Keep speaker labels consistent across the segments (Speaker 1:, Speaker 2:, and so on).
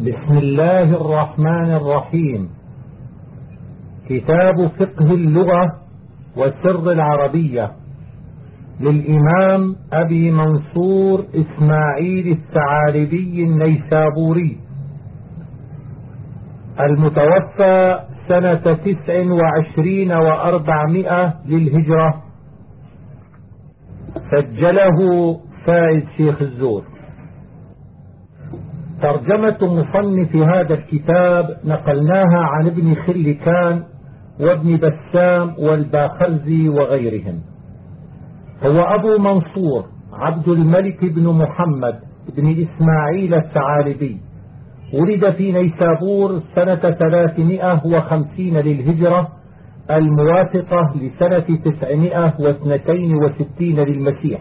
Speaker 1: بسم الله الرحمن الرحيم. كتاب فقه اللغة وسر العربية للإمام أبي منصور إسماعيل الثعالبي النيسابوري. المتوفى سنة تسع وعشرين وأربعمائة للهجرة. سجله فائز شيخ الزور. ترجمة مصنف هذا الكتاب نقلناها عن ابن خلكان وابن بسام والباخرزي وغيرهم. هو أبو منصور عبد الملك بن محمد بن إسماعيل الثعالبي. ولد في نيسابور سنة 350 للهجرة الموافقة لسنة 962 للمسيح.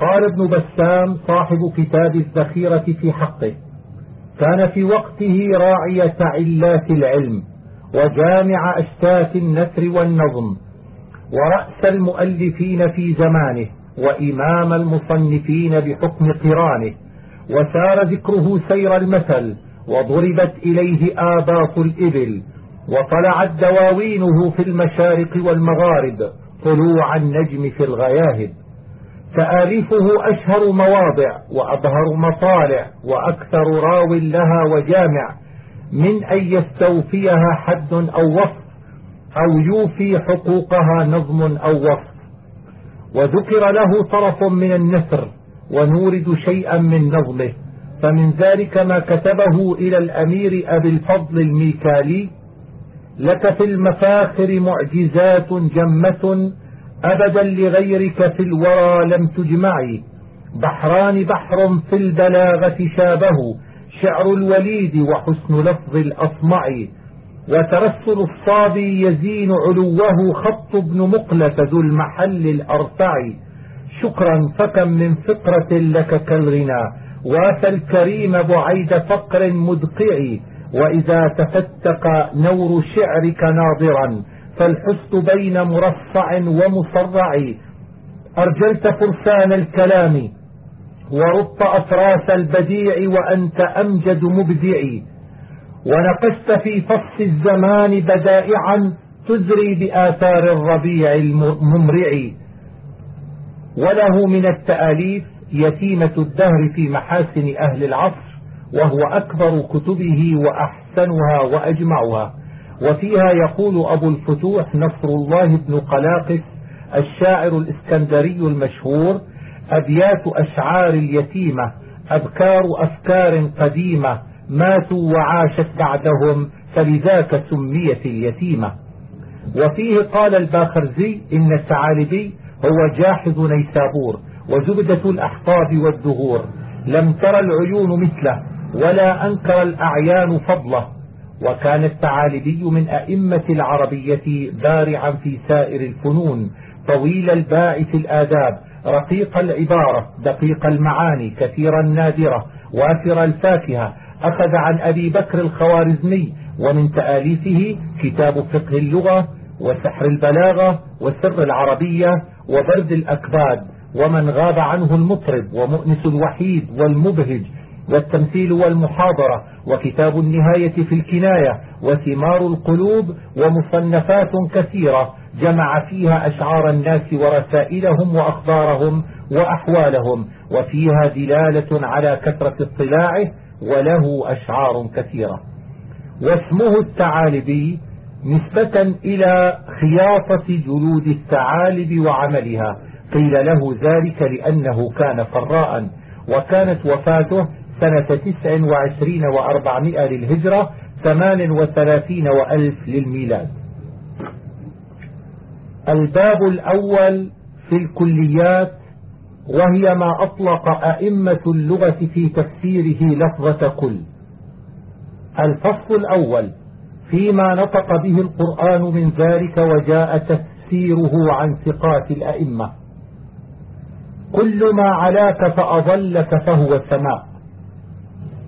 Speaker 1: قال ابن بسام صاحب كتاب الذخيرة في حقه كان في وقته راعية علات العلم وجامع أشتات النثر والنظم ورأس المؤلفين في زمانه وإمام المصنفين بحكم قرانه وسار ذكره سير المثل وضربت إليه آباط الإبل وطلعت دواوينه في المشارق والمغارب طلوع النجم في الغياهب. تآليفه أشهر مواضع وأظهر مطالع وأكثر راو لها وجامع من أن يستوفيها حد أو وصف أو يوفي حقوقها نظم أو وصف. وذكر له طرف من النثر ونورد شيئا من نظمه فمن ذلك ما كتبه إلى الأمير أبي الفضل الميكالي لك في المفاخر معجزات جمة أبدا لغيرك في الورى لم تجمعي. بحران بحر في البلاغة شابه شعر الوليد وحسن لفظ الأصمع. وترسل الصابي يزين علوه خط ابن مقلة ذو المحل الأرفع. شكرا فكم من فقرة لك كالغنى. وافى الكريم بعيد فقر مدقع. وإذا تفتق نور شعرك ناظرا. فالحسن بين مرصع ومصرع. أرجلت فرسان الكلام ورط أفراس البديع وأنت أمجد مبدع. ونقشت في فص الزمان بدائعا تزري بآثار الربيع الممرع. وله من التآليف يتيمة الدهر في محاسن أهل العصر وهو أكبر كتبه وأحسنها وأجمعها. وفيها يقول أبو الفتوح نصر الله بن قلاقس الشاعر الإسكندري المشهور أبيات أشعار اليتيمة أبكار أفكار قديمة ماتوا وعاشت بعدهم فلذاك سميت اليتيمة. وفيه قال الباخرزي إن الثعالبي هو جاحظ نيسابور وزبدة الأحقاب والدهور. لم تر العيون مثله ولا أنكر الأعيان فضله. وكان الثعالبي من أئمة العربية بارعا في سائر الفنون طويل الباع في الآداب رقيق العبارة دقيق المعاني كثير النادرة وافر الفاكهة. أخذ عن أبي بكر الخوارزمي ومن تآليفه كتاب فقه اللغة وسحر البلاغة وسر العربية وبرد الأكباد ومن غاب عنه المطرب ومؤنس الوحيد والمبهج. والتمثيل والمحاضرة وكتاب النهاية في الكناية وثمار القلوب ومصنفات كثيرة جمع فيها أشعار الناس ورسائلهم وأخبارهم وأحوالهم وفيها دلالة على كثرة اطلاعه وله أشعار كثيرة. واسمه الثعالبي نسبة إلى خياطة جلود الثعالب وعملها. قيل له ذلك لأنه كان فراء وكانت وفاته سنة تسع وعشرين وأربعمائة للهجرة ثمان وثلاثين وألف للميلاد. الباب الأول في الكليات وهي ما أطلق أئمة اللغة في تفسيره لفظة كل. الفصل الأول فيما نطق به القرآن من ذلك وجاء تفسيره عن ثقات الأئمة. كل ما علاك فأظلك فهو سماء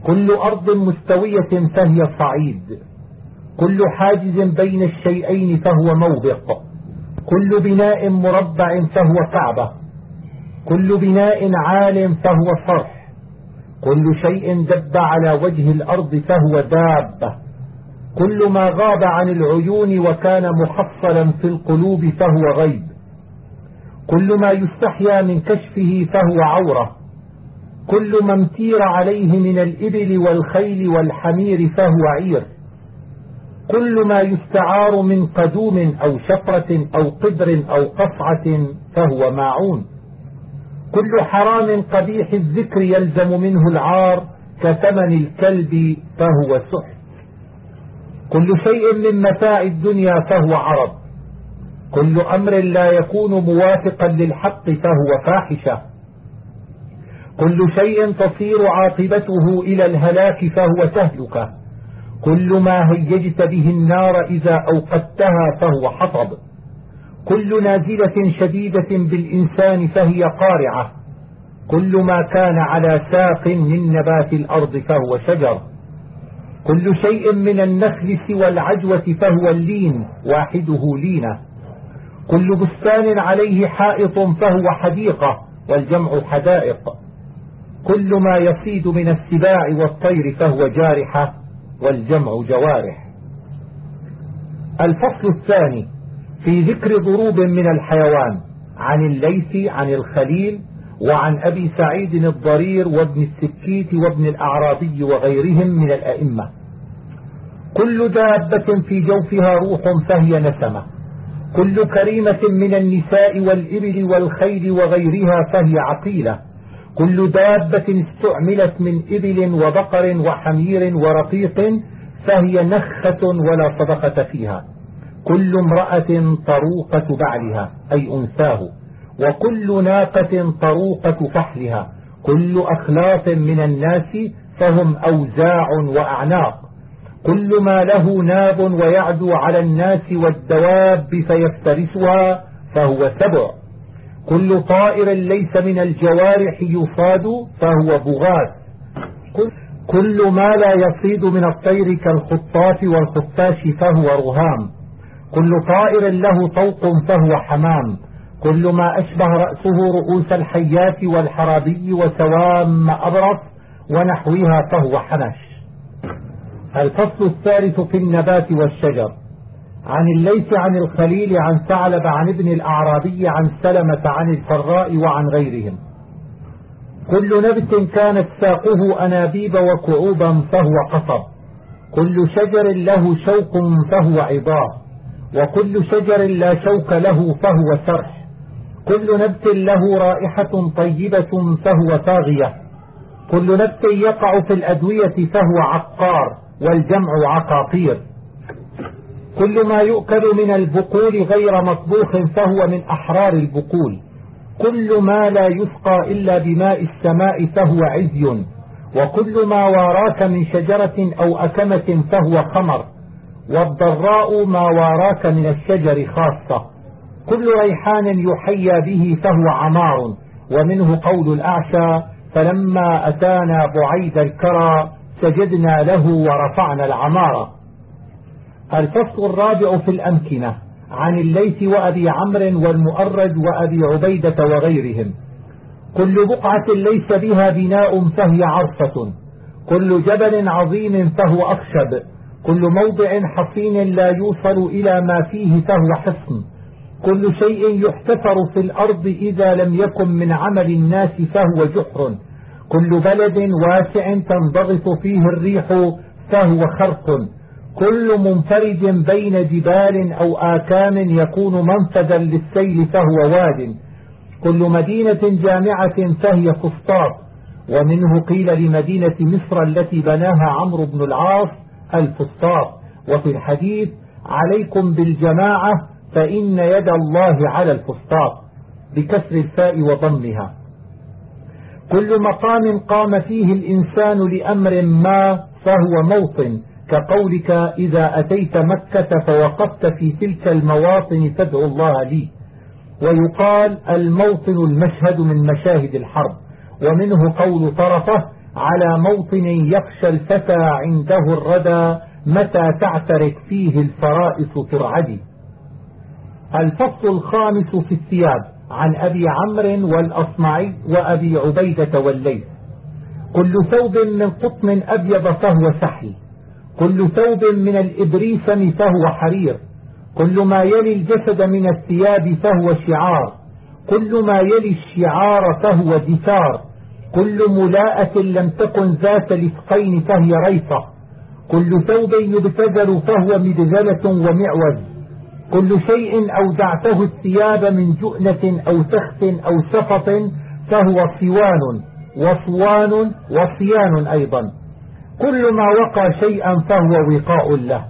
Speaker 1: كل أرض مستوية فهي صعيد. كل حاجز بين الشيئين فهو موبق. كل بناء مربع فهو كعبة. كل بناء عال فهو صرح. كل شيء دب على وجه الأرض فهو دابة. كل ما غاب عن العيون وكان محصلا في القلوب فهو غيب. كل ما يستحيا من كشفه فهو عورة. كل ما امتير عليه من الإبل والخيل والحمير فهو عير. كل ما يستعار من قدوم أو شفرة أو قدر أو قصعة فهو ماعون كل حرام قبيح الذكر يلزم منه العار كثمن الكلب فهو سحت كل شيء من متاع الدنيا فهو عرض. كل أمر لا يكون موافقا للحق فهو فاحشة. كل شيء تصير عاقبته إلى الهلاك فهو تهلكة كل ما هيجت به النار إذا أوقدتها فهو حطب. كل نازلة شديدة بالإنسان فهي قارعة. كل ما كان على ساق من نبات الأرض فهو شجر. كل شيء من النخل سوى العجوة فهو اللين واحدة لينة. كل بستان عليه حائط فهو حديقة والجمع حدائق. كل ما يصيد من السباع والطير فهو جارحة والجمع جوارح. الفصل الثاني في ذكر ضروب من الحيوان عن الليث عن الخليل وعن أبي سعيد الضرير وابن السكيت وابن الأعرابي وغيرهم من الأئمة. كل دابة في جوفها روح فهي نسمة. كل كريمة من النساء والإبل والخيل وغيرها فهي عقيلة. كل دابة استعملت من إبل وبقر وحمير ورقيق فهي نخة ولا صدقة فيها. كل امرأة طروقة بعلها أي أنثاه. وكل ناقة طروقة فحلها. كل أخلاط من الناس فهم أوزاع وأعناق. كل ما له ناب ويعدو على الناس والدواب فيفترسها فهو سبع. كل طائر ليس من الجوارح يصاد فهو بغاث. كل ما لا يصيد من الطير كالخطاف والخفاش فهو رهام. كل طائر له طوق فهو حمام. كل ما أشبه رأسه رؤوس الحيات والحرابي وسوام أبرص ونحوها فهو حنش الفصل الثالث في النبات والشجر. عن الليث عن الخليل عن ثعلب عن ابن الأعرابي عن سلمة عن الفراء وعن غيرهم. كل نبت كانت ساقه أنابيب وكعوبا فهو قصب. كل شجر له شوق فهو عضاب وكل شجر لا شوك له فهو سرح. كل نبت له رائحة طيبة فهو طاغية. كل نبت يقع في الأدوية فهو عقار والجمع عقاقير. كل ما يؤكل من البقول غير مطبوخ فهو من أحرار البقول. كل ما لا يسقى إلا بماء السماء فهو عزي. وكل ما واراك من شجرة أو أكمة فهو خمر. والضراء ما واراك من الشجر خاصة. كل ريحان يحيى به فهو عمار. ومنه قول الأعشى فلما أتانا بعيد الكرى سجدنا له ورفعنا العمارة الفصل الرابع في الأمكنة عن الليث وأبي عمرو والمؤرد وأبي عبيدة وغيرهم؟ كل بقعة ليس بها بناء فهي عرفة كل جبل عظيم فهو أخشب. كل موضع حصين لا يوصل إلى ما فيه فهو حصن. كل شيء يحتفر في الأرض إذا لم يكن من عمل الناس فهو جحر. كل بلد واسع تنضغط فيه الريح فهو خرق. كل منفرج بين جبال أو آكام يكون منفذا للسيل فهو واد. كل مدينة جامعة فهي فسطاط ومنه قيل لمدينة مصر التي بناها عمرو بن العاص الفسطاط. وفي الحديث عليكم بالجماعة فإن يد الله على الفسطاط بكسر الفاء وضمها. كل مقام قام فيه الإنسان لأمر ما فهو موطن. كقولك إذا أتيت مكة فوقفت في تلك المواطن تدعو الله لي. ويقال الموطن المشهد من مشاهد الحرب. ومنه قول طرفه على موطن يخشى الفتى عنده الردى متى تعترك فيه الفرائس ترعدي. الفصل الخامس في الثياب عن أبي عمرو والأصمعي وأبي عبيدة والليث. كل ثوب من قطن أبيض فهو سحل كل ثوب من الإبريسم فهو حرير. كل ما يلي الجسد من الثياب فهو شعار. كل ما يلي الشعار فهو دثار. كل ملاءة لم تكن ذات لفقين فهي ريصة كل ثوب يبتذل فهو مدزلة ومعوز. كل شيء أودعته الثياب من جؤنة أو تخت أو سفط فهو صوان. وصوان وصيان أيضا. كل ما وقى شيئا فهو وقاء له.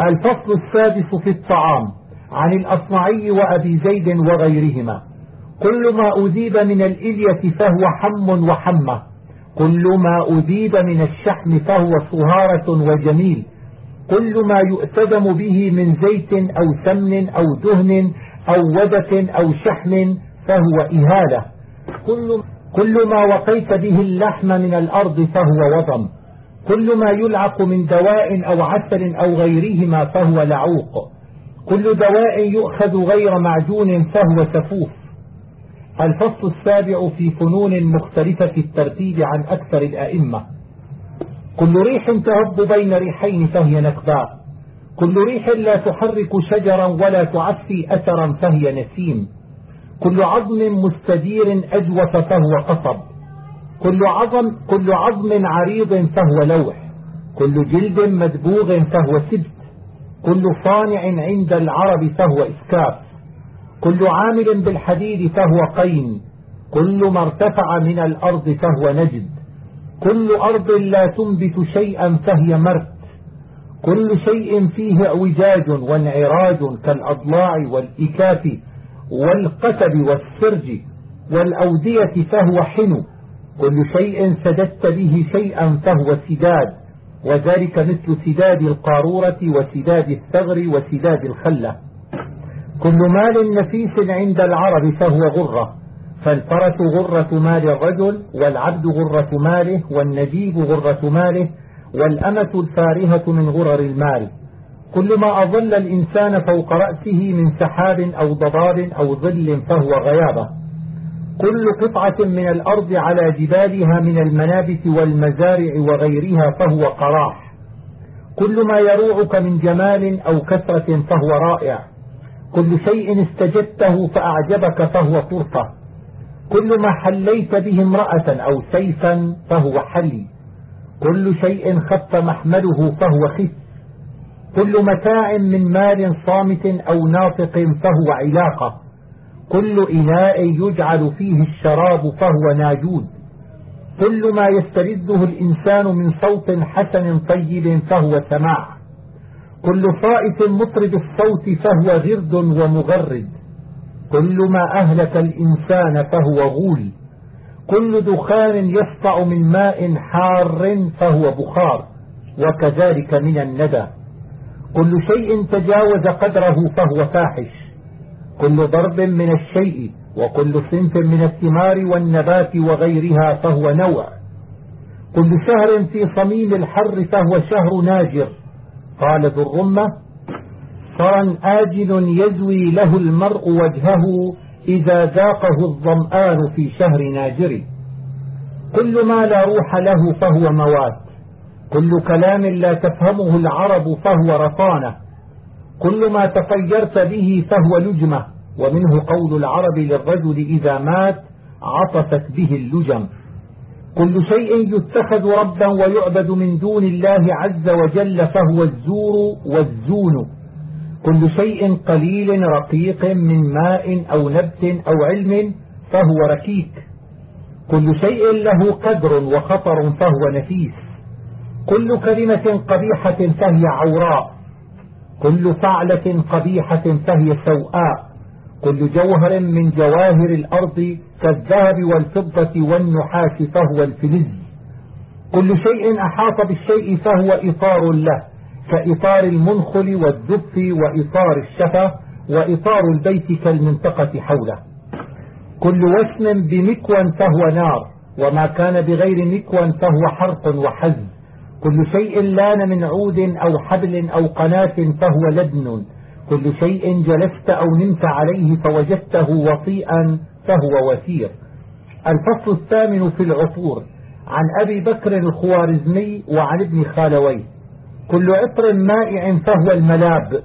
Speaker 1: الفصل السادس في الطعام عن الأصمعي وأبي زيد وغيرهما. كل ما أذيب من الإلية فهو حم وحمة. كل ما أذيب من الشحم فهو صهارة وجميل. كل ما يؤتدم به من زيت أو سمن أو دهن أو ودة أو شحم فهو إهالة. كل, كل ما وقيت به اللحم من الأرض فهو وضم كل ما يلعق من دواء أو عسل أو غيرهما فهو لعوق. كل دواء يؤخذ غير معجون فهو سفوف الفصل السابع في فنون مختلفة الترتيب عن أكثر الأئمة. كل ريح تهب بين ريحين فهي نكباء كل ريح لا تحرك شجرا ولا تعفي أثرا فهي نسيم. كل عظم مستدير أجوف فهو قصب. كل عظم, كل عظم عريض فهو لوح. كل جلد مدبوغ فهو سبت. كل صانع عند العرب فهو إسكاف. كل عامل بالحديد فهو قين. كل ما ارتفع من الأرض فهو نجد. كل أرض لا تنبت شيئا فهي مرت. كل شيء فيه اعوجاج وانعراج كالأضلاع والإكاف والقتب والسرج والأودية فهو حنو. كل شيء سددت به شيئا فهو سداد وذلك مثل سداد القارورة وسداد الثغر وسداد الخلة. كل مال نفيس عند العرب فهو غرة فالفرس غرة مال الرجل والعبد غرة ماله والنجيب غرة ماله والأمة الفارهة من غرر المال. كل ما أظل الإنسان فوق رأسه من سحاب أو ضباب أو ظل فهو غيابة. كل قطعة من الأرض على جبالها من المنابت والمزارع وغيرها فهو قراح. كل ما يروعك من جمال أو كثرة فهو رائع. كل شيء استجدته فأعجبك فهو طرفة. كل ما حليت به امرأة أو سيفا فهو حلي. كل شيء خف محمله فهو خف. كل متاع من مال صامت أو ناطق فهو علاقة. كل إناء يجعل فيه الشراب فهو ناجود كل ما يسترده الإنسان من صوت حسن طيب فهو سماع. كل صائت مطرد الصوت فهو غرد ومغرد. كل ما أهلك الإنسان فهو غول. كل دخان يسطع من ماء حار فهو بخار. وكذلك من الندى. كل شيء تجاوز قدره فهو فاحش. كل ضرب من الشيء وكل صنف من الثمار والنبات وغيرها فهو نوع. كل شهر في صميم الحر فهو شهر ناجر. قال ذو الرمة صرا آجل يزوي له المرء وجهه إذا ذاقه الظمآن في شهر ناجر. كل ما لا روح له فهو موات. كل كلام لا تفهمه العرب فهو رطانة كل ما تطيرت به فهو لجمة ومنه قول العرب للرجل إذا مات عطفت به اللجم. كل شيء يتخذ ربا ويعبد من دون الله عز وجل فهو الزور والزون. كل شيء قليل رقيق من ماء أو نبت أو علم فهو ركيك. كل شيء له قدر وخطر فهو نفيس. كل كلمة قبيحة فهي عوراء. كل فعلة قبيحة فهي سوءاء. كل جوهر من جواهر الأرض كالذهب والفضة والنحاس فهو الفلز. كل شيء أحاط بالشيء فهو إطار له كإطار المنخل والدف وإطار الشفة وإطار البيت كالمنطقة حوله. كل وسم بمكوى فهو نار وما كان بغير مكوى فهو حرق وحز كل شيء لأن من عود أو حبل أو قناة فهو لدن. كل شيء جلست أو نمت عليه فوجدته وطيئا فهو وثير. الفصل الثامن في العطور عن أبي بكر الخوارزمي وعن ابن خالوي. كل عطر مائع فهو الملاب.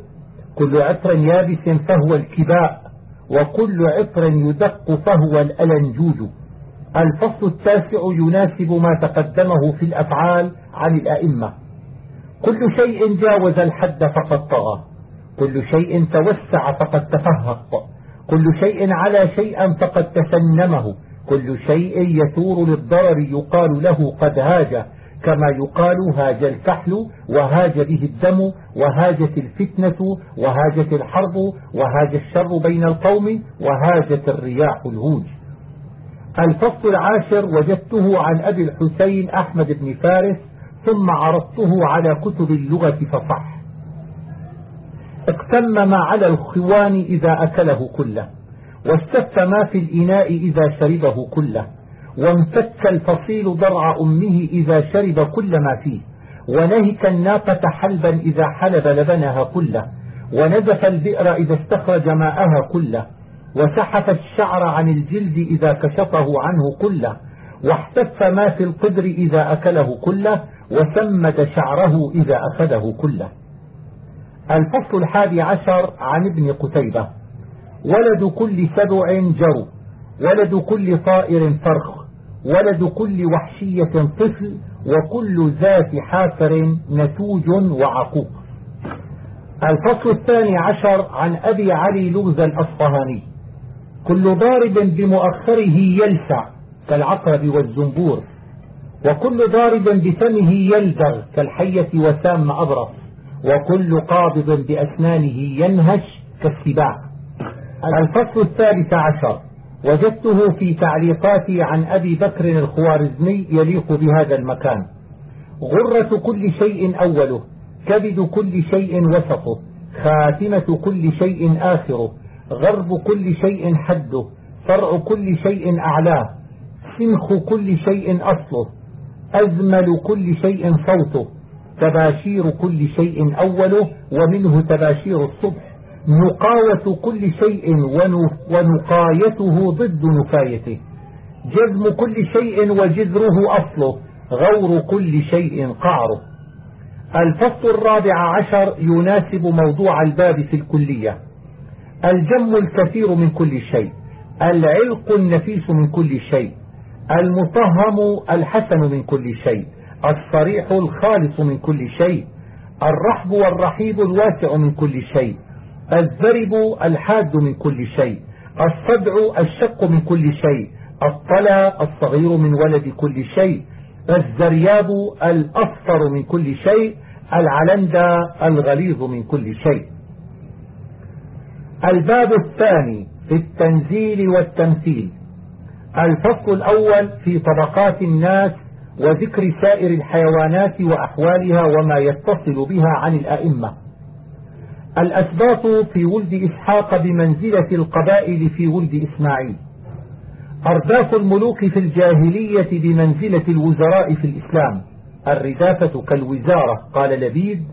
Speaker 1: كل عطر يابس فهو الكباء. وكل عطر يدق فهو الألنجوج. الفصل التاسع يناسب ما تقدمه في الأفعال عن الأئمة. كل شيء جاوز الحد فقد طغى. كل شيء توسع فقد تفهق. كل شيء على شيئا فقد تسنمه. كل شيء يثور للضرر يقال له قد هاج. كما يقال هاج الفحل وهاج به الدم وهاجت الفتنة وهاجت الحرب وهاج الشر بين القوم وهاجت الرياح الهوج. الفصل العاشر وجدته عن أبي الحسين أحمد بن فارس ثم عرضته على كتب اللغة فصح. اقتم ما على الخوان إذا أكله كله واستف ما في الإناء إذا شربه كله وانفك الفصيل ضرع أمه إذا شرب كل ما فيه ونهك الناقة حلبا إذا حلب لبنها كله ونزف البئر إذا استخرج ماءها كله وسحف الشعر عن الجلد إذا كشفه عنه كله واحتف ما في القدر إذا أكله كله وسمد شعره إذا أخذه كله. الفصل الحادي عشر عن ابن قتيبة. ولد كل سبع جرو ولد كل طائر فرخ ولد كل وحشية طفل وكل ذات حافر نتوج وعقوق. الفصل الثاني عشر عن أبي علي لغز الأصفهاني. كل ضارب بمؤخره يلسع كالعقرب والزنبور وكل ضارب بفمه يلدغ كالحية وسام أبرص وكل قابض بأسنانه ينهش كالسباع. الفصل الثالث عشر. وجدته في تعليقاتي عن أبي بكر الخوارزمي يليق بهذا المكان. غرة كل شيء أوله كبد كل شيء وسطه خاتمة كل شيء آخره. غرب كل شيء حده فرع كل شيء أعلاه سنخ كل شيء أصله أزمل كل شيء صوته تباشير كل شيء أوله ومنه تباشير الصبح نقاوة كل شيء ونقايته ضد نفايته جزم كل شيء وجذره أصله غور كل شيء قعره. الفصل الرابع عشر يناسب موضوع الباب في الكلية. الجم الكثير من كل شيء العلق النفيس من كل شيء المطهم الحسن من كل شيء الصريح الخالص من كل شيء الرحب والرحيب الواسع من كل شيء الزرب الحاد من كل شيء الصدع الشق من كل شيء الطلا الصغير من ولد كل شيء الزرياب الأصفر من كل شيء العلندة الغليظ من كل شيء. الباب الثاني في التنزيل والتمثيل. الفصل الأول في طبقات الناس وذكر سائر الحيوانات وأحوالها وما يتصل بها عن الأئمة. الأسباط في ولد إسحاق بمنزلة القبائل في ولد إسماعيل. أرداف الملوك في الجاهلية بمنزلة الوزراء في الإسلام. الردافة كالوزارة قال لبيد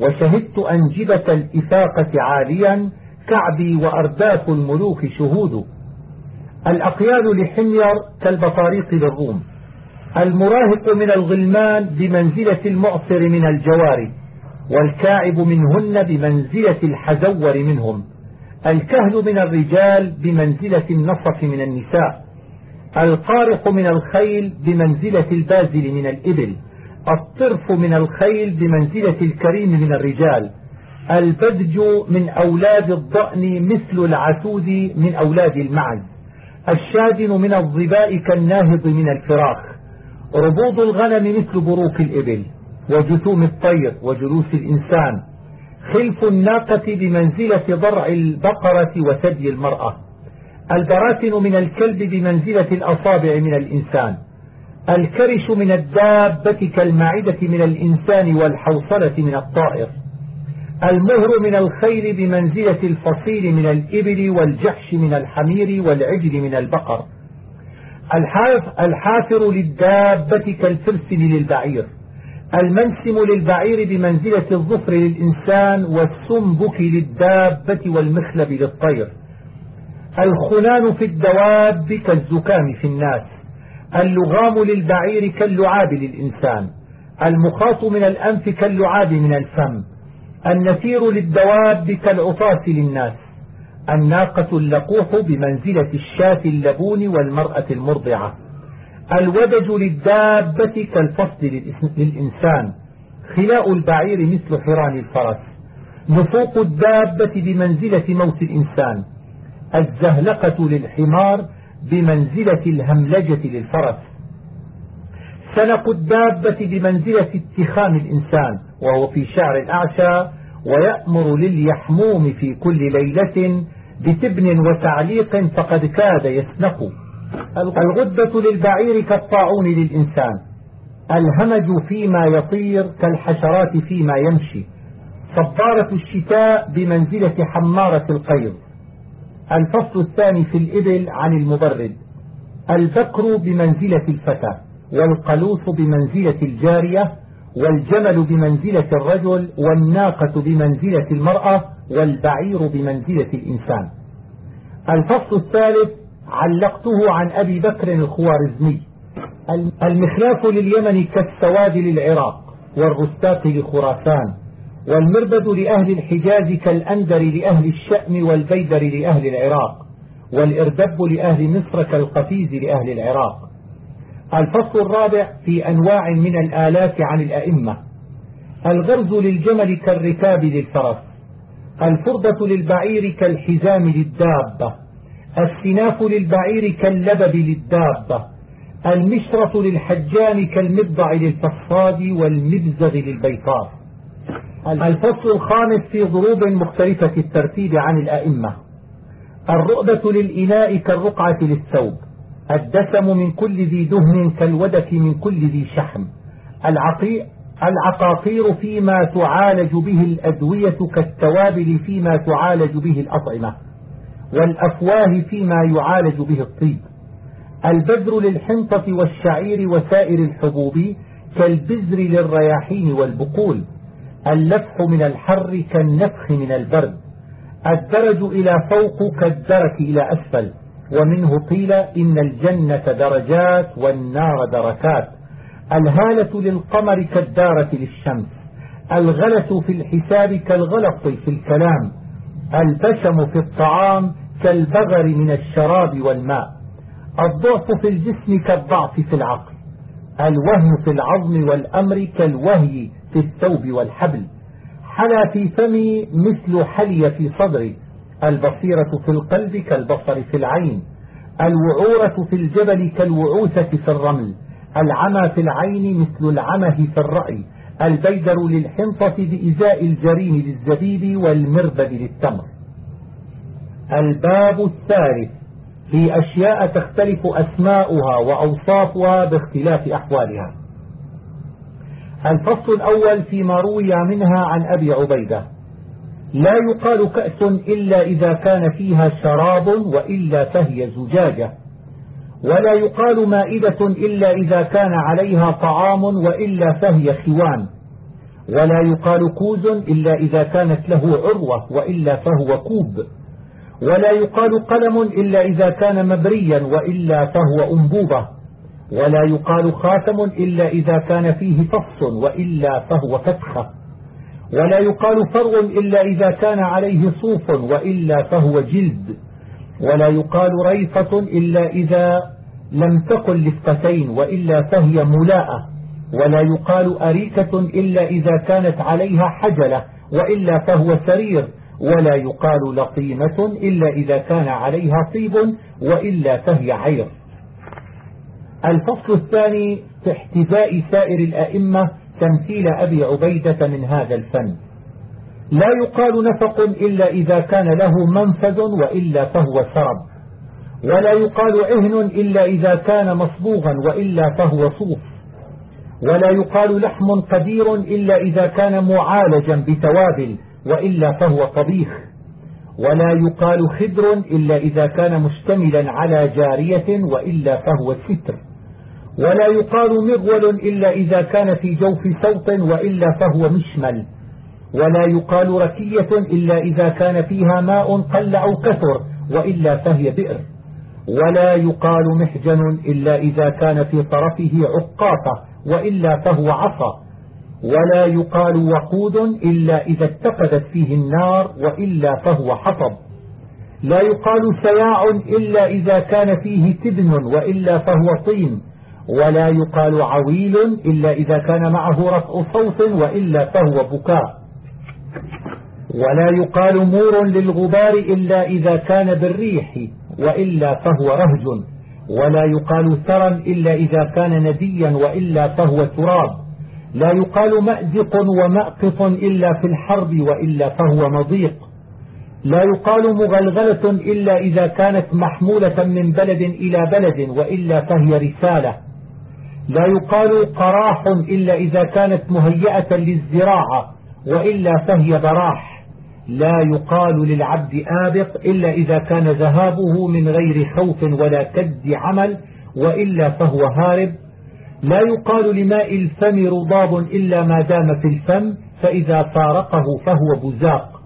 Speaker 1: وشهدت أنجبة الإفاقة عاليا كعبي وأرداف الملوك شهود. الأقيال لحمير كالبطاريق للروم. المراهق من الغلمان بمنزلة المعصر من الجواري والكاعب منهن بمنزلة الحزور منهم. الكهل من الرجال بمنزلة النصف من النساء. القارق من الخيل بمنزلة البازل من الإبل. الطرف من الخيل بمنزلة الكريم من الرجال. البدج من أولاد الضأن مثل العسود من أولاد المعز الشادن من الظباء كالناهض من الفراخ ربوض الغنم مثل بروك الإبل وجثوم الطير وجلوس الإنسان خلف الناقة بمنزلة ضرع البقرة وثدي المرأة البراتن من الكلب بمنزلة الأصابع من الإنسان الكرش من الدابة كالمعدة من الإنسان والحوصلة من الطائر. المهر من الخيل بمنزلة الفصيل من الإبل والجحش من الحمير والعجل من البقر. الحافر للدابة كالفرسل للبعير. المنسم للبعير بمنزلة الظفر للإنسان والسنبك للدابة والمخلب للطير. الخنان في الدواب كالزكام في الناس. اللغام للبعير كاللعاب للإنسان. المخاط من الأنف كاللعاب من الفم. النسير للدواب كالعطاس للناس. الناقة اللقوح بمنزلة الشاة اللبون والمرأة المرضعة. الودج للدابة كالفصل للإنسان. خلاء البعير مثل حران الفرس. نفوق الدابة بمنزلة موت الإنسان. الزهلقة للحمار بمنزلة الهملجة للفرس. سنق الدابة بمنزلة اتخام الإنسان وهو في شعر الأعشى ويأمر لليحموم في كل ليلة بتبن وتعليق فقد كاد يسنق. الغدة للبعير كالطاعون للإنسان. الهمج فيما يطير كالحشرات فيما يمشي. صبارة الشتاء بمنزلة حمارة القيض الفصل الثاني في الإبل عن المبرد. البكر بمنزلة الفتى والقلوص بمنزلة الجارية. والجمل بمنزلة الرجل والناقة بمنزلة المرأة والبعير بمنزلة الإنسان. الفصل الثالث علقته عن أبي بكر الخوارزمي. المخلاف لليمن كالسواد للعراق والرستاق لخراسان والمربد لأهل الحجاز كالأندر لأهل الشأم والبيدر لأهل العراق والإردب لأهل مصر كالقفيز لأهل العراق. الفصل الرابع في أنواع من الآلات عن الأئمة. الغرز للجمل كالركاب للفرس. الفردة للبعير كالحزام للدابة. السناف للبعير كاللبب للدابة. المشرة للحجام كالمبضع للفصاد والمبزغ للبيطار الفصل الخامس في ضروب مختلفة الترتيب عن الأئمة. الرؤبة للإناء كالرقعة للثوب. الدسم من كل ذي دهن كالودك من كل ذي شحم. العقاقير فيما تعالج به الأدوية كالتوابل فيما تعالج به الأطعمة والأفواه فيما يعالج به الطيب. البذر للحنطة والشعير وسائر الحبوب كالبذر للرياحين والبقول. اللفح من الحر كالنفخ من البرد. الدرج إلى فوق كالدرك إلى أسفل. ومنه قيل إن الجنة درجات والنار دركات. الهالة للقمر كالدارة للشمس. الغلة في الحساب كالغلط في الكلام. البشم في الطعام كالبغر من الشراب والماء. الضعف في الجسم كالضعف في العقل. الوهن في العظم والأمر كالوهي في الثوب والحبل. حلا في فمي مثل حلي في صدري. البصيرة في القلب كالبصر في العين الوعورة في الجبل كالوعوثة في الرمل العمى في العين مثل العمه في الرأي البيدر للحنطة بإزاء الجرين للزبيب والمربد للتمر. الباب الثالث في أشياء تختلف أسماؤها وأوصافها باختلاف أحوالها. الفصل الأول فيما روي منها عن أبي عبيدة. لا يقال كأس إلا إذا كان فيها شراب وإلا فهي زجاجة. ولا يقال مائدة إلا إذا كان عليها طعام وإلا فهي خوان. ولا يقال كوز إلا إذا كانت له عروة وإلا فهو كوب. ولا يقال قلم إلا إذا كان مبريا وإلا فهو أنبوبة. ولا يقال خاتم إلا إذا كان فيه فص وإلا فهو فتخة. ولا يقال فرع إلا إذا كان عليه صوف وإلا فهو جلد. ولا يقال ريفة إلا إذا لم تقل لفتين وإلا فهي ملاءة. ولا يقال أريكة إلا إذا كانت عليها حجلة وإلا فهو سرير. ولا يقال لطيمة إلا إذا كان عليها طيب وإلا فهي عير. الفصل الثاني في احتذاء سائر الأئمة تمثيل أبي عبيدة من هذا الفن. لا يقال نفق إلا إذا كان له منفذ وإلا فهو سرب. ولا يقال عهن إلا إذا كان مصبوغا وإلا فهو صوف. ولا يقال لحم قدير إلا إذا كان معالجا بتوابل وإلا فهو طبيخ ولا يقال خدر إلا إذا كان مشتملا على جارية وإلا فهو ستر. ولا يقال مغول إلا إذا كان في جوف صوت وإلا فهو مشمل. ولا يقال ركية إلا إذا كان فيها ماء قل أو كثر وإلا فهي بئر. ولا يقال محجن إلا إذا كان في طرفه عقاطة وإلا فهو عصا. ولا يقال وقود إلا إذا اتقدت فيه النار وإلا فهو حطب. لا يقال سياع إلا إذا كان فيه تبن وإلا فهو طين. ولا يقال عويل إلا إذا كان معه رفع صوت وإلا فهو بكاء. ولا يقال مور للغبار إلا إذا كان بالريح وإلا فهو رهج. ولا يقال ثرا إلا إذا كان نديا وإلا فهو تراب. لا يقال مأزق ومأقط إلا في الحرب وإلا فهو مضيق. لا يقال مغلغلة إلا إذا كانت محمولة من بلد إلى بلد وإلا فهي رسالة. لا يقال قراح إلا إذا كانت مهيئة للزراعة وإلا فهي براح. لا يقال للعبد آبق إلا إذا كان ذهابه من غير خوف ولا كد عمل وإلا فهو هارب. لا يقال لماء الفم رضاب إلا ما دام في الفم فإذا فارقه فهو بزاق.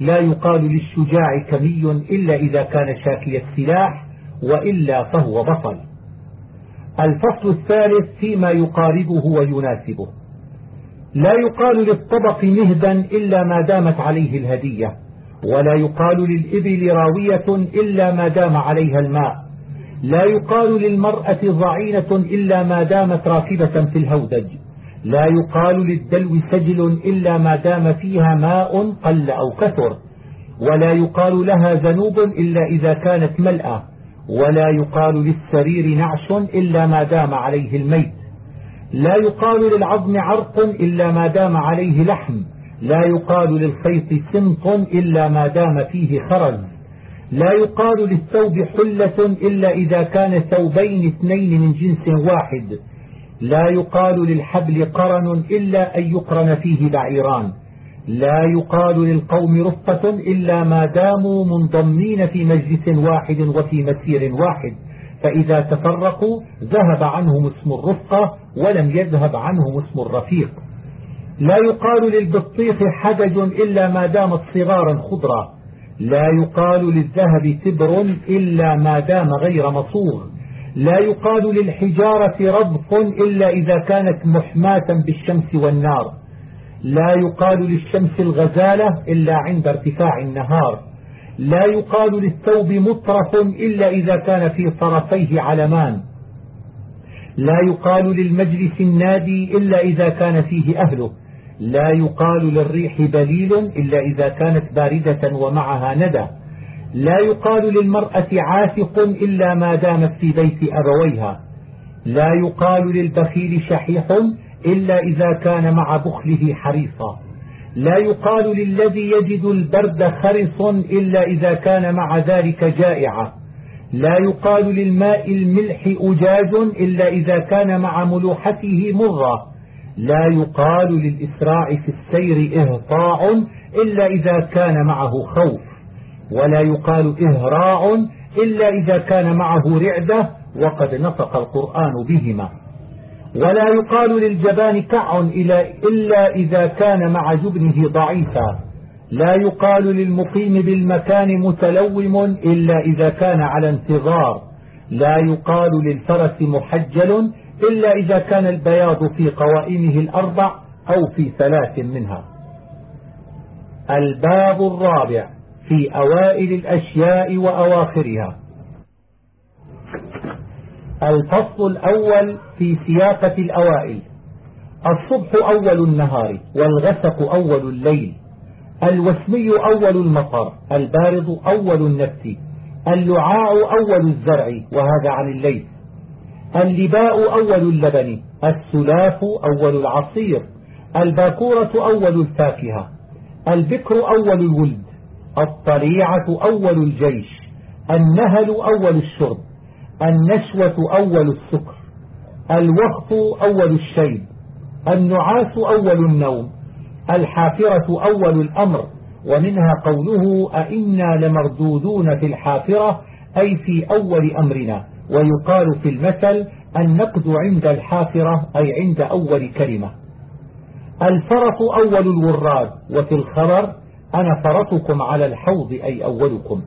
Speaker 1: لا يقال للشجاع كمي إلا إذا كان شاكي السلاح وإلا فهو بطل. الفصل الثالث فيما يقاربه ويناسبه. لا يقال للطبق مهدا إلا ما دامت عليه الهدية ولا يقال للإبل راوية إلا ما دام عليها الماء لا يقال للمرأة ضعينة إلا ما دامت راكبة في الهودج لا يقال للدلو سجل إلا ما دام فيها ماء قل أو كثر ولا يقال لها ذنوب إلا إذا كانت ملأة. ولا يقال للسرير نعش إلا ما دام عليه الميت. لا يقال للعظم عرق إلا ما دام عليه لحم. لا يقال للخيط سمط إلا ما دام فيه خرز. لا يقال للثوب حلة إلا إذا كان ثوبين اثنين من جنس واحد. لا يقال للحبل قرن إلا أن يقرن فيه بعيران. لا يقال للقوم رفقة إلا ما داموا منضمين في مجلس واحد وفي مسير واحد. فإذا تفرقوا ذهب عنهم اسم الرفقة ولم يذهب عنهم اسم الرفيق. لا يقال للبطيخ حدج إلا ما دامت صغارا خضرا. لا يقال للذهب تبر إلا ما دام غير مصوغ. لا يقال للحجارة رضف إلا إذا كانت محماة بالشمس والنار. لا يقال للشمس الغزالة إلا عند ارتفاع النهار. لا يقال للثوب مطرف إلا إذا كان في طرفيه علمان. لا يقال للمجلس النادي إلا إذا كان فيه أهله. لا يقال للريح بليل إلا إذا كانت باردة ومعها ندى. لا يقال للمرأة عاتق إلا ما دامت في بيت أبويها. لا يقال للبخيل شحيح إلا إذا كان مع بخله حريصا. لا يقال للذي يجد البرد خرص إلا إذا كان مع ذلك جائعا لا يقال للماء الملح أجاج إلا إذا كان مع ملوحته مرة. لا يقال للإسراع في السير إهطاع إلا إذا كان معه خوف. ولا يقال إهراع إلا إذا كان معه رعدة وقد نطق القرآن بهما. ولا يقال للجبان كع إلا إذا كان مع جبنه ضعيفا. لا يقال للمقيم بالمكان متلوم إلا إذا كان على انتظار. لا يقال للفرس محجل إلا إذا كان البياض في قوائمه الأربع أو في ثلاث منها. الباب الرابع في أوائل الأشياء وأواخرها. الفصل الأول في سياقة الأوائل. الصبح أول النهار والغسق أول الليل. الوسمي أول المطر. البارض أول النفس. اللعاع أول الزرع وهذا عن الليل. اللباء أول اللبن. السلاف أول العصير. الباكورة أول الفاكهة. البكر أول الولد. الطليعة أول الجيش. النهل أول الشرب. النشوة أول السكر الوقت أول الشيب النعاس أول النوم الحافرة أول الأمر ومنها قوله أئنا لمردودون في الحافرة أي في أول أمرنا. ويقال في المثل النقد عند الحافرة أي عند أول كلمة. الفرط أول الوراد وفي الخبر أنا فرطكم على الحوض أي أولكم.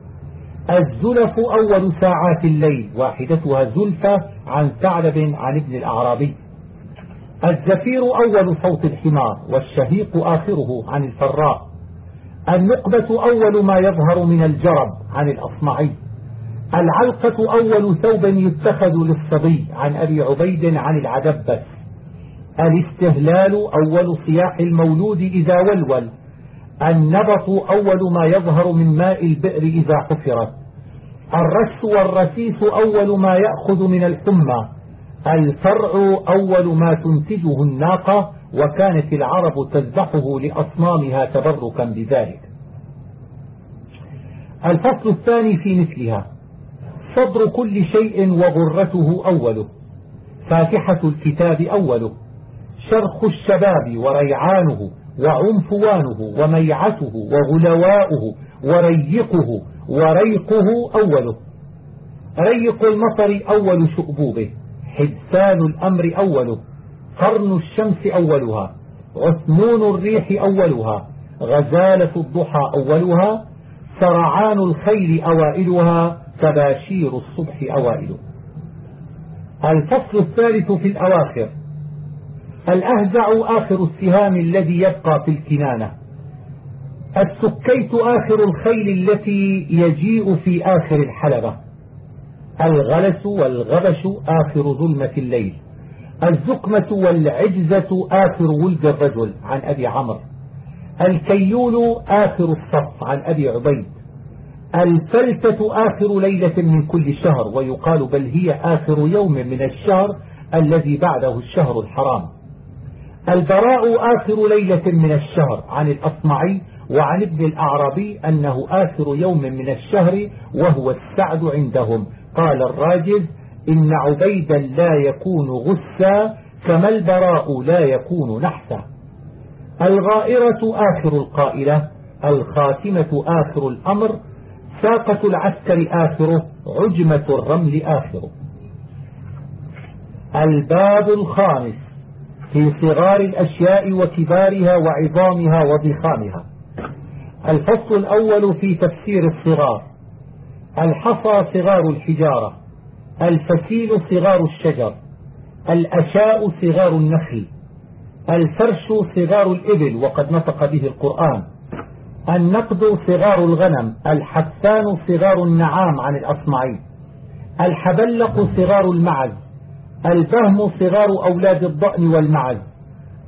Speaker 1: الزلف أول ساعات الليل. واحدتها زلفة عن ثعلب عن ابن الأعرابي. الزفير أول صوت الحمار والشهيق آخره عن الفراء. النقبة أول ما يظهر من الجرب عن الأصمعي. العلقة أول ثوب يتخذ للصبي عن أبي عبيد عن العدبس. الاستهلال أول صياح المولود إذا ولول. النبط أول ما يظهر من ماء البئر إذا حفرت. الرس والرسيس أول ما يأخذ من الحمى الفرع أول ما تنتجه الناقة وكانت العرب تذبحه لأصنامها تبركا بذلك. الفصل الثاني في مثلها صدر كل شيء وغرته أوله فاتحة الكتاب أوله شرخ الشباب وريعانه وعنفوانه وميعته وغلواؤه وريقه وريقه أوله. ريق المطر أول شؤبوبه حدثان الأمر أوله. قرن الشمس أولها عثمون الريح أولها غزالة الضحى أولها سرعان الخيل أوائلها تباشير الصبح أوائله الفصل الثالث في الأواخر الأهزع آخر السهام الذي يبقى في الكنانة. السكيت آخر الخيل التي يجيء في آخر الحلبة. الغلس والغبش آخر ظلمة الليل. الزكمة والعجزة آخر ولد الرجل. عن أبي عمرو. الكيول آخر الصف. عن أبي عبيد. الفلتة آخر ليلة من كل شهر. ويقال بل هي آخر يوم من الشهر الذي بعده الشهر الحرام. البراء آخر ليلة من الشهر. عن الأصمعي وعن ابن الأعرابي أنه آخر يوم من الشهر وهو السعد عندهم. قال الراجز إن عبيدا لا يكون غسا كما البراء لا يكون نحسا. الغائرة آخر القائلة الخاتمة آخر الأمر ساقة العسكر آخره عجمة الرمل آخره. الباب الخامس في صغار الأشياء وكبارها وعظامها وضخامها. الفصل الأول في تفسير الصغار. الحصى صغار الحجارة الفسيل صغار الشجر الأشاء صغار النخل الفرش صغار الإبل وقد نطق به القرآن النقد صغار الغنم الحسان صغار النعام عن الأصمعي الحبلق صغار المعز البهم صغار أولاد الضأن والمعز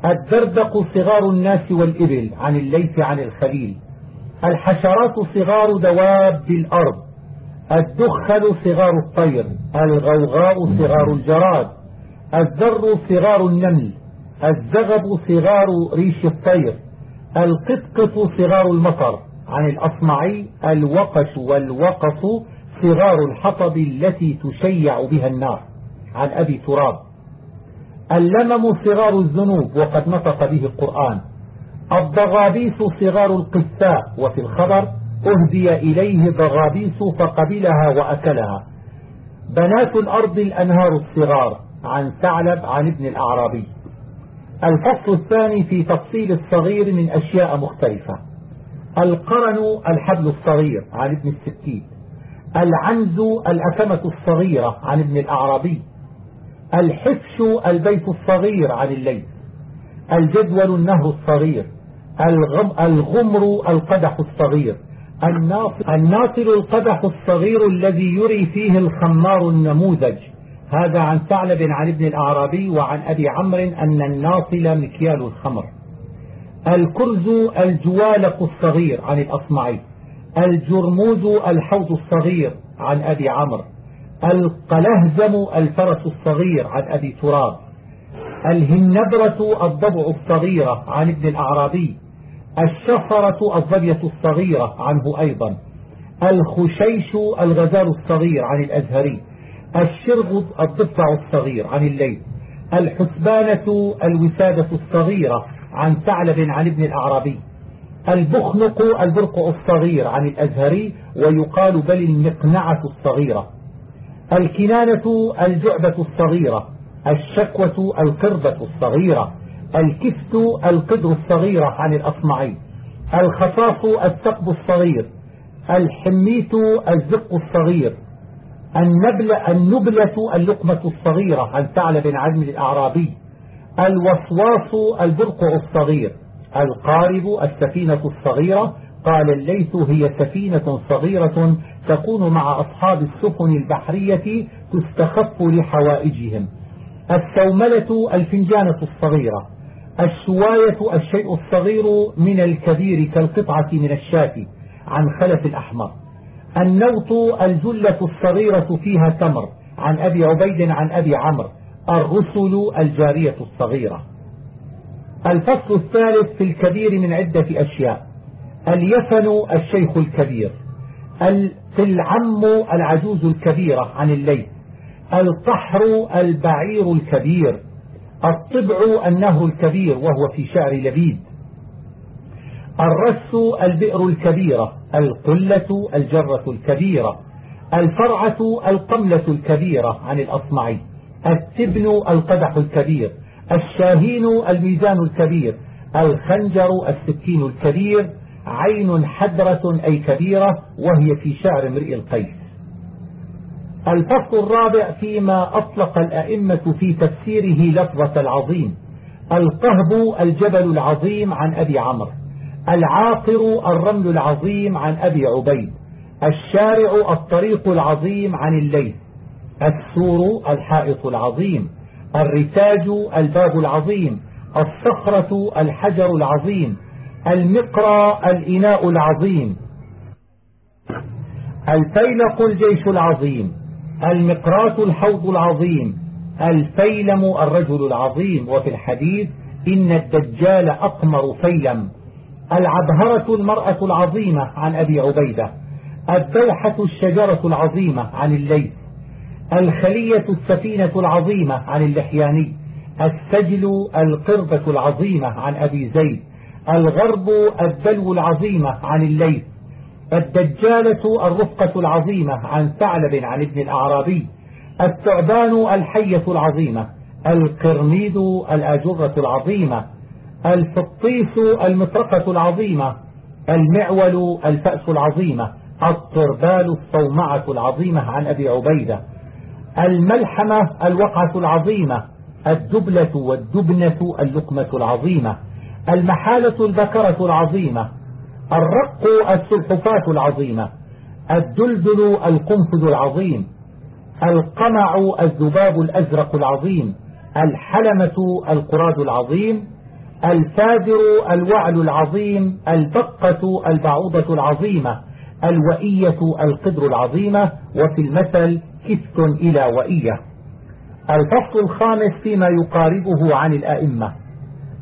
Speaker 1: الدردق صغار الناس والإبل عن الليث عن الخليل. الحشرات صغار دواب الأرض الدخل صغار الطير الغوغاء صغار الجراد الذر صغار النمل الزغب صغار ريش الطير القطقط صغار المطر عن الأصمعي الوقش والوقص صغار الحطب التي تشيع بها النار عن أبي تراب. اللمم صغار الذنوب وقد نطق به القرآن. الضغابيس صغار القساء وفي الخبر أهدي إليه ضغابيس فقبلها وأكلها. بنات الأرض الأنهار الصغار عن ثعلب عن ابن الأعرابي. الفصل الثاني في تفصيل الصغير من أشياء مختلفة. القرن الحبل الصغير عن ابن الستين. العنز الأكمة الصغيرة عن ابن الأعرابي. الحفش البيت الصغير عن الليل الجدول النهر الصغير الغمر القدح الصغير. الناصر القدح الصغير الذي يري فيه الخمار النموذج. هذا عن ثعلب عن ابن الأعرابي وعن أبي عمرو أن الناصل مكيال الخمر. الكرز الجوالق الصغير عن الأصمعي. الجرموز الحوض الصغير عن أبي عمرو. القلهزم الفرس الصغير عن أبي تراب. الهنبرة الضبع الصغيرة عن ابن الأعرابي. الشفرة الظبية الصغيرة عنه أيضا. الخشيش الغزال الصغير عن الأزهري. الشرغب الضفع الصغير عن الليل. الحسبانة الوسادة الصغيرة عن ثعلب عن ابن الأعرابي. البخنق البرقع الصغير عن الأزهري ويقال بل المقنعة الصغيرة. الكنانة الجعبة الصغيرة. الشكوة القربة الصغيرة. الكفت القدر الصغيرة عن الأصمعي الخصاص الثقب الصغير الحميت الزق الصغير النبلة, النبلة اللقمة الصغيرة عن ثعلب عزم الأعرابي الوصواص البرقع الصغير القارب السفينة الصغيرة قال الليث هي سفينة صغيرة تكون مع أصحاب السفن البحرية تستخف لحوائجهم السوملة الفنجانة الصغيرة الشواية الشيء الصغير من الكبير كالقطعة من الشاة عن خلف الأحمر. النوط الجلة الصغيرة فيها تمر عن أبي عبيد عن أبي عمرو. الرسل الجارية الصغيرة. الفصل الثالث في الكبير من عدة أشياء. اليفن الشيخ الكبير. في العم العجوز الكبيرة عن الليل القحر البعير الكبير. الطبع النهر الكبير وهو في شعر لبيد. الرس البئر الكبيرة القلة الجرة الكبيرة الفرعة القملة الكبيرة عن الأصمعي التبن القدح الكبير الشاهين الميزان الكبير الخنجر السكين الكبير عين حدرة أي كبيرة وهي في شعر امرئ القيس. الفصل الرابع فيما أطلق الأئمة في تفسيره لفظة العظيم. القهب الجبل العظيم عن أبي عمرو. العاقر الرمل العظيم عن أبي عبيد. الشارع الطريق العظيم عن الليل السور الحائط العظيم. الرتاج الباب العظيم. الصخرة الحجر العظيم. المقرى الإناء العظيم. الفيلق الجيش العظيم. المقرات الحوض العظيم الفيلم الرجل العظيم وفي الحديث إن الدجال أقمر فيلم. العبهرة المرأة العظيمة عن أبي عبيدة. الدوحة الشجرة العظيمة عن الليث. الخلية السفينة العظيمة عن اللحياني. السجل القربة العظيمة عن أبي زيد. الغرب الدلو العظيمة عن الليث. الدجالة الرفقة العظيمة عن ثعلب عن ابن الأعرابي الثعبان الحية العظيمة القرميد الأجرة العظيمة الفطيس المطرقة العظيمة المعول الفأس العظيمة الطربال الصومعة العظيمة عن أبي عبيدة الملحمة الوقعة العظيمة الدبلة والدبنة اللقمة العظيمة المحالة البكرة العظيمة الرق السلحفاة العظيمة الدلدل القنفذ العظيم القمع الذباب الأزرق العظيم الحلمة القراد العظيم الفاذر الوعل العظيم البقة البعوضة العظيمة الوئية القدر العظيمة وفي المثل كفت إلى وئية. الفصل الخامس فيما يقاربه عن الأئمة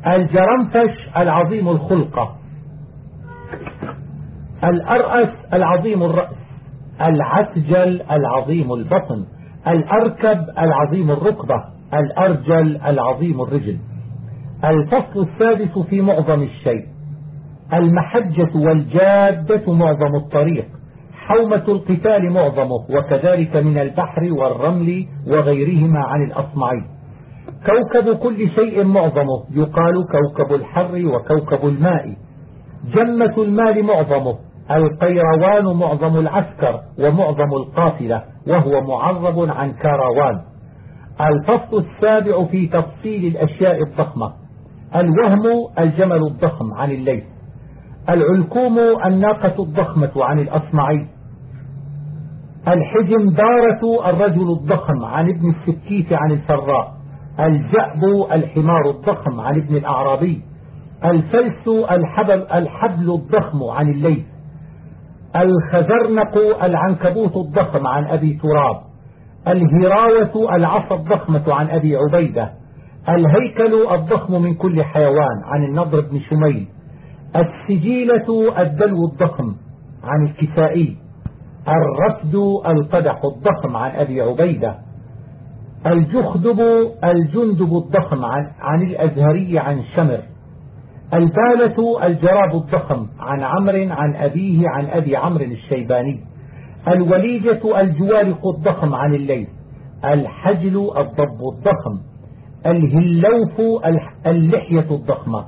Speaker 1: الجرنفش العظيم الخلقة الأرأس العظيم الرأس العسجل العظيم البطن الأركب العظيم الركبة الأرجل العظيم الرجل. الفصل السادس في معظم الشيء المحجة والجادة معظم الطريق حومة القتال معظمه وكذلك من البحر والرمل وغيرهما عن الأصمعي كوكب كل شيء معظمه يقال كوكب الحر وكوكب الماء. جمة المال معظمه القيروان معظم العسكر ومعظم القافلة وهو معرب عن كاروان. الفصل السابع في تفصيل الأشياء الضخمة. الوهم الجمل الضخم عن الليل. العلكوم الناقة الضخمة عن الأصمعي. الحجم دارة الرجل الضخم عن ابن السكيت عن الفراء الجأب الحمار الضخم عن ابن الأعرابي. الفلس الحبل, الحبل الضخم عن الليل. الخزرنق العنكبوت الضخم عن أبي تراب الهراوة العصا الضخمة عن أبي عبيدة الهيكل الضخم من كل حيوان عن النضر بن شميل السجيلة الدلو الضخم عن الكسائي الرفد القدح الضخم عن أبي عبيدة الجخدب الجندب الضخم عن, عن الأزهري عن شمر. البالة الجراب الضخم عن عمر عن أبيه عن أبي عمرو الشيباني. الوليجة الجوارق الضخم عن الليل. الحجل الضب الضخم. الهلوف اللحية الضخمة.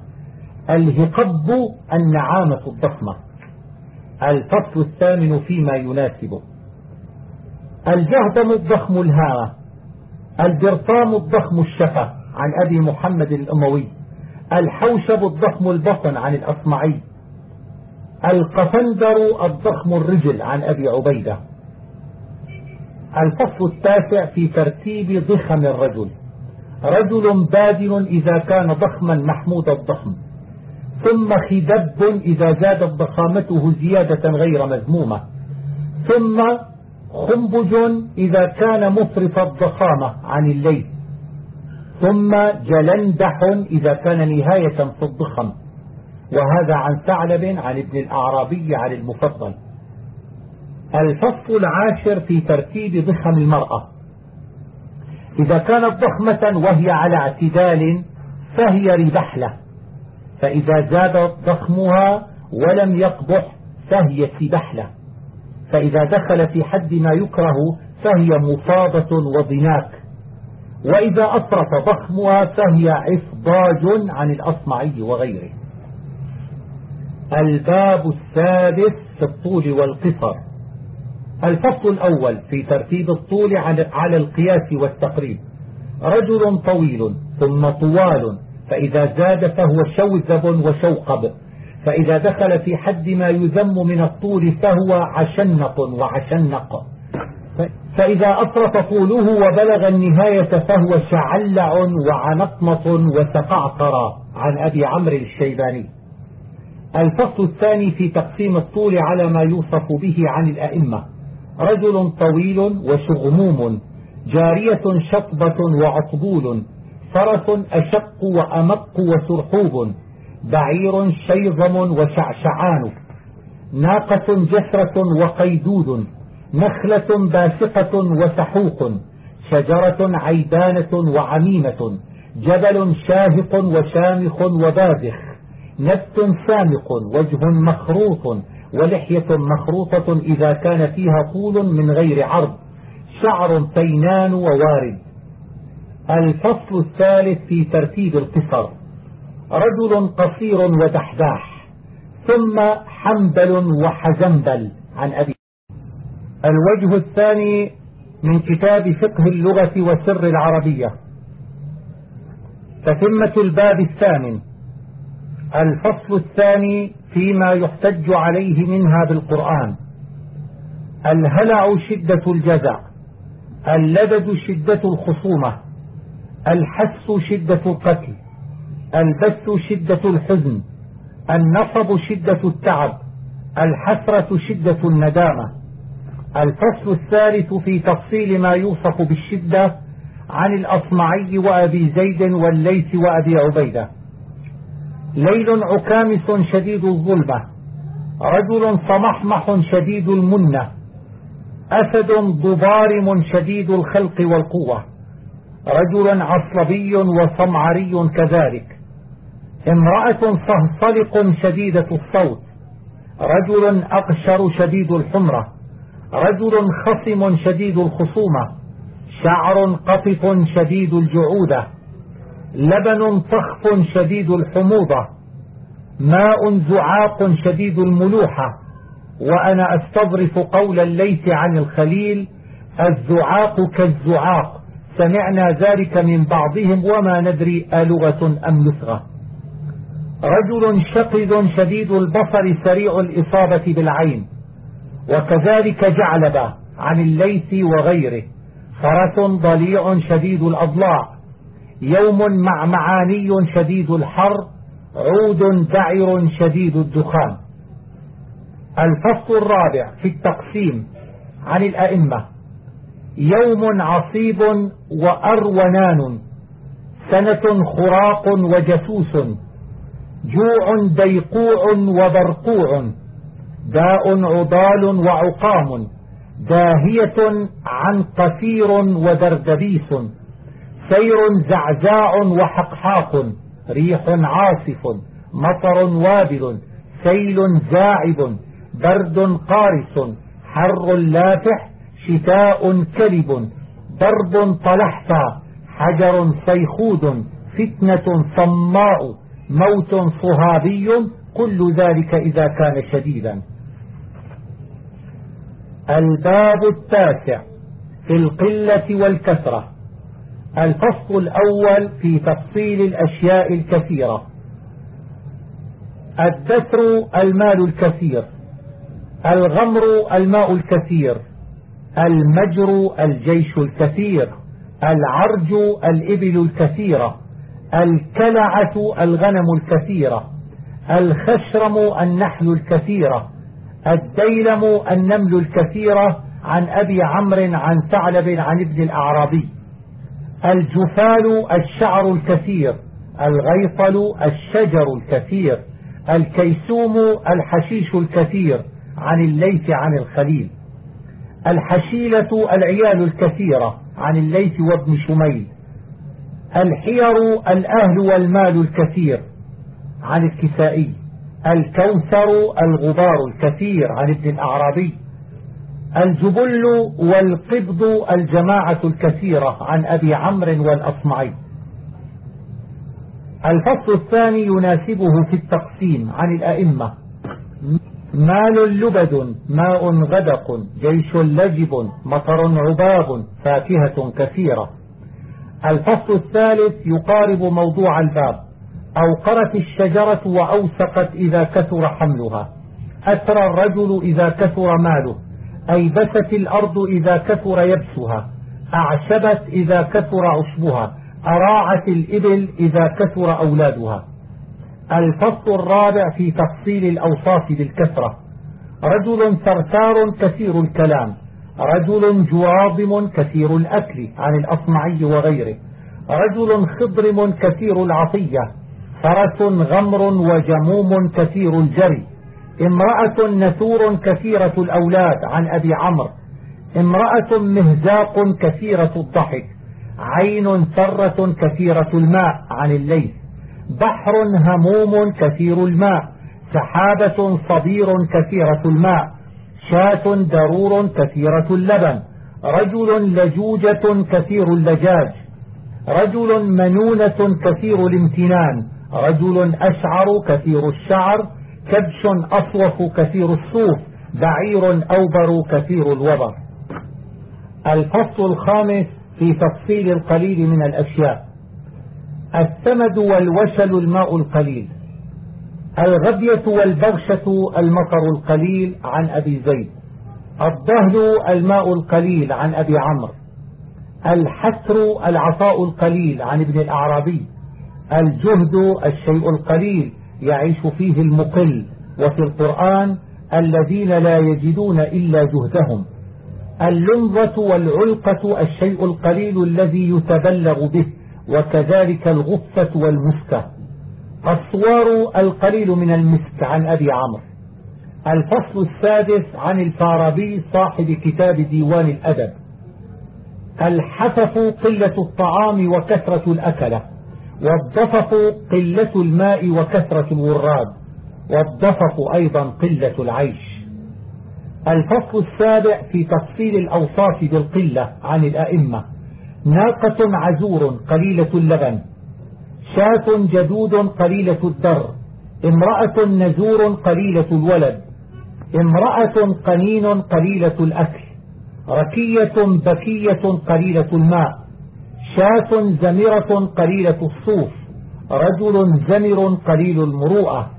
Speaker 1: الهقب النعامة الضخمة. الفصل الثامن فيما يناسبه. الجهضم الضخم الهامة. البرطام الضخم الشفة عن أبي محمد الأموي. الحوشب الضخم البطن عن الأصمعي. القفندر الضخم الرجل عن أبي عبيدة. الفصل التاسع في ترتيب ضخم الرجل. رجل بادن إذا كان ضخما محمود الضخم. ثم خدب إذا زادت ضخامته زيادة غير مذمومة. ثم خنبج إذا كان مفرط الضخامة عن الليل. ثم جلندح إذا كان نهاية في الضخم. وهذا عن ثعلب عن ابن الأعرابي عن المفضل. الفصل العاشر في ترتيب ضخم المرأة. إذا كانت ضخمة وهي على اعتدال فهي ربحلة فإذا زاد ضخمها ولم يقبح فهي سبحلة فإذا دخل في حد ما يكره فهي مفاضة وضناك. وإذا أطرف ضخمها فهي عفضاج عن الأصمعي وغيره. الباب السادس في الطول والقصر. الفصل الأول في ترتيب الطول على القياس والتقريب. رجل طويل ثم طوال فإذا زاد فهو شوذب وشوقب. فإذا دخل في حد ما يذم من الطول فهو عشنق وعشنق. فإذا أطرف طوله وبلغ النهاية فهو شعلع وعنطمط وسقعطر عن أبي عمرو الشيباني. الفصل الثاني في تقسيم الطول على ما يوصف به عن الأئمة. رجل طويل وشغموم جارية شطبة وعطبول فرس أشق وأمق وسرحوب بعير شيظم وشعشعان ناقة جسرة وقيدود. نخلة باسقة وسحوق شجرة عيدانة وعميمة جبل شاهق وشامخ وبازخ نبت سامق وجه مخروط ولحية مخروطة إذا كان فيها طول من غير عرض شعر تينان ووارد. الفصل الثالث في ترتيب القصر. رجل قصير ودحداح ثم حنبل وحزنبل. عن أبي الوجه الثاني من كتاب فقه اللغة وسر العربية. تتمة الباب الثامن. الفصل الثاني فيما يحتج عليه منها بالقرآن. الهلع شدة الجزع. اللدد شدة الخصومة. الحس شدة القتل. البث شدة الحزن. النصب شدة التعب. الحسرة شدة الندامة. الفصل الثالث في تفصيل ما يوصف بالشدة عن الأصمعي وأبي زيد والليث وأبي عبيدة. ليل عكامس شديد الظلمة رجل صمحمح شديد المنة أسد ضبارم شديد الخلق والقوة رجل عصبي وصمعري كذلك امرأة صهصلق شديدة الصوت رجل أقشر شديد الحمرة. رجل خصم شديد الخصومة شعر قطف شديد الجعودة لبن طخف شديد الحموضة ماء زعاق شديد الملوحة وأنا أستظرف قول الليث عن الخليل الزعاق كالزعاق سمعنا ذلك من بعضهم وما ندري ألغة أم لسغة رجل شقد شديد البصر سريع الإصابة بالعين. وكذلك جعلب عن الليث وغيره فرس ضليع شديد الأضلاع يوم مع معاني شديد الحر عود دعر شديد الدخان. الفصل الرابع في التقسيم عن الأئمة. يوم عصيب وأرونان سنة خراق وجسوس جوع ديقوع وبرقوع. داء عضال وعقام داهية عن قثير ودردبيس سير زعزاع وحقحاق ريح عاصف مطر وابل سيل زاعب برد قارس حر لافح شتاء كلب ضرب طلحت حجر صيخود فتنة صماء موت صهابي كل ذلك إذا كان شديدا. الباب التاسع في القلة والكثرة الفصل الأول في تفصيل الأشياء الكثيرة. الدثر المال الكثير الغمر الماء الكثير المجر الجيش الكثير العرج الإبل الكثيرة الكلعة الغنم الكثيرة الخشرم النحل الكثيرة الديلم النمل الكثيرة عن أبي عمرو عن ثعلب عن ابن الأعرابي. الجفال الشعر الكثير الغيطل الشجر الكثير الكيسوم الحشيش الكثير عن الليث عن الخليل. الحشيلة العيال الكثيرة عن الليث وابن شميل. الحير الأهل والمال الكثير عن الكسائي. الكوثر الغبار الكثير عن ابن الأعرابي الجبل والقبض الجماعة الكثيرة عن أبي عمرو والأصمعي. الفصل الثاني يناسبه في التقسيم عن الأئمة. مال لبد ماء غدق جيش لجب مطر عباب فاكهة كثيرة. الفصل الثالث يقارب موضوع الباب. أوقرت الشجرة وأوسقت إذا كثر حملها. أسرى الرجل إذا كثر ماله. أيبست الأرض إذا كثر يبسها. أعشبت إذا كثر عشبها. أراعت الإبل إذا كثر أولادها. الفصل الرابع في تفصيل الأوصاف بالكثرة. رجل ثرثار كثير الكلام. رجل جواظم كثير الأكل عن الأصمعي وغيره. رجل خضرم كثير العطية. فرس غمر وجموم كثير الجري. امرأة نثور كثيرة الأولاد عن أبي عمرو. امرأة مهزاق كثيرة الضحك. عين ثرة كثيرة الماء عن الليل. بحر هموم كثير الماء. سحابة صبير كثيرة الماء. شاة درور كثيرة اللبن. رجل لجوجة كثير اللجاج. رجل منونة كثير الامتنان. رجل أشعر كثير الشعر كبش أصوف كثير الصوف بعير أوبر كثير الوبر. الفصل الخامس في تفصيل القليل من الأشياء. السمد والوشل الماء القليل. الغبية والبغشة المطر القليل عن أبي زيد. الضهل الماء القليل عن أبي عمرو. الحسر العطاء القليل عن ابن الأعرابي. الجهد الشيء القليل يعيش فيه المقل وفي القرآن الذين لا يجدون إلا جهدهم. اللنظة والعلقة الشيء القليل الذي يتبلغ به وكذلك الغفة والمسكة الصوار القليل من المسك عن أبي عمرو. الفصل السادس عن الفارابي صاحب كتاب ديوان الأدب. الحفف قلة الطعام وكثرة الأكلة. والضفف قلة الماء وكثرة الوراد والضفف أيضا قلة العيش. الفصل السابع في تفصيل الأوصاف بالقلة عن الأئمة. ناقة عزور قليلة اللبن. شاة جدود قليلة الدر. امرأة نزور قليلة الولد. امرأة قنين قليلة الأكل. ركية بكية قليلة الماء. شاة زمرة قليلة الصوف رجل زمر قليل المروءة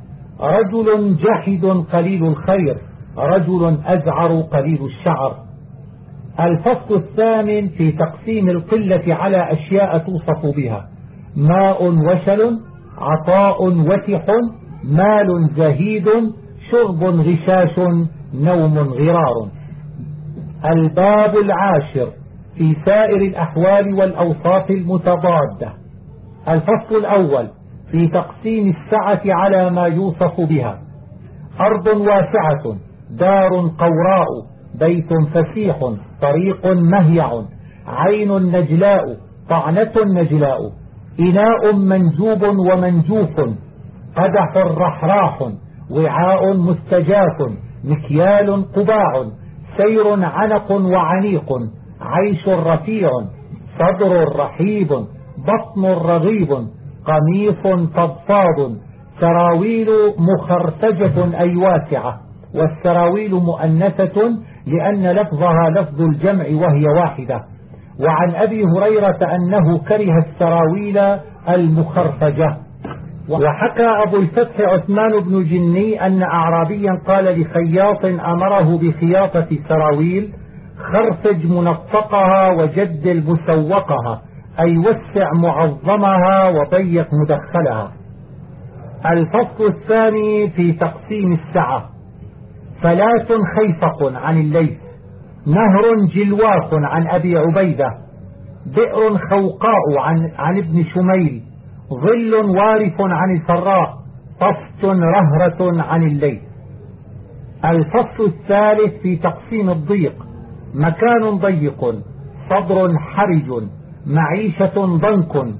Speaker 1: رجل جحد قليل الخير رجل أزعر قليل الشعر. الفصل الثامن في تقسيم القلة على أشياء توصف بها ماء وشل عطاء وتح مال زهيد شرب غشاش نوم غرار. الباب العاشر في سائر الأحوال والأوصاف المتضادة. الفصل الأول في تقسيم السعة على ما يوصف بها. أرض واسعة دار قوراء بيت فسيح طريق مهيع عين نجلاء طعنة نجلاء. إناء منجوب ومنجوف قدح رحراح وعاء مستجاف مكيال قباع سير عنق وعنيق. عيش رفيع صدر رحيب بطن رغيب قميص فضفاض سراويل مخرتجة أي واسعة والسراويل مؤنثة لأن لفظها لفظ الجمع وهي واحدة. وعن أبي هريرة أنه كره السراويل المخرفجة وحكى أبو الفتح عثمان بن جني أن أعرابيا قال لخياط أمره بخياطة سراويل خرفج منطقها وجدل مسوقها أي وسع معظمها وضيق مدخلها. الفصل الثاني في تقسيم السعة ثلاث خيفق عن الليث نهر جلواق عن أبي عبيدة بئر خوقاء عن, عن ابن شميل ظل وارف عن الفراء طفت رهرة عن الليل الفصل الثالث في تقسيم الضيق. مكان ضيق صدر حرج معيشة ضنك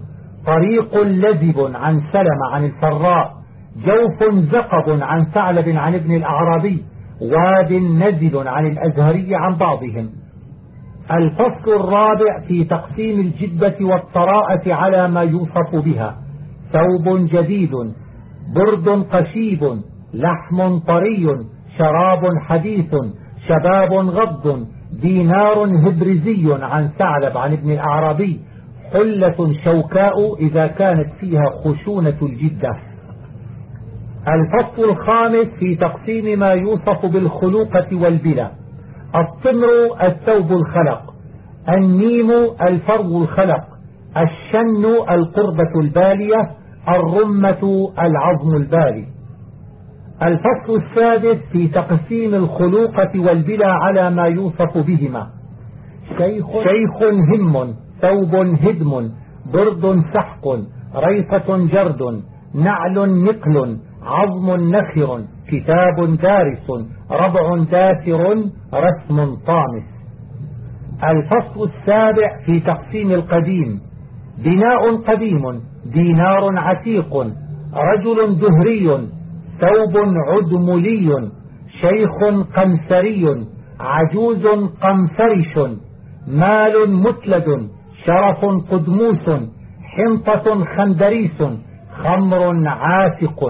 Speaker 1: طريق لذب عن سلم عن الفراء جوف زقب عن ثعلب عن ابن الأعرابي واد نزل عن الأزهري عن بعضهم. الفصل الرابع في تقسيم الجدة والطراءة على ما يوصف بها. ثوب جديد برد قشيب لحم طري شراب حديث شباب غض دينار هبرزي عن ثعلب عن ابن الأعرابي حلة شوكاء إذا كانت فيها خشونة الجدة. الفصل الخامس في تقسيم ما يوصف بالخلوقة والبلا. الطمر الثوب الخلق النيم الفرو الخلق الشن القربة البالية الرمة العظم البالي. الفصل السادس في تقسيم الخلوقة والبلا على ما يوصف بهما. شيخ, شيخ هم ثوب هدم برد سحق ريفة جرد نعل نقل عظم نخر كتاب دارس ربع داثر رسم طامس. الفصل السابع في تقسيم القديم. بناء قديم دينار عتيق رجل دهري ثوب عدملي شيخ قنسري عجوز قنفرش مال متلد شرف قدموس حنطة خندريس خمر عاتق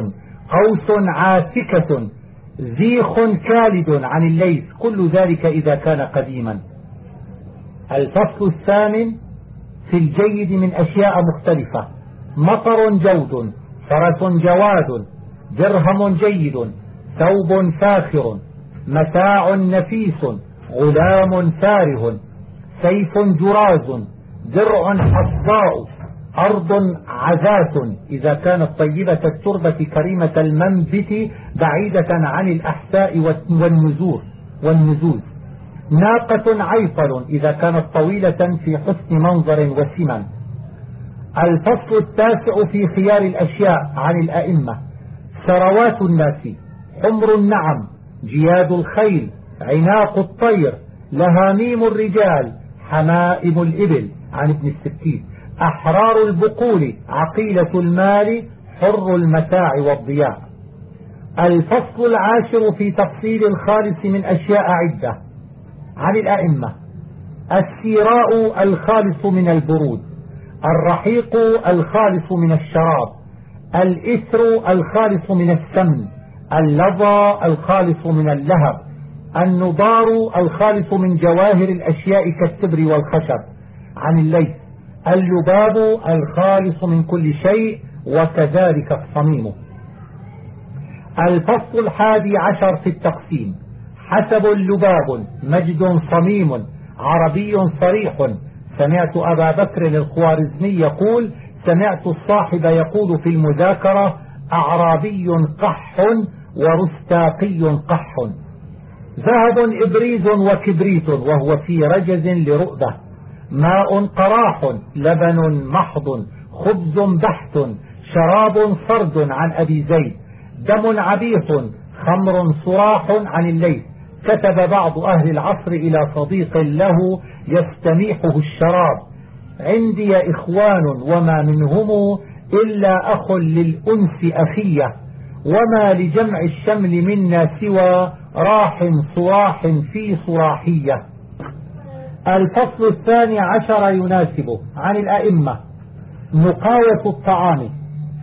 Speaker 1: قوس عاتكة زيخ كالد عن الليث كل ذلك إذا كان قديما. الفصل الثامن في الجيد من أشياء مختلفة مطر جود فرس جواد درهم جيد ثوب فاخر متاع نفيس غلام فاره سيف جراز درع حصداء أرض عذاة إذا كانت طيبة التربة كريمة المنبت بعيدة عن الأحساء والنزور والنزول. ناقة عيطل إذا كانت طويلة في حسن منظر وسمن. الفصل التاسع في خيار الأشياء عن الأئمة. ثروات الناس. حمر النعم جياد الخيل عناق الطير لهاميم الرجال حمائم الإبل. عن ابن السكين أحرار البقول عقيلة المال حر المتاع والضياء الفصل العاشر في تفصيل الخالص من أشياء عدة. عن الأئمة. السيراء الخالص من البرود. الرحيق الخالص من الشراب. الإثر الخالص من السمن اللظى الخالص من اللهب النضار الخالص من جواهر الأشياء كالتبر والخشب. عن الليث اللباب الخالص من كل شيء وكذلك الصميم. الفصل الحادي عشر في التقسيم. حسب اللباب مجد صميم عربي صريح. سمعت أبا بكر الخوارزمي يقول سمعت الصاحب يقول في المذاكرة أعرابي قح ورستاقي قح. ذهب إبريز وكبريت وهو في رجز لرؤبة. ماء قراح لبن محض خبز بحت شراب فرد عن أبي زيد دم عبيح خمر صراح عن الليل كتب بعض أهل العصر إلى صديق له يستميحه الشراب. عندي إخوان وما منهم إلا أخ للأنس أخية وما لجمع الشمل منا سوى راح صراح في صراحية. الفصل الثاني عشر يناسبه عن الأئمة. نقاوة الطعام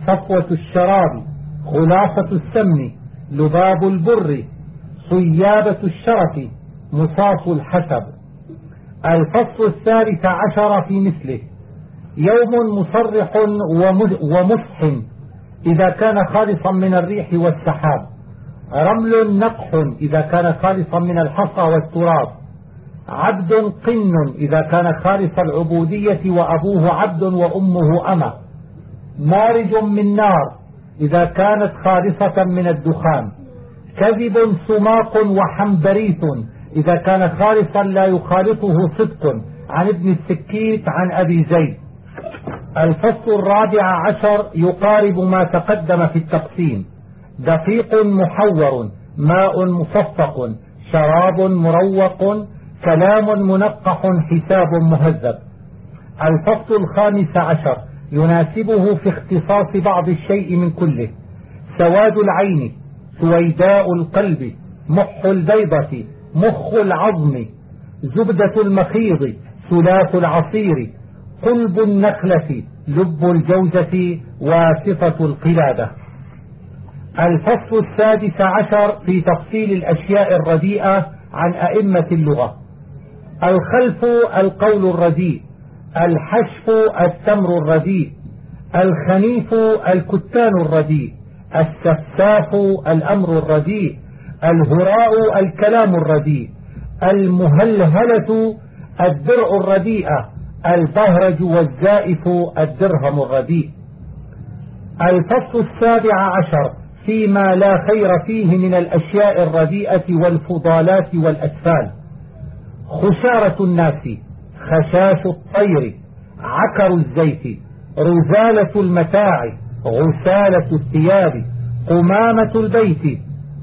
Speaker 1: صفوة الشراب خلاصة السمن لباب البر صيابة الشرف مصاف الحسب. الفصل الثالث عشر في مثله. يوم مصرح ومسح إذا كان خالصا من الريح والسحاب. رمل نقح إذا كان خالصا من الحصى والتراب. عبد قن إذا كان خالص العبودية وأبوه عبد وأمه أمة. مارج من نار إذا كانت خالصة من الدخان. كذب سماق وحنبريث إذا كان خالصا لا يخالطه صدق عن ابن السكيت عن أبي زيد. الفصل الرابع عشر يقارب ما تقدم في التقسيم. دقيق محور ماء مصفق شراب مروق كلام منقح حساب مهذب. الفصل الخامس عشر يناسبه في اختصاص بعض الشيء من كله. سواد العين سويداء القلب مح البيضة مخ العظم زبدة المخيض ثلاث العصير قلب النخلة لب الجوزة واسطة القلادة. الفصل السادس عشر في تفصيل الأشياء الرديئة عن أئمة اللغة. الخلف القول الرديء الحشف التمر الرديء الخنيف الكتان الرديء السفاف الأمر الرديء الهراء الكلام الرديء المهلهلة الدرع الرديئة البهرج والزائف الدرهم الرديء. الفصل السابع عشر فيما لا خير فيه من الأشياء الرديئة والفضالات والأسفال. خشارة الناس خشاش الطير عكر الزيت رزالة المتاع غسالة الثياب قمامة البيت.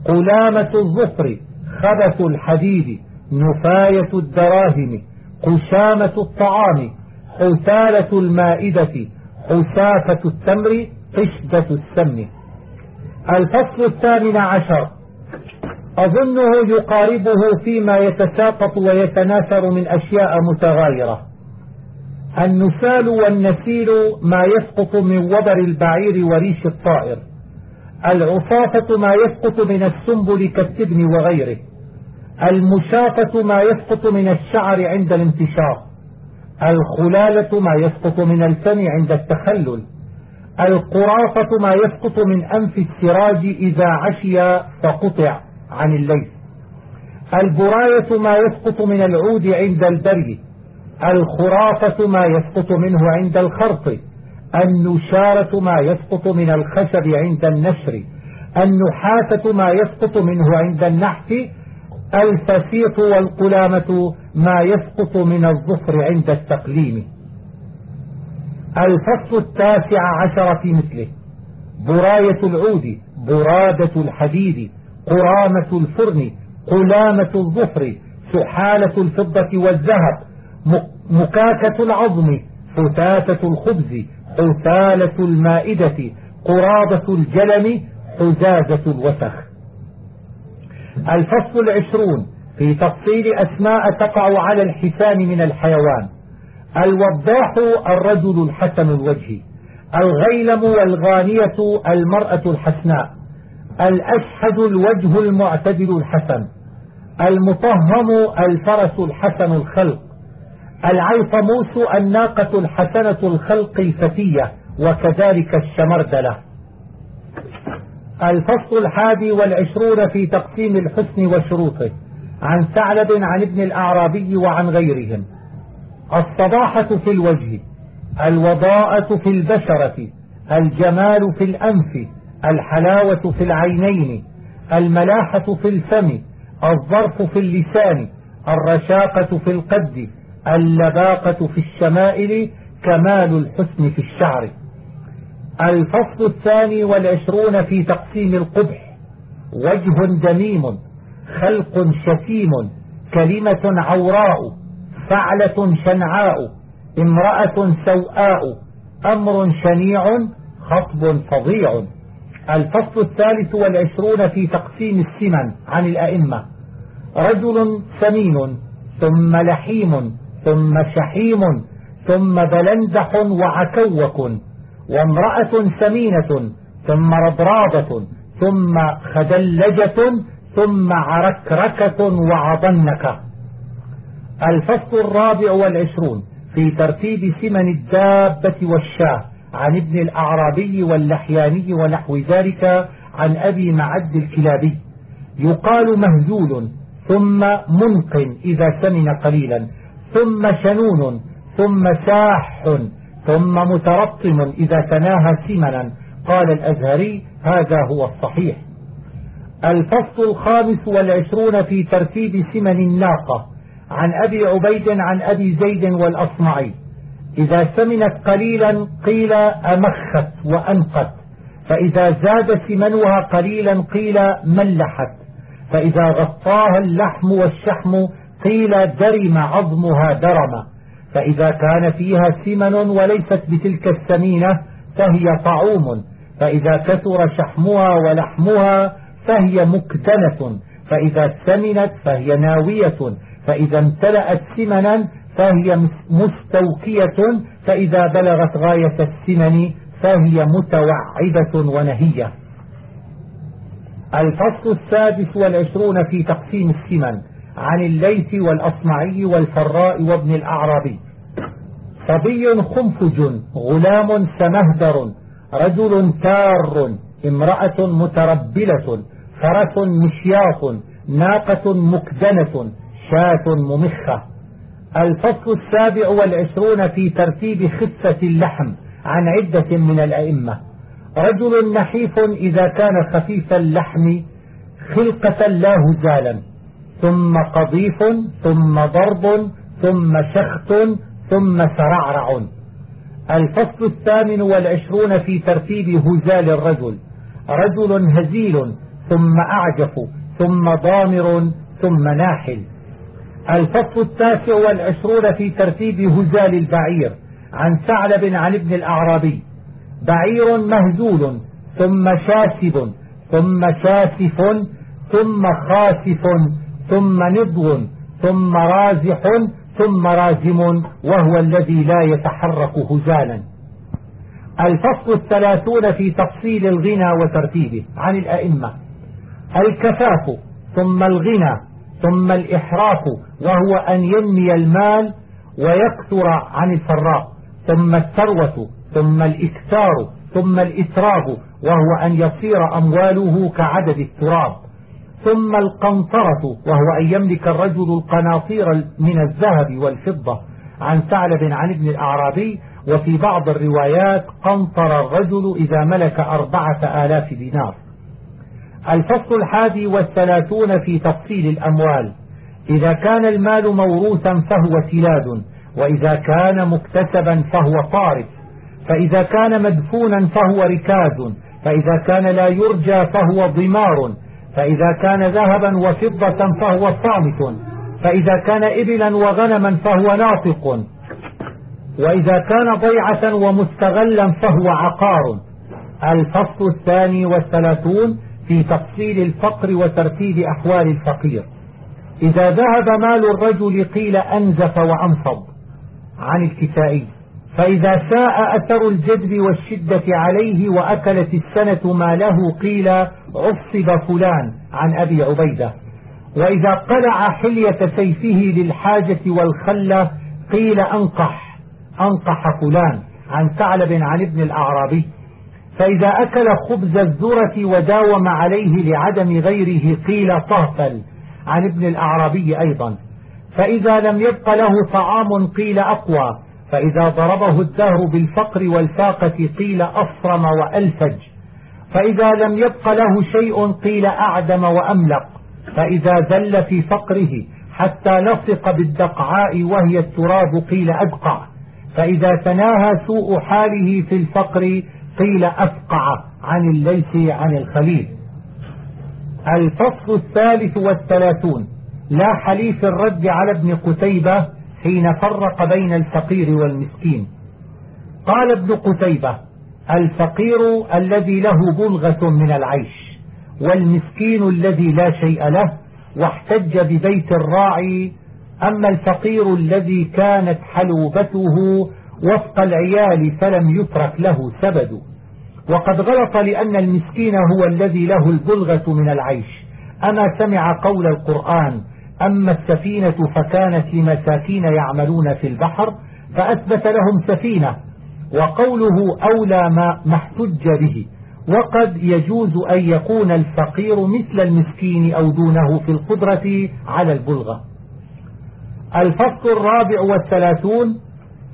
Speaker 1: قلامة الظفر خبث الحديد نفاية الدراهم قشامة الطعام حثالة المائدة حسافة التمر قشدة السمن. الفصل الثامن عشر. أظنه يقاربه فيما يتساقط ويتناثر من أشياء متغايرة. النسال والنسيل ما يسقط من وبر البعير وريش الطائر. العصافة ما يسقط من السنبل كالتبن وغيره. المشاطة ما يسقط من الشعر عند الانتشار. الخلالة ما يسقط من الفم عند التخلل. القرافة ما يسقط من أنف السراج إذا عشي فقطع عن الليل. البراية ما يسقط من العود عند البري. الخرافة ما يسقط منه عند الخرط. النشارة ما يسقط من الخشب عند النشر النحاسة ما يسقط منه عند النحت الفسيط والقلامة ما يسقط من الظفر عند التقليم. الفصل التاسع عشر في مثله براية العود برادة الحديد قرامة الفرن قلامة الظفر سحالة الفضة والذهب مكاكة العظم فتاتة الخبز حثالة المائدة قرابة الجلم حزازة الوسخ. الفصل العشرون في تفصيل أسماء تقع على الحسان من الحيوان. الوضاح الرجل الحسن الوجه. الغيلم والغانية المرأة الحسناء. الأشهد الوجه المعتدل الحسن. المطهم الفرس الحسن الخلق. العيطموس الناقة الحسنة الخلق الفتية وكذلك الشمردلة. الفصل الحادي والعشرون في تقسيم الحسن وشروطه. عن ثعلب عن ابن الأعرابي وعن غيرهم. الصباحة في الوجه الوضاءة في البشرة الجمال في الأنف الحلاوة في العينين الملاحة في الفم الظرف في اللسان الرشاقة في القد اللباقة في الشمائل كمال الحسن في الشعر. الفصل الثاني والعشرون في تقسيم القبح. وجه دميم خلق شتيم كلمة عوراء فعلة شنعاء امرأة سوءاء أمر شنيع خطب فظيع. الفصل الثالث والعشرون في تقسيم السمن عن الأئمة. رجل سمين ثم لحيم ثم شحيم ثم بلندح وعكوك وامرأة سمينة ثم رضراضة ثم خدلجة ثم عركركة وعضنكة الفصل الرابع والعشرون في ترتيب سمن الدابة والشاه عن ابن الأعرابي واللحياني ونحو ذلك عن أبي معد الكلابي. يقال مهزول ثم منق إذا سمن قليلا. ثم شنون ثم ساح ثم مترطم إذا تناهى سمنا. قال الأزهري هذا هو الصحيح. الفصل الخامس والعشرون في ترتيب سمن الناقة. عن أبي عبيد عن أبي زيد والأصمعي. إذا سمنت قليلا قيل أمخت وأنقت. فإذا زاد سمنها قليلا قيل ملحت. فإذا غطاها اللحم والشحم قيل درم عظمها درم. فإذا كان فيها سمن وليست بتلك السمينة فهي طعوم. فإذا كثر شحمها ولحمها فهي مكدنة فإذا سمنت فهي ناوية. فإذا امتلأت سمنا فهي مستوكية. فإذا بلغت غاية السمن فهي متوعبة ونهية. الفصل السادس والعشرون في تقسيم السمن. عن الليث والأصمعي والفراء وابن الأعرابي. صبي خنفج غلام سمهدر رجل تار امرأة متربلة فرس مشياط ناقة مكدنة شاة ممخة. الفصل السابع والعشرون في ترتيب خفة اللحم عن عدة من الأئمة. رجل نحيف إذا كان خفيف اللحم خلقة لا هزالا ثم قضيف ثم ضرب ثم شخط ثم سرعرع. الفصل الثامن والعشرون في ترتيب هزال الرجل. رجل هزيل ثم أعجف ثم ضامر ثم ناحل. الفصل التاسع والعشرون في ترتيب هزال البعير. عن ثعلب عن ابن الأعرابي. بعير مهزول ثم شاسب ثم شاسف ثم خاسف. ثم نضغ ثم رازح ثم رازم وهو الذي لا يتحرك هزالا. الفصل الثلاثون في تفصيل الغنى وترتيبه عن الأئمة. الكفاف ثم الغنى ثم الإحراف وهو أن ينمي المال ويكثر عن الفراء. ثم الثروة ثم الإكثار ثم الإسراف وهو أن يصير أمواله كعدد التراب. ثم القنطرة وهو أن يملك الرجل القناطير من الذهب والفضة. عن ثعلب عن ابن الأعرابي وفي بعض الروايات قنطر الرجل إذا ملك أربعة آلاف دينار. الفصل الحادي والثلاثون في تفصيل الأموال. إذا كان المال موروثا فهو سلاد وإذا كان مكتسبا فهو طارف فإذا كان مدفونا فهو ركاز فإذا كان لا يرجى فهو ضمار. فإذا كان ذهبا وفضة فهو صامت فإذا كان إبلا وغنما فهو ناطق وإذا كان ضيعة ومستغلا فهو عقار. الفصل الثاني والثلاثون في تفصيل الفقر وترتيب أحوال الفقير. إذا ذهب مال الرجل قيل أنزف وأنفض عن الكسائي فإذا ساء أثر الجدب والشدة عليه وأكلت السنة ما له قيل عصب فلان عن أبي عبيدة. وإذا قلع حلية سيفه للحاجة والخلة قيل أنقح أنقح فلان عن ثعلب عن ابن الأعرابي. فإذا أكل خبز الذرة وداوم عليه لعدم غيره قيل طهفل عن ابن الأعرابي أيضا. فإذا لم يبق له طعام قيل أقوى. فإذا ضربه الدهر بالفقر والفاقة قيل أصرم وألفج. فإذا لم يبق له شيء قيل أعدم وأملق فإذا ذل في فقره حتى لصق بالدقعاء وهي التراب قيل أدقع فإذا تناهى سوء حاله في الفقر قيل أفقع عن الليث عن الخليل. الفصل الثالث والثلاثون لا حليف الرد على ابن قتيبة حين فرق بين الفقير والمسكين. قال ابن قتيبة الفقير الذي له بلغة من العيش والمسكين الذي لا شيء له واحتج ببيت الراعي. أما الفقير الذي كانت حلوبته وفق العيال فلم يترك له سبد. وقد غلط لأن المسكين هو الذي له البلغة من العيش. أما سمع قول القرآن أما السفينة فكانت لمساكين يعملون في البحر فأثبت لهم سفينة. وقوله أولى ما محتج به. وقد يجوز أن يكون الفقير مثل المسكين أو دونه في القدرة على البلغة. الفصل الرابع والثلاثون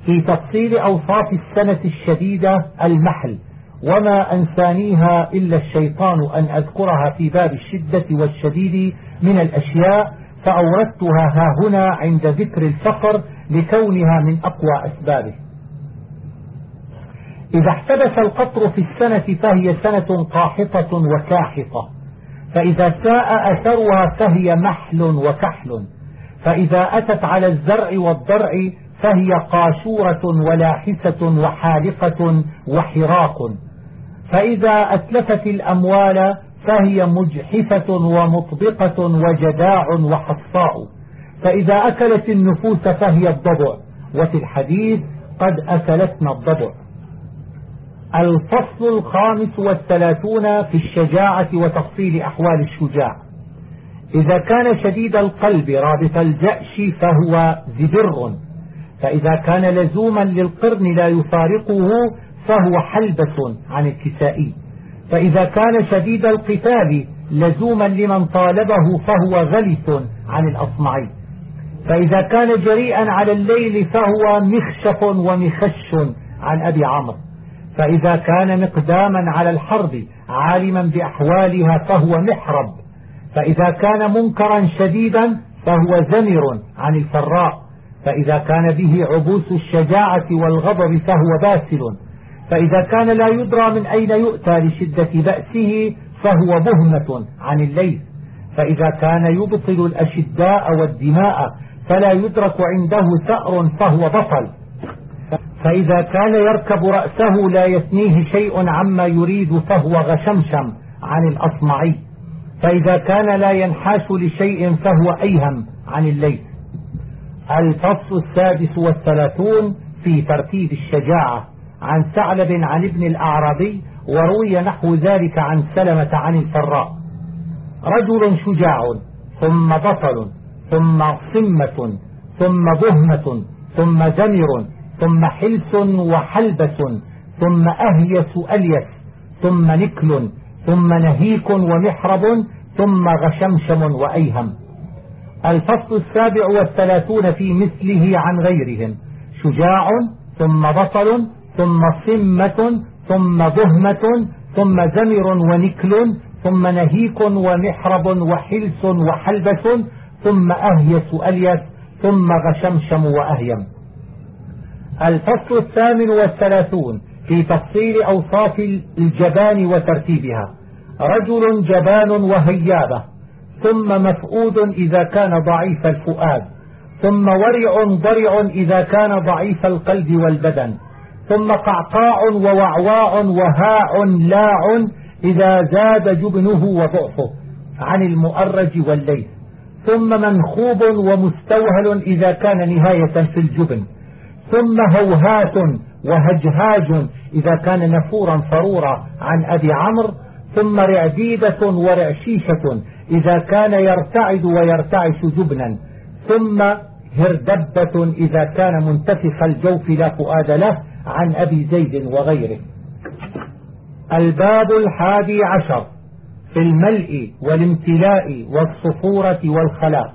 Speaker 1: في تفصيل أوصاف السنة الشديدة المحل وما أنسانيها إلا الشيطان أن أذكرها في باب الشدة والشديد من الأشياء فأوردتها ها هنا عند ذكر الفقر لكونها من أقوى أسبابه. إذا احتبس القطر في السنة فهي سنة قاحطة وكاحطة. فإذا ساء أثرها فهي محل وكحل. فإذا أتت على الزرع والضرع فهي قاشورة ولاحسة وحالقة وحراق. فإذا أتلفت الأموال فهي مجحفة ومطبقة وجداع وحصاء. فإذا أكلت النفوس فهي الضبع. وفي الحديث قد أكلتنا الضبع. الفصل الخامس والثلاثون في الشجاعة وتفصيل أحوال الشجاع. إذا كان شديد القلب رابط الجأش فهو زبر. فإذا كان لزوما للقرن لا يفارقه فهو حلبة عن الكسائي فإذا كان شديد القتال لزوما لمن طالبه فهو غلس عن الأصمعي فإذا كان جريئا على الليل فهو مخشف ومخش عن أبي عمرو. فإذا كان مقداما على الحرب عالما بأحوالها فهو محرب. فإذا كان منكرا شديدا فهو زمر عن الفراء. فإذا كان به عبوس الشجاعة والغضب فهو باسل. فإذا كان لا يدرى من أين يؤتى لشدة بأسه فهو بهمة عن الليل. فإذا كان يبطل الأشداء والدماء فلا يدرك عنده ثأر فهو بطل. فإذا كان يركب رأسه لا يثنيه شيء عما يريد فهو غشمشم عن الأصمعي فإذا كان لا ينحاش لشيء فهو أيهم عن الليل. الفصل السادس والثلاثون في ترتيب الشجاعة. عن ثعلب عن ابن الأعرابي وروي نحو ذلك عن سلمة عن الفراء. رجل شجاع ثم بطل ثم صمة ثم بهمة ثم زمر ثم حلس وحلبس ثم أهيس أليس ثم نكل ثم نهيك ومحرب ثم غشمشم وأيهم. الفصل السابع والثلاثون في مثله عن غيرهم. شجاع ثم بطل ثم صمة ثم بهمة ثم زمر ونكل ثم نهيك ومحرب وحلس وحلبس ثم أهيس أليس ثم غشمشم وأهيم. الفصل الثامن والثلاثون في تفصيل أوصاف الجبان وترتيبها. رجل جبان وهيابة ثم مفؤود إذا كان ضعيف الفؤاد ثم ورع ضرع إذا كان ضعيف القلب والبدن ثم قعقاع ووعواع وهاع لاع إذا زاد جبنه وضعفه عن المؤرج والليل ثم منخوب ومستوهل إذا كان نهاية في الجبن. ثم هوهات وهجهاج إذا كان نفورا فرورا عن أبي عمرو ثم رعديدة ورعشيشة إذا كان يرتعد ويرتعش جبنا ثم هردبة إذا كان منتفخ الجوف لا فؤاد له عن أبي زيد وغيره. الباب الحادي عشر في الملء والامتلاء والصفورة والخلاء.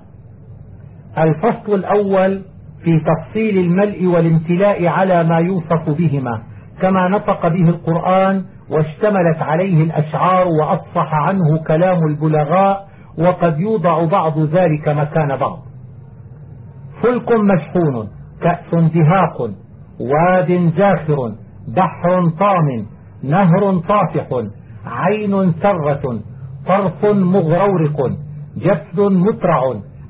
Speaker 1: الفصل الأول في تفصيل الملء والامتلاء على ما يوصف بهما كما نطق به القرآن واشتملت عليه الأشعار وأصح عنه كلام البلغاء وقد يوضع بعض ذلك مكان بعض. فلك مشحون كأس دهاق واد زاخر بحر طام نهر طافح عين سرة طرف مغرورق جسد مترع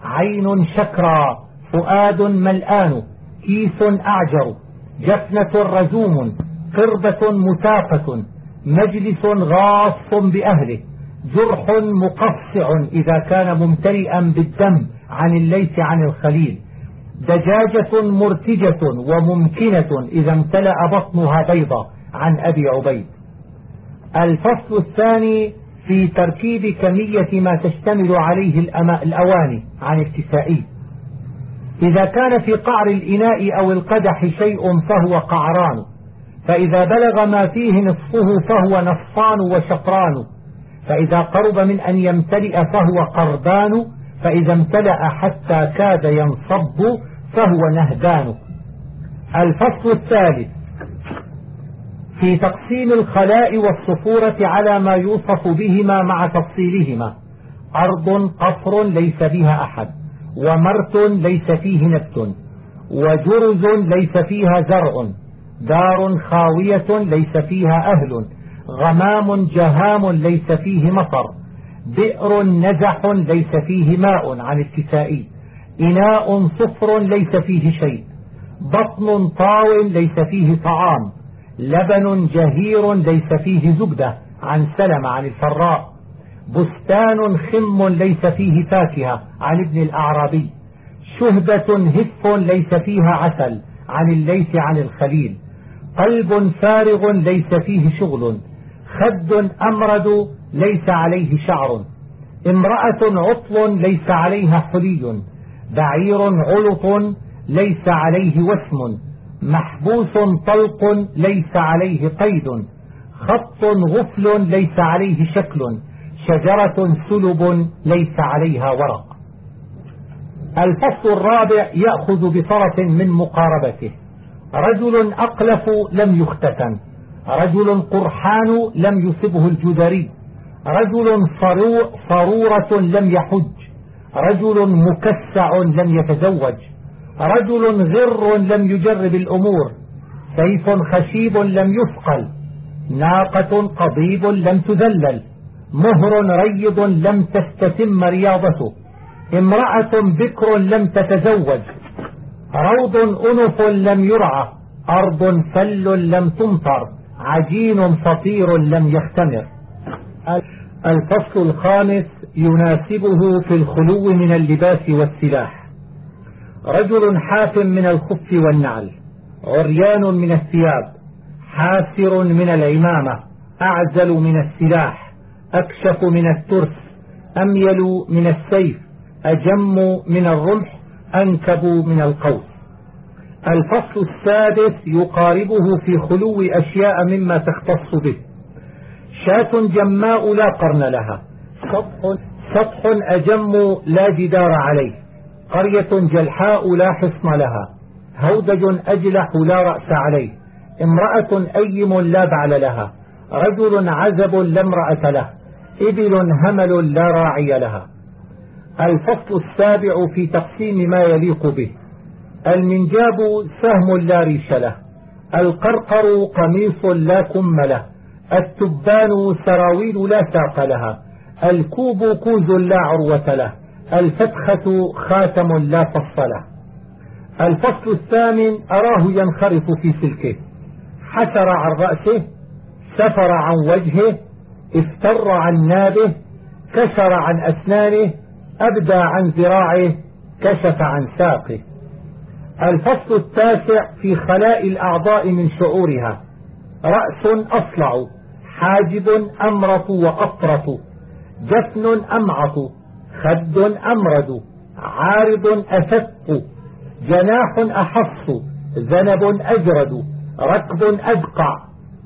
Speaker 1: عين شكرى فؤاد ملآن كيس أعجر جفنة رزوم قربة متافة مجلس غاص بأهله جرح مقصع إذا كان ممتلئا بالدم عن الليث عن الخليل دجاجة مرتجة وممكنة إذا امتلأ بطنها بيضا عن أبي عبيد. الفصل الثاني في تركيب كمية ما تشتمل عليه الأواني عن الكسائي إذا كان في قعر الإناء أو القدح شيء فهو قعران فإذا بلغ ما فيه نصفه فهو نصفان وشطران فإذا قرب من أن يمتلئ فهو قربان فإذا امتلأ حتى كاد ينصب فهو نهدان. الفصل الثالث في تقسيم الخلاء والصفورة على ما يوصف بهما مع تفصيلهما. أرض قصر ليس بها أحد. ومرت ليس فيه نبت وجرز ليس فيها زرع دار خاوية ليس فيها أهل غمام جهام ليس فيه مطر بئر نزح ليس فيه ماء عن الكسائي إناء صفر ليس فيه شيء بطن طاو ليس فيه طعام لبن جهير ليس فيه زبدة عن سلم عن الفراء. بستان خم ليس فيه فاكهة. عن ابن الأعرابي. شهبة هف ليس فيها عسل. عن الليث عن الخليل. قلب فارغ ليس فيه شغل. خد أمرد ليس عليه شعر. امرأة عطل ليس عليها حلي. بعير علط ليس عليه وسم. محبوس طلق ليس عليه قيد. خط غفل ليس عليه شكل. شجرة سلب ليس عليها ورق. الفصل الرابع يأخذ بطرف من مقاربته. رجل أقلف لم يختتن. رجل قرحان لم يصبه الجدري. رجل صرورة لم يحج. رجل مكسع لم يتزوج. رجل غر لم يجرب الأمور. سيف خشيب لم يثقل. ناقة قضيب لم تذلل. مهر ريض لم تستتم رياضته. امرأة بكر لم تتزوج. روض أنف لم يرعى. أرض فل لم تمطر. عجين فطير لم يختمر. الفصل الخامس يناسبه في الخلو من اللباس والسلاح. رجل حاف من الخف والنعل. عريان من الثياب. حاسر من العمامة. أعزل من السلاح. أكشف من الترس أميل من السيف أجم من الرمح أنكب من القوس. الفصل السادس يقاربه في خلو أشياء مما تختص به. شاة جماء لا قرن لها. سطح, سطح أجم لا جدار عليه. قرية جلحاء لا حصن لها. هودج أجلح لا رأس عليه. امرأة أيم لا بعل لها. رجل عزب لا امرأة له. إبل همل لا راعي لها. الفصل السابع في تقسيم ما يليق به. المنجاب سهم لا ريش له. القرقر قميص لا كم له. التبان سراويل لا ساق لها. الكوب كوز لا عروة له. الفتخة خاتم لا فصله الفصل الثامن أراه ينخرط في سلكه. حسر عن رأسه سفر عن وجهه افتر عن نابه كسر عن أسنانه أبدى عن ذراعه كشف عن ساقه. الفصل التاسع في خلاء الأعضاء من شعورها. رأس أصلع حاجب أمرط وأطرط جفن أمعط خد أمرد عارض أفق جناح أحص ذنب أجرد ركب أدقع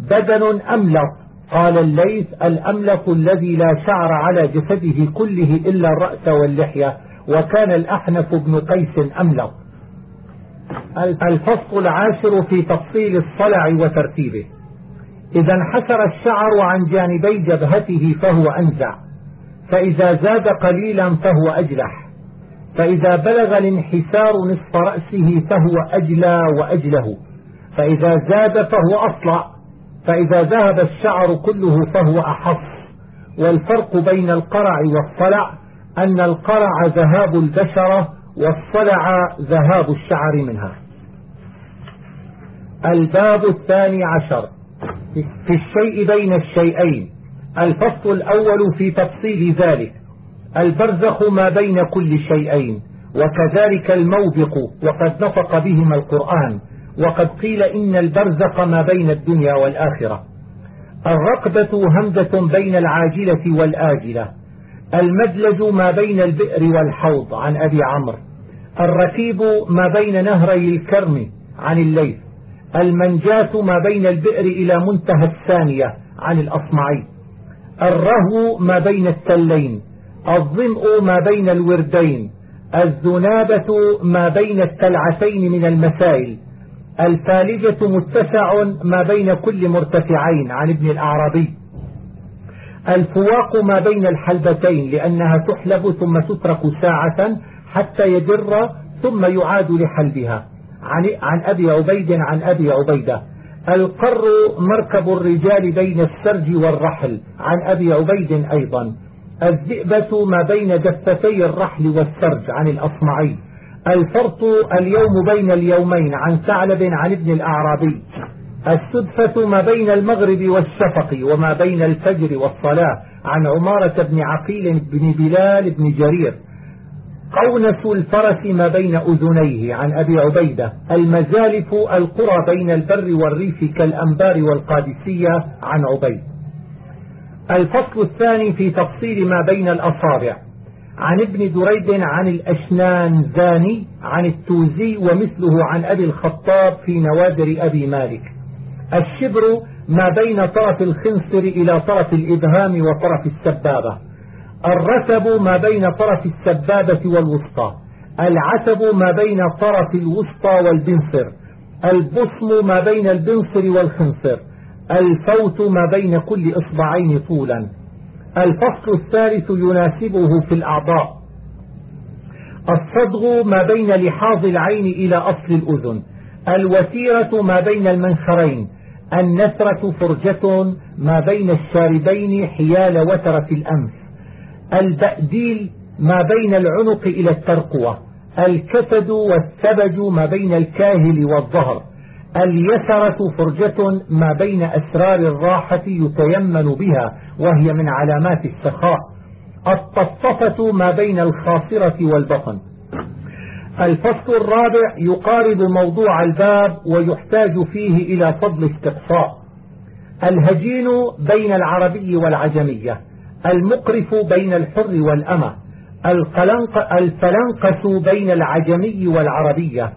Speaker 1: بدن أملط قال الليث الأملق الذي لا شعر على جسده كله إلا الرأس واللحية وكان الأحنف بن قيس أملق الفصل العاشر في تفصيل الصلع وترتيبه. إذا انحسر الشعر عن جانبي جبهته فهو أنزع. فإذا زاد قليلا فهو أجلح. فإذا بلغ الانحسار نصف رأسه فهو أجلى وأجله. فإذا زاد فهو أصلع. فإذا ذهب الشعر كله فهو أحص والفرق بين القرع والصلع أن القرع ذهاب البشرة والصلع ذهاب الشعر منها. الباب الثاني عشر. في الشيء بين الشيئين الفصل الأول في تفصيل ذلك البرزخ ما بين كل شيئين وكذلك الموبق وقد نطق بهما القرآن وقد قيل إن البرزق ما بين الدنيا والآخرة. الرقبة همزة بين العاجلة والآجلة. المدلج ما بين البئر والحوض عن أبي عمرو. الركيب ما بين نهري الكرم عن الليث. المنجاة ما بين البئر إلى منتهى الثانية عن الأصمعي. الرهو ما بين التلين. الظمء ما بين الوردين. الذنابة ما بين التلعتين من المسائل. الفالجة متسع ما بين كل مرتفعين عن ابن الأعرابي. الفواق ما بين الحلبتين لأنها تحلب ثم تترك ساعة حتى يدر ثم يعاد لحلبها. عن, عن أبي عبيد عن أبي عبيدة. القر مركب الرجال بين السرج والرحل. عن أبي عبيد أيضا. الذئبة ما بين دفتي الرحل والسرج عن الأصمعي. الفرط اليوم بين اليومين عن ثعلب عن ابن الأعرابي. السدفة ما بين المغرب والشفق وما بين الفجر والصلاة. عن عمارة بن عقيل بن بلال بن جرير. قونس الفرس ما بين أذنيه. عن أبي عبيدة. المزالف القرى بين البر والريف كالأنبار والقادسية. عن عبيد. الفصل الثاني في تفصيل ما بين الأصابع. عن ابن دريد عن الأشنان زاني عن التوزي ومثله عن أبي الخطاب في نوادر أبي مالك. الشبر ما بين طرف الخنصر إلى طرف الإبهام وطرف السبابة. الرتب ما بين طرف السبابة والوسطى. العتب ما بين طرف الوسطى والبنصر. البصم ما بين البنصر والخنصر. الفوت ما بين كل إصبعين طولا. الفصل الثالث يناسبه في الأعضاء. الصدغ ما بين لحاظ العين إلى أصل الأذن. الوتيرة ما بين المنخرين. النثرة فرجة ما بين الشاربين حيال وترة الأنف. البأديل ما بين العنق إلى الترقوة. الكتد والثبج ما بين الكاهل والظهر. اليسرة فرجة ما بين أسرار الراحة يتيمن بها. وهي من علامات السخاء الطفطفة ما بين الخاصرة والبطن. الفصل الرابع يقارب موضوع الباب ويحتاج فيه إلى فضل استقصاء. الهجين بين العربي والعجمية. المقرف بين الحر والأمة. الفلنقس بين العجمي والعربية.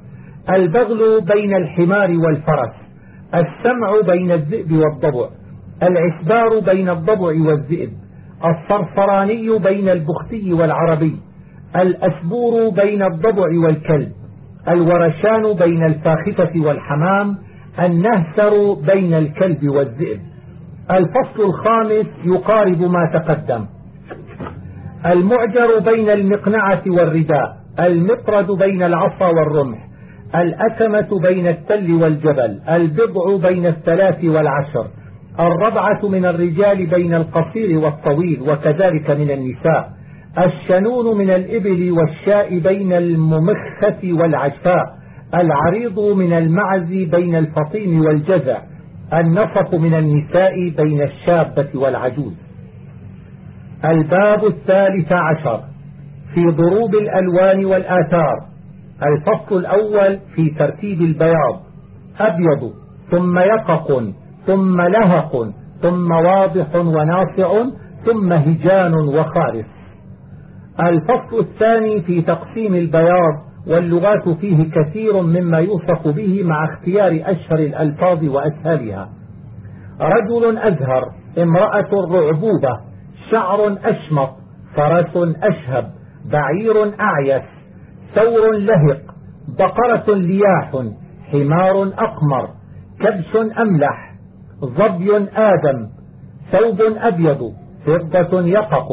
Speaker 1: البغل بين الحمار والفرس. السمع بين الذئب والضبع. العسبار بين الضبع والذئب الصرصراني بين البختي والعربي الأسبور بين الضبع والكلب الورشان بين الفاخفة والحمام النهسر بين الكلب والذئب. الفصل الخامس يقارب ما تقدم. المعجر بين المقنعة والرداء المقرد بين العصا والرمح الأكمة بين التل والجبل البضع بين الثلاث والعشر. الربعة من الرجال بين القصير والطويل وكذلك من النساء. الشنون من الإبل والشاء بين الممخة والعشفاء العريض من المعز بين الفطيم والجزع. النصف من النساء بين الشابة والعجوز. الباب الثالث عشر. في ضروب الألوان والآثار. الفصل الأول في ترتيب البياض. أبيض ثم يقق. ثم لهق ثم واضح وناصع ثم هجان وخالص الفصل الثاني في تقسيم البياض واللغات فيه كثير مما يوصف به مع اختيار أشهر الألفاظ وأسهلها رجل أزهر امرأة رعبوبة شعر أشمط فرس أشهب بعير أعيس ثور لهق بقرة لياح حمار أقمر كبش أملح ظبي آدم ثوب أبيض فضة يقق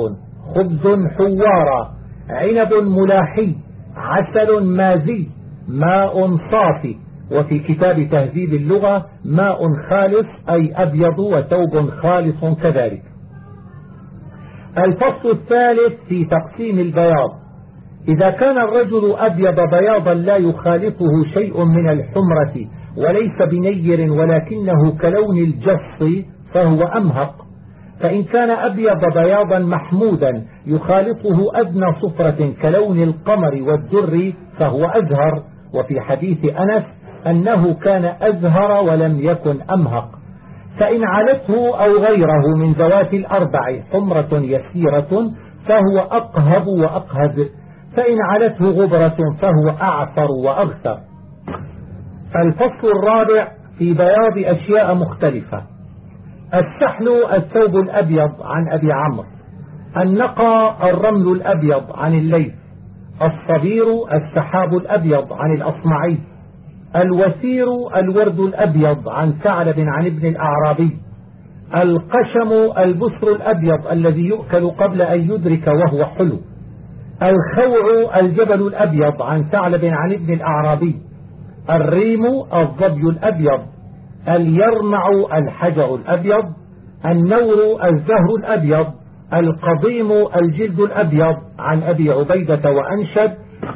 Speaker 1: خبز حوارا عنب ملاحي عسل مازي ماء صافي. وفي كتاب تهذيب اللغة ماء خالص أي أبيض وثوب خالص كذلك. الفصل الثالث في تقسيم البياض. إذا كان الرجل أبيض بياضا لا يخالطه شيء من الحمرة وليس بنير ولكنه كلون الجص فهو أمهق. فإن كان أبيض بياضا محمودا يخالطه أدنى صفرة كلون القمر والدر فهو أزهر. وفي حديث أنس أنه كان أزهر ولم يكن أمهق. فإن علته أو غيره من ذوات الأربع حمرة يسيرة فهو أقهب وأقهب فإن علته غبرة فهو أعثر وأغثر. الفصل الرابع في بياض أشياء مختلفة. السحل الثوب الأبيض عن أبي عمرو. النقى الرمل الأبيض عن الليث. الصبير السحاب الأبيض عن الأصمعي. الوسير الورد الأبيض عن ثعلب عن ابن الأعرابي. القشم البسر الأبيض الذي يؤكل قبل أن يدرك وهو حلو. الخوع الجبل الأبيض عن ثعلب عن ابن الأعرابي. الريم الظبي الأبيض اليرمع الحجر الأبيض النور الزهر الأبيض القضيم الجلد الأبيض. عن أبي عبيدة وأنشد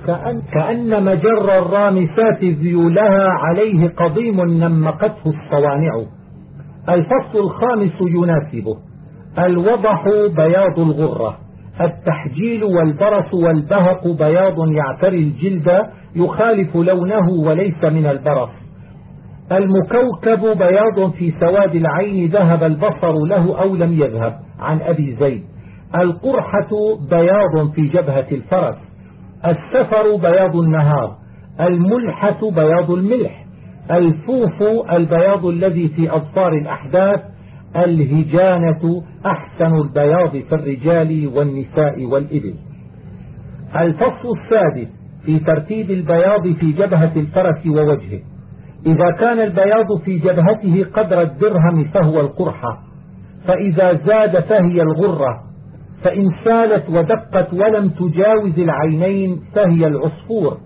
Speaker 1: كأن, كأن مجر الرامسات ذيولها عليه قضيم نمقته الصوانع. الفصل الخامس يناسبه الوضح بياض الغرة. التحجيل والبرص والبهق بياض يعتري الجلد يخالف لونه وليس من البرص. المكوكب بياض في سواد العين ذهب البصر له أو لم يذهب. عن أبي زيد. القرحة بياض في جبهة الفرس. السفر بياض النهار. الملحة بياض الملح. الفوف البياض الذي في أظفار الأحداث. الهجانة أحسن البياض في الرجال والنساء والإبل. الفصل السادس في ترتيب البياض في جبهة الفرس ووجهه. إذا كان البياض في جبهته قدر الدرهم فهو القرحة فإذا زاد فهي الغرة فإن سالت ودقت ولم تجاوز العينين فهي العصفور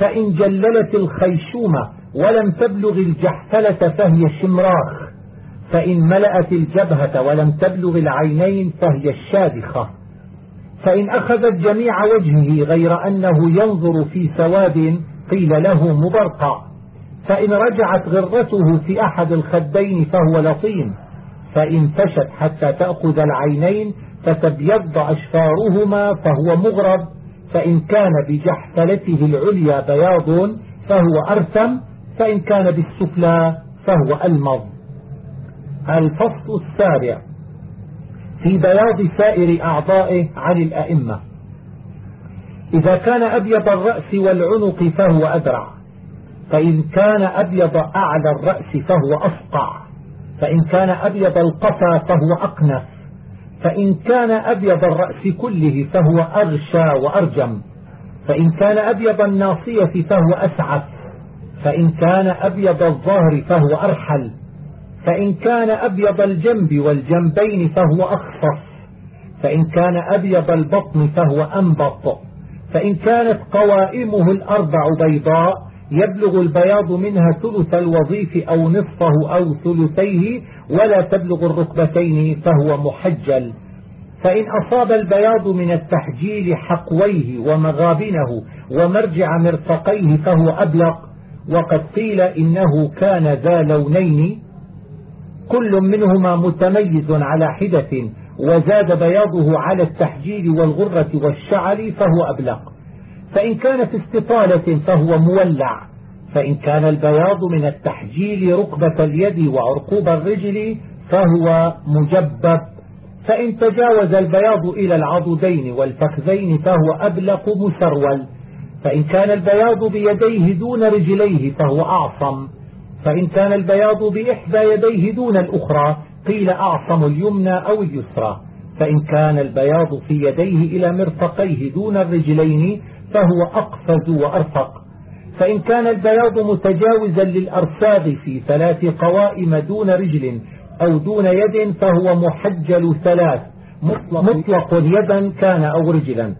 Speaker 1: فإن جللت الخيشومة ولم تبلغ الجحفلة فهي الشمراخ فإن ملأت الجبهة ولم تبلغ العينين فهي الشادخة فإن أخذت جميع وجهه غير أنه ينظر في سواد قيل له مبرقع فإن رجعت غرته في أحد الخدين فهو لطيم. فإن فشت حتى تأخذ العينين فتبيض أشفارهما فهو مغرب. فإن كان بجحفلته العليا بياض فهو أرثم. فإن كان بالسفلى فهو ألمض الفصل السابع في بياض سائر أعضائه عن الأئمة. إذا كان أبيض الرأس والعنق فهو أدرع فإن كان أبيض أعلى الرأس فهو أصقع فإن كان أبيض القفا فهو أقنف فإن كان أبيض الرأس كله فهو أغشى وأرجم فإن كان أبيض الناصية فهو أسعف فإن كان أبيض الظهر فهو أرحل فإن كان أبيض الجنب والجنبين فهو أخصص فإن كان أبيض البطن فهو أنبط. فإن كانت قوائمه الأربع بيضاء يبلغ البياض منها ثلث الوظيف أو نصفه أو ثلثيه ولا تبلغ الركبتين فهو محجل. فإن أصاب البياض من التحجيل حقويه ومغابنه ومرجع مرفقيه فهو أبلغ. وقد قيل إنه كان ذا لونين كل منهما متميز على حدة وزاد بياضه على التحجيل والغرة والشعر فهو أبلغ. فإن كان في استطالة فهو مولع. فإن كان البياض من التحجيل ركبة اليد وعرقوب الرجل فهو مجبب. فإن تجاوز البياض إلى العضدين والفخذين فهو أبلق مسرول. فإن كان البياض بيديه دون رجليه فهو أعصم. فإن كان البياض بإحدى يديه دون الأخرى قيل أعصم اليمنى أو اليسرى. فإن كان البياض في يديه إلى مرفقيه دون الرجلين فهو أقفز وأرفق. فإن كان البياض متجاوزا للأرساغ في ثلاث قوائم دون رجل أو دون يد فهو محجل ثلاث. مطلق يدا كان أو رجلا.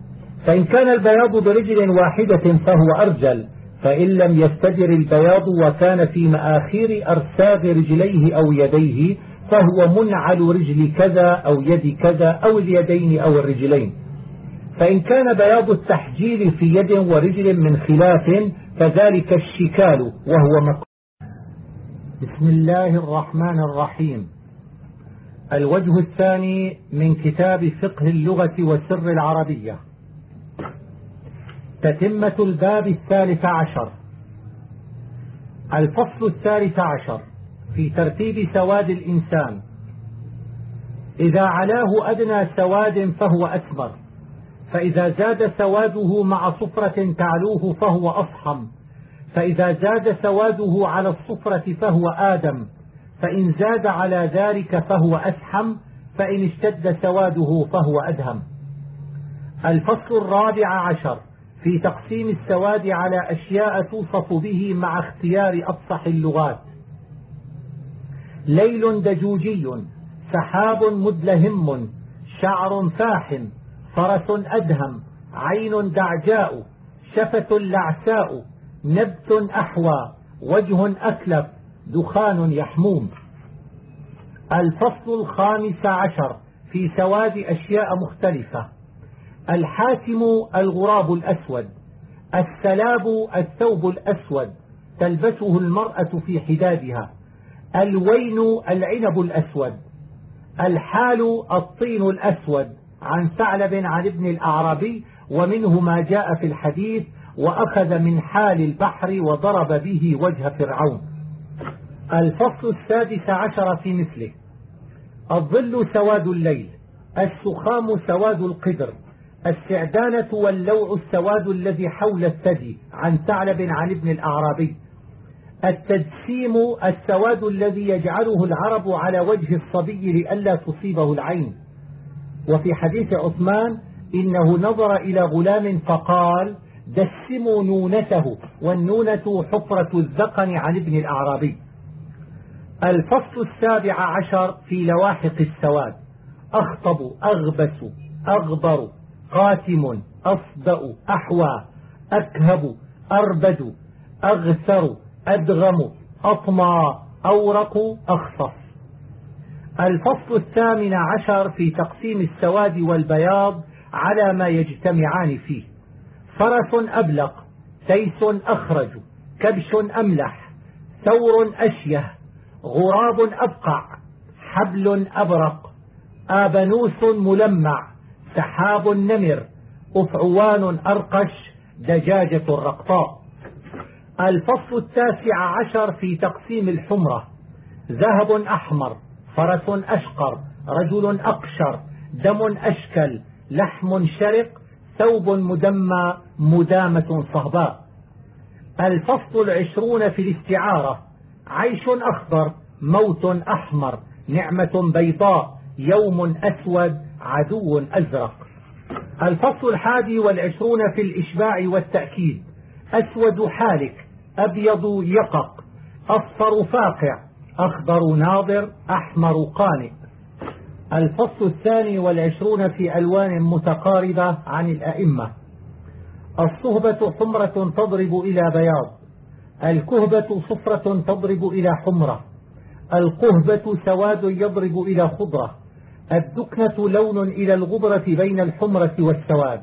Speaker 1: فإن كان البياض برجل واحدة فهو أرجل. فإن لم يستجر البياض وكان في مآخير أرساغ رجليه أو يديه فهو منعل رجل كذا أو يد كذا أو اليدين أو الرجلين. فإن كان بياض التحجيل في يد ورجل من خلاف فذلك الشكال وهو مكروه بسم الله الرحمن الرحيم. الوجه الثاني من كتاب فقه اللغة وسر العربية. تتمة الباب الثالث عشر. الفصل الثالث عشر في ترتيب سواد الإنسان. إذا علاه أدنى سواد فهو أسمر فإذا زاد سواده مع صفرة تعلوه فهو أصحم فإذا زاد سواده على الصفرة فهو آدم فإن زاد على ذلك فهو أسحم فإن اشتد سواده فهو أدهم. الفصل الرابع عشر في تقسيم السواد على أشياء توصف به مع اختيار أفصح اللغات. ليل دجوجي سحاب مدلهم شعر فاحم فرس أدهم عين دعجاء شفة لعساء نبت أحوى وجه أكلف دخان يحموم. الفصل الخامس عشر في سواد أشياء مختلفة. الحاتم الغراب الأسود السلاب الثوب الأسود تلبسه المرأة في حدادها الوين العنب الأسود الحال الطين الأسود عن ثعلب عن ابن الأعرابي ومنه ما جاء في الحديث وأخذ من حال البحر وضرب به وجه فرعون. الفصل السادس عشر في مثله. الظل سواد الليل السخام سواد القدر. السعدانة واللوع السواد الذي حول الثدي عن ثعلب عن ابن الأعرابي. التجسيم السواد الذي يجعله العرب على وجه الصبي لئلا تصيبه العين. وفي حديث عثمان إنه نظر إلى غلام فقال دسموا نونته والنونة حفرة الذقن عن ابن الأعرابي. الفصل السابع عشر في لواحق السواد. أخطب أغبس أغبر. قاتم أصدأ أحوى أكهب أربد أغثر أدغم أطمى أورق أخصص. الفصل الثامن عشر في تقسيم السواد والبياض على ما يجتمعان فيه. فرس أبلق سيس أخرج كبش أملح ثور أشيه غراب أبقع حبل أبرق آبنوس ملمع سحاب نمر أفعوان أرقش دجاجة رقطاء الفصل التاسع عشر في تقسيم الحمرة. ذهب أحمر فرس أشقر رجل أقشر دم أشكل لحم شرق ثوب مدمى مدامة صهباء. الفصل العشرون في الاستعارة. عيش أخضر موت أحمر نعمة بيضاء يوم أسود عدو أزرق. الفصل الحادي والعشرون في الإشباع والتأكيد. أسود حالك أبيض يقق أصفر فاقع أخضر ناظر أحمر قانئ الفصل الثاني والعشرون في ألوان متقاربة عن الأئمة. الصهبة حمرة تضرب إلى بياض. الكهبة صفرة تضرب إلى حمرة. القهبة سواد يضرب إلى خضرة. الدكنة لون إلى الغبرة بين الحمرة والسواد.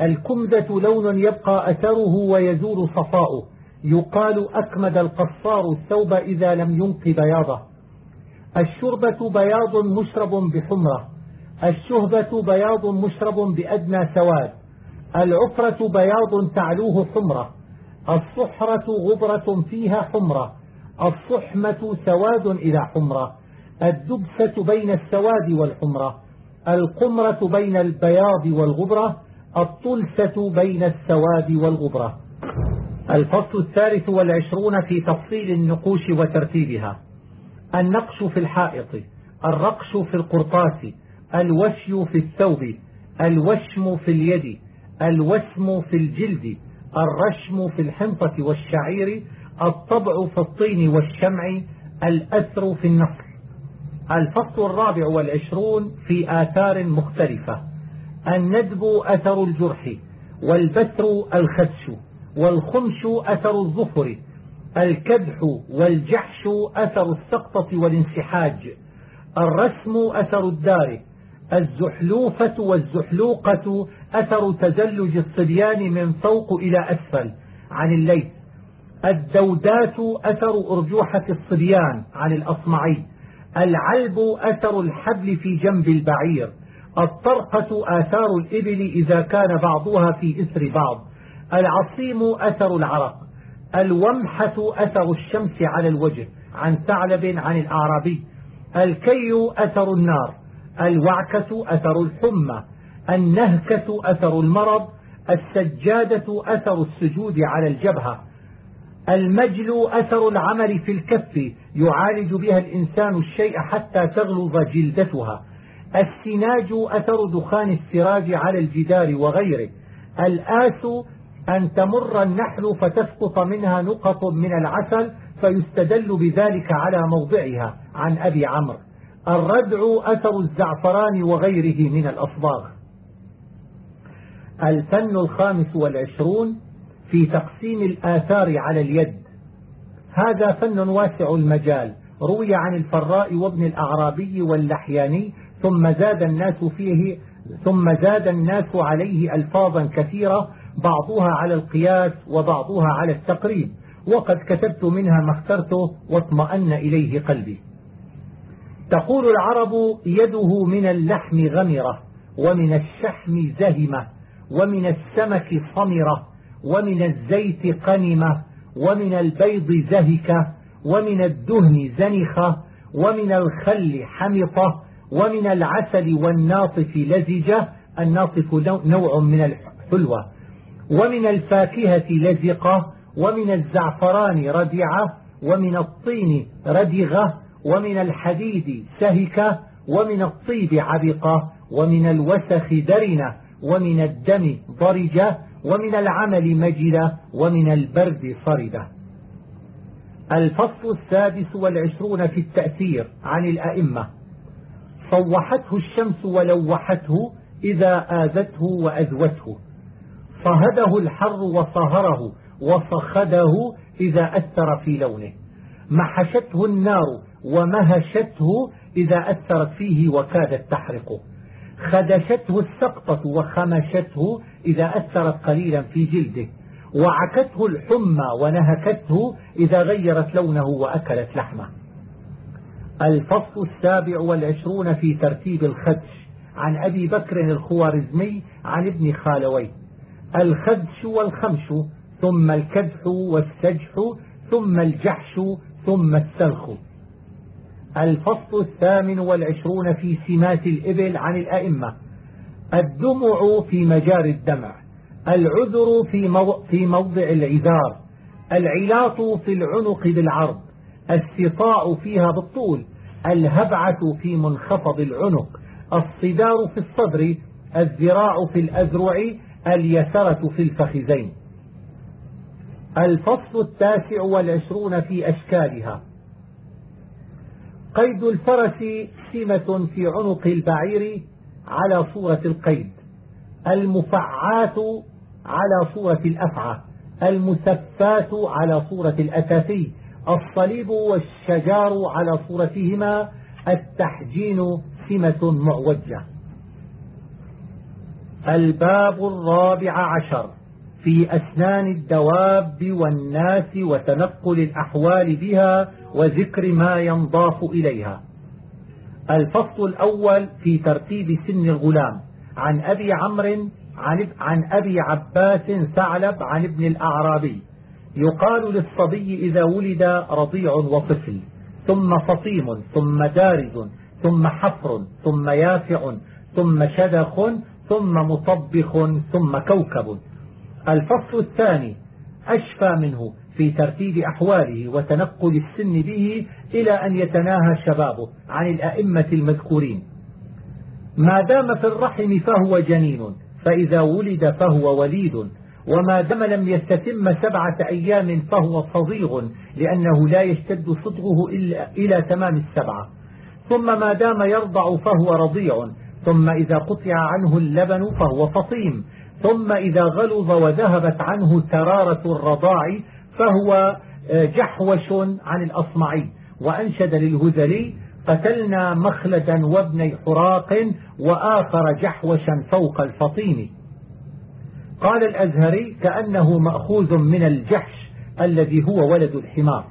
Speaker 1: الكمدة لون يبقى أثره ويزول صفاؤه. يقال أكمد القصار الثوب إذا لم ينق بياضه. الشربة بياض مشرب بحمرة. الشهبة بياض مشرب بأدنى سواد. العفرة بياض تعلوه حمرة. الصحرة غبرة فيها حمرة. الصحمة سواد إلى حمرة. الدبسة بين السواد والحمرة القمرة بين البياض والغبرة الطلسة بين السواد والغبرة. الفصل الثالث والعشرون في تفصيل النقوش وترتيبها. النقش في الحائط الرقش في القرطاس الوشي في الثوب الوشم في اليد الوسم في الجلد الرشم في الحنطة والشعير الطبع في الطين والشمع الأثر في النصر الفصل الرابع والعشرون في آثار مختلفة. الندب أثر الجرح والبتر الخدش والخمش أثر الظفر الكدح والجحش أثر السقطة والانسحاج الرسم أثر الدار الزحلوفة والزحلوقة أثر تزلج الصبيان من فوق إلى أسفل عن الليل الدودات أثر أرجوحة الصبيان عن الأصمعي. العلب أثر الحبل في جنب البعير. الطرقة آثار الإبل إذا كان بعضها في إثر بعض. العصيم أثر العرق. الومحة أثر الشمس على الوجه. عن ثعلب عن الأعرابي. الكي أثر النار. الوعكة أثر الحمى. النهكة أثر المرض. السجادة أثر السجود على الجبهة. المجل أثر العمل في الكف. يعالج بها الإنسان الشيء حتى تغلظ جلدتها. السناج أثر دخان السراج على الجدار وغيره. الآس أن تمر النحل فتسقط منها نقط من العسل فيستدل بذلك على موضعها. عن أبي عمرو. الردع أثر الزعفران وغيره من الأصباغ. الفن الخامس والعشرون في تقسيم الآثار على اليد. هذا فن واسع المجال. روي عن الفراء وابن الأعرابي واللحياني ثم زاد الناس فيه ثم زاد الناس عليه ألفاظا كثيرة بعضها على القياس وبعضها على التقريب. وقد كتبت منها ما اخترته واطمأن إليه قلبي. تقول العرب يده من اللحم غمرة ومن الشحم زهمة ومن السمك صمرة ومن الزيت قنمة ومن البيض زهكة ومن الدهن زنخة ومن الخل حمطة ومن العسل والناطف لزجة الناطف نوع من الحلوة ومن الفاكهة لزقة ومن الزعفران ردعة ومن الطين ردغة ومن الحديد سهكة ومن الطيب عبقة ومن الوسخ درنة ومن الدم ضرجة ومن العمل مجلة ومن البرد صردة الفصل السادس والعشرون في التأثير عن الأئمة. صوحته الشمس ولوحته إذا آذته وأذوته. صهده الحر وصهره وصخده إذا أثر في لونه. محشته النار ومهشته إذا أثرت فيه وكادت تحرقه. خدشته السقطة وخمشته إذا أثرت قليلا في جلده وعكته الحمى ونهكته إذا غيرت لونه وأكلت لحمه. الفصل السابع والعشرون في ترتيب الخدش عن أبي بكر الخوارزمي عن ابن خالوي الخدش والخمش ثم الكدح والسجح ثم الجحش ثم السلخ. الفصل الثامن والعشرون في سمات الإبل عن الأئمة. الدمع في مجار الدمع العذر في, في موضع العذار العلاط في العنق بالعرض السطاع فيها بالطول الهبعة في منخفض العنق الصدار في الصدر الذراع في الأذرع اليسرة في الفخذين. الفصل التاسع والعشرون في أشكالها. قيد الفرس سمة في عنق البعير على صورة القيد المفعات على صورة الأفعى المسفات على صورة الأساسي الصليب والشجار على صورتهما التحجين سمة معوجة. الباب الرابع عشر في أسنان الدواب والناس وتنقل الأحوال بها وذكر ما ينضاف إليها. الفصل الأول في ترتيب سن الغلام. عن أبي عمرو عن, عن أبي عباس ثعلب عن ابن الأعرابي. يقال للصبي إذا ولد رضيع وطفل. ثم فطيم ثم دارج ثم حفر ثم يافع ثم شدخ ثم مطبخ ثم كوكب. الفصل الثاني أشفى منه. في ترتيب أحواله وتنقل السن به إلى أن يتناهى شبابه عن الأئمة المذكورين. ما دام في الرحم فهو جنين فإذا ولد فهو وليد وما دام لم يستتم سبعة أيام فهو صغير لأنه لا يشتد صدغه إلا إلى تمام السبعة. ثم ما دام يرضع فهو رضيع ثم إذا قطع عنه اللبن فهو فطيم ثم إذا غلظ وذهبت عنه ترارة الرضاع فهو آه، جحوش عن الأصمعي. وأنشد للهذلي قتلنا مخلدا وابني حراق وآخر جحوشا فوق الفطيم. قال الأزهري كأنه مأخوذ من الجحش الذي هو ولد الحمار.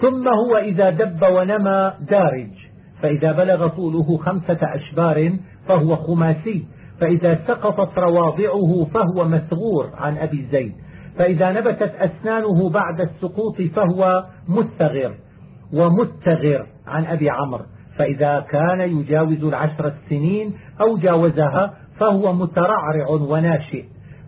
Speaker 1: ثم هو إذا دب ونمى دارج. فإذا بلغ طوله خمسة أشبار فهو خماسي. فإذا سقطت رواضعه فهو مثغور عن أبي زيد. فإذا نبتت أسنانه بعد السقوط فهو مستغر ومتغر عن أبي عمرو. فإذا كان يجاوز العشر السنين أو جاوزها فهو مترعرع وناشئ.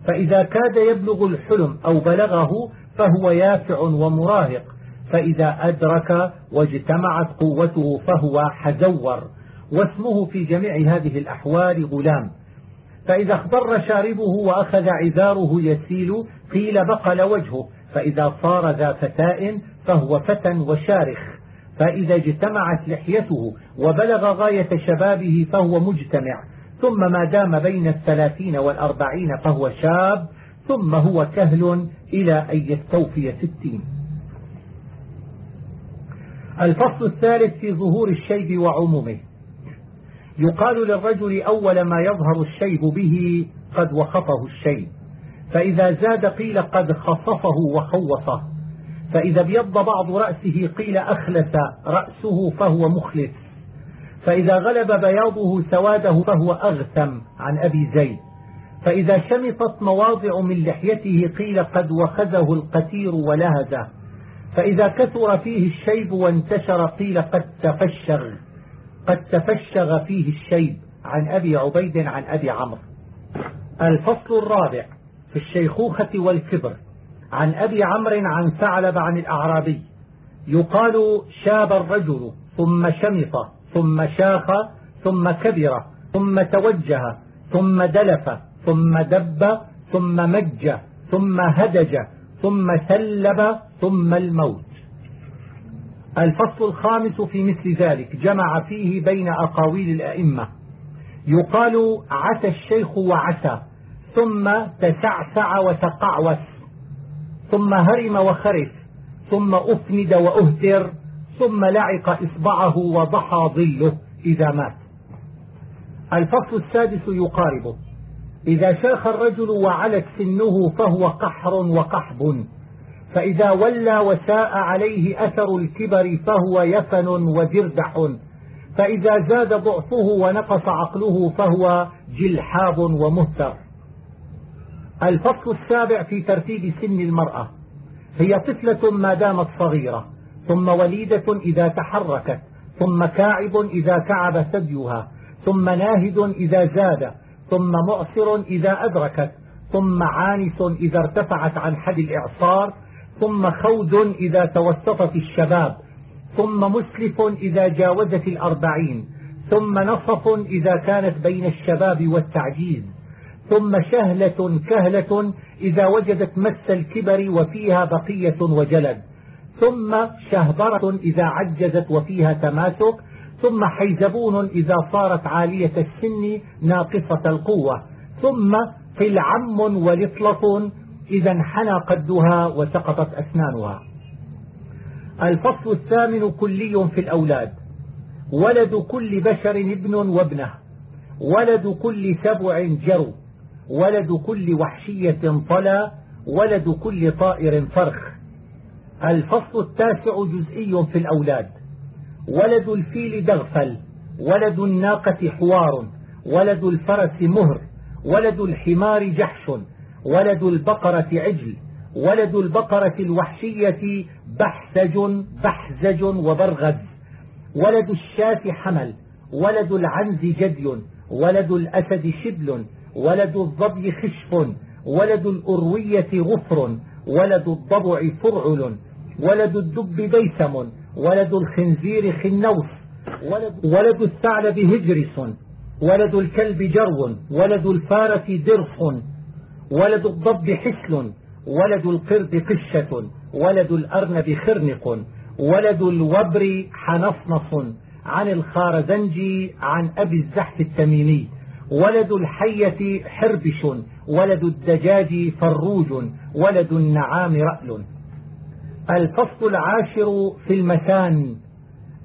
Speaker 1: فإذا كاد يبلغ الحلم أو بلغه فهو يافع ومراهق. فإذا أدرك واجتمعت قوته فهو حزور واسمه في جميع هذه الأحوال غلام. فإذا اخضر شاربه وأخذ عذاره يسيل قيل بقل وجهه فإذا صار ذا فتاء فهو فتى وشارخ. فإذا اجتمعت لحيته وبلغ غاية شبابه فهو مجتمع. ثم ما دام بين الثلاثين والأربعين فهو شاب ثم هو كهل إلى أن يستوفي ستين. الفصل الثالث في ظهور الشيب وعمومه. يقال للرجل أول ما يظهر الشيب به قد وخطه الشيب. فإذا زاد قيل قد خصفه وخوصه فإذا ابيض بعض رأسه قيل أخلس رأسه فهو مخلس فإذا غلب بياضه سواده فهو أغثم عن أبي زيد. فإذا شمطت مواضع من لحيته قيل قد وخزه القتير ولهزه. فإذا كثر فيه الشيب وانتشر قيل قد تفشغ. قد تفشغ فيه الشيب عن أبي عبيد عن أبي عمرو. الفصل الرابع. في الشيخوخة والكبر عن أبي عمرو عن ثعلب عن الأعرابي. يقال شاب الرجل ثم شمط ثم شاخ ثم كبر ثم توجه ثم دلف ثم دب ثم مج ثم هدج ثم سلب ثم الموت. الفصل الخامس في مثل ذلك جمع فيه بين أقاويل الأئمة. يقال عسى الشيخ وعسى ثم تسعسع وتقعوس. ثم هرم وخرف. ثم أفند وأهتر ثم لعق إصبعه وضحى ظله إذا مات. الفصل السادس يقاربه. إذا شاخ الرجل وعلت سنه فهو قحر وقحب. فإذا ولى وساء عليه أثر الكبر فهو يفن وجردح. فإذا زاد ضعفه ونقص عقله فهو جلحاب ومهتر. الفصل السابع في ترتيب سن المرأة. هي طفلة ما دامت صغيرة ثم وليدة إذا تحركت ثم كاعب إذا كعب ثديها ثم ناهد إذا زاد ثم مؤثر إذا أدركت ثم عانس إذا ارتفعت عن حد الإعصار ثم خود إذا توسطت الشباب ثم مسلف إذا جاوزت الأربعين ثم نصف إذا كانت بين الشباب والتعجيز. ثم شهلة كهلة إذا وجدت مس الكبر وفيها بقية وجلد. ثم شهبرة إذا عجزت وفيها تماسك. ثم حيزبون إذا صارت عالية السن ناقصة القوة. ثم قلعم ولطلة إذا انحنى قدها وسقطت أسنانها. الفصل الثامن كلي في الأولاد. ولد كل بشر ابن وابنه. ولد كل سبع جرو ولد كل وحشية طلا ولد كل طائر فرخ. الفصل التاسع جزئي في الأولاد. ولد الفيل دغفل ولد الناقة حوار ولد الفرس مهر ولد الحمار جحش ولد البقرة عجل ولد البقرة الوحشية بحسج بحزج وبرغز. ولد الشاة حمل ولد العنز جدي ولد الأسد شبل ولد الضبي خشف ولد الأروية غفر ولد الضبع فرعل ولد الدب ديسم ولد الخنزير خنوس ولد, ولد الثعلب هجرس ولد الكلب جرو ولد الفارة درص ولد الضب حسل ولد القرد قشة ولد الأرنب خرنق ولد الوبر حنصنص عن الخارزنجي عن أبي الزحف التميمي. ولد الحية حربش ولد الدجاج فروج ولد النعام رأل. الفصل العاشر في المثان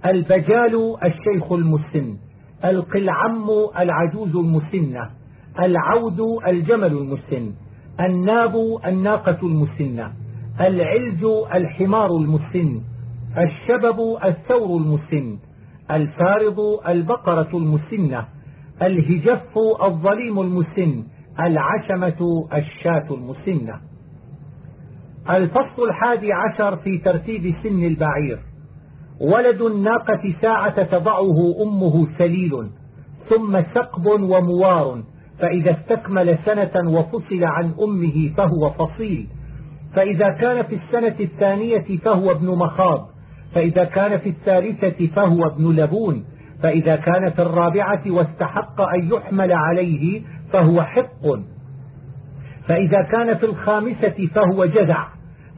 Speaker 1: البجال الشيخ المسن القلعم العجوز المسنة العود الجمل المسن الناب الناقة المسنة العلج الحمار المسن الشبب الثور المسن الفارض البقرة المسنة الهجف الظليم المسن العشمة الشاة المسنة. الفصل الحادي عشر في ترتيب سن البعير. ولد الناقة ساعة تضعه أمه سليل ثم سقب وموار فإذا استكمل سنة وفصل عن أمه فهو فصيل. فإذا كان في السنة الثانية فهو ابن مخاض فإذا كان في الثالثة فهو ابن لبون. فإذا كان في الرابعة واستحق أن يحمل عليه فهو حق. فإذا كان في الخامسة فهو جذع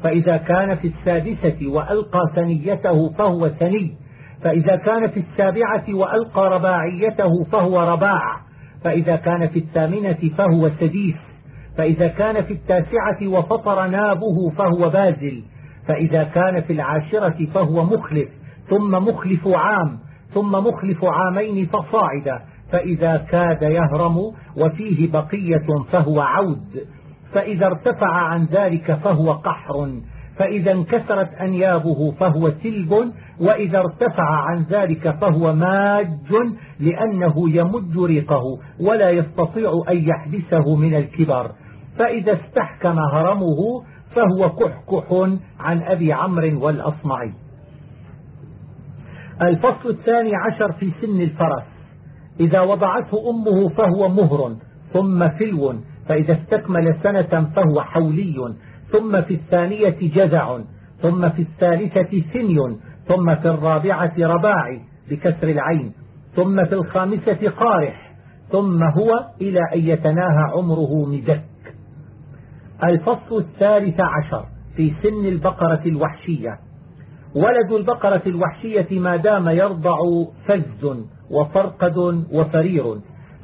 Speaker 1: فإذا كان في السادسة وألقى ثنيته فهو ثني. فإذا كان في السابعة وألقى رباعيته فهو رباع. فإذا كان في الثامنة فهو سديس. فإذا كان في التاسعة وفطر نابه فهو بازل. فإذا كان في العاشرة فهو مخلف ثم مخلف عام. ثم مخلف عامين فصاعدا فإذا كاد يهرم وفيه بقية فهو عود فإذا ارتفع عن ذلك فهو قحر فإذا انكسرت أنيابه فهو سلب وإذا ارتفع عن ذلك فهو ماج لأنه يمج ريقه ولا يستطيع أن يحبسه من الكبر. فإذا استحكم هرمه فهو كحكح عن أبي عمرو والأصمعي. الفصل الثاني عشر في سن الفرس. إذا وضعته أمه فهو مهر ثم فلو فإذا استكمل سنة فهو حولي ثم في الثانية جزع ثم في الثالثة ثني ثم في الرابعة رباعي بكسر العين ثم في الخامسة قارح ثم هو إلى أن يتناهى عمره مدك الفصل الثالث عشر في سن البقرة الوحشية. ولد البقرة الوحشية ما دام يرضع فز وفرقد وفرير.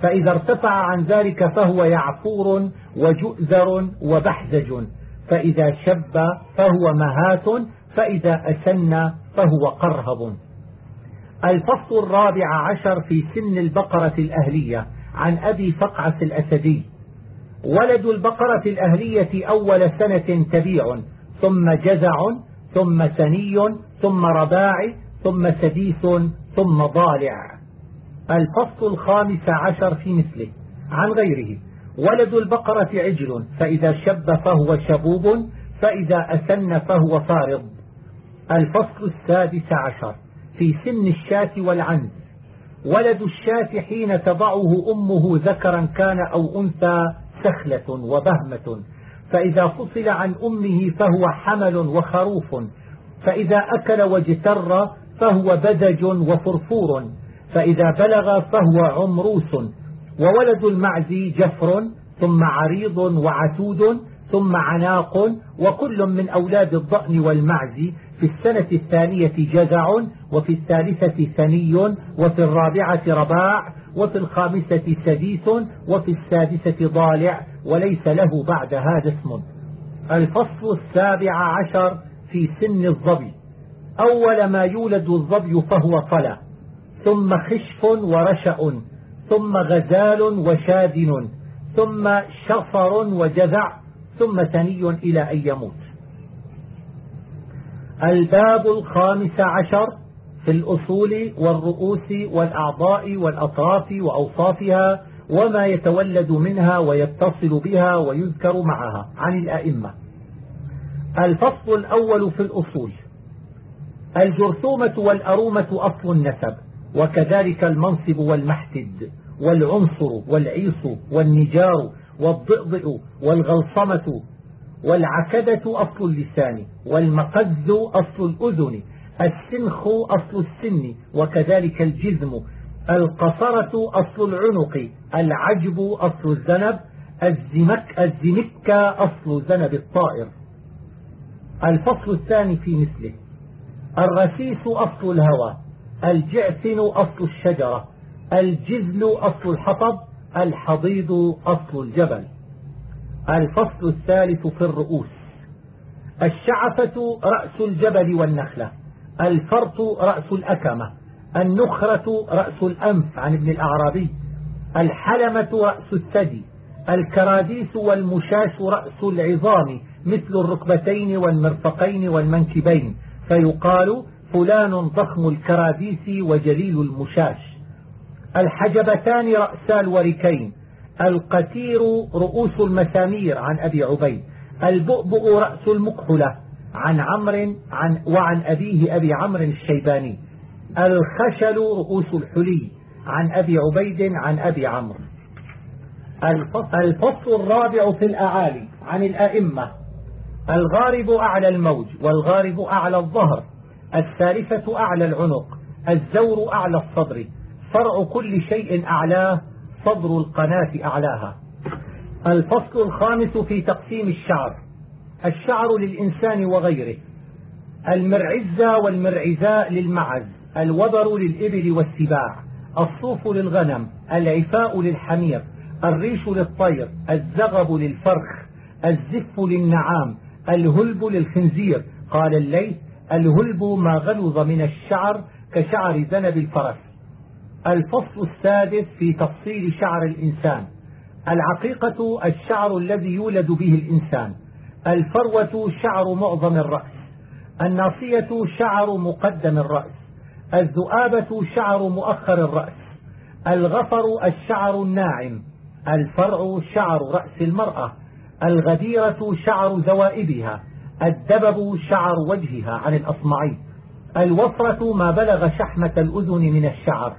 Speaker 1: فإذا ارتفع عن ذلك فهو يعفور وجؤذر وبحزج. فإذا شب فهو مهات فإذا أسن فهو قرهب. الفصل الرابع عشر في سن البقرة الأهلية عن أبي فقعة الأسدي. ولد البقرة الأهلية أول سنة تبيع ثم جزع ثم سني ثم رباع ثم سديس ثم ضالع. الفصل الخامس عشر في مثله عن غيره. ولد البقرة عجل فإذا شب فهو شبوب فإذا أسن فهو فارض. الفصل السادس عشر في سن الشاة والعنز ولد الشاة حين تضعه أمه ذكرا كان أو أنثى سخلة وبهمة. فإذا فصل عن أمه فهو حمل وخروف فإذا أكل واجتر فهو بذج وفرفور فإذا بلغ فهو عمروس وولد المعز جفر ثم عريض وعتود ثم عناق وكل من أولاد الضأن والمعز في السنة الثانية جزع وفي الثالثة ثني وفي الرابعة رباع وفي الخامسة سديس وفي السادسة ضالع وليس له بعد هذا اسم. الفصل السابع عشر في سن الظبي. أول ما يولد الظبي فهو طلع ثم خشف ورشأ ثم غزال وشادن ثم شفر وجذع ثم ثني إلى أن يموت. الباب الخامس عشر في الأصول والرؤوس والأعضاء والأطراف وأوصافها وما يتولد منها ويتصل بها ويذكر معها عن الأئمة. الفصل الأول في الأصول. الجرثومة والأرومة أصل النسب وكذلك المنصب والمحتد والعنصر والعيص والنجار والضئضئ والغلصمة والعكدة أصل اللسان والمقز أصل الأذن السنخ أصل السن وكذلك الجزم. القصرة أصل العنق العجب أصل الذنب الزمك الزمك أصل ذنب الطائر. الفصل الثاني في مثله. الرسيس أصل الهوى الجعثن أصل الشجرة الجزل أصل الحطب الحضيض أصل الجبل. الفصل الثالث في الرؤوس. الشعفة رأس الجبل والنخلة. الفرط رأس الأكمة النخرة رأس الأنف عن ابن الأعرابي الحلمة رأس الثدي الكراديس والمشاش رأس العظام مثل الركبتين والمرفقين والمنكبين فيقال فلان ضخم الكراديس وجليل المشاش الحجبتان رأسا الوركين القتير رؤوس المسامير عن أبي عبيد البؤبؤ رأس المكحلة عن عمرو عن وعن أبيه أبي عمرو الشيباني. الخشل رؤوس الحلي عن أبي عبيد عن أبي عمرو. الفصل الرابع في الأعالي عن الأئمة. الغارب أعلى الموج والغارب أعلى الظهر. الثالثة أعلى العنق الزور أعلى الصدر. فرع كل شيء أعلاه صدر القناة أعلاها. الفصل الخامس في تقسيم الشعر. الشعر للإنسان وغيره المرعزة والمرعزاء للمعز الوبر للإبل والسباع الصوف للغنم العفاء للحمير الريش للطير الزغب للفرخ الزف للنعام الهلب للخنزير. قال الليث الهلب ما غلظ من الشعر كشعر ذنب الفرس. الفصل السادس في تفصيل شعر الإنسان العقيقة الشعر الذي يولد به الإنسان. الفروة شعر معظم الرأس الناصية شعر مقدم الرأس الذؤابة شعر مؤخر الرأس الغفر الشعر الناعم الفرع شعر رأس المرأة الغديرة شعر ذوائبها الدبب شعر وجهها عن الأصمعي الوفرة ما بلغ شحمة الأذن من الشعر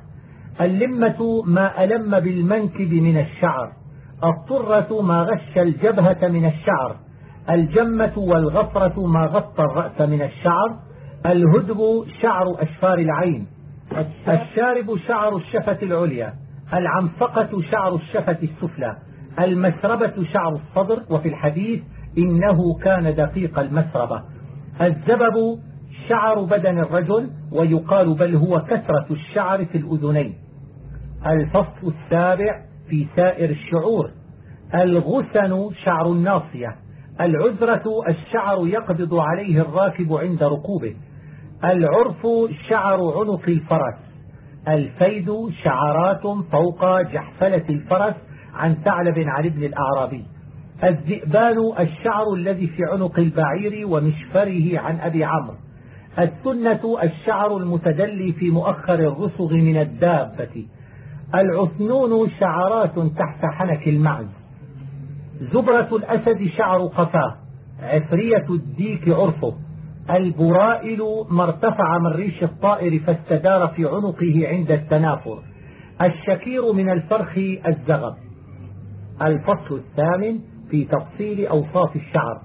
Speaker 1: اللمة ما ألم بالمنكب من الشعر الطرة ما غش الجبهة من الشعر الجمة والغفرة ما غطى الرأس من الشعر الهدب شعر أشفار العين الشارب شعر الشفة العليا العنفقة شعر الشفة السفلى المسربة شعر الصدر وفي الحديث إنه كان دقيق المسربة. الزبب شعر بدن الرجل ويقال بل هو كثرة الشعر في الأذنين. الفصل السابع في سائر الشعور الغسن شعر الناصية. العذرة الشعر يقبض عليه الراكب عند ركوبه. العرف شعر عنق الفرس. الفيد شعرات فوق جحفلة الفرس عن ثعلب عن ابن الأعرابي. الذئبان الشعر الذي في عنق البعير ومشفره عن أبي عمرو. السنة الشعر المتدلي في مؤخر الرسغ من الدابة. العثنون شعرات تحت حنك المعز. زبرة الأسد شعر قفاه. عفرية الديك عرفه. البرائل ما ارتفع من ريش الطائر فاستدار في عنقه عند التنافر. الشكير من الفرخ الزغب. الفصل الثامن في تفصيل أوصاف الشعر.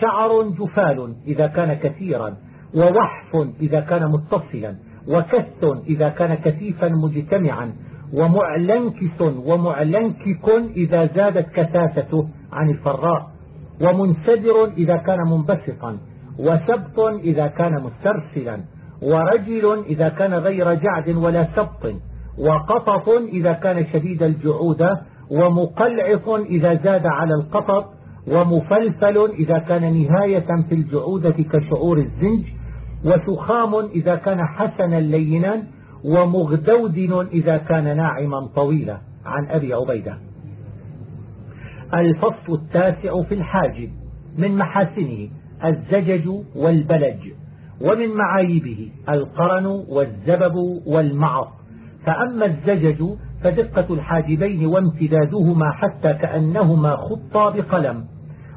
Speaker 1: شعر جفال إذا كان كثيرا ووحف إذا كان متصلا وكث إذا كان كثيفا مجتمعا ومعلنكس ومعلنكك إذا زادت كثافته عن الفراء ومنسدر إذا كان منبسطا وسبط إذا كان مسترسلا ورجل إذا كان غير جعد ولا سبط وقطط إذا كان شديد الجعودة ومقلعف إذا زاد على القطط ومفلفل إذا كان نهاية في الجعودة كشعور الزنج وسخام إذا كان حسنا لينا ومغدودن إذا كان ناعما طويلا. عن أبي عبيدة. الفصل التاسع في الحاجب. من محاسنه الزجج والبلج ومن معايبه القرن والزبب والمعط فأما الزجج فدقة الحاجبين وامتدادهما حتى كأنهما خطا بقلم.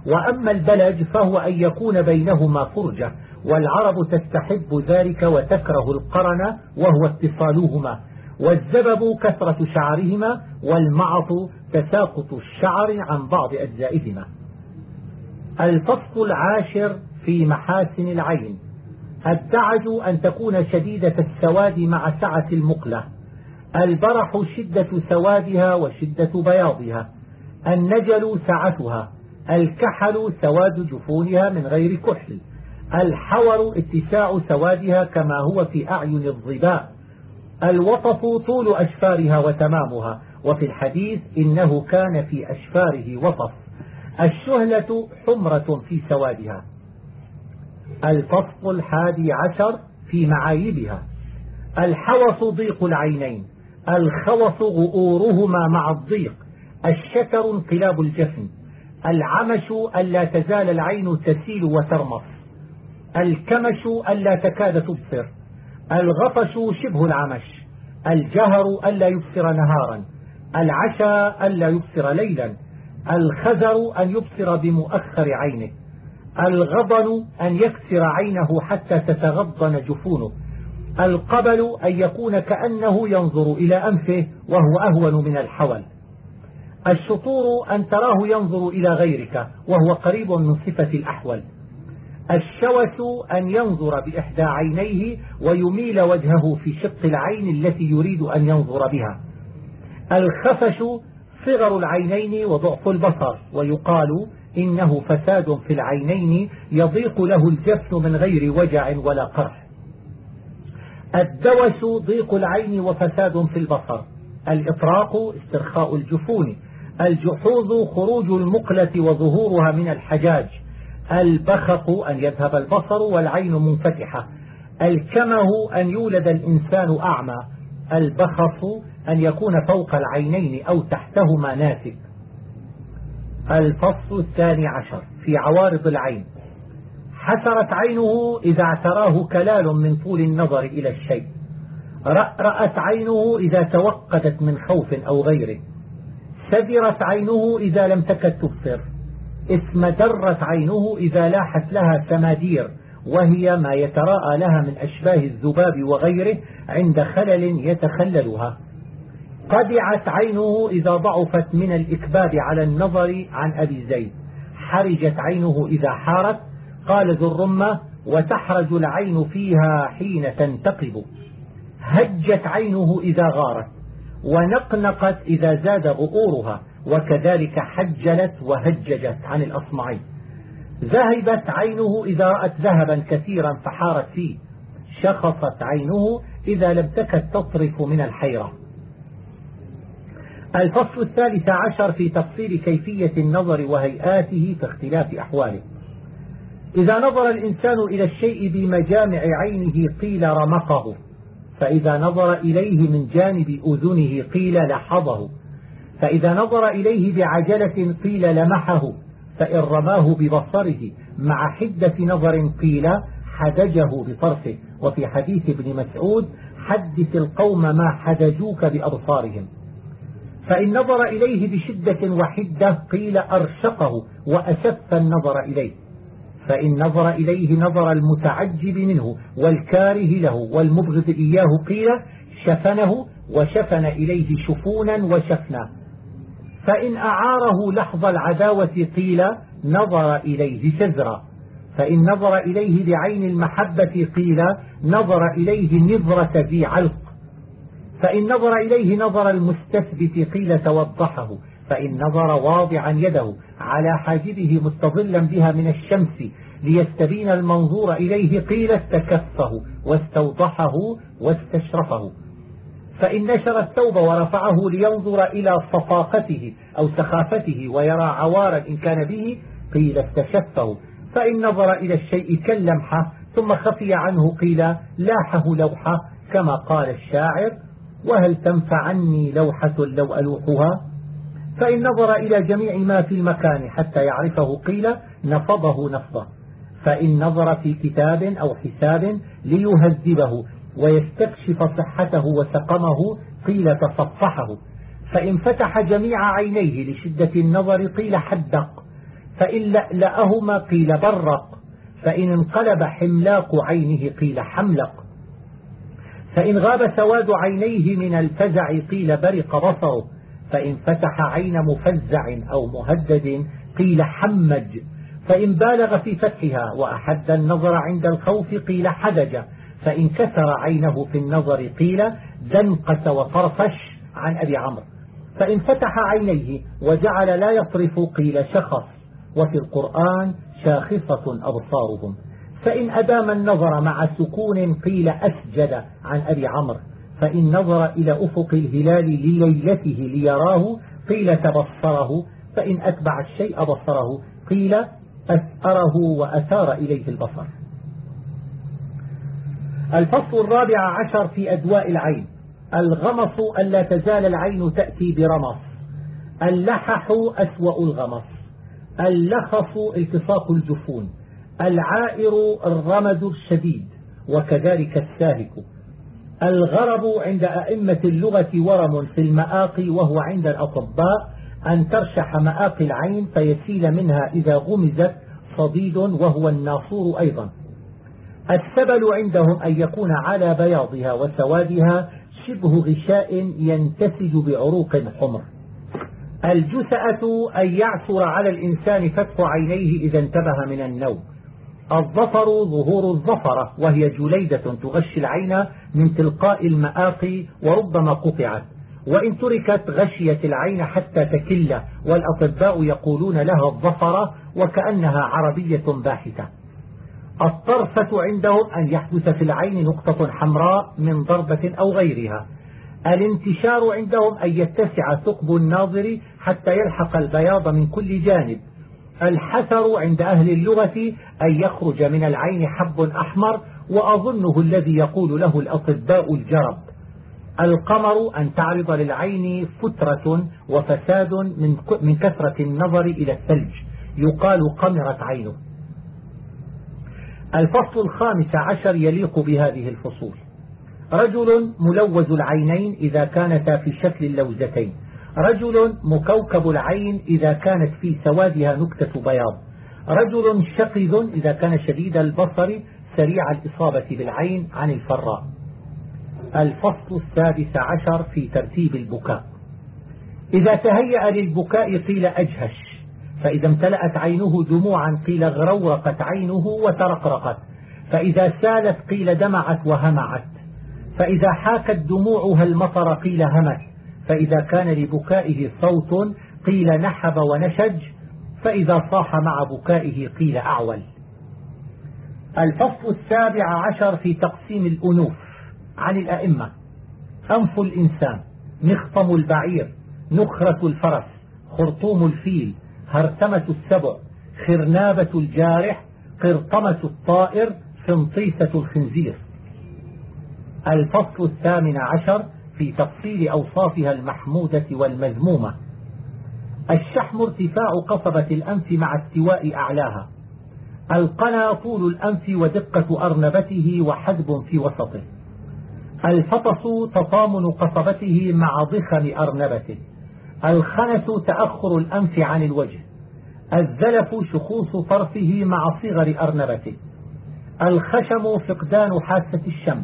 Speaker 1: وأما البلج فهو أن يكون بينهما فرجة والعرب تستحب ذلك وتكره القرن وهو اتصالهما. والزبب كثرة شعرهما والمعط تساقط الشعر عن بعض أجزائهما. الفصل العاشر في محاسن العين. الدعج أن تكون شديدة السواد مع سعة المقلة. البرح شدة سوادها وشدة بياضها. النجل سعتها. الكحل سواد جفونها من غير كحل. الحور اتساع سوادها كما هو في أعين الظباء الوطف طول أشفارها وتمامها وفي الحديث إنه كان في أشفاره وطف. الشهلة حمرة في سوادها. الفصل الحادي عشر في معايبها. الحوص ضيق العينين. الخوص غؤورهما مع الضيق. الشكر انقلاب الجفن العمش ألا تزال العين تسيل وترمص. الكمش ألا تكاد تبصر. الغطش شبه العمش. الجهر ألا يبصر نهارا. العشاء ألا يبصر ليلا. الخزر أن يبصر بمؤخر عينه. الغضن أن يكسر عينه حتى تتغضن جفونه. القبل أن يكون كأنه ينظر إلى أنفه وهو أهون من الحول. الشطور أن تراه ينظر إلى غيرك وهو قريب من صفة الأحول. الشوس أن ينظر بإحدى عينيه ويميل وجهه في شق العين التي يريد أن ينظر بها. الخفش صغر العينين وضعف البصر ويقال إنه فساد في العينين يضيق له الجفن من غير وجع ولا قرح. الدوس ضيق العين وفساد في البصر. الإطراق استرخاء الجفون. الجحوظ خروج المقلة وظهورها من الحجاج. البخق أن يذهب البصر والعين منفتحة. الكمه أن يولد الإنسان أعمى. البخص أن يكون فوق العينين أو تحتهما ناسك. الفصل الثاني عشر في عوارض العين. حسرت عينه إذا اعتراه كلال من طول النظر إلى الشيء. رأت عينه إذا توقدت من خوف أو غيره. سدرت عينه إذا لم تكد تبصر اسمدرت عينه إذا لاحت لها سمادير وهي ما يتراءى لها من أشباه الذباب وغيره عند خلل يتخللها. قدعت عينه إذا ضعفت من الإكباب على النظر عن أبي زيد. حرجت عينه إذا حارت قال ذو الرمة وتحرج العين فيها حين تنتقب هجت عينه إذا غارت ونقنقت إذا زاد غؤورها. وكذلك حجلت وهججت عن الأصمعي. ذهبت عينه إذا رأت ذهبا كثيرا فحارت فيه. شخصت عينه إذا لم تكد تصرف من الحيرة. الفصل الثالث عشر في تفصيل كيفية النظر وهيئاته في اختلاف أحواله. إذا نظر الإنسان إلى الشيء بمجامع عينه قيل رمقه فإذا نظر إليه من جانب أذنه قيل لحظه. فإذا نظر إليه بعجلة قيل لمحه فإن رماه ببصره مع حدة نظر قيل حدجه بطرفه. وفي حديث ابن مسعود حدث القوم ما حدجوك بأبصارهم. فإن نظر إليه بشدة وحدة قيل أرشقه وأسف النظر إليه. فإن نظر إليه نظر المتعجب منه والكاره له والمبغض إياه قيل شفنه وشفن إليه شفونا وشفنا فإن أعاره لحظ العداوة قيل نظر إليه شزرا فإن نظر إليه بعين المحبة قيل نظر إليه نظرة ذي علق. فإن نظر إليه نظر المستثبت قيل توضحه. فإن نظر واضعا يده على حاجبه مستظلا بها من الشمس ليستبين المنظور إليه قيل استكفه واستوضحه واستشرفه. فإن نشر الثوب ورفعه لينظر إلى صفاقته أو سخافته ويرى عوارا إن كان به قيل استشفه. فإن نظر إلى الشيء كاللمحة ثم خفي عنه قيل لاحه لوحة كما قال الشاعر وهل تنفع عني لوحة لو ألوحها؟ فإن نظر إلى جميع ما في المكان حتى يعرفه قيل نفضه نفضه. فإن نظر في كتاب أو حساب ليهذبه ويستكشف صحته وسقمه قيل تصفحه. فإن فتح جميع عينيه لشدة النظر قيل حدق. فإن لألأهما قيل برق. فإن انقلب حملاق عينه قيل حملق. فإن غاب سواد عينيه من الفزع قيل برق بصره. فإن فتح عين مفزع أو مهدد قيل حمج. فإن بالغ في فتحها وأحد النظر عند الخوف قيل حدج. فإن كسر عينه في النظر قيل دنقس وطرفش عن أبي عمرو. فإن فتح عينيه وجعل لا يصرف قيل شخص وفي القرآن شاخصة أبصارهم. فإن أدام النظر مع سكون قيل أسجد عن أبي عمرو. فإن نظر إلى أفق الهلال لليلته ليراه قيل تبصره. فإن أتبع الشيء بصره قيل أثأره وأثار إليه البصر. الفصل الرابع عشر في أدواء العين. الغمص ألا تزال العين تأتي برمص. اللحح أسوأ الغمص. اللخص التصاق الجفون. العائر الرمد الشديد. وكذلك الساهك. الغرب عند أئمة اللغة ورم في المآقي وهو عند الأطباء أن ترشح مآقي العين فيسيل منها إذا غمزت صديد وهو الناصور أيضا. السبل عندهم أن يكون على بياضها وسوادها شبه غشاء ينتسج بعروق حمر. الجسأة أن يعثر على الإنسان فتح عينيه إذا انتبه من النوم. الظفر ظهور الظفرة وهي جليدة تغشي العين من تلقاء المآقي وربما قطعت. وإن تركت غشيت العين حتى تكل والأطباء يقولون لها الظفرة وكأنها عربية باحثة. الطرفة عندهم أن يحدث في العين نقطة حمراء من ضربة أو غيرها. الانتشار عندهم أن يتسع ثقب الناظر حتى يلحق البياض من كل جانب. الحسر عند أهل اللغة أن يخرج من العين حب أحمر وأظنه الذي يقول له الأطباء الجرب. القمر أن تعرض للعين فترة وفساد من كثرة النظر إلى الثلج. يقال قمرت عينه. الفصل الخامس عشر يليق بهذه الفصول. رجل ملوز العينين إذا كانتا في شكل اللوزتين. رجل مكوكب العين إذا كانت في سوادها نكتة بياض. رجل شقذ إذا كان شديد البصر سريع الإصابة بالعين عن الفراء. الفصل السادس عشر في ترتيب البكاء. إذا تهيأ للبكاء قيل أجهش. فإذا امتلأت عينه دموعا قيل غرورقت عينه وترقرقت. فإذا سالت قيل دمعت وهمعت. فإذا حاكت دموعها المطر قيل همت. فإذا كان لبكائه صوت قيل نحب ونشج. فإذا صاح مع بكائه قيل أعول. الفصل السابع عشر في تقسيم الأنوف عن الأئمة. أنف الإنسان مخطم البعير نخرة الفرس خرطوم الفيل هرتمة السبع خرنابة الجارح قرطمة الطائر فنطيسة الخنزير. الفصل الثامن عشر في تفصيل أوصافها المحمودة والمذمومة. الشحم ارتفاع قصبة الأنف مع استواء أعلاها. القنا طول الأنف ودقة أرنبته وحدب في وسطه. الفطس تطامن قصبته مع ضخم أرنبته. الخنس تأخر الأنف عن الوجه. الزلف شخوص طرفه مع صغر أرنبته. الخشم فقدان حاسة الشم.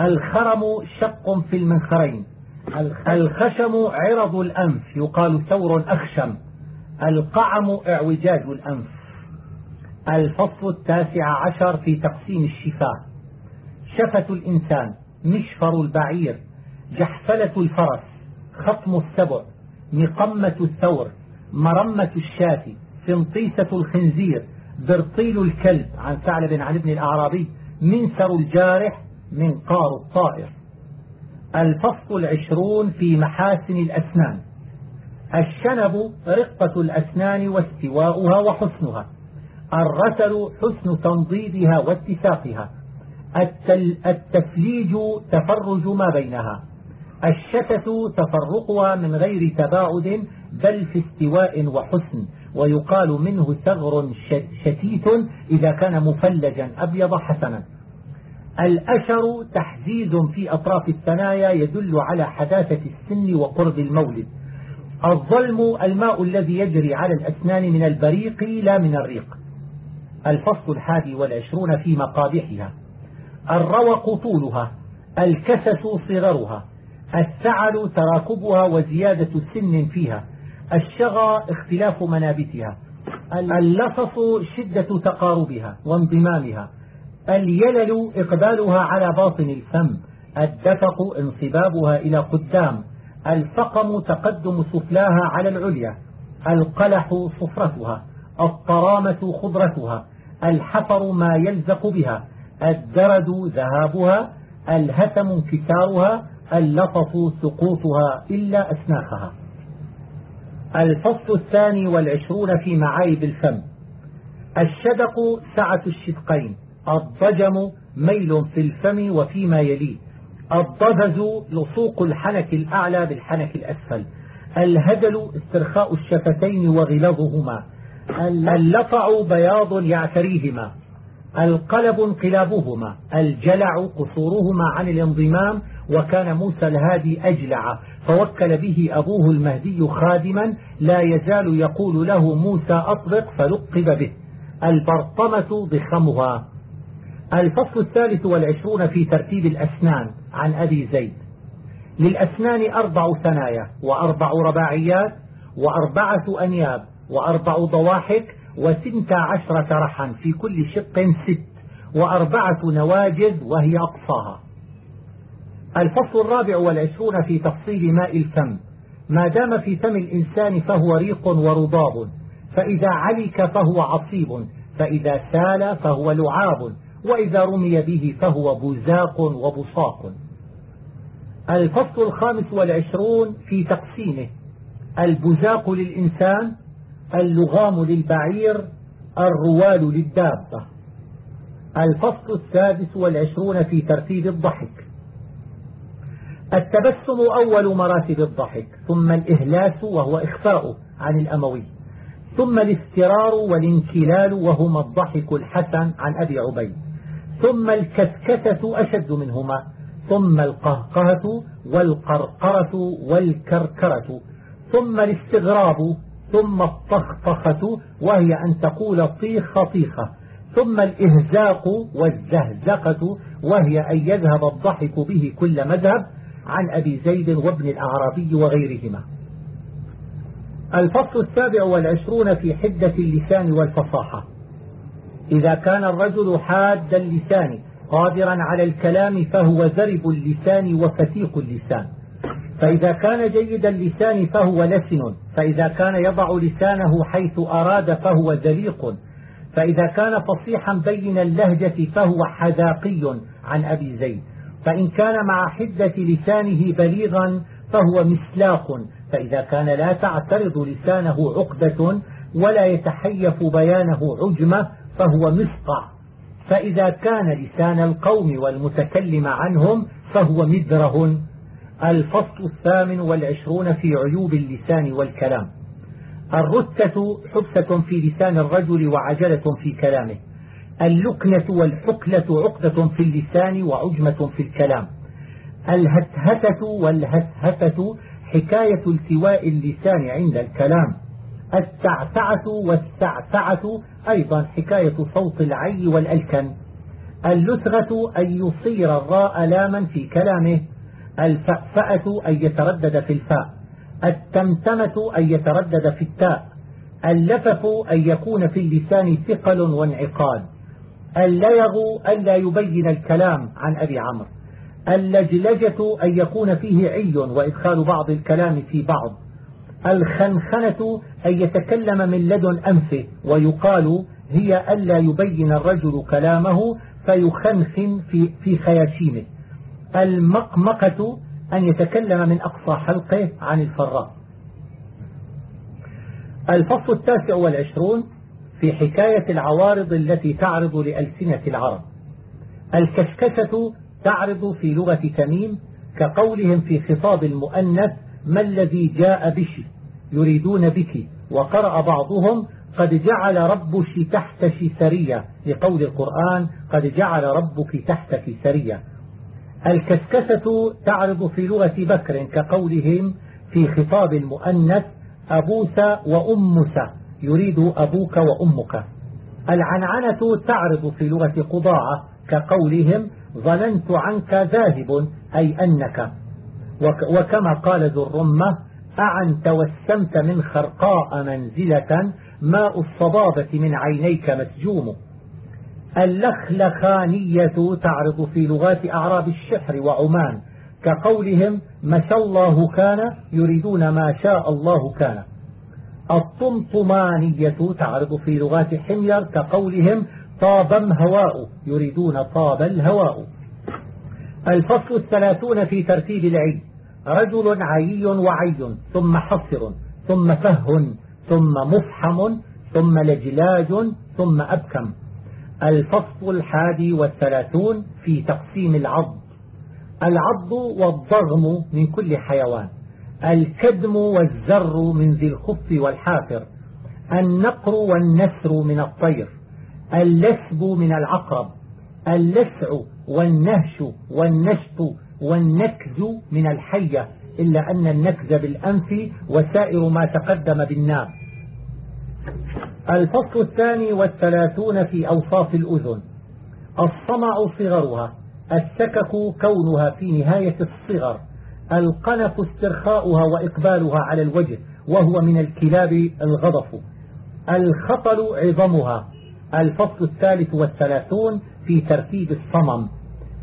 Speaker 1: الخرم شق في المنخرين. الخشم عرض الأنف يقال ثور أخشم. القعم اعوجاج الأنف الفصل التاسع عشر في تقسيم الشفاء. شفة الإنسان مشفر البعير. جحفلة الفرس خطم السبع. مقمة الثور مرمة الشاة فنطيسة الخنزير برطيل الكلب عن ثعلب عن ابن الأعرابي منسر الجارح منقار الطائر. الفصل العشرون في محاسن الأسنان. الشنب رقة الأسنان واستواؤها وحسنها. الرسل حسن تنضيدها واتساقها. التفليج تفرج ما بينها. الشتة تفرقها من غير تباعد بل في استواء وحسن. ويقال منه ثغر شتيت إذا كان مفلجا أبيض حسنا. الأشر تحزيز في أطراف الثنايا يدل على حداثة السن وقرب المولد. الظلم الماء الذي يجري على الأسنان من البريق لا من الريق. الفصل الحادي والعشرون في مقابحها. الروق طولها. الكسس صغرها. السعل تراكبها وزيادة سن فيها. الشغى اختلاف منابتها. اللصص شدة تقاربها وانضمامها. اليلل إقبالها على باطن الفم. الدفق انصبابها إلى قدام. الفقم تقدم سفلاها على العليا. القلح صفرتها. الطرامة خضرتها. الحفر ما يلزق بها. الدرد ذهابها. الهتم انكسارها. اللطف سقوطها إلا أسناخها. الفصل الثاني والعشرون في معايب الفم. الشدق سعة الشدقين. الضجم ميل في الفم وفيما يليه. الضبز لصوق الحنك الأعلى بالحنك الأسفل. الهدل استرخاء الشفتين وغلظهما. اللطع بياض يعتريهما. القلب انقلابهما. الجلع قصورهما عن الانضمام. وكان موسى الهادي أجلع. فوكل به أبوه المهدي خادما لا يزال يقول له موسى أطبق فلقب به. البرطمة بخمها الفصل الثالث والعشرون في ترتيب الأسنان عن أبي زيد. للأسنان أربع ثنايا وأربع رباعيات وأربعة أنياب وأربع ضواحك وسنت عشرة رحا في كل شق ست وأربعة نواجذ وهي أقصاها. الفصل الرابع والعشرون في تفصيل ماء الفم. ما دام في فم الإنسان فهو ريق ورضاب فإذا علك فهو عصيب فإذا سال فهو لعاب وإذا رمي به فهو بزاق وبصاق. الفصل الخامس والعشرون في تقسيمه. البزاق للإنسان اللغام للبعير الروال للدابة. الفصل السادس والعشرون في ترتيب الضحك. التبسم أول مراتب الضحك ثم الإهلاس وهو إخفاء عن الأموي ثم الاسترار والانكلال وهما الضحك الحسن عن أبي عبيد ثم الكسكسة أشد منهما ثم القهقهة والقرقرة والكركرة ثم الاستغراب ثم الطخطخة وهي أن تقول طيخ طيخة ثم الإهزاق والزهزقة وهي أن يذهب الضحك به كل مذهب عن أبي زيد وابن الأعرابي وغيرهما. الفصل السابع والعشرون في حدة اللسان والفصاحة. إذا كان الرجل حاد اللسان قادرا على الكلام فهو زرب اللسان وفتيق اللسان. فإذا كان جيد اللسان فهو لسن. فإذا كان يضع لسانه حيث أراد فهو ذليق فإذا كان فصيحا بين اللهجة فهو حذاقي عن أبي زيد. فإن كان مع حدة لسانه بليغا فهو مسلاق فإذا كان لا تعترض لسانه عقدة ولا يتحيف بيانه عجمة فهو مسقع. فإذا كان لسان القوم والمتكلم عنهم فهو مدره. الفصل الثامن والعشرون في عيوب اللسان والكلام. الرتة حفة في لسان الرجل وعجلة في كلامه. اللكنة والحكلة عقدة في اللسان وعجمة في الكلام. الهتهتة والهتهفة حكاية التواء اللسان عند الكلام. التعتعة والسعتعة أيضا حكاية صوت العي والألكن. اللثغة أن يصير الراء لاما في كلامه. الفأفأة أن يتردد في الفاء. التمتمة أن يتردد في التاء. اللفف أن يكون في اللسان ثقل وانعقاد. الليغ ألا يبين الكلام عن أبي عمرو. اللجلجة أن يكون فيه عي وإدخال بعض الكلام في بعض. الخنخنة أن يتكلم من لدن أنفه ويقال هي ألا يبين الرجل كلامه فيخنخن في, في خياشيمه. المقمقة أن يتكلم من أقصى حلقه عن الفراء. الفصل التاسع والعشرون في حكاية العوارض التي تعرض لألسنة العرب. الكشكشة تعرض في لغة تميم كقولهم في خطاب المؤنث ما الذي جاء بش يريدون بك. وقرأ بعضهم قد جعل ربك تحتك سرية لقول القرآن قد جعل ربك تحتك سرية الكسكسة تعرض في لغة بكر كقولهم في خطاب المؤنث أبوس وأمس. يريد أبوك وأمك. العنعنة تعرض في لغة قضاعة كقولهم ظننت عنك ذاهب أي أنك. وكما قال ذو الرمة أعن توسمت من خرقاء منزلة ماء الصبابة من عينيك مسجوم. اللخلخانية تعرض في لغات أعراب الشحر وعمان كقولهم ما شاء الله كان يريدون ما شاء الله كان. الطمطمانية تعرض في لغات حمير كقولهم طابم هواء يريدون طاب الهواء. الفصل الثلاثون في ترتيب العيد رجل عي وعي ثم حصر ثم فه ثم مفحم ثم لجلاج ثم أبكم. الفصل الحادي والثلاثون في تقسيم العض. العض والضغم من كل حيوان. الكدم والزر من ذي الخف والحافر النقر والنسر من الطير اللسب من العقرب اللسع والنهش والنشط والنكز من الحية إلا أن النكز بالأنف وسائر ما تقدم بالنام الفصل الثاني والثلاثون في أوصاف الأذن. الصمع صغرها السكك كونها في نهاية الصغر. القنف استرخاؤها وإقبالها على الوجه وهو من الكلاب الغضف. الخطل عظمها. الفصل الثالث والثلاثون في ترتيب الصمم.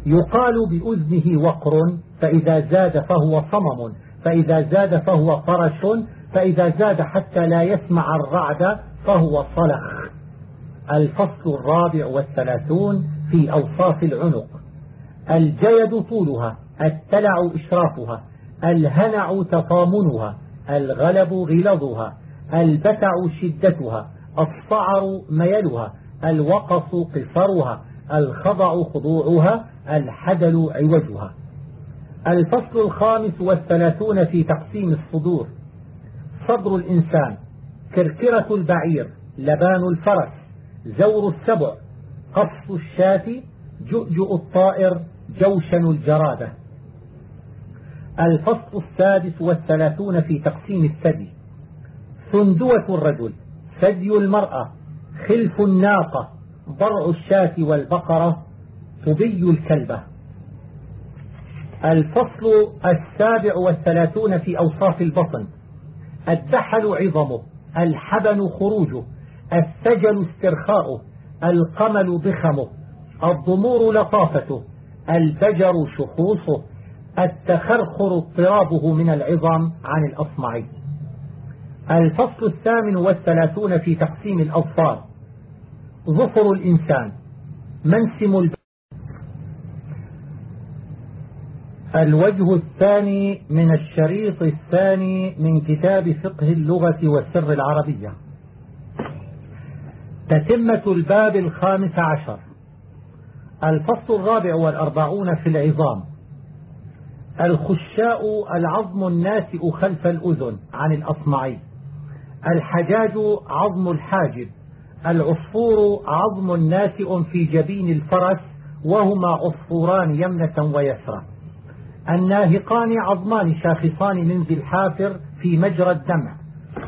Speaker 1: يقال بأذنه وقر فإذا زاد فهو صمم. فإذا زاد فهو فرش. فإذا زاد حتى لا يسمع الرعد فهو صلخ. الفصل الرابع والثلاثون في أوصاف العنق. الجيد طولها. التلع إشرافها الهنع تطامنها الغلب غلظها البتع شدتها الصعر ميلها الوقص قصرها الخضع خضوعها الحدل عوجها. الفصل الخامس والثلاثون في تقسيم الصدور. صدر الإنسان كركرة البعير لبان الفرس زور السبع قص الشاة جؤجؤ الطائر جوشن الجرادة. الفصل السادس والثلاثون في تقسيم الثدي. سندوة الرجل ثدي المرأة خلف الناقة ضرع الشاة والبقرة طبي الكلبة. الفصل السابع والثلاثون في أوصاف البطن. الدحل عظمه الحبن خروجه السجل استرخاؤه القمل ضخمه الضمور لطافته البجر شخوصه التخرخر اضطرابه من العظام عن الأصمع الفصل الثامن والثلاثون في تقسيم الأظفار ظفر الإنسان. منسم الب... الوجه الثاني من الشريط الثاني من كتاب فقه اللغة والسر العربية. تتمة الباب الخامس عشر. الفصل الرابع والأربعون في العظام. الخشاء العظم الناسئ خلف الأذن عن الأصمعي الحجاج عظم الحاجب. العصفور عظم ناسئ في جبين الفرس وهما عصفوران يمنة ويسرى الناهقان عظمان شاخصان من ذي الحافر في مجرى الدمع.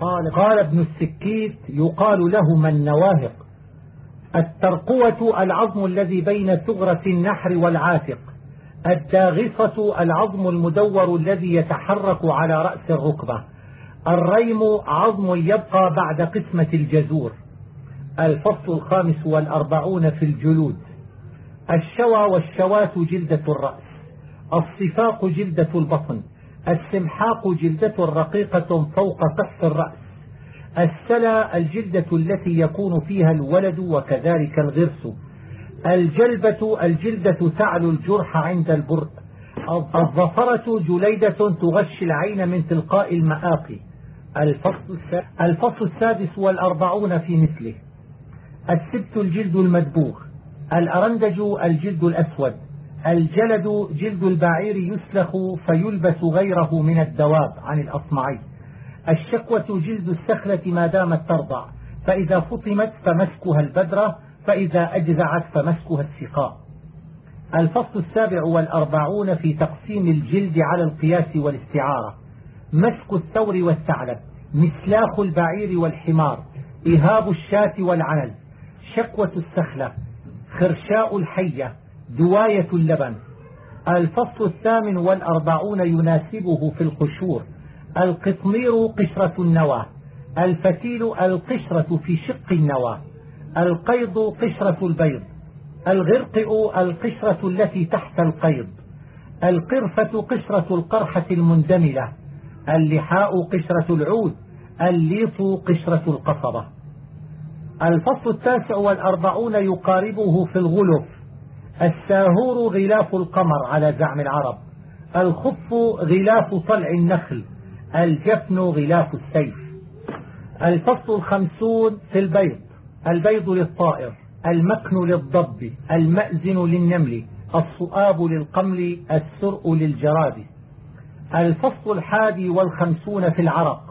Speaker 1: قال, قال ابن السكيت يقال لهما النواهق. الترقوة العظم الذي بين ثغرة النحر والعاتق. الداغصة العظم المدور الذي يتحرك على رأس الركبة. الريم عظم يبقى بعد قسمة الجزور الفصل الخامس والأربعون في الجلود. الشوى والشوات جلدة الرأس. الصفاق جلدة البطن. السمحاق جلدة رقيقة فوق قحف الرأس. السلا الجلدة التي يكون فيها الولد وكذلك الغرس. الجلبة الجلدة تعلو الجرح عند البرء الظفرة جليدة تغشي العين من تلقاء المآقي. الفصل, الفصل السادس والأربعون في مثله. السبت الجلد المدبوغ. الأرندج الجلد الأسود. الجلد جلد البعير يسلخ فيلبس غيره من الدواب عن الأصمعي. الشكوة جلد السخلة ما دامت ترضع. فإذا فطمت فمسكها البدرة فإذا أجزعت فمسكها السقاء. الفصل السابع والأربعون في تقسيم الجلد على القياس والاستعارة. مسك الثور والثعلب مسلاخ البعير والحمار إهاب الشاة والعنل شكوة السخلة خرشاء الحية دواية اللبن. الفصل الثامن والأربعون يناسبه في القشور القطمير قشرة النواة الفتيل القشرة في شق النواة القيض قشرة البيض الغرقئ القشرة التي تحت القيض القرفة قشرة القرحة المندملة اللحاء قشرة العود الليط قشرة القصبة. الفصل التاسع والأربعون يقاربه في الغلف الساهور غلاف القمر على زعم العرب الخف غلاف طلع النخل الجفن غلاف السيف. الفصل الخمسون في البيض البيض للطائر المكن للضب المأزن للنمل الصؤاب للقمل السرء للجراد. الفصل الحادي والخمسون في العرق.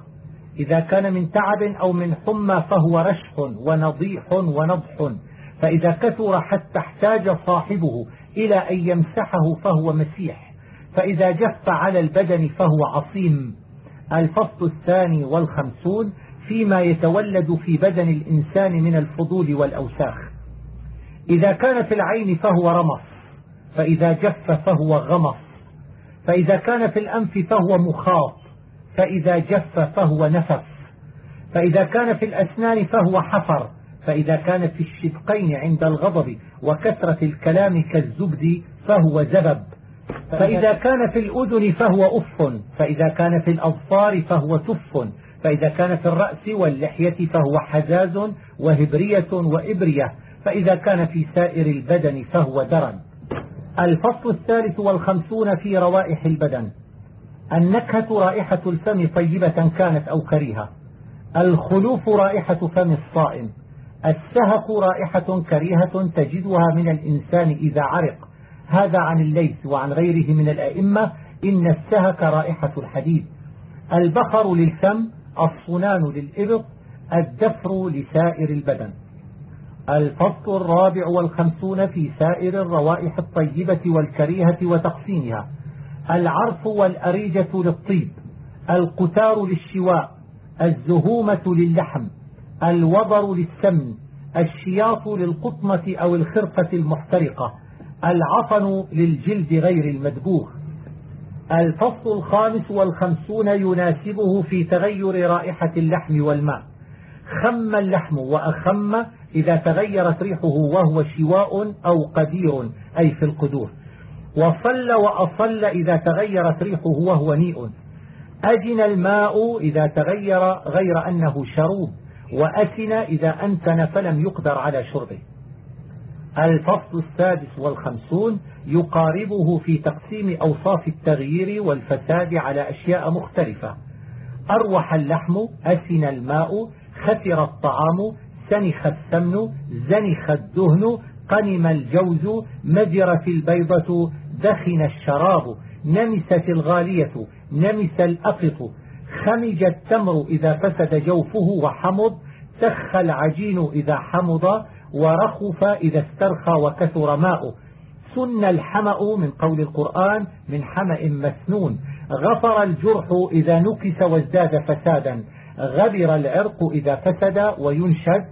Speaker 1: إذا كان من تعب أو من حمى فهو رشح ونضيح ونضح. فإذا كثر حتى احتاج صاحبه إلى أن يمسحه فهو مسيح. فإذا جف على البدن فهو عصيم. الفصل الثاني والخمسون فيما يتولد في بدن الإنسان من الفضول والأوساخ. إذا كان في العين فهو رمص فإذا جف فهو غمص. فإذا كان في الأنف فهو مخاط فإذا جف فهو نفس. فإذا كان في الأسنان فهو حفر فإذا كان في الشدقين عند الغضب وكثرة الكلام كالزبد فهو زبب. فإذا كان في الأذن فهو أف فإذا كان في الأظفار فهو تف. فإذا كان في الرأس واللحية فهو حزاز وهبرية وإبرية فإذا كان في سائر البدن فهو درن. الفصل الثالث والخمسون في روائح البدن. النكهة رائحة الفم طيبة كانت أو كريهة. الخلوف رائحة فم الصائم. السهق رائحة كريهة تجدها من الإنسان إذا عرق. هذا عن الليث وعن غيره من الأئمة إن السهك رائحة الحديد. البخر للفم الصنان للإبط الدفر لسائر البدن. الفصل الرابع والخمسون في سائر الروائح الطيبة والكريهة وتقسيمها. العرف والأريجة للطيب. القتار للشواء. الزهومة للحم. الوضر للسمن الشياط للقطمة أو الخرقة المحترقة. العفن للجلد غير المدبوغ. الفصل الخامس والخمسون يناسبه في تغير رائحة اللحم والماء. خم اللحم وأخم إذا تغيرت ريحه وهو شواء أو قدير أي في القدور. وصل وأصل إذا تغيرت ريحه وهو نيء. أجن الماء إذا تغير غير أنه شروب وأسن إذا أنتن فلم يقدر على شربه. الفصل السادس والخمسون يقاربه في تقسيم أوصاف التغيير والفساد على أشياء مختلفة. أروح اللحم أسن الماء خسر الطعام سنخ السمن زنخ الدهن قنم الجوز مجرت البيضة دخن الشراب نمست الغالية نمس الأقط. خمج التمر إذا فسد جوفه وحمض سخ العجين إذا حمض ورخف إذا استرخى وكثر ماؤه سن الحمأ من قول القرآن من حمأ مسنون. غفر الجرح إذا نكس وازداد فسادا. غبر العرق إذا فسد وينشد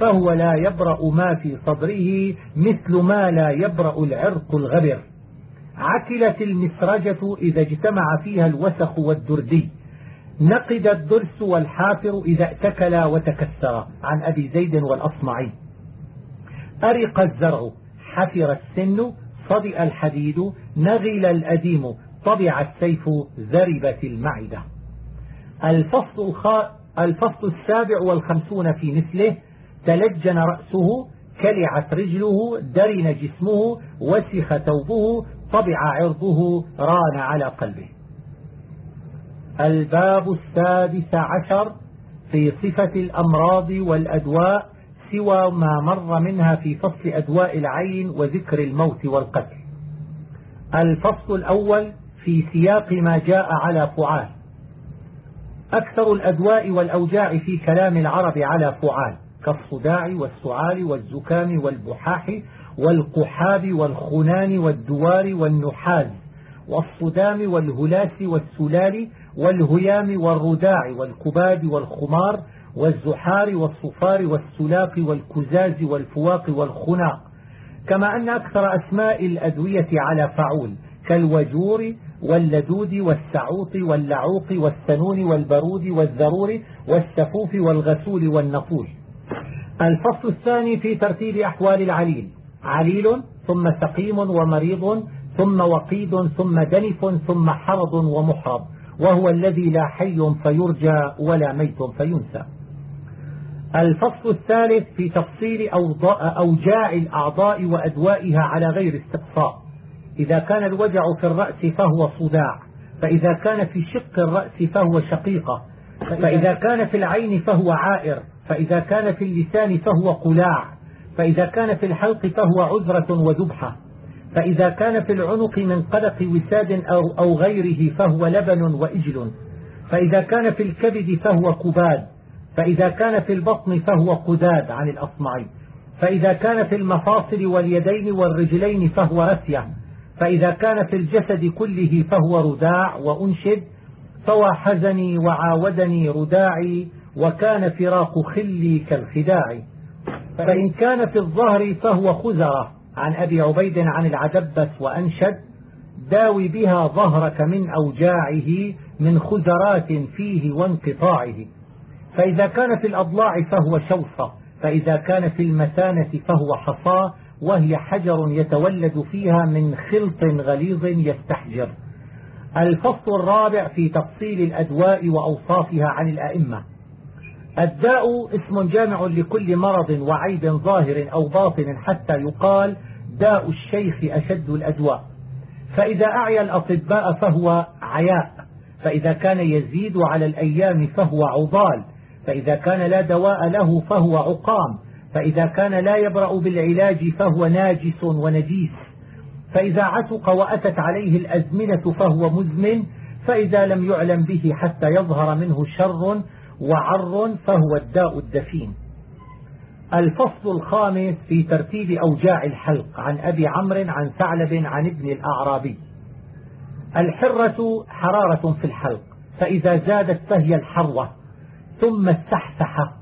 Speaker 1: فهو لا يبرأ ما في صدره مثل ما لا يبرأ العرق الغبر. عكلت المسرجة إذا اجتمع فيها الوسخ والدردي. نقد الدرس والحافر إذا اتكل وتكسر. عن أبي زيد والأصمعي. أرق الزرع حفر السن صدئ الحديد نغل الأديم طبع السيف زربت المعدة. الفصل, الخ... الفصل السابع والخمسون في مثله تلجن رأسه كلعت رجله درن جسمه وسخ ثوبه طبع عرضه ران على قلبه. الباب السادس عشر في صفة الأمراض والأدواء سوى ما مر منها في فصل أدواء العين وذكر الموت والقتل. الفصل الأول في سياق ما جاء على فعال. أكثر الأدواء والأوجاع في كلام العرب على فعال كالصداع والسعال والزكام والبحاح والقحاب والخنان والدوار والنحاز والصدام والهلاس والسلال والهيام والرداع والكباد والخمار والزحار والصفار والسلاق والكزاز والفواق والخناق. كما أن أكثر أسماء الأدوية على فعول كالوجور واللدود والسعوط واللعوق والسنون والبرود والذرور والسفوف والغسول والنفول الفصل الثاني في ترتيب أحوال العليل. عليل ثم سقيم ومريض ثم وقيد ثم دنف ثم حرض ومحرض. وهو الذي لا حي فيرجى ولا ميت فينسى. الفصل الثالث في تفصيل أوجاع الأعضاء وأدوائها على غير استقصاء. إذا كان الوجع في الرأس فهو صداع. فإذا كان في شق الرأس فهو شقيقة. فإذا كان في العين فهو عائر. فإذا كان في اللسان فهو قلاع. فإذا كان في الحلق فهو عذرة وذبحة. فإذا كان في العنق من قلق وساد أو, غيره فهو لبن وإجل. فإذا كان في الكبد فهو كباد. فإذا كان في البطن فهو قداد عن الأصمعي. فإذا كان في المفاصل واليدين والرجلين فهو رسية. فإذا كان في الجسد كله فهو رداع وأنشد. فوى حزني وعاودني رداعي وكان فراق خلي كالخداع. فإن كان في الظهر فهو خزرة. عن أبي عبيد عن العدبس وأنشد. داوي بها ظهرك من أوجاعه من خزرات فيه وانقطاعه. فإذا كان في الأضلاع فهو شوصة فإذا كان في المثانة فهو حصى وهي حجر يتولد فيها من خلط غليظ يستحجر. الفصل الرابع في تفصيل الأدواء وأوصافها عن الأئمة. الداء اسم جامع لكل مرض وعيب ظاهر أو باطن حتى يقال داء الشيخ أشد الأدواء. فإذا أعيا الأطباء فهو عياء فإذا كان يزيد على الأيام فهو عضال. فإذا كان لا دواء له فهو عقام. فإذا كان لا يبرأ بالعلاج فهو ناجس ونجيس. فإذا عتق وأتت عليه الأزمنة فهو مزمن. فإذا لم يعلم به حتى يظهر منه شر وعر فهو الداء الدفين. الفصل الخامس في ترتيب أوجاع الحلق عن أبي عمرو عن ثعلب عن ابن الأعرابي. الحرة حرارة في الحلق فإذا زادت فهي الحروة. ثم السحسحة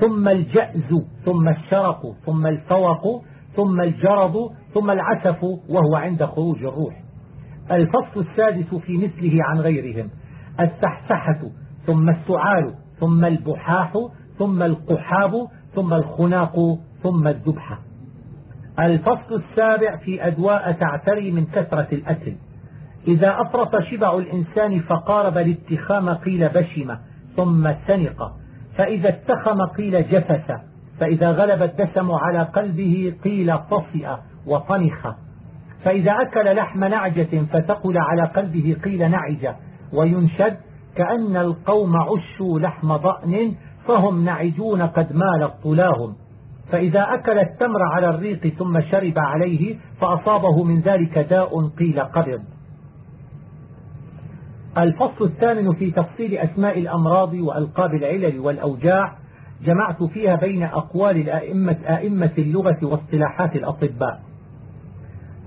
Speaker 1: ثم الجأز ثم الشرق ثم الفوق ثم الجرد ثم العسف وهو عند خروج الروح. الفصل السادس في مثله عن غيرهم السحسحة ثم السعال ثم البحاح ثم القحاب ثم الخناق ثم الذبحة. الفصل السابع في أدواء تعتري من كثرة الأكل. إذا أفرط شبع الإنسان فقارب الاتخام قيل بشم ثم سنق. فإذا اتخم قيل جفس فإذا غلب الدسم على قلبه قيل طفئ وطنخ. فإذا أكل لحم نعجة فتقل على قلبه قيل نعج. وينشد كأن القوم عشوا لحم ضأن فهم نعجون قد مالت طلاهم فإذا أكل التمر على الريق ثم شرب عليه فأصابه من ذلك داء قيل قبض. الفصل الثامن في تفصيل أسماء الأمراض وألقاب العلل والأوجاع جمعت فيها بين أقوال الأئمة آئمة اللغة واصطلاحات الأطباء.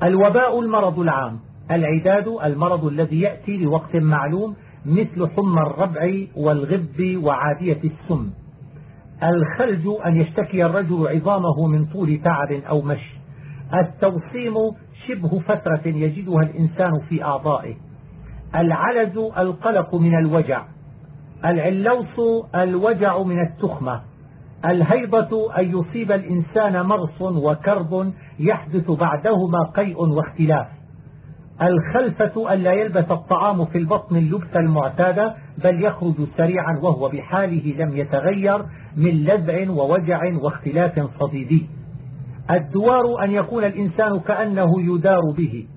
Speaker 1: الوباء المرض العام العداد المرض الذي يأتي لوقت معلوم مثل حمى الربع والغب وعادية السم. الخلج أن يشتكي الرجل عظامه من طول تعب أو مشي. التوصيم شبه فترة يجدها الإنسان في أعضائه. العلز القلق من الوجع العلوص الوجع من التخمة الهيبة أن يصيب الإنسان مرص وكرب يحدث بعدهما قيء واختلاف الخلفة ألا يلبس الطعام في البطن اللبس المعتادة بل يخرج سريعا وهو بحاله لم يتغير من لذع ووجع واختلاف صديدي. الدوار أن يكون الإنسان كأنه يدار به.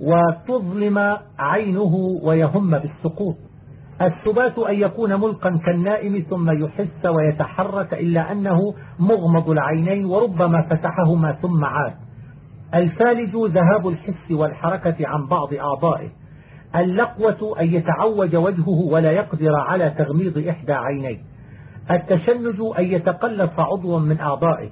Speaker 1: وتظلم عينه ويهم بالسقوط. السبات أن يكون ملقا كالنائم ثم يحس ويتحرك إلا أنه مغمض العينين وربما فتحهما ثم عاد. الفالج ذهاب الحس والحركة عن بعض أعضائه اللقوة أن يتعوج وجهه ولا يقدر على تغميض إحدى عينيه. التشنج أن يتقلص عضو من أعضائه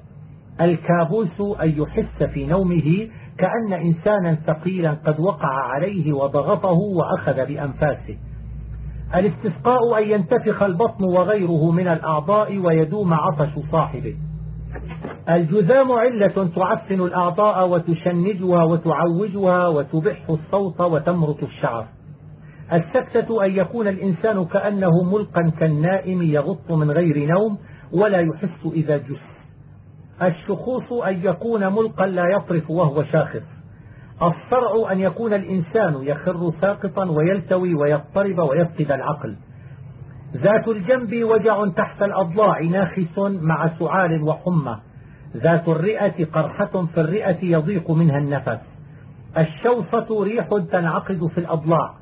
Speaker 1: الكابوس أن يحس في نومه كأن إنسانا ثقيلا قد وقع عليه وضغطه وأخذ بأنفاسه. الاستسقاء أن ينتفخ البطن وغيره من الأعضاء ويدوم عطش صاحبه. الجذام علة تعفن الأعضاء وتشنجها وتعوجها وتبح الصوت وتمرط الشعر. السكتة أن يكون الإنسان كأنه ملقا كالنائم يغط من غير نوم ولا يحس إذا جس الشخوص أن يكون ملقا لا يطرف وهو شاخص. الصرع أن يكون الإنسان يخر ساقطا ويلتوي ويضطرب ويفقد العقل. ذات الجنب وجع تحت الأضلاع ناخس مع سعال وحمى. ذات الرئة قرحة في الرئة يضيق منها النفس. الشوصة ريح تنعقد في الأضلاع.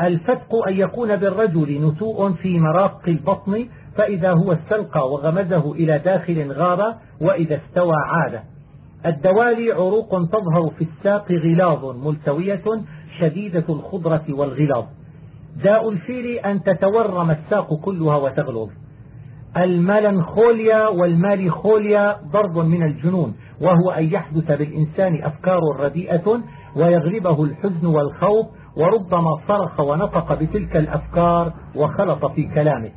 Speaker 1: الفتق أن يكون بالرجل نتوء في مراق البطن فإذا هو استلقى وغمزه إلى داخل غاب وإذا استوى عاد. الدوالي عروق تظهر في الساق غلاظ ملتوية شديدة الخضرة والغلاظ. داء الفيل أن تتورم الساق كلها وتغلظ. الملنخوليا والماليخوليا ضرب من الجنون وهو أن يحدث بالإنسان أفكار رديئة ويغلبه الحزن والخوف وربما صرخ ونطق بتلك الأفكار وخلط في كلامه.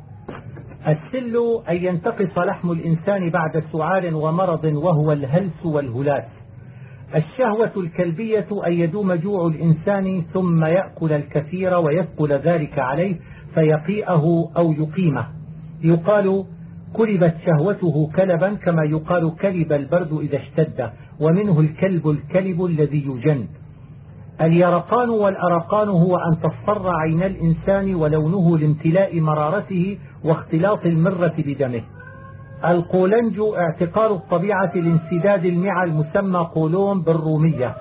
Speaker 1: السل أن ينتقص لحم الإنسان بعد سعال ومرض وهو الهلس والهلاس الشهوة الكلبية أن يدوم جوع الإنسان ثم يأكل الكثير ويثقل ذلك عليه فيقيئه أو يقيمه. يقال كلبت شهوته كلبا كما يقال كلب البرد إذا اشتد ومنه الكلب الكلب الذي يجن. اليرقان والأرقان هو أن تصفر عين الإنسان ولونه لامتلاء مرارته واختلاط المرة بدمه. القولنج اعتقال الطبيعة لانسداد المعى المسمى قولون بالرومية.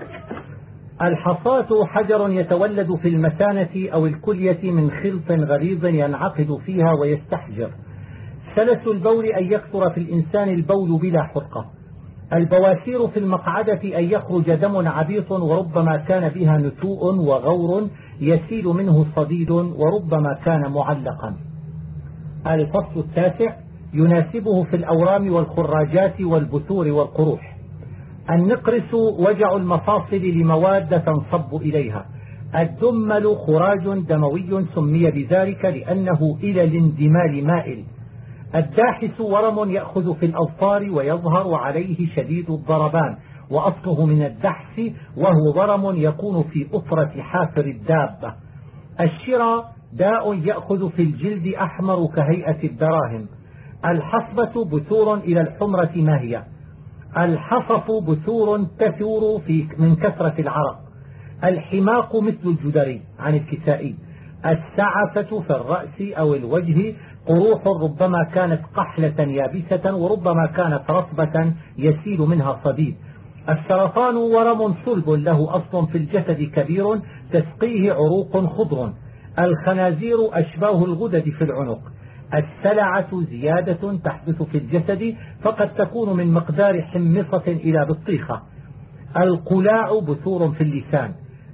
Speaker 1: الحصاة حجر يتولد في المثانة أو الكلية من خلط غليظ ينعقد فيها ويستحجر. سلس البول أن يكثر في الإنسان البول بلا حرقة. البواسير في المقعدة أن يخرج دم عبيط وربما كان بها نتوء وغور يسيل منه صديد وربما كان معلقا. الفصل التاسع يناسبه في الأورام والخراجات والبثور والقروح. النقرس وجع المفاصل لمواد تنصب إليها. الدمل خراج دموي سمي بذلك لأنه إلى الاندمال مائل. الداحس ورم يأخذ في الأظفار ويظهر عليه شديد الضربان وأصله من الدحس وهو ورم يكون في أطرة حافر الدابة. الشرى داء يأخذ في الجلد أحمر كهيئة الدراهم. الحصبة بثور إلى الحمرة ما هي؟ الحصف بثور تثور في من كثرة العرق. الحماق مثل الجدري عن الكسائي. السعفة في الرأس أو الوجه قروح ربما كانت قحلة يابسة وربما كانت رطبة يسيل منها صديد السرطان ورم صلب له أصل في الجسد كبير تسقيه عروق خضر. الخنازير أشباه الغدد في العنق. السلعة زيادة تحدث في الجسد فقد تكون من مقدار حمصة إلى بطيخة. القلاع بثور في اللسان.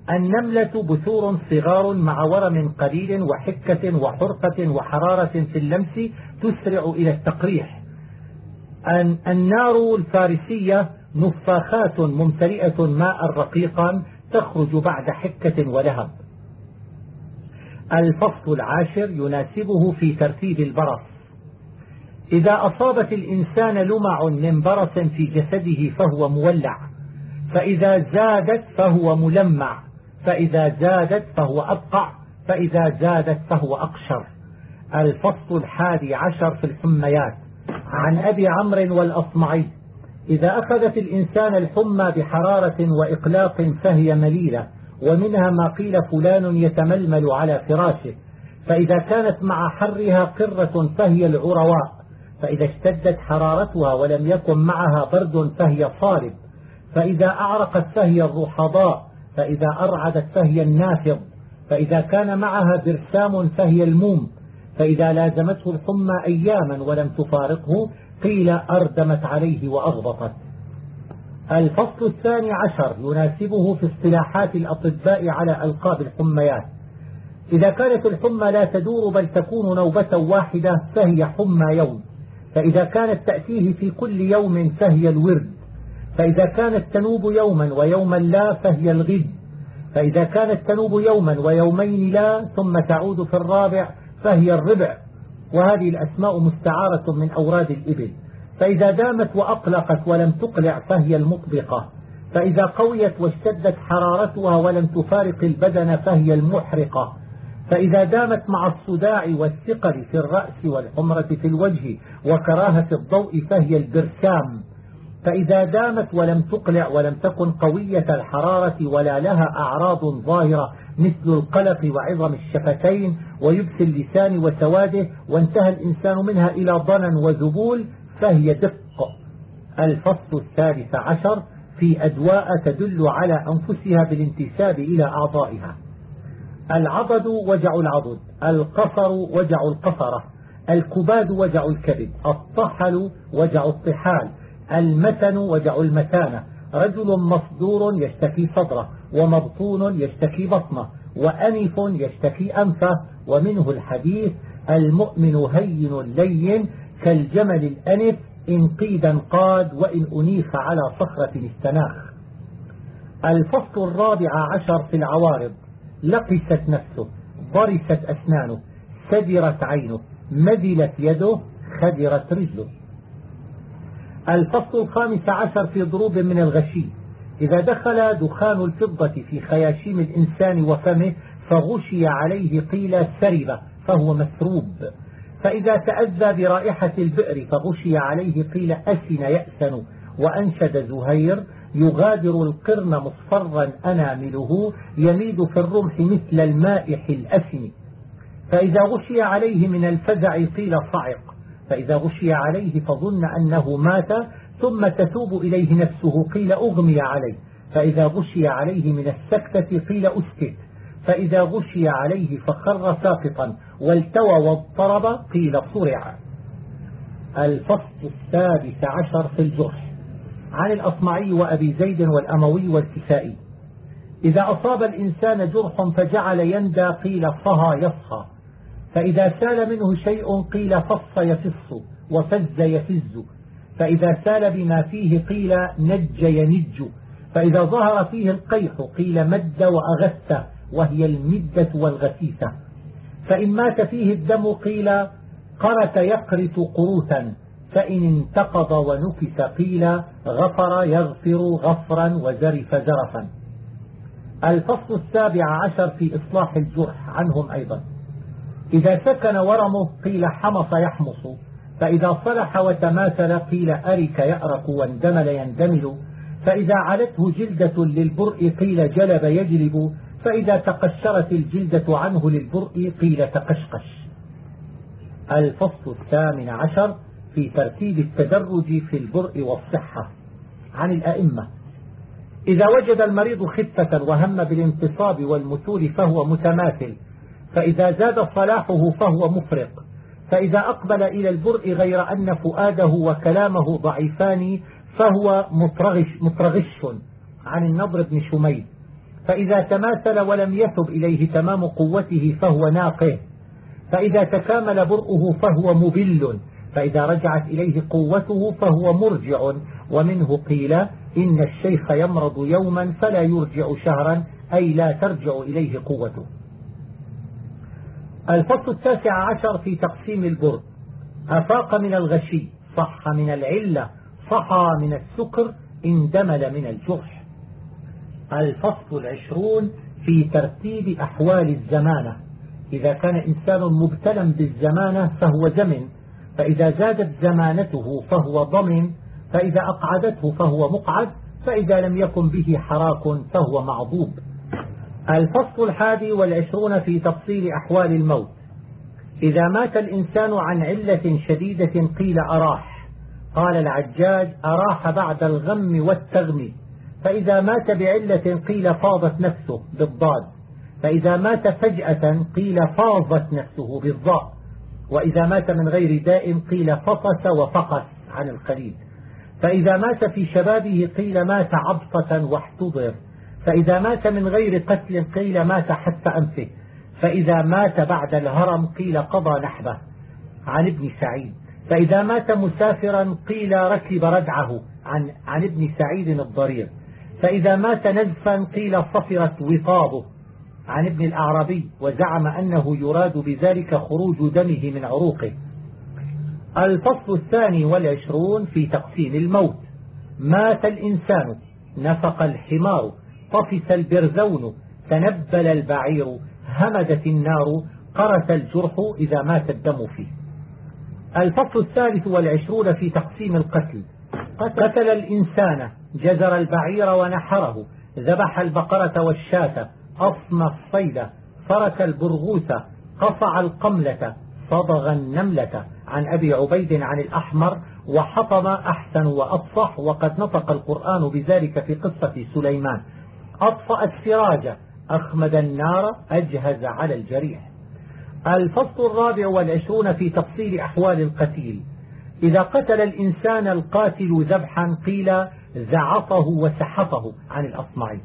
Speaker 1: النملة بثور صغار مع ورم قليل وحكة وحرقة وحرارة في اللمس تسرع إلى التقريح. النار الفارسية نفاخات ممتلئة ماء رقيقا تخرج بعد حكة ولهب. الفصل العاشر يناسبه في ترتيب البرص. إذا أصابت الإنسان لمع من برص في جسده فهو مولع فإذا زادت فهو ملمع. فإذا زادت فهو أبقع فإذا زادت فهو أقشر. الفصل الحادي عشر في الحميات. عن أبي عمرو والأصمعي. إذا أخذت الإنسان الحمى بحرارة وإقلاق فهي مليلة ومنها ما قيل فلان يتململ على فراشه. فإذا كانت مع حرها قرة فهي العرواء. فإذا اشتدت حرارتها ولم يكن معها برد فهي صارب. فإذا أعرقت فهي الرحضاء. فإذا أرعدت فهي النافض فإذا كان معها برسام فهي الموم فإذا لازمته الحمى أياما ولم تفارقه قيل أردمت عليه وأغبطت. الفصل الثاني عشر يناسبه في اصطلاحات الأطباء على ألقاب الحميات. إذا كانت الحمى لا تدور بل تكون نوبة واحدة فهي حمى يوم. فإذا كانت تأتيه في كل يوم فهي الورد. فإذا كانت تنوب يوما ويوما لا فهي الغد. فإذا كانت تنوب يوما ويومين لا ثم تعود في الرابع فهي الربع. وهذه الأسماء مستعارة من أوراد الإبل. فإذا دامت وأقلقت ولم تقلع فهي المطبقة. فإذا قويت واشتدت حرارتها ولم تفارق البدن فهي المحرقة. فإذا دامت مع الصداع والثقل في الرأس والحمرة في الوجه وكراهة الضوء فهي البرسام فإذا دامت ولم تقلع ولم تكن قوية الحرارة ولا لها أعراض ظاهرة مثل القلق وعظم الشفتين ويبس اللسان وسواده وانتهى الإنسان منها إلى ضنن وذبول فهي دق. الفصل الثالث عشر في أدواء تدل على أنفسها بالانتساب إلى أعضائها. العضد وجع العضد القصر وجع القصرة الكباد وجع الكبد الطحل وجع الطحال المتن وجع المتانة رجل مصدور يشتكي صدره ومبطون يشتكي بطنه وأنف يشتكي أنفه. ومنه الحديث المؤمن هين لين كالجمل الأنف إن قيدا قاد وإن أنيخ على صخرة استناخ. الفصل الرابع عشر في العوارض لقست نفسه ضرست أسنانه سدرت عينه مدلت يده خدرت رجله. الفصل الخامس عشر في ضروب من الغشي. إذا دخل دخان الفضة في خياشيم الإنسان وفمه فغشي عليه قيل سرب فهو مسروب. فإذا تأذى برائحة البئر فغشي عليه قيل أسن يأسن وأنشد زهير يغادر القرن مصفرا أنامله يميد في الرمح مثل المائح الأسن فإذا غشي عليه من الفزع قيل صعق فإذا غشي عليه فظن أنه مات ثم تتوب إليه نفسه قيل أغمي عليه. فإذا غشي عليه من السكتة قيل أسكت. فإذا غشي عليه فخر ساقطا والتوى واضطرب قيل صرع. الفصل السادس عشر في الجرح. عن الأصمعي وأبي زيد والأموي والكسائي. إذا أصاب الإنسان جرح فجعل يندى قيل صهى يصهى. فإذا سال منه شيء قيل فص يفص وفز يفز. فإذا سال بما فيه قيل نج ينج. فإذا ظهر فيه القيح قيل مد وأغث وهي المدة والغثيثة. فإن مات فيه الدم قيل قرت يقرت قروتا فإن انتقض ونكس قيل غفر يغفر غفرا وزرف زرفا. الفصل السابع عشر في إصلاح الجرح عنهم أيضا. إذا سكن ورمه قيل حمص يحمص فإذا صلح وتماثل قيل أرك يأرك واندمل يندمل فإذا علته جلدة للبرء قيل جلب يجلب فإذا تقشرت الجلدة عنه للبرء قيل تقشقش. الفصل الثامن عشر في ترتيب التدرج في البرء والصحة. عن الأئمة. إذا وجد المريض خفة وهم بالانتصاب والمثول فهو متماثل فإذا زاد صلاحه فهو مفرق فإذا أقبل إلى البرء غير أن فؤاده وكلامه ضعيفان فهو مترغش, مترغش. عن النضر بن شميد فإذا تماثل ولم يثب إليه تمام قوته فهو ناقه. فإذا تكامل برؤه فهو مبل. فإذا رجعت إليه قوته فهو مرجع. ومنه قيل إن الشيخ يمرض يوما فلا يرجع شهرا أي لا ترجع إليه قوته. الفصل التاسع عشر في تقسيم البرد. أفاق من الغشي صح من العلة صحى من السكر اندمل من الجرح. الفصل العشرون في ترتيب أحوال الزمانة. إذا كان إنسان مبتلا بالزمانة فهو زمن فإذا زادت زمانته فهو ضمن فإذا أقعدته فهو مقعد فإذا لم يكن به حراك فهو معضوب. الفصل الحادي والعشرون في تفصيل أحوال الموت. إذا مات الإنسان عن علة شديدة قيل أراح. قال العجاج أراح بعد الغم والتغم فإذا مات بعلة قيل فاضت نفسه بالضاد. فإذا مات فجأة قيل فاضت نفسه بالضاء. وإذا مات من غير داء قيل فطس وفقس عن القليل. فإذا مات في شبابه قيل مات عبطة واحتضر. فإذا مات من غير قتل قيل مات حتى أنفه. فإذا مات بعد الهرم قيل قضى نحبه. عن ابن سعيد. فإذا مات مسافرا قيل ركب ردعه. عن, عن ابن سعيد الضرير. فإذا مات نزفا قيل صفرت وطابه عن ابن الأعرابي. وزعم أنه يراد بذلك خروج دمه من عروقه. الفصل الثاني والعشرون في تقسيم الموت. مات الإنسان. نفق الحمار. طفس البرزون تنبل البعير همدت النار قرس الجرح إذا مات الدم فيه. الفصل الثالث والعشرون في تقسيم القتل. قتل الإنسان جزر البعير ونحره ذبح البقرة والشاة أصنى الصيد فرك البرغوث قطع القملة صبغ النملة. عن أبي عبيد عن الأحمر وحطم أحسن وأصح وقد نطق القرآن بذلك في قصة سليمان. أطفأ السراج أخمد النار أجهز على الجريح. الفصل الرابع والعشرون في تفصيل أحوال القتيل. إذا قتل الإنسان القاتل ذبحا قيل زعطه وسحطه عن الأصمعي.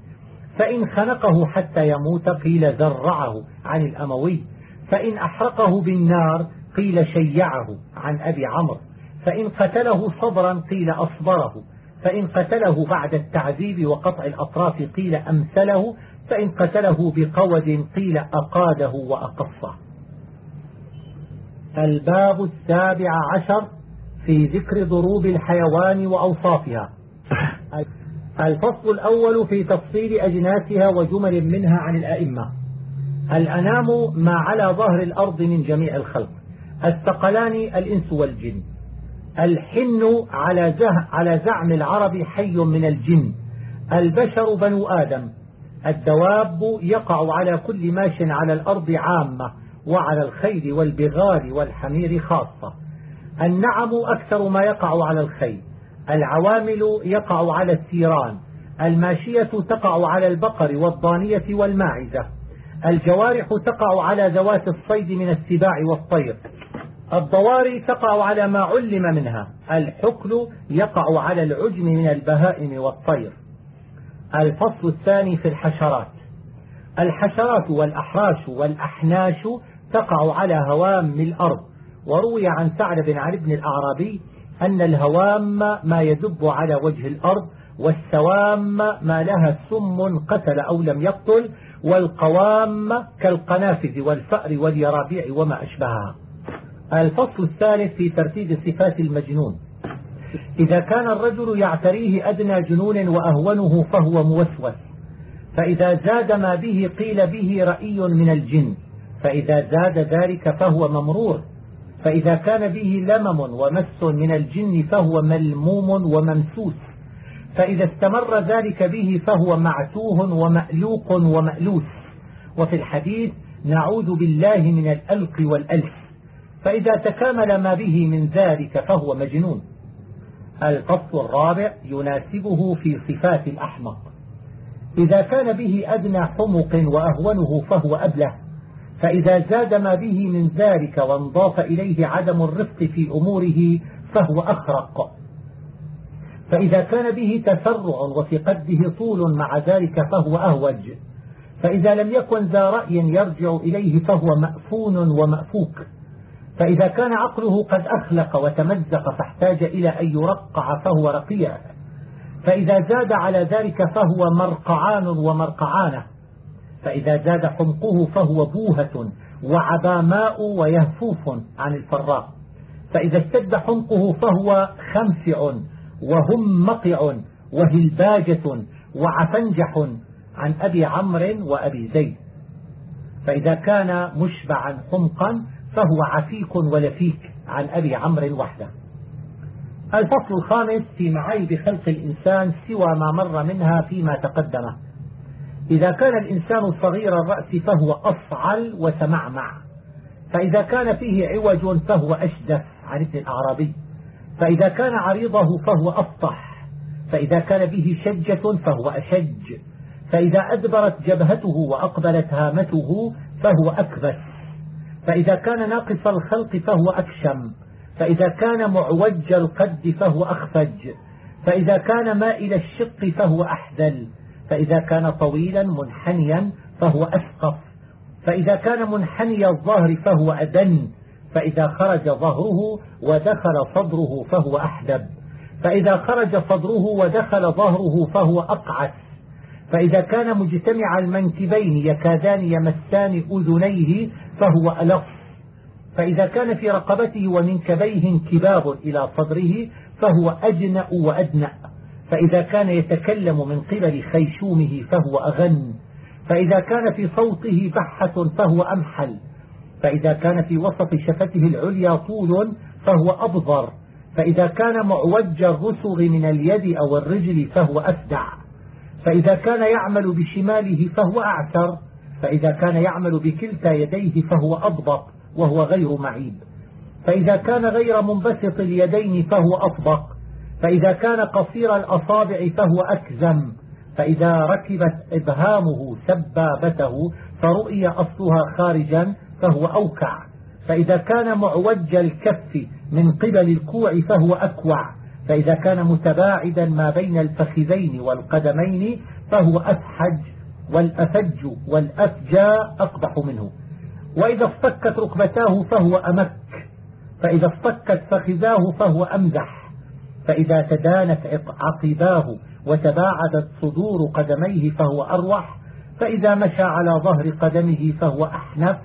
Speaker 1: فإن خنقه حتى يموت قيل ذرعه عن الأموي. فإن أحرقه بالنار قيل شيعه عن أبي عمرو. فإن قتله صبرا قيل أصبره. فإن قتله بعد التعذيب وقطع الأطراف قيل أمثله فإن قتله بقود قيل أقاده وأقصه. الباب السابع عشر في ذكر ضروب الحيوان وأوصافها. الفصل الأول في تفصيل أجناسها وجمل منها عن الأئمة. الأنام ما على ظهر الأرض من جميع الخلق. الثقلان الإنس والجن. الحن على, على زعم العرب حي من الجن. البشر بنو آدم. الدواب يقع على كل ماش على الأرض عامة وعلى الخيل والبغال والحمير خاصة. النعم أكثر ما يقع على الخيل. العوامل يقع على الثيران الماشية تقع على البقر والضانية والماعزة. الجوارح تقع على ذوات الصيد من السباع والطير. الضواري تقع على ما علم منها. الحكل يقع على العجم من البهائم والطير. الفصل الثاني في الحشرات. الحشرات والأحراش والأحناش تقع على هوام الأرض. وروي عن سعد بن علي بن الأعرابي أن الهوام ما يدب على وجه الأرض والسوام ما لها سم قتل أو لم يقتل والقوام كالقنافذ والفأر واليرابيع وما أشبهها. الفصل الثالث في ترتيب صفات المجنون. إذا كان الرجل يعتريه أدنى جنون وأهونه فهو موسوس فإذا زاد ما به قيل به رأي من الجن فإذا زاد ذلك فهو ممرور فإذا كان به لمم ومس من الجن فهو ملموم وممسوس فإذا استمر ذلك به فهو معتوه ومألوق ومألوس. وفي الحديث نعوذ بالله من الألق والألف فإذا تكامل ما به من ذلك فهو مجنون. الفصل الرابع يناسبه في صفات الأحمق. إذا كان به أدنى حمق وأهونه فهو أبلة فإذا زاد ما به من ذلك وانضاف إليه عدم الرفق في أموره فهو أخرق. فإذا كان به تسرع وفي قده طول مع ذلك فهو أهوج فإذا لم يكن ذا رأي يرجع إليه فهو مأفون ومأفوك. فإذا كان عقله قد أخلق وتمزق فاحتاج إلى أن يرقع فهو رقيع. فإذا زاد على ذلك فهو مرقعان ومرقعانة. فإذا زاد حمقه فهو بوهة وعباماء ويهفوف عن الفراء فإذا اشتد حمقه فهو خمسع وهم مقع وهلباجة وعفنجح عن أبي عمرو وأبي زيد. فإذا كان مشبعا حمقا فهو عفيك ولفيك عن أبي عمرو وحده. الفصل الخامس في معايب خلق الإنسان سوى ما مر منها فيما تقدمه. إذا كان الإنسان صغير الرأس فهو أصعل وسمعمع فإذا كان فيه عوج فهو أشدف عن ابن الأعرابي. فإذا كان عريضه فهو أفطح فإذا كان به شجة فهو أشج. فإذا أدبرت جبهته وأقبلت هامته فهو أكبس فإذا كان ناقص الخلق فهو أكشم. فإذا كان معوج القد فهو أخفج. فإذا كان مائل الشق فهو أحدل فإذا كان طويلا منحنيا فهو أسقف. فإذا كان منحني الظهر فهو أدن. فإذا خرج ظهره ودخل صدره فهو أحدب. فإذا خرج صدره ودخل ظهره فهو أقعس. فإذا كان مجتمع المنكبين يكادان يمسان أذنيه فهو ألف. فإذا كان في رقبته ومنكبيه انكباب إلى صدره فهو أجنأ وأدنأ. فإذا كان يتكلم من قبل خيشومه فهو أغن. فإذا كان في صوته بحة فهو أمحل. فإذا كان في وسط شفته العليا طول فهو أبضر. فإذا كان معوج الرسغ من اليد أو الرجل فهو أفدع. فإذا كان يعمل بشماله فهو أعسر فإذا كان يعمل بكلتا يديه فهو أضبط وهو غير معيب. فإذا كان غير منبسط اليدين فهو أطبق فإذا كان قصير الأصابع فهو أكزم. فإذا ركبت إبهامه سبابته فرؤي أصلها خارجا فهو أوكع. فإذا كان معوج الكف من قبل الكوع فهو أكوع. فإذا كان متباعدا ما بين الفخذين والقدمين فهو أفحج والأفج والأفجى أقبح منه. وإذا اصطكت ركبتاه فهو أمك فإذا اصطكت فخذاه فهو أمزح. فإذا تدانت عقباه وتباعدت صدور قدميه فهو أروح. فإذا مشى على ظهر قدمه فهو أحنف.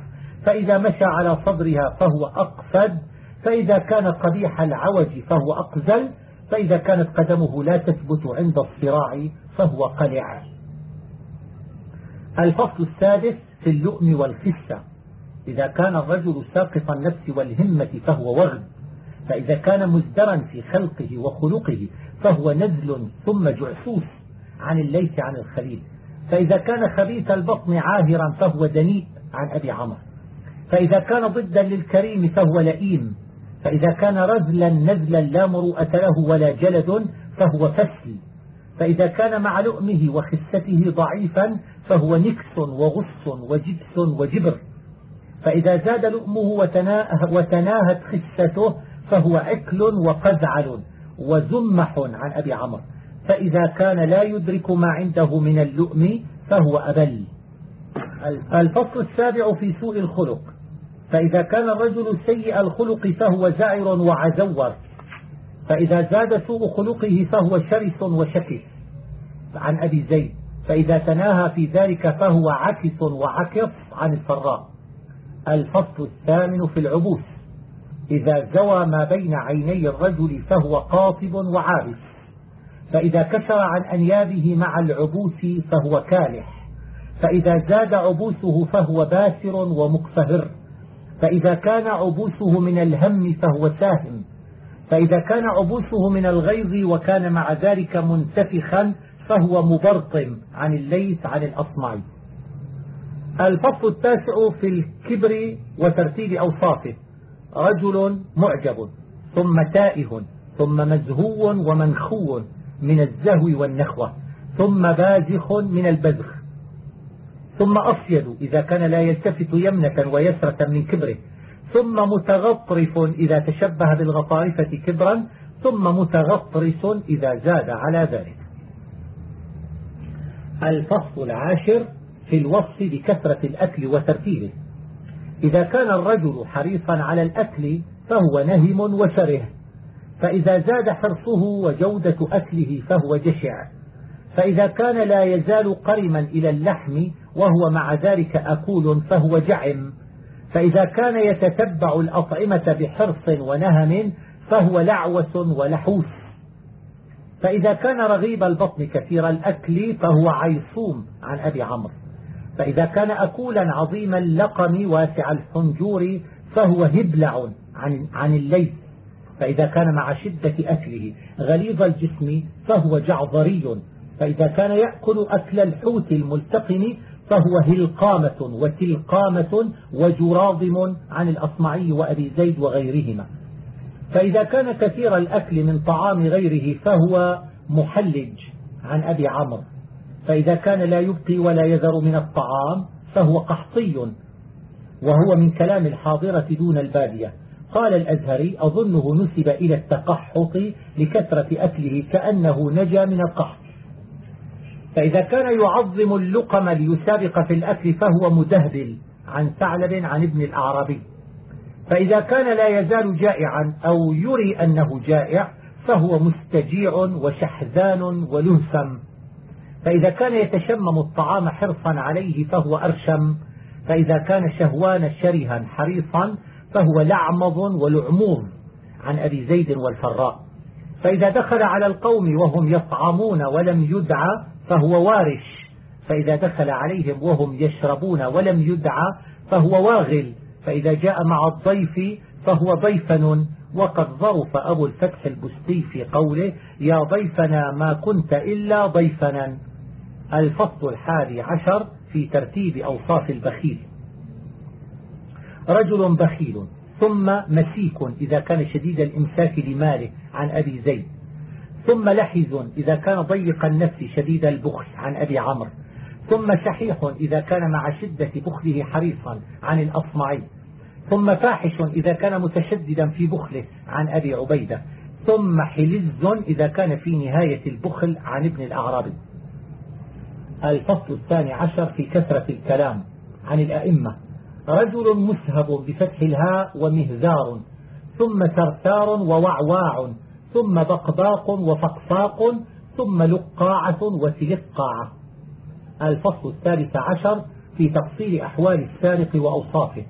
Speaker 1: فإذا مشى على صدرها فهو أقفد. فإذا كان قبيح العوج فهو أقزل. فإذا كانت قدمه لا تثبت عند الصراع فهو قلع. الفصل السادس في اللؤم والخسة إذا كان الرجل ساقط النفس والهمة فهو وغد فإذا كان مزدرا في خلقه وخلقه فهو نزل ثم جعسوس عن الليث عن الخليل. فإذا كان خبيث البطن عاهرا فهو دنيء عن أبي عمر فإذا كان ضدا للكريم فهو لئيم. فإذا كان رذلا نزلا لا مروءة له ولا جلد فهو فسل فإذا كان مع لؤمه وخسته ضعيفا فهو نكس وغص وجبس وجبر. فإذا زاد لؤمه وتناهت خسته فهو عكل وقزعل وزمح عن أبي عمرو. فإذا كان لا يدرك ما عنده من اللؤم فهو أبل. الفصل السابع في سوء الخلق. فإذا كان الرجل سيء الخلق فهو زعر وعزور. فإذا زاد سوء خلقه فهو شرس وشكس عن أبي زيد. فإذا تناهى في ذلك فهو عكس وعكس عن الفراء. الفصل الثامن في العبوس. إذا زوى ما بين عيني الرجل فهو قاطب وعابس. فإذا كسر عن أنيابه مع العبوس فهو كالح. فإذا زاد عبوسه فهو باسر ومكفهر فإذا كان عبوسه من الهم فهو ساهم. فإذا كان عبوسه من الغيظ وكان مع ذلك منتفخا فهو مبرطم عن الليث عن الأصمعي الفصل التاسع في الكبر وترتيب أوصافه. رجل معجب ثم تائه ثم مزهو ومنخو من الزهو والنخوة ثم بازخ من البزخ. ثم أصيد إذا كان لا يلتفت يمنة ويسرة من كبره. ثم متغطرف إذا تشبه بالغطارفة كبرا. ثم متغطرس إذا زاد على ذلك. الفصل العاشر في الوصف بكثرة الأكل وترتيبه. إذا كان الرجل حريصا على الأكل فهو نهم وشره. فإذا زاد حرصه وجودة أكله فهو جشع. فإذا كان لا يزال قرما إلى اللحم وهو مع ذلك أكول فهو جعم. فإذا كان يتتبع الأطعمة بحرص ونهم فهو لعوس ولحوس. فإذا كان رغيب البطن كثير الأكل فهو عيصوم عن أبي عمرو. فإذا كان أكولا عظيم اللقم واسع الحنجور فهو هبلع عن, عن الليل. فإذا كان مع شدة أكله غليظ الجسم فهو جعظري فإذا كان يأكل أكل الحوت الملتقم فهو هلقامة وتلقامة وجراضم عن الأصمعي وأبي زيد وغيرهما. فإذا كان كثير الأكل من طعام غيره فهو محلج عن أبي عمرو. فإذا كان لا يبقي ولا يذر من الطعام فهو قحطي وهو من كلام الحاضرة دون البادية. قال الأزهري أظنه نسب إلى التقحط لكثرة أكله كأنه نجا من القحط. فإذا كان يعظم اللقم ليسابق في الأكل فهو مدهبل عن ثعلب عن ابن الأعرابي. فإذا كان لا يزال جائعا أو يري أنه جائع فهو مستجيع وشحذان ولهثم فإذا كان يتشمم الطعام حرصا عليه فهو أرشم. فإذا كان شهوان شرها حريصا فهو لعمض ولعموض عن أبي زيد والفراء. فإذا دخل على القوم وهم يطعمون ولم يدعى فهو وارش فإذا دخل عليهم وهم يشربون ولم يدعى فهو واغل. فإذا جاء مع الضيف فهو ضيفن. وقد ظرف أبو الفتح البستي في قوله يا ضيفنا ما كنت إلا ضيفنا الفصل الحادي عشر في ترتيب أوصاف البخيل. رجل بخيل ثم مسيك إذا كان شديد الإمساك لماله عن أبي زيد. ثم لحز إذا كان ضيق النفس شديد البخل عن أبي عمرو. ثم شحيح إذا كان مع شدة بخله حريصا عن الأصمعي. ثم فاحش إذا كان متشددا في بخله عن أبي عبيدة. ثم حلز إذا كان في نهاية البخل عن ابن الأعرابي الفصل الثاني عشر في كثرة الكلام عن الأئمة. رجل مسهب بفتح الهاء ومهزار ثم ثرثار ووعواع. ثم بقباق وفقفاق ثم لقاعة وسلقاعة الفصل الثالث عشر في تفصيل أحوال السارق وأوصافه.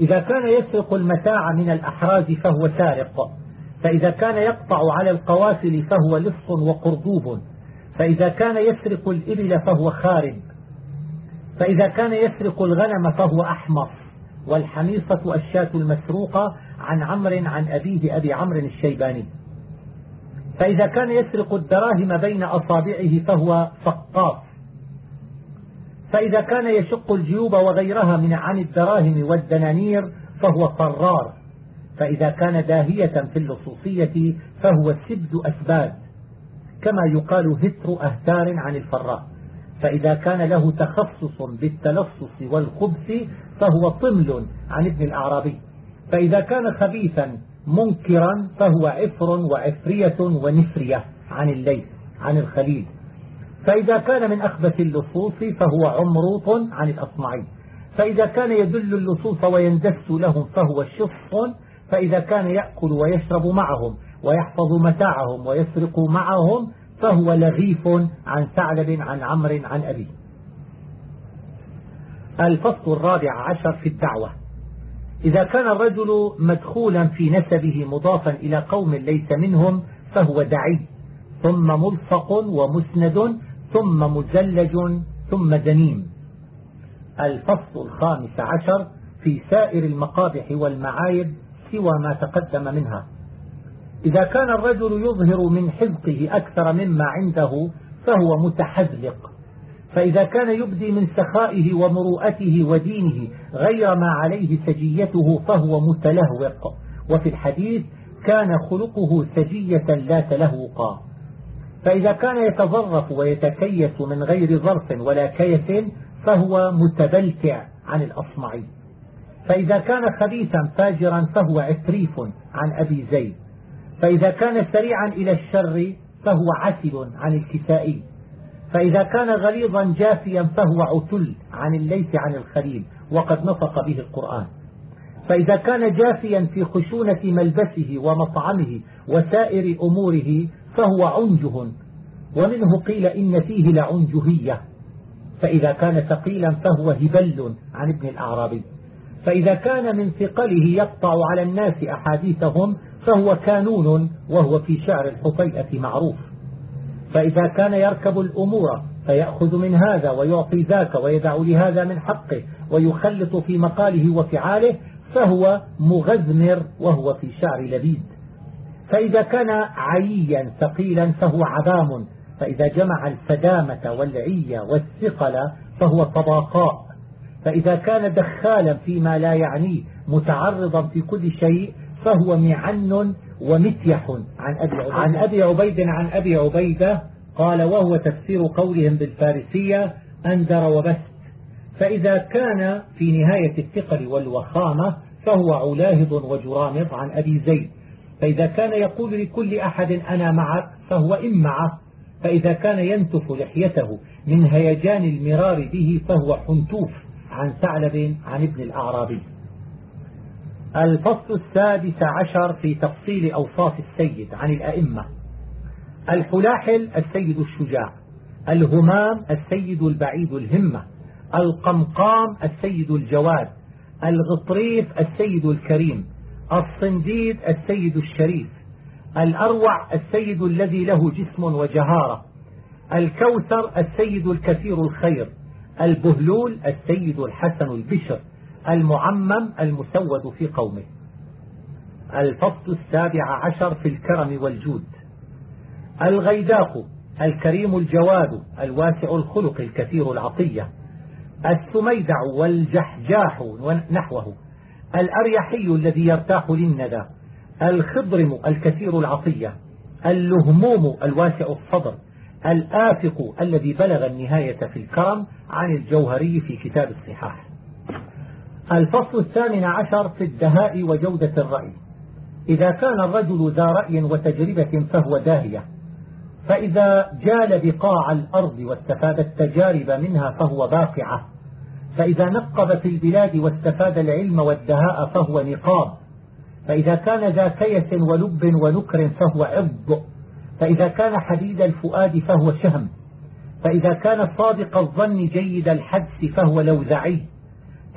Speaker 1: إذا كان يسرق المتاع من الأحراز فهو سارق. فإذا كان يقطع على القوافل فهو لص وقرضوب. فإذا كان يسرق الإبل فهو خارب. فإذا كان يسرق الغنم فهو أحمر والحميصة الشاة المسروقة عن عمر عن أبيه أبي عمرو الشيباني. فإذا كان يسرق الدراهم بين أصابعه فهو فقاص فإذا كان يشق الجيوب وغيرها من عن الدراهم والدنانير فهو طرار فإذا كان داهية في اللصوصية فهو سبد أسباد. كما يقال هتر أهتار عن الفراء. فإذا كان له تخصص بالتلصص والخبث فهو طمل عن ابن الأعرابي. فإذا كان خبيثا منكرا فهو عفر وعفرية ونفرية عن الليل عن الخليل. فإذا كان من أخبث اللصوص فهو عمروط عن الأصمعي. فإذا كان يدل اللصوص ويندس لهم فهو شص فإذا كان يأكل ويشرب معهم ويحفظ متاعهم ويسرق معهم فهو لغيف عن ثعلب عن عمر عن أبي الفصل الرابع عشر في الدعوة. إذا كان الرجل مدخولا في نسبه مضافا إلى قوم ليس منهم فهو دعي ثم ملصق ومسند ثم مزلج ثم دنيم. الفصل الخامس عشر في سائر المقابح والمعايب سوى ما تقدم منها. إذا كان الرجل يظهر من حذقه أكثر مما عنده فهو متحذلق فإذا كان يبدي من سخائه ومروءته ودينه غير ما عليه سجيته فهو متلهوق. وفي الحديث كان خلقه سجية لا تلهوقا. فإذا كان يتظرف ويتكيس من غير ظرف ولا كيس فهو متبلتع عن الأصمعي فإذا كان خبيثا فاجرا فهو عفريف عن أبي زيد. فإذا كان سريعا إلى الشر فهو عسل عن الكسائي فإذا كان غليظا جافيا فهو عتل عن الليث عن الخليل وقد نطق به القرآن. فإذا كان جافيا في خشونة ملبسه ومطعمه وسائر أموره فهو عنجه. ومنه قيل إن فيه لعنجهية. فإذا كان ثقيلا فهو هبل عن ابن الأعرابي. فإذا كان من ثقله يقطع على الناس أحاديثهم فهو كانون وهو في شعر الحطيئة معروف. فإذا كان يركب الأمور فيأخذ من هذا ويعطي ذاك ويدع لهذا من حقه ويخلط في مقاله وفعاله فهو مغزمر وهو في شعر لبيد. فإذا كان عييا ثقيلا فهو عبام فإذا جمع الفدامة والعية والثقل فهو طباقاء. فإذا كان دخالا فيما لا يعنيه متعرضا في كل شيء فهو معن ومتيح. عن أبي عبيدة, عن أبي عبيد عن أبي عبيدة قال وهو تفسير قولهم بالفارسية أندر وبست فإذا كان في نهاية الثقل والوخامة فهو علاهض وجرامض عن أبي زيد. فإذا كان يقول لكل أحد أنا معك فهو إن معه. فإذا كان ينتف لحيته من هيجان المرار به فهو حنتوف. عن ثعلب عن ابن الأعرابي. الفصل السادس عشر في تفصيل أوصاف السيد عن الأئمة. الحلاحل السيد الشجاع الهمام السيد البعيد الهمة القمقام السيد الجواد الغطريف السيد الكريم الصنديد السيد الشريف الأروع السيد الذي له جسم وجهارة الكوثر السيد الكثير الخير البهلول السيد الحسن البشر. المعمم المسود في قومه. الفصل السابع عشر في الكرم والجود. الغيداق الكريم الجواد الواسع الخلق الكثير العطية. السميدع والجحجاح ونحوه الأريحي الذي يرتاح للندى. الخضرم الكثير العطية. اللهموم الواسع الصدر. الآفق الذي بلغ النهاية في الكرم عن الجوهري في كتاب الصحاح. الفصل الثامن عشر في الدهاء وجودة الرأي. إذا كان الرجل ذا رأي وتجربة فهو داهية فإذا جال بقاع الأرض واستفاد التجارب منها فهو باقعة فإذا نقب في البلاد واستفاد العلم والدهاء فهو نقاب فإذا كان ذا كيس ولب ونكر فهو عض فإذا كان حديد الفؤاد فهو شهم فإذا كان صادق الظن جيد الحدس فهو لوذعي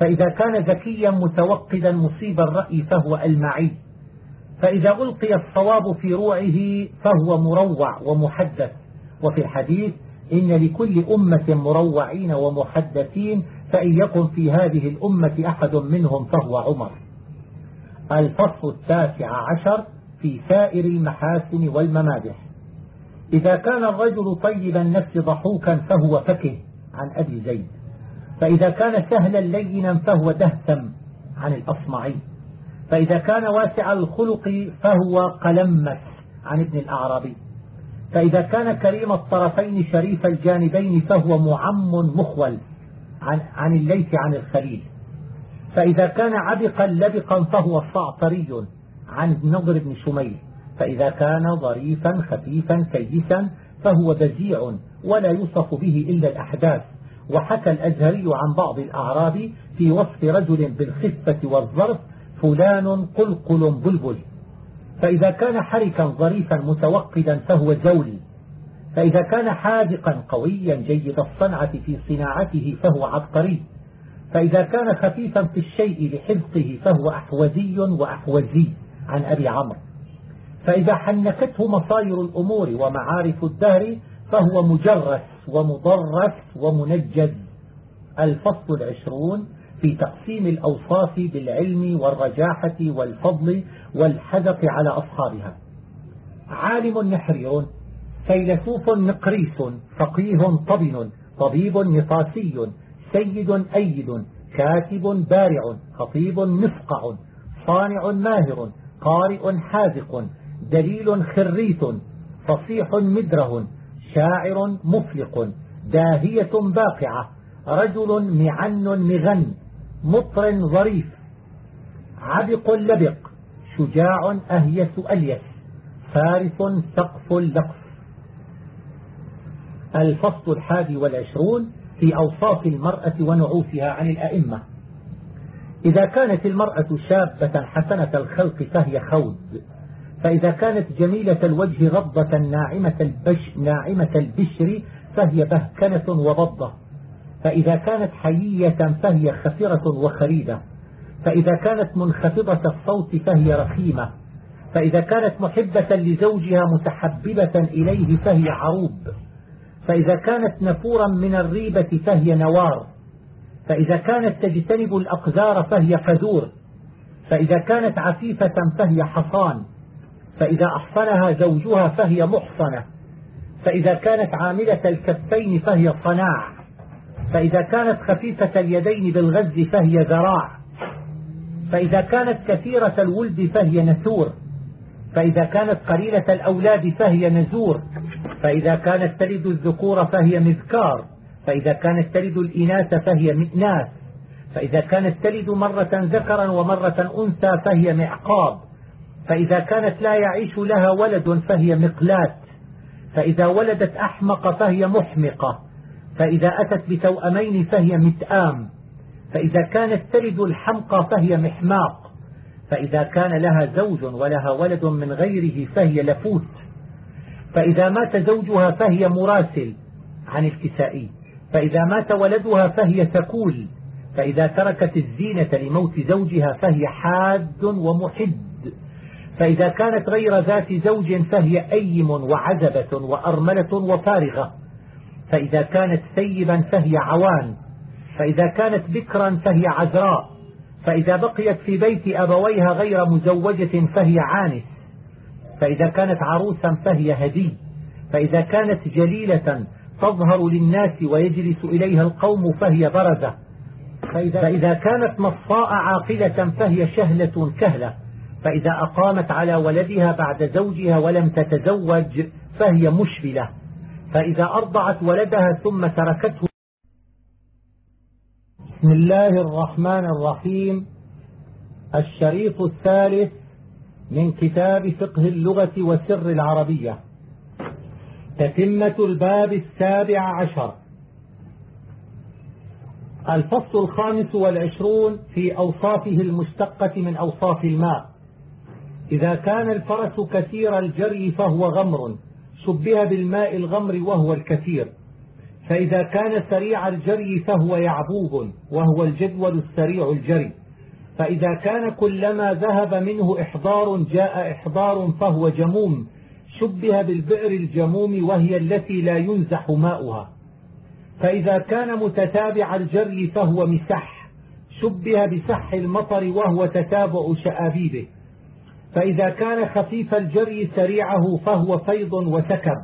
Speaker 1: فإذا كان ذكيا متوقدا مصيب الرأي فهو ألمعي. فإذا ألقي الصواب في روعه فهو مروع ومحدث. وفي الحديث إن لكل أمة مروعين ومحدثين فإن يكن في هذه الأمة أحد منهم فهو عمر. الفصل التاسع عشر في سائر المحاسن والممادح. إذا كان الرجل طيب النفس ضحوكا فهو فكه. عن أبي زيد. فإذا كان سهلا لينا فهو دهثم عن الأصمعي. فإذا كان واسع الخلق فهو قلمس عن ابن الأعرابي. فإذا كان كريم الطرفين شريف الجانبين فهو معم مخول عن, عن الليث عن الخليل. فإذا كان عبقا لبقا فهو صعطري عن نضر بن شميل. فإذا كان ظريفا خفيفا كيسا فهو بزيع ولا يوصف به إلا الأحداث. وحكى الأزهري عن بعض الأعراب في وصف رجل بالخفة والظرف فلان قلقل بلبل. فإذا كان حركا ظريفا متوقدا فهو زول فإذا كان حاذقا قويا جيد الصنعة في صناعته فهو عبقري. فإذا كان خفيفا في الشيء لحفظه فهو أحوزي وأحوزي عن أبي عمرو. فإذا حنكته مصاير الأمور ومعارف الدهر فهو مجرس ومضرس ومنجز الفصل العشرون في تقسيم الأوصاف بالعلم والرجاحة والفضل والحذق على أصحابها. عالم نحري فيلسوف نقريس فقيه طبن طبيب نطاسي سيد أيد كاتب بارع خطيب مفقع صانع ماهر قارئ حاذق دليل خريت فصيح مدره شاعر مفلق داهية باقعة رجل معن مغن مطر ظريف عبق لبق شجاع أهيس أليس فارس سقف اللقف الفصل الحادي والعشرون في أوصاف المرأة ونعوفها عن الأئمة. إذا كانت المرأة شابة حسنة الخلق فهي خود فإذا كانت جميلة الوجه غضة ناعمة, البش ناعمة البشر فهي بهكنة وبضة فإذا كانت حيية فهي خفرة وخريدة فإذا كانت منخفضة الصوت فهي رخيمة. فإذا كانت محبة لزوجها متحببة إليه فهي عروب. فإذا كانت نفورا من الريبة فهي نوار. فإذا كانت تجتنب الأقذار فهي فذور فإذا كانت عفيفة فهي حصان. فإذا أحصنها زوجها فهي محصنة. فإذا كانت عاملة الكفين فهي صناع. فإذا كانت خفيفة اليدين بالغز فهي ذراع. فإذا كانت كثيرة الولد فهي نثور فإذا كانت قليلة الأولاد فهي نزور. فإذا كانت تلد الذكور فهي مذكار. فإذا كانت تلد الإناث فهي مئناث. فإذا كانت تلد مرة ذكرا ومرة أنثى فهي معقاب. فإذا كانت لا يعيش لها ولد فهي مقلات فإذا ولدت أحمق فهي محمقة فإذا أتت بتوأمين فهي متآم فإذا كانت تلد الحمقى فهي محماق فإذا كان لها زوج ولها ولد من غيره فهي لفوت فإذا مات زوجها فهي مراسل عن الكسائي فإذا مات ولدها فهي تكول فإذا تركت الزينة لموت زوجها فهي حاد ومحد. فإذا كانت غير ذات زوج فهي أيم وعزبة وأرملة وفارغة. فإذا كانت ثيبا فهي عوان. فإذا كانت بكرا فهي عذراء. فإذا بقيت في بيت أبويها غير مزوجة فهي عانس. فإذا كانت عروسا فهي هدي. فإذا كانت جليلة تظهر للناس ويجلس إليها القوم فهي برزة. فإذا, فإذا كانت مصاء عاقلة فهي شهلة كهلة. فإذا أقامت على ولدها بعد زوجها ولم تتزوج فهي مشبلة فإذا أرضعت ولدها ثم تركته. بسم الله الرحمن الرحيم. الشريط الثالث من كتاب فقه اللغة وسر العربية. تتمة الباب السابع عشر. الفصل الخامس والعشرون في أوصافه المشتقة من أوصاف الماء. إذا كان الفرس كثير الجري فهو غمر شبه بالماء الغمر وهو الكثير. فإذا كان سريع الجري فهو يعبوب وهو الجدول السريع الجري. فإذا كان كلما ذهب منه إحضار جاء إحضار فهو جموم شبه بالبئر الجموم وهي التي لا ينزح ماؤها. فإذا كان متتابع الجري فهو مسح شبه بسح المطر وهو تتابع شآبيبه. فإذا كان خفيف الجري سريعه فهو فيض وسكب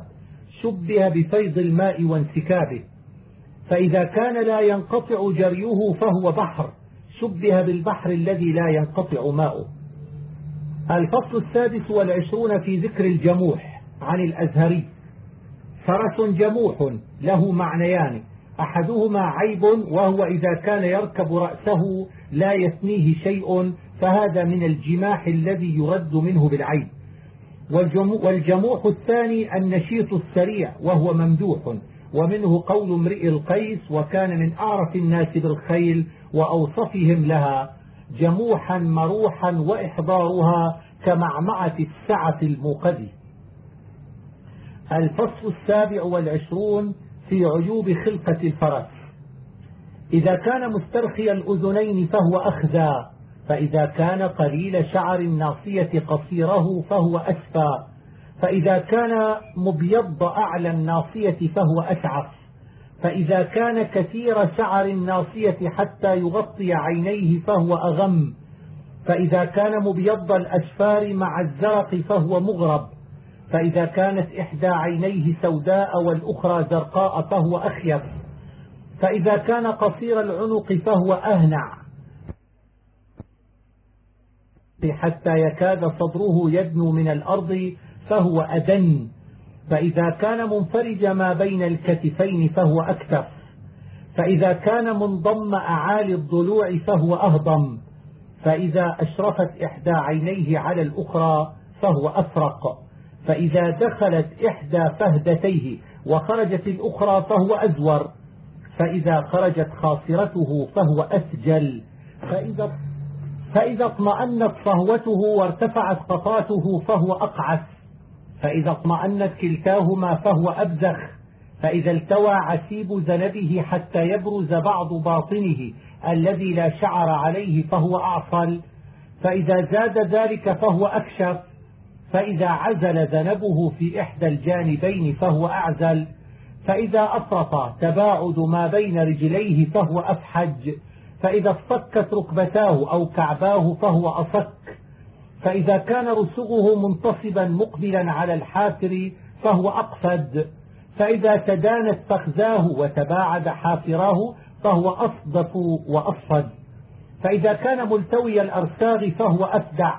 Speaker 1: شبه بفيض الماء وانسكابه. فإذا كان لا ينقطع جريه فهو بحر شبه بالبحر الذي لا ينقطع ماؤه. الفصل السادس والعشرون في ذكر الجموح عن الأزهري. فرس جموح له معنيان أحدهما عيب وهو إذا كان يركب رأسه لا يثنيه شيء فهذا من الجماح الذي يرد منه بالعيب والجموح الثاني النشيط السريع وهو ممدوح ومنه قول امرئ القيس وكان من أعرف الناس بالخيل وأوصفهم لها جموحا مروحا وإحضارها كمعمعة السعة الموقد الفصل السابع والعشرون في عيوب خلقة الفرس. إذا كان مسترخي الأذنين فهو أخذى فإذا كان قليل شعر الناصية قصيره فهو أسفى فإذا كان مبيض أعلى الناصية فهو أشعف فإذا كان كثير شعر الناصية حتى يغطي عينيه فهو أغم. فإذا كان مبيض الأشفار مع الزرق فهو مغرب. فإذا كانت إحدى عينيه سوداء والأخرى زرقاء فهو أخيف. فإذا كان قصير العنق فهو أهنع. حتى يكاد صدره يدنو من الأرض فهو أدن فإذا كان منفرج ما بين الكتفين فهو أكتف فإذا كان منضم أعالي الضلوع فهو أهضم. فإذا أشرفت إحدى عينيه على الأخرى فهو أفرق. فإذا دخلت إحدى فهدتيه وخرجت الأخرى فهو أزور. فإذا خرجت خاصرته فهو أسجل. فإذا, فإذا اطمأنت صهوته وارتفعت قطاته فهو أقعس. فإذا اطمأنت كلتاهما فهو أبزخ. فإذا التوى عسيب ذنبه حتى يبرز بعض باطنه الذي لا شعر عليه فهو أعصل. فإذا زاد ذلك فهو أكشف. فإذا عزل ذنبه في إحدى الجانبين فهو أعزل. فإذا أفرط تباعد ما بين رجليه فهو أفحج. فإذا اصطكت ركبتاه أو كعباه فهو أصك. فإذا كان رسغه منتصبا مقبلا على الحافر فهو أقفد فإذا تدانت فخذاه وتباعد حافراه فهو أصدف وأصفد. فإذا كان ملتوي الأرساغ فهو أفدع.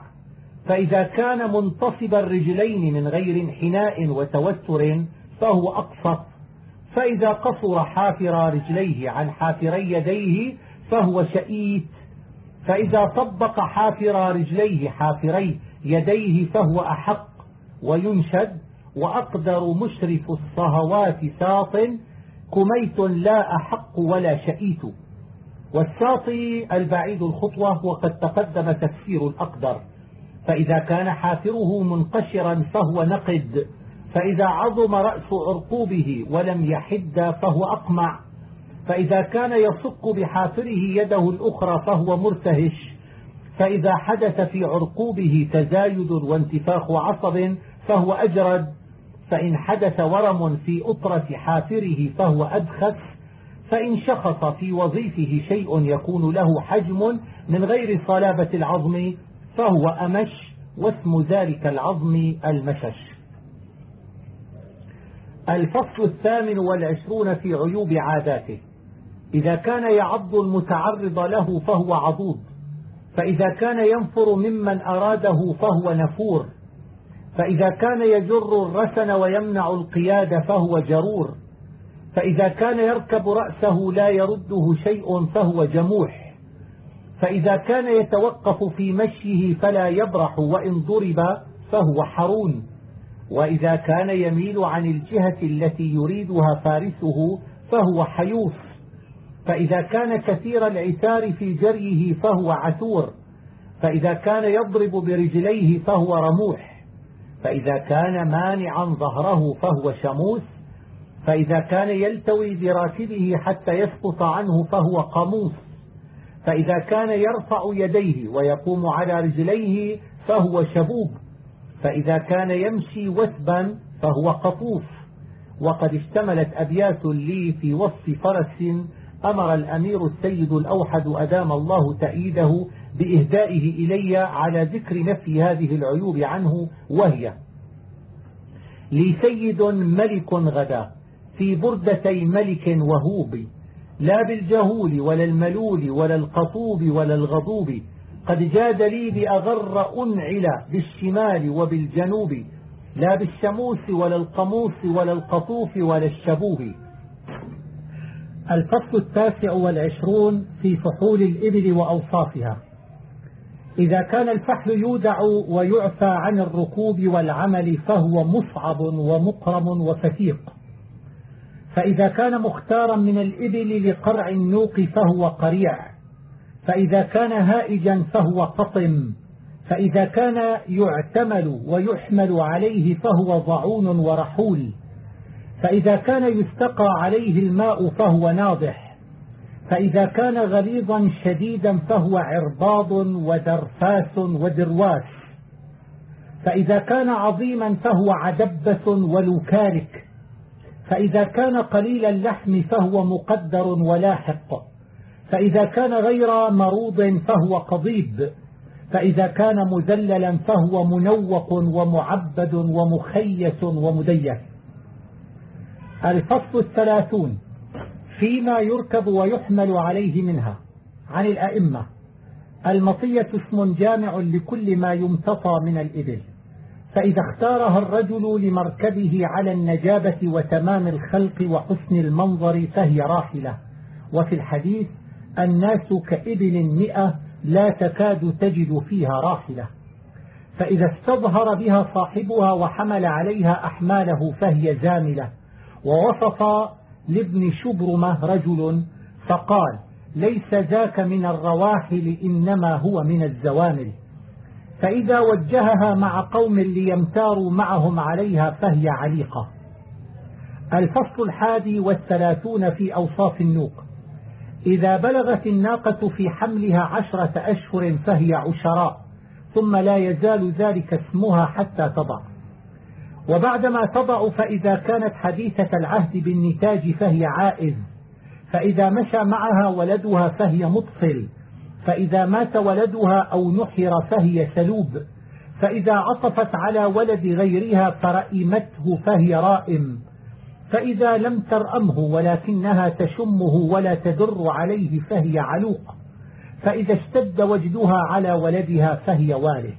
Speaker 1: فإذا كان منتصب الرجلين من غير انحناء وتوتر فهو أقصف. فإذا قصر حافر رجليه عن حافري يديه فهو شئيت فإذا طبق حافر رجليه حافري يديه فهو أحق وينشد وأقدر مشرف الصهوات ساط كميت لا أحق ولا شئيت. والساطي البعيد الخطوة وقد تقدم تفسير الأقدر فإذا كان حافره منقشرا فهو نقد فإذا عظم رأس عرقوبه ولم يحد فهو أقمع. فإذا كان يصك بحافره يده الأخرى فهو مرتهش فإذا حدث في عرقوبه تزايد وانتفاخ عصب فهو أجرد فإن حدث ورم في أطرة حافره فهو أدخس فإن شخص في وظيفه شيء يكون له حجم من غير صلابة العظم فهو أمش واسم ذلك العظم المشش. الفصل الثامن والعشرون في عيوب عاداته. إذا كان يعض المتعرض له فهو عضوض فإذا كان ينفر ممن أراده فهو نفور فإذا كان يجر الرسن ويمنع القيادة فهو جرور فإذا كان يركب رأسه لا يرده شيء فهو جموح فإذا كان يتوقف في مشيه فلا يبرح وإن ضرب فهو حرون وإذا كان يميل عن الجهة التي يريدها فارسه فهو حيوف. فإذا كان كثير العثار في جريه فهو عثور فإذا كان يضرب برجليه فهو رموح فإذا كان مانعا ظهره فهو شموس فإذا كان يلتوي براكبه حتى يسقط عنه فهو قاموس فإذا كان يرفع يديه ويقوم على رجليه فهو شبوب فإذا كان يمشي وثبا فهو قطوف وقد اشتملت أبيات لي في وصف فرس أمر الأمير السيد الأوحد أدام الله تأييده بإهدائه إلي على ذكر نفي هذه العيوب عنه وهي لي سيد ملك غدا في بردتي ملك وهوب لا بالجهول ولا الملول ولا القطوب ولا الغضوب قد جاد لي بأغر أنعل بالشمال وبالجنوب لا بالشموس ولا القموس ولا القطوف ولا الشبوب. الفصل التاسع والعشرون في فحول الإبل وأوصافها. إذا كان الفحل يودع ويعفى عن الركوب والعمل فهو مصعب ومقرم وفتيق فإذا كان مختارا من الإبل لقرع النوق فهو قريع. فإذا كان هائجا فهو قطم. فإذا كان يعتمل ويحمل عليه فهو ضعون ورحول. فإذا كان يستقى عليه الماء فهو ناضح. فإذا كان غليظا شديدا فهو عرباض ودرفاس ودرواس. فإذا كان عظيما فهو عدبة ولوكالك فإذا كان قليل اللحم فهو مقدر ولاحق فإذا كان غير مروض فهو قضيب. فإذا كان مذللا فهو منوق ومعبد ومخيس ومديس. الفصل الثلاثون فيما يركب ويحمل عليه منها عن الأئمة. المطية اسم جامع لكل ما يمتطى من الإبل. فإذا اختارها الرجل لمركبه على النجابة وتمام الخلق وحسن المنظر فهي راحلة. وفي الحديث الناس كإبل مئة لا تكاد تجد فيها راحلة. فإذا استظهر بها صاحبها وحمل عليها أحماله فهي زاملة. ووصف لابن شبرمة رجل فقال ليس ذاك من الرواحل إنما هو من الزوامل. فإذا وجهها مع قوم ليمتاروا معهم عليها فهي عليقة. الفصل الحادي والثلاثون في أوصاف النوق. إذا بلغت الناقة في حملها عشرة أشهر فهي عشراء ثم لا يزال ذلك اسمها حتى تضع. وبعدما تضع فإذا كانت حديثة العهد بالنتاج فهي عائز. فإذا مشى معها ولدها فهي مطفل فإذا مات ولدها أو نحر فهي سلوب. فإذا عطفت على ولد غيرها فرئمته فهي رائم. فإذا لم ترأمه ولكنها تشمه ولا تدر عليه فهي علوق. فإذا اشتد وجدها على ولدها فهي واله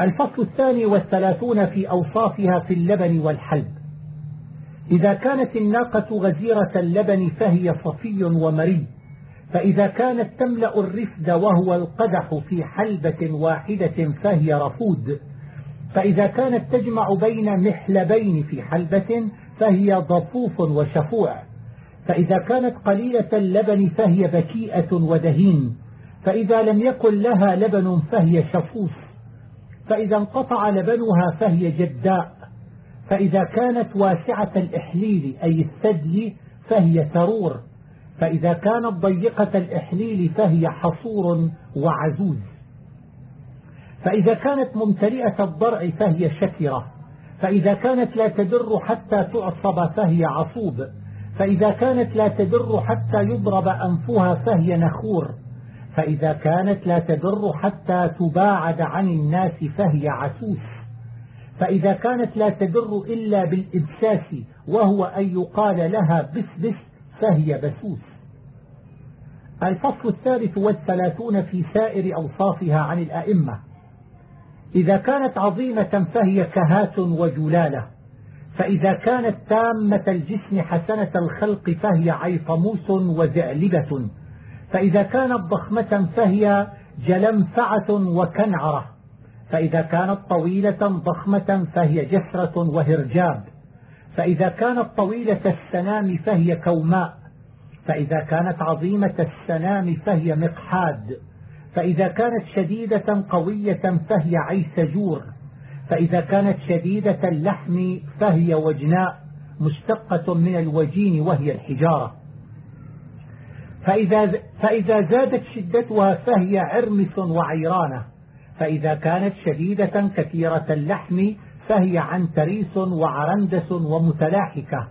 Speaker 1: الفصل الثاني والثلاثون في أوصافها في اللبن والحلب. إذا كانت الناقة غزيرة اللبن فهي صفي ومري فإذا كانت تملأ الرفد وهو القدح في حلبة واحدة فهي رفود فإذا كانت تجمع بين محلبين في حلبة فهي ضفوف وشفوع فإذا كانت قليلة اللبن فهي بكيئة ودهين فإذا لم يكن لها لبن فهي شفوف. فإذا انقطع لبنها فهي جداء. فإذا كانت واسعة الإحليل أي الثدي فهي ثرور. فإذا كانت ضيقة الإحليل فهي حصور وعزوز فإذا كانت ممتلئة الضرع فهي شكرة. فإذا كانت لا تدر حتى تعصب فهي عصوب. فإذا كانت لا تدر حتى يضرب أنفها فهي نخور. فإذا كانت لا تدر حتى تباعد عن الناس فهي عسوس. فإذا كانت لا تدر إلا بالإبساس وهو أن يقال لها بس بس فهي بسوس. الفصل الثالث والثلاثون في سائر أوصافها عن الأئمة. إذا كانت عظيمة فهي كهات وجلالة. فإذا كانت تامة الجسم حسنة الخلق فهي عيطموس وزعلبة فإذا كانت ضخمة فهي جلمفعة وكنعرة. فإذا كانت طويلة ضخمة فهي جسرة وهرجاب. فإذا كانت طويلة السنام فهي كوماء. فإذا كانت عظيمة السنام فهي مقحاد. فإذا كانت شديدة قوية فهي عيسجور. فإذا كانت شديدة اللحم فهي وجناء مشتقة من الوجين وهي الحجارة. فإذا, فإذا زادت شدتها فهي عرمس وعيرانة. فإذا كانت شديدة كثيرة اللحم فهي عنتريس وعرندس ومتلاحكة.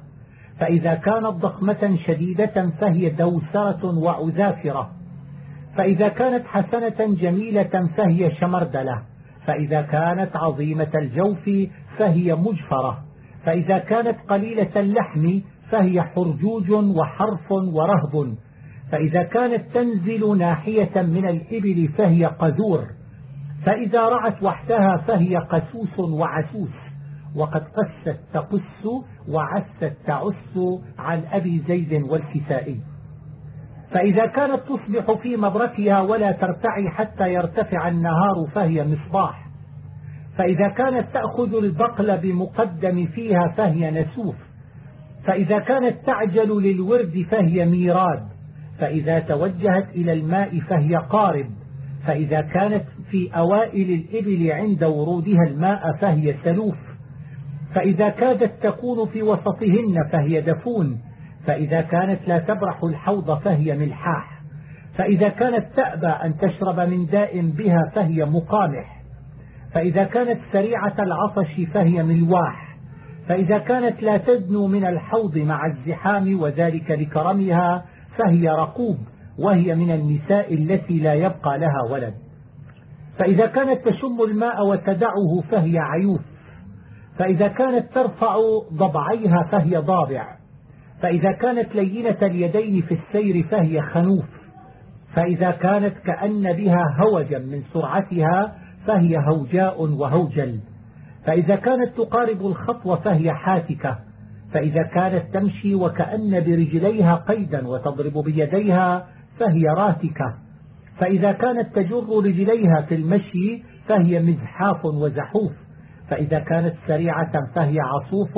Speaker 1: فإذا كانت ضخمة شديدة فهي دوسرة وعذافرة فإذا كانت حسنة جميلة فهي شمردلة. فإذا كانت عظيمة الجوف فهي مجفرة. فإذا كانت قليلة اللحم فهي حرجوج وحرف ورهب. فإذا كانت تنزل ناحية من الإبل فهي قذور فإذا رعت وحدها فهي قسوس وعسوس وقد قست تقس وعست تعس عن أبي زيد والكسائي. فإذا كانت تصبح في مبركها ولا ترتعي حتى يرتفع النهار فهي مصباح. فإذا كانت تأخذ البقل بمقدم فيها فهي نسوف. فإذا كانت تعجل للورد فهي ميراد. فإذا توجهت إلى الماء فهي قارب فإذا كانت في أوائل الإبل عند ورودها الماء فهي سلوف. فإذا كادت تكون في وسطهن فهي دفون فإذا كانت لا تبرح الحوض فهي ملحاح. فإذا كانت تأبى أن تشرب من داء بها فهي مقامح. فإذا كانت سريعة العطش فهي ملواح. فإذا كانت لا تدنو من الحوض مع الزحام وذلك لكرمها فهي رقوب وهي من النساء التي لا يبقى لها ولد. فإذا كانت تشم الماء وتدعه فهي عيوف فإذا كانت ترفع ضبعيها فهي ضابع. فإذا كانت لينة اليدين في السير فهي خنوف. فإذا كانت كأن بها هوجا من سرعتها فهي هوجاء وهوجل. فإذا كانت تقارب الخطوة فهي حاتكة. فإذا كانت تمشي وكأن برجليها قيدا وتضرب بيديها فهي راتكة. فإذا كانت تجر رجليها في المشي فهي مزحاف وزحوف. فإذا كانت سريعة فهي عصوف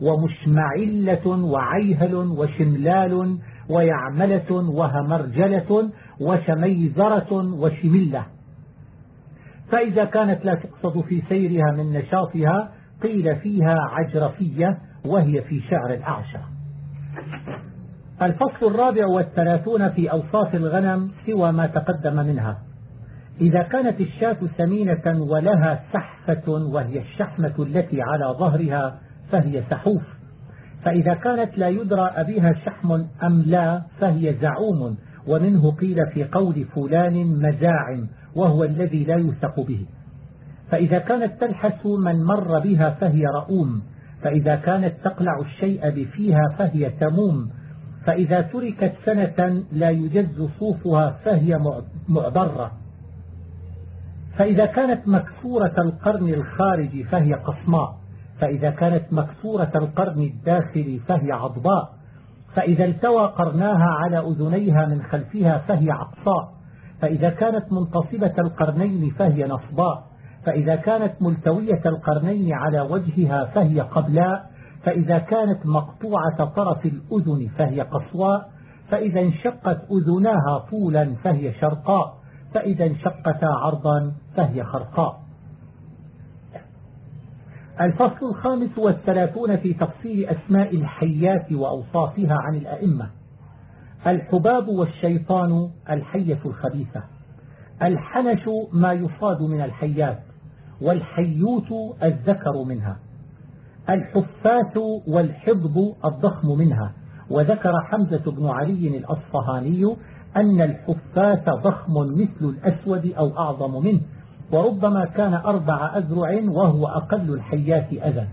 Speaker 1: ومشمعلة وعيهل وشملال ويعملة وهمرجلة وشميزرة وشملة. فإذا كانت لا تقصد في سيرها من نشاطها قيل فيها عجرفية وهي في شعر الأعشى. الفصل الرابع والثلاثون في أوصاف الغنم سوى ما تقدم منها. إذا كانت الشاة سمينة ولها سحفة وهي الشحمة التي على ظهرها فهي سحوف. فإذا كانت لا يدرى أبيها شحم أم لا فهي زعوم. ومنه قيل في قول فلان مزاعم وهو الذي لا يوثق به. فإذا كانت تلحس من مر بها فهي رؤوم. فإذا كانت تقلع الشيء بفيها فهي تموم. فإذا تركت سنة لا يجز صوفها فهي معبرة. فإذا كانت مكسورة القرن الخارجي فهي قصماء. فإذا كانت مكسورة القرن الداخلي فهي عضباء. فإذا التوى قرناها على أذنيها من خلفها فهي عقصاء. فإذا كانت منتصبة القرنين فهي نصباء. فإذا كانت ملتوية القرنين على وجهها فهي قبلاء فإذا كانت مقطوعة طرف الأذن فهي قصواء فإذا انشقت أذناها طولا فهي شرقاء فإذا انشقتا عرضا فهي خرقاء. الفصل الخامس والثلاثون في تفصيل أسماء الحيات وأوصافها عن الأئمة. الحباب والشيطان الحية الخبيثة. الحنش ما يصاد من الحيات. والحيوت الذكر منها الحفاة والحضب الضخم منها. وذكر حمزة بن علي الأصفهاني أن الحفاة ضخم مثل الأسود أو أعظم منه وربما كان أربع أذرع وهو أقل الحيات أذى.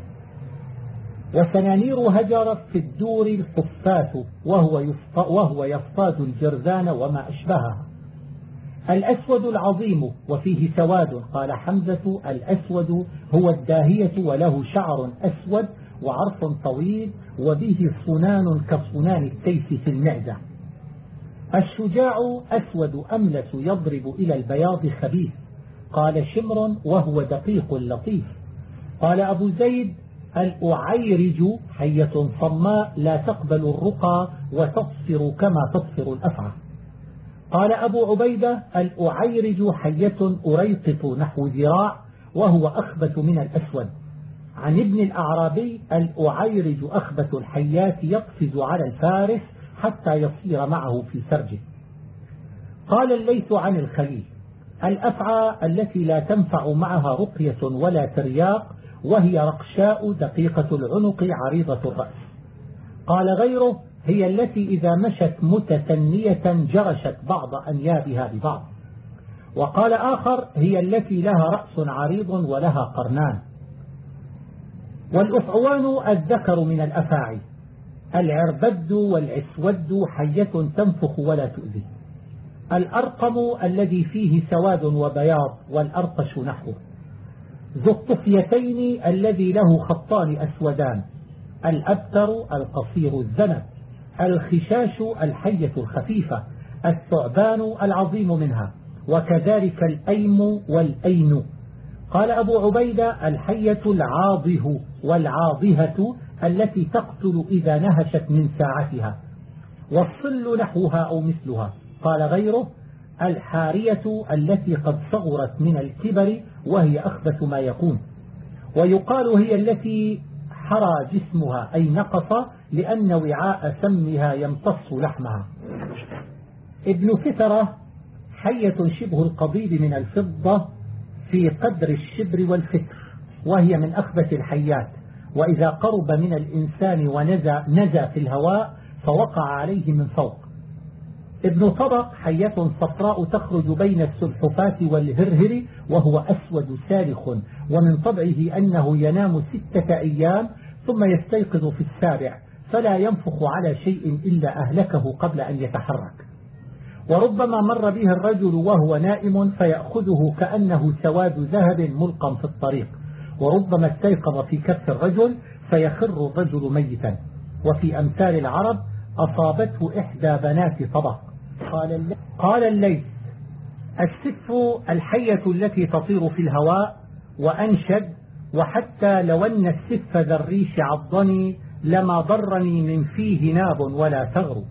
Speaker 1: وسنانير هجرت في الدور الحفاة وهو, وهو يصطاد الجرذان وما أشبهها. الأسود العظيم وفيه سواد. قال حمزة الأسود هو الداهية وله شعر أسود وعرف طويل وبه صنان كصنان التيس في المعدة. الشجاع أسود أملس يضرب إلى البياض خبيث. قال شمر وهو دقيق لطيف. قال أبو زيد الأعيرج حية صماء لا تقبل الرقى وتصفر كما تصفر الأفعى. قال أبو عبيدة الأعيرج حية أريقط نحو ذراع وهو أخبث من الأسود. عن ابن الأعرابي الأعيرج أخبث الحيات يقفز على الفارس حتى يصير معه في سرجه. قال الليث عن الخليل الأفعى التي لا تنفع معها رقية ولا ترياق وهي رقشاء دقيقة العنق عريضة الرأس. قال غيره هي التي إذا مشت متثنية جرشت بعض أنيابها ببعض. وقال آخر هي التي لها رأس عريض ولها قرنان. والأفعوان الذكر من الأفاعي العربد والعسود حية تنفخ ولا تؤذي. الأرقم الذي فيه سواد وبياض والأرقش نحوه. ذو الطفيتين الذي له خطان أسودان الأبتر القصير الذنب. الخشاش الحية الخفيفة الثعبان العظيم منها وكذلك الأيم والأين. قال أبو عبيدة الحية العاضه والعاضهة التي تقتل إذا نهشت من ساعتها. والصل نحوها أو مثلها. قال غيره الحارية التي قد صغرت من الكبر وهي أخبث ما يكون. ويقال هي التي حرى جسمها أي نقص لأن وعاء سمها يمتص لحمها. ابن كثرة حية شبه القضيب من الفضة في قدر الشبر والفكر وهي من أخبث الحيات وإذا قرب من الإنسان ونزى نزى في الهواء فوقع عليه من فوق. ابن طبق حية صفراء تخرج بين السلحفات والهرهر وهو أسود سارخ ومن طبعه أنه ينام ستة أيام ثم يستيقظ في السابع. فلا ينفخ على شيء إلا أهلكه قبل أن يتحرك. وربما مر به الرجل وهو نائم فيأخذه كأنه سواد ذهب ملقا في الطريق وربما استيقظ في كف الرجل فيخر الرجل ميتا. وفي أمثال العرب أصابته إحدى بنات طبق. قال, قال الليث السف الحية التي تطير في الهواء وأنشد وحتى لو أن السف ذا الريش عضني لما ضرني من فيه ناب ولا ثغر.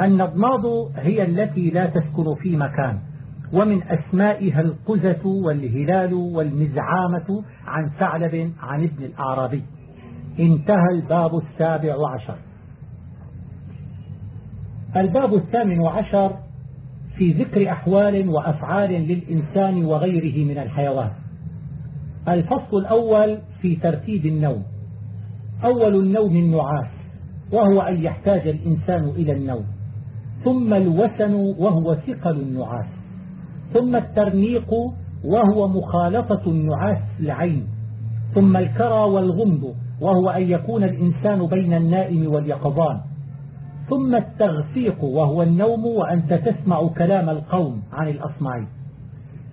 Speaker 1: النضماض هي التي لا تسكن في مكان ومن أسمائها القزة والهلال والمزعامة عن ثعلب عن ابن الأعرابي. انتهى الباب السابع عشر. الباب الثامن عشر في ذكر أحوال وأفعال للإنسان وغيره من الحيوان. الفصل الأول في ترتيب النوم. أول النوم النعاس وهو أن يحتاج الإنسان إلى النوم. ثم الوسن وهو ثقل النعاس. ثم الترنيق وهو مخالطة النعاس العين. ثم الكرى والغمض وهو أن يكون الإنسان بين النائم واليقظان. ثم التغفيق وهو النوم وأنت تسمع كلام القوم عن الأصمعي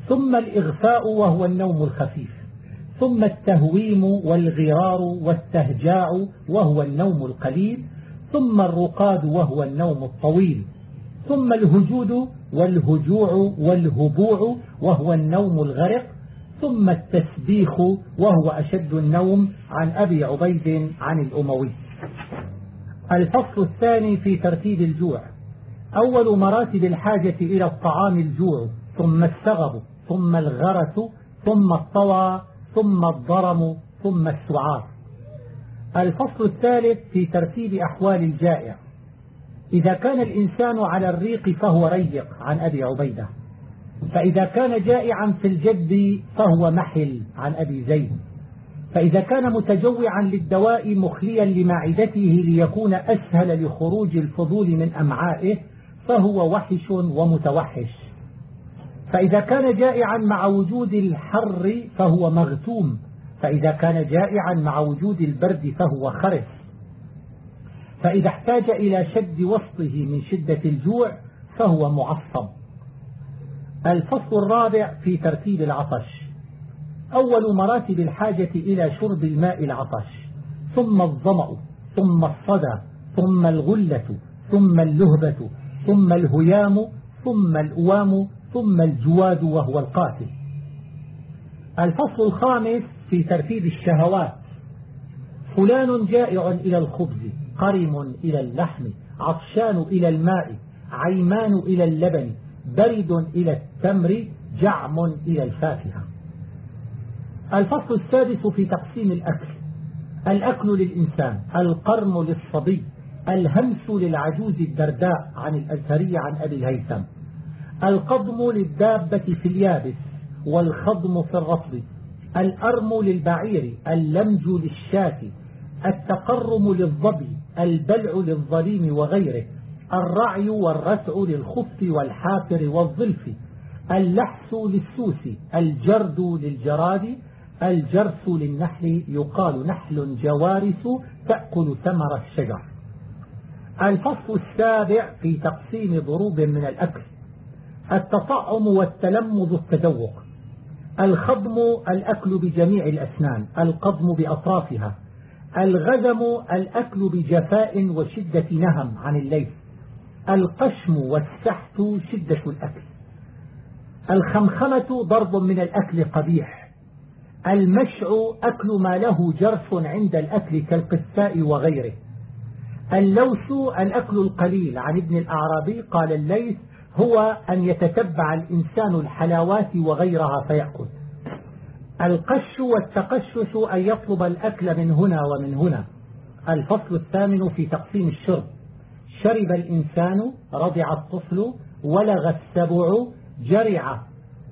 Speaker 1: ثم الإغفاء وهو النوم الخفيف. ثم التهويم والغرار والتهجاع وهو النوم القليل ثم الرقاد وهو النوم الطويل ثم الهجود والهجوع والهبوع وهو النوم الغرق ثم التسبيخ وهو أشد النوم عن أبي عبيد عن الأموي. الفصل الثاني في ترتيب الجوع أول مراتب الحاجة إلى الطعام الجوع ثم السغب ثم الغرس ثم الطوى ثم الضرم ثم السعار. الفصل الثالث في ترتيب أحوال الجائع. إذا كان الإنسان على الريق فهو ريق عن أبي عبيدة. فإذا كان جائعا في الجد فهو محل عن أبي زيد. فإذا كان متجوعا للدواء مخليا لمعدته ليكون أسهل لخروج الفضول من أمعائه فهو وحش ومتوحش. فإذا كان جائعا مع وجود الحر فهو مغتوم. فإذا كان جائعا مع وجود البرد فهو خرس فإذا احتاج إلى شد وسطه من شدة الجوع فهو معصب. الفصل الرابع في ترتيب العطش. أول مراتب الحاجة إلى شرب الماء العطش. ثم الظمأ ثم الصدى ثم الغلة ثم اللهبة ثم الهيام ثم الأوام ثم الجواد وهو القاتل. الفصل الخامس في ترتيب الشهوات. فلان جائع إلى الخبز قرم إلى اللحم عطشان إلى الماء عيمان إلى اللبن برد إلى التمر جعم إلى الفاكهة. الفصل السادس في تقسيم الأكل. الأكل للإنسان القرن للصبي الهمس للعجوز الدرداء عن الأزهري عن أبي الهيثم. القضم للدابة في اليابس والخضم في الرطب الأرم للبعير اللمج للشاة التقرم للظبي البلع للظليم وغيره الرعي والرسع للخف والحافر والظلف اللحس للسوس الجرد للجراد الجرس للنحل يقال نحل جوارس تأكل ثمر الشجر. الفصل السابع في تقسيم ضروب من الأكل. التطعم والتلمذ التذوق الخضم الأكل بجميع الأسنان القضم بأطرافها الغزم الأكل بجفاء وشدة نهم عن الليل القشم والسحت شدة الأكل الخمخمة ضرب من الأكل قبيح المشع أكل ما له جرف عند الأكل كالقساء وغيره اللوث الأكل القليل عن ابن الأعرابي قال الليث هو أن يتتبع الإنسان الحلاوات وغيرها فيأكل. القش والتقشش أن يطلب الأكل من هنا ومن هنا. الفصل الثامن في تقسيم الشرب. شرب الإنسان رضع الطفل ولغ السبع جرع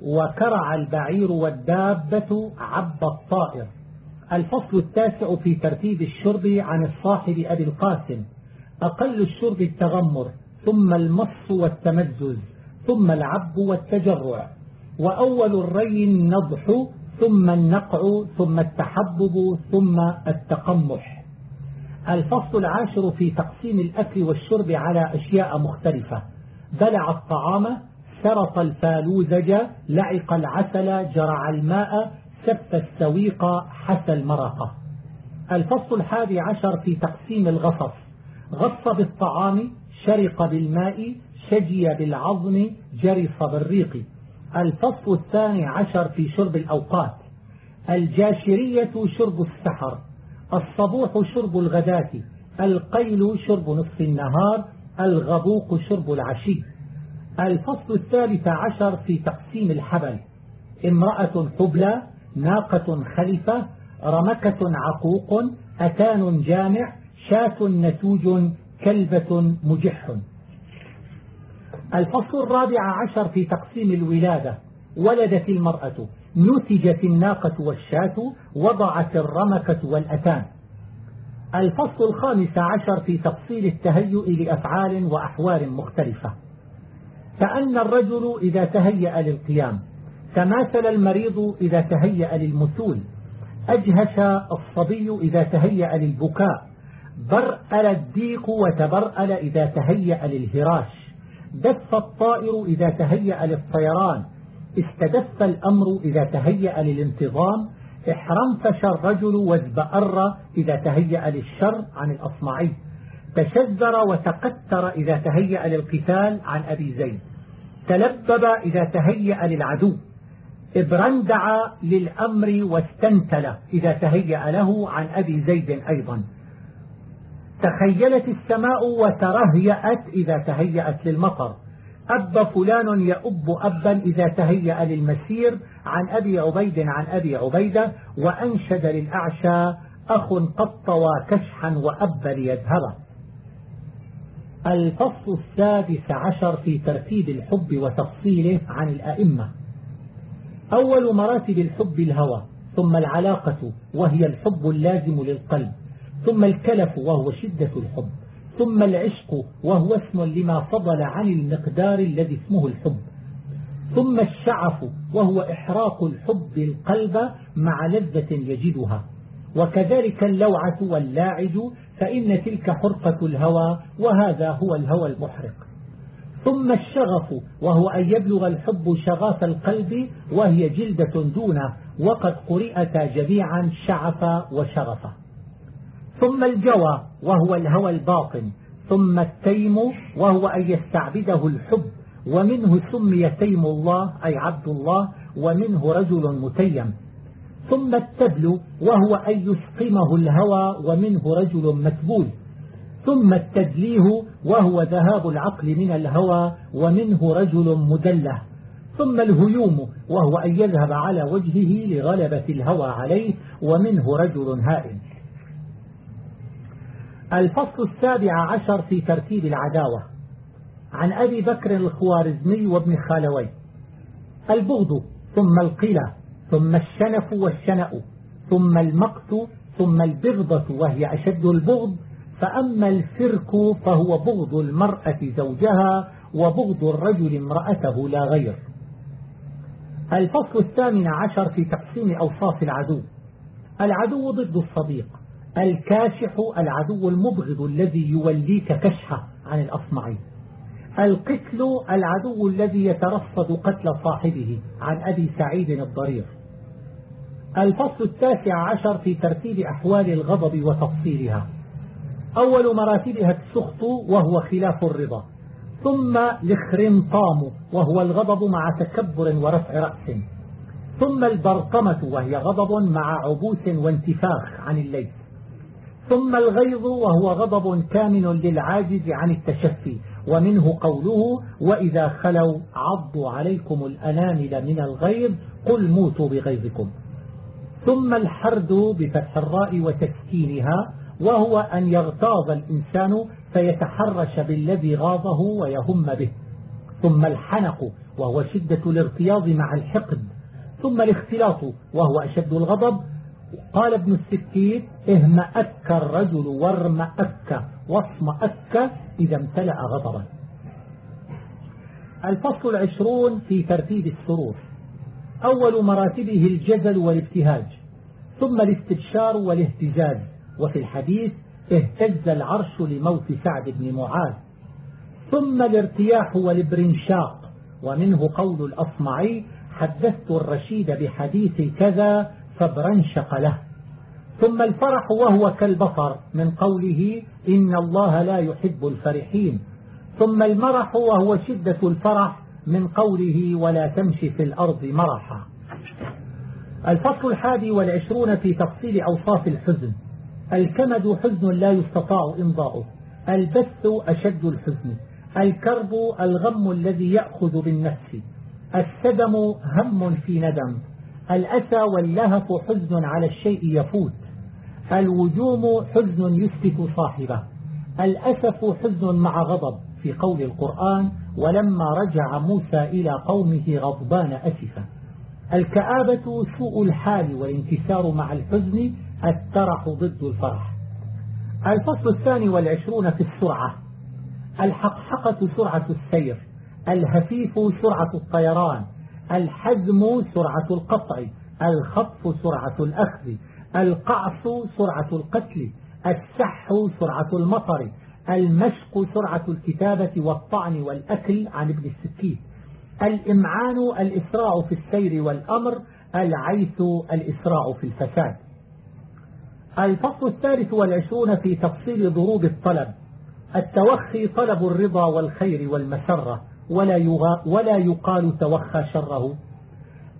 Speaker 1: وكرع البعير والدابة عب الطائر. الفصل التاسع في ترتيب الشرب عن الصاحب أبي القاسم. أقل الشرب التغمر. ثم المص والتمزز ثم العب والتجرع وأول الري النضح ثم النقع ثم التحبب ثم التقمح. الفصل العاشر في تقسيم الأكل والشرب على أشياء مختلفة. بلع الطعام سرط الفالوزج لعق العسل جرع الماء سف السويق حسى المرقة الفصل الحادي عشر في تقسيم الغصص. غص بالطعام شرق بالماء شجي بالعظم جرف بالريق. الفصل الثاني عشر في شرب الأوقات. الجاشرية شرب السحر. الصبوح شرب الغداة. القيل شرب نصف النهار. الغبوق شرب العشي. الفصل الثالث عشر في تقسيم الحبل. امرأة حبلى ناقة خلفة رمكة عقوق أتان جامع شاة نتوج كلبة مجح. الفصل الرابع عشر في تقسيم الولادة. ولدت المرأة. نتجت الناقة والشاة. وضعت الرمكة والأتان. الفصل الخامس عشر في تفصيل التهيؤ لأفعال وأحوال مختلفة. كأن الرجل إذا تهيأ للقيام. تماثل المريض إذا تهيأ للمثول أجهش الصبي إذا تهيأ للبكاء. برأل الديك وتبرأل إذا تهيأ للهراش. دف الطائر إذا تهيأ للطيران. استدف الأمر إذا تهيأ للانتظام. احرمفش الرجل وازبأر إذا تهيأ للشر عن الأصمعي. تشذر وتقتر إذا تهيأ للقتال عن أبي زيد. تلبب إذا تهيأ للعدو. ابرندع للأمر واستنتل إذا تهيأ له عن أبي زيد أيضا. تخيلت السماء وترهيأت إذا تهيأت للمطر. أب فلان يؤب أبا إذا تهيأ للمسير عن أبي عبيد عن أبي عبيدة وأنشد للأعشى أخ قد طوى كشحا وأب ليذهبه الفصل السادس عشر في ترتيب الحب وتفصيله عن الأئمة. أول مراتب الحب الهوى ثم العلاقة وهي الحب اللازم للقلب. ثم الكلف وهو شدة الحب ثم العشق وهو اسم لما فضل عن المقدار الذي اسمه الحب ثم الشعف وهو إحراق الحب القلب مع لذة يجدها وكذلك اللوعة واللاعج فإن تلك حرقة الهوى وهذا هو الهوى المحرق ثم الشغف وهو أن يبلغ الحب شغاف القلب وهي جلدة دونه وقد قرئتا جميعا شعف وشغف. ثم الجوى وهو الهوى الباطن. ثم التيم وهو أن يستعبده الحب. ومنه سمي تيم الله أي عبد الله ومنه رجل متيم. ثم التبل وهو أن يسقمه الهوى ومنه رجل متبول ثم التدليه وهو ذهاب العقل من الهوى ومنه رجل مدله. ثم الهيوم وهو أن يذهب على وجهه لغلبة الهوى عليه ومنه رجل هائم الفصل السابع عشر في ترتيب العداوة. عن أبي بكر الخوارزمي وابن خالوي. البغض ثم القلة ثم الشنف والشنأ ثم المقت ثم البغضة وهي أشد البغض. فأما الفرك فهو بغض المرأة زوجها وبغض الرجل امرأته لا غير. الفصل الثامن عشر في تقسيم أوصاف العدو. العدو ضد الصديق. الكاشح العدو المبغض الذي يوليك كشحة عن الأصمعي. القتل العدو الذي يترصد قتل صاحبه عن أبي سعيد الضرير. الفصل التاسع عشر في ترتيب أحوال الغضب وتفصيلها. أول مراتبها السخط وهو خلاف الرضا. ثم الخرنطام وهو الغضب مع تكبر ورفع رأس. ثم البرقمة وهي غضب مع عبوس وانتفاخ عن الليل ثم الغيظ وهو غضب كامن للعاجز عن التشفي ومنه قوله وإذا خلوا عضوا عليكم الأنامل من الغيظ قل موتوا بغيظكم. ثم الحرد بفتح الراء وتسكينها وهو أن يغتاظ الإنسان فيتحرش بالذي غاضه ويهم به. ثم الحنق وهو شدة الارتياض مع الحقد. ثم الاختلاط وهو أشد الغضب قال ابن السكين اهمأك الرجل وارمأك واصمأك إذا امتلأ غضبا. الفصل العشرون في ترتيب السرور. أول مراتبه الجزل والابتهاج ثم الاستبشار والاهتزاز وفي الحديث اهتز العرش لموت سعد بن معاذ. ثم الارتياح والابرنشاق ومنه قول الأصمعي حدثت الرشيد بحديث كذا فابرنشق له ثم الفرح وهو كالبصر من قوله إن الله لا يحب الفرحين. ثم المرح وهو شدة الفرح من قوله ولا تمشي في الأرض مرحا. الفصل الحادي والعشرون في تفصيل أوصاف الحزن. الكمد حزن لا يستطاع إمضاؤه. البث أشد الحزن. الكرب الغم الذي يأخذ بالنفس. السدم هم في ندم. الأسى واللهف حزن على الشيء يفوت؟ الوجوم حزن يسكت صاحبه. الأسف حزن مع غضب في قول القرآن ولما رجع موسى إلى قومه غضبان أسفا. الكآبة سوء الحال والانكسار مع الحزن الترح ضد الفرح. الفصل الثاني والعشرون في السرعة الحقحقة سرعة السير الهفيف سرعة الطيران الحزم سرعة القطع الخطف سرعة الأخذ القعص سرعة القتل السح سرعة المطر المشق سرعة الكتابة والطعن والأكل عن ابن السكين الإمعان الإسراع في السير والأمر العيث الإسراع في الفساد. الفصل الثالث والعشرون في تفصيل ضروب الطلب التوخي طلب الرضا والخير والمسرة. ولا, ولا يقال توخى شره.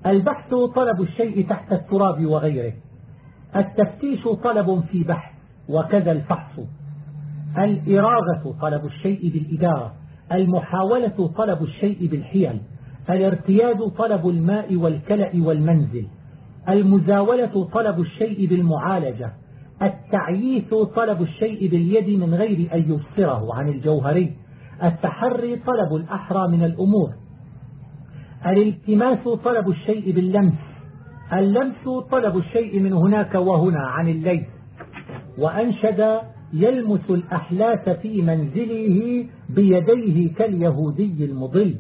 Speaker 1: البحث طلب الشيء تحت التراب وغيره. التفتيش طلب في بحث وكذا الفحص. الإراغة طلب الشيء بالإدارة. المحاولة طلب الشيء بالحيل. الارتياد طلب الماء والكلأ والمنزل. المزاولة طلب الشيء بالمعالجة. التعييث طلب الشيء باليد من غير أن يبصره عن الجوهري. التحري طلب الأحرى من الأمور. الالتماس طلب الشيء باللمس. اللمس طلب الشيء من هناك وهنا عن الليل. وأنشد يلمس الأحلاس في منزله بيديه كاليهودي المضل.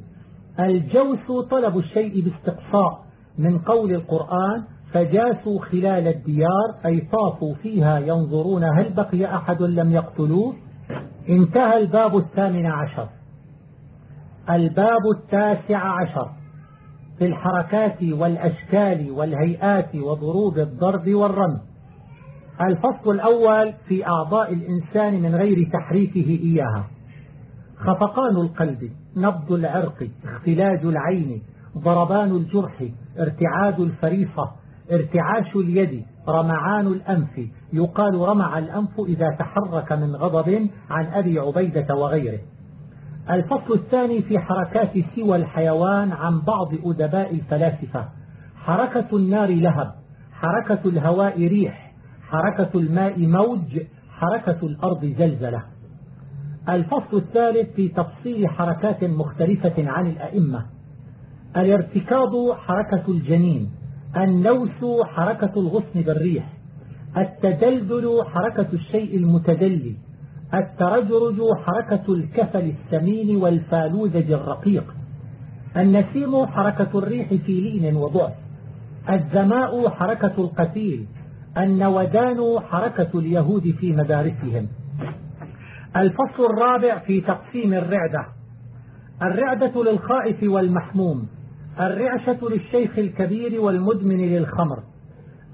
Speaker 1: الجوس طلب الشيء باستقصاء. من قول القرآن فجاسوا خلال الديار أي طافوا فيها ينظرون هل بقي أحد لم يقتلوه؟ انتهى الباب الثامن عشر. الباب التاسع عشر. في الحركات والأشكال والهيئات وضروب الضرب والرمي الفصل الأول في أعضاء الإنسان من غير تحريكه إياها. خفقان القلب نبض العرق اختلاج العين ضربان الجرح ارتعاد الفريصة ارتعاش اليد رمعان الأنف. يقال رمع الأنف إذا تحرك من غضب عن أبي عبيدة وغيره. الفصل الثاني في حركات سوى الحيوان عن بعض أدباء الفلاسفة. حركة النار لهب حركة الهواء ريح حركة الماء موج حركة الأرض زلزلة. الفصل الثالث في تفصيل حركات مختلفة عن الأئمة. الارتكاض حركة الجنين. النوس حركة الغصن بالريح التدلدل حركة الشيء المتدلي الترجرج حركة الكفل السمين والفالوذج الرقيق النسيم حركة الريح في لين وضعف. الزماء حركة القتيل. النودان حركة اليهود في مدارسهم. الفصل الرابع في تقسيم الرعدة. الرعدة للخائف والمحموم. الرعشة للشيخ الكبير والمدمن للخمر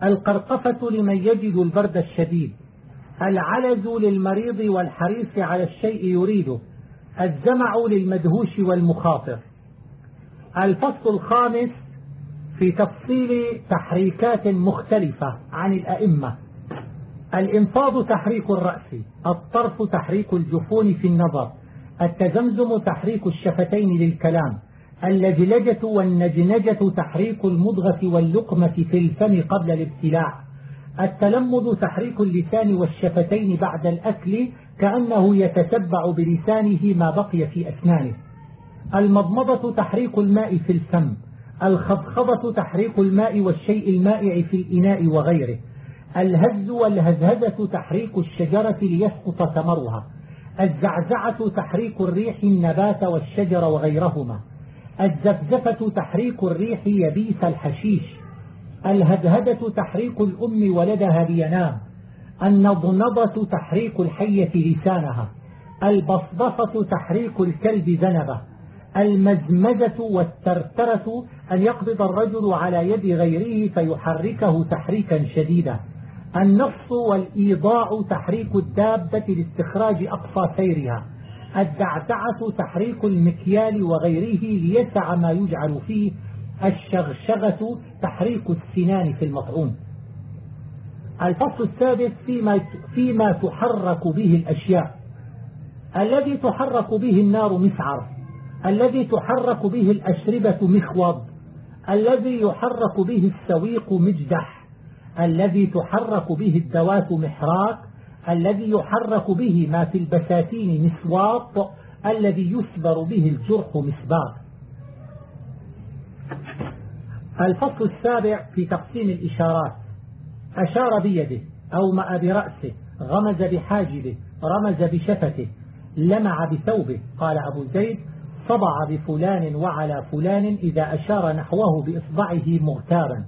Speaker 1: القرطفة لمن يجد البرد الشديد العلز للمريض والحريص على الشيء يريده الزمع للمدهوش والمخاطر. الفصل الخامس في تفصيل تحريكات مختلفة عن الأئمة. الإنفاض تحريك الرأس الطرف تحريك الجفون في النظر التزمزم تحريك الشفتين للكلام اللجلجة والنجنجة تحريك المضغة واللقمة في الفم قبل الابتلاع. التلمذ تحريك اللسان والشفتين بعد الأكل كأنه يتتبع بلسانه ما بقي في أسنانه. المضمضة تحريك الماء في الفم. الخضخضة تحريك الماء والشيء المائع في الإناء وغيره. الهز والهزهزة تحريك الشجرة ليسقط ثمرها. الزعزعة تحريك الريح النبات والشجر وغيرهما. الزفزفة تحريك الريح يبيس الحشيش. الهدهدة تحريك الأم ولدها لينام. النضنضة تحريك الحية لسانها. البصبصة تحريك الكلب ذنبه المزمزة والترترة أن يقبض الرجل على يد غيره فيحركه تحريكا شديدا. النص والإيضاع تحريك الدابة لاستخراج أقصى سيرها. الدعدعة تحريك المكيال وغيره ليسع ما يجعل فيه الشغشغة تحريك السنان في المطعوم. الفصل السادس فيما, فيما تحرك به الأشياء. الذي تحرك به النار مسعر. الذي تحرك به الأشربة مخوض. الذي يحرك به السويق مجدح. الذي تحرك به الدوات محراك. الذي يحرك به ما في البساتين مسواط الذي يسبر به الجرح مسبار الفصل السابع في تقسيم الإشارات. أشار بيده أومأ برأسه غمز بحاجبه رمز بشفته لمع بثوبه. قال أبو زيد صبع بفلان وعلى فلان إذا أشار نحوه بإصبعه مغتابا.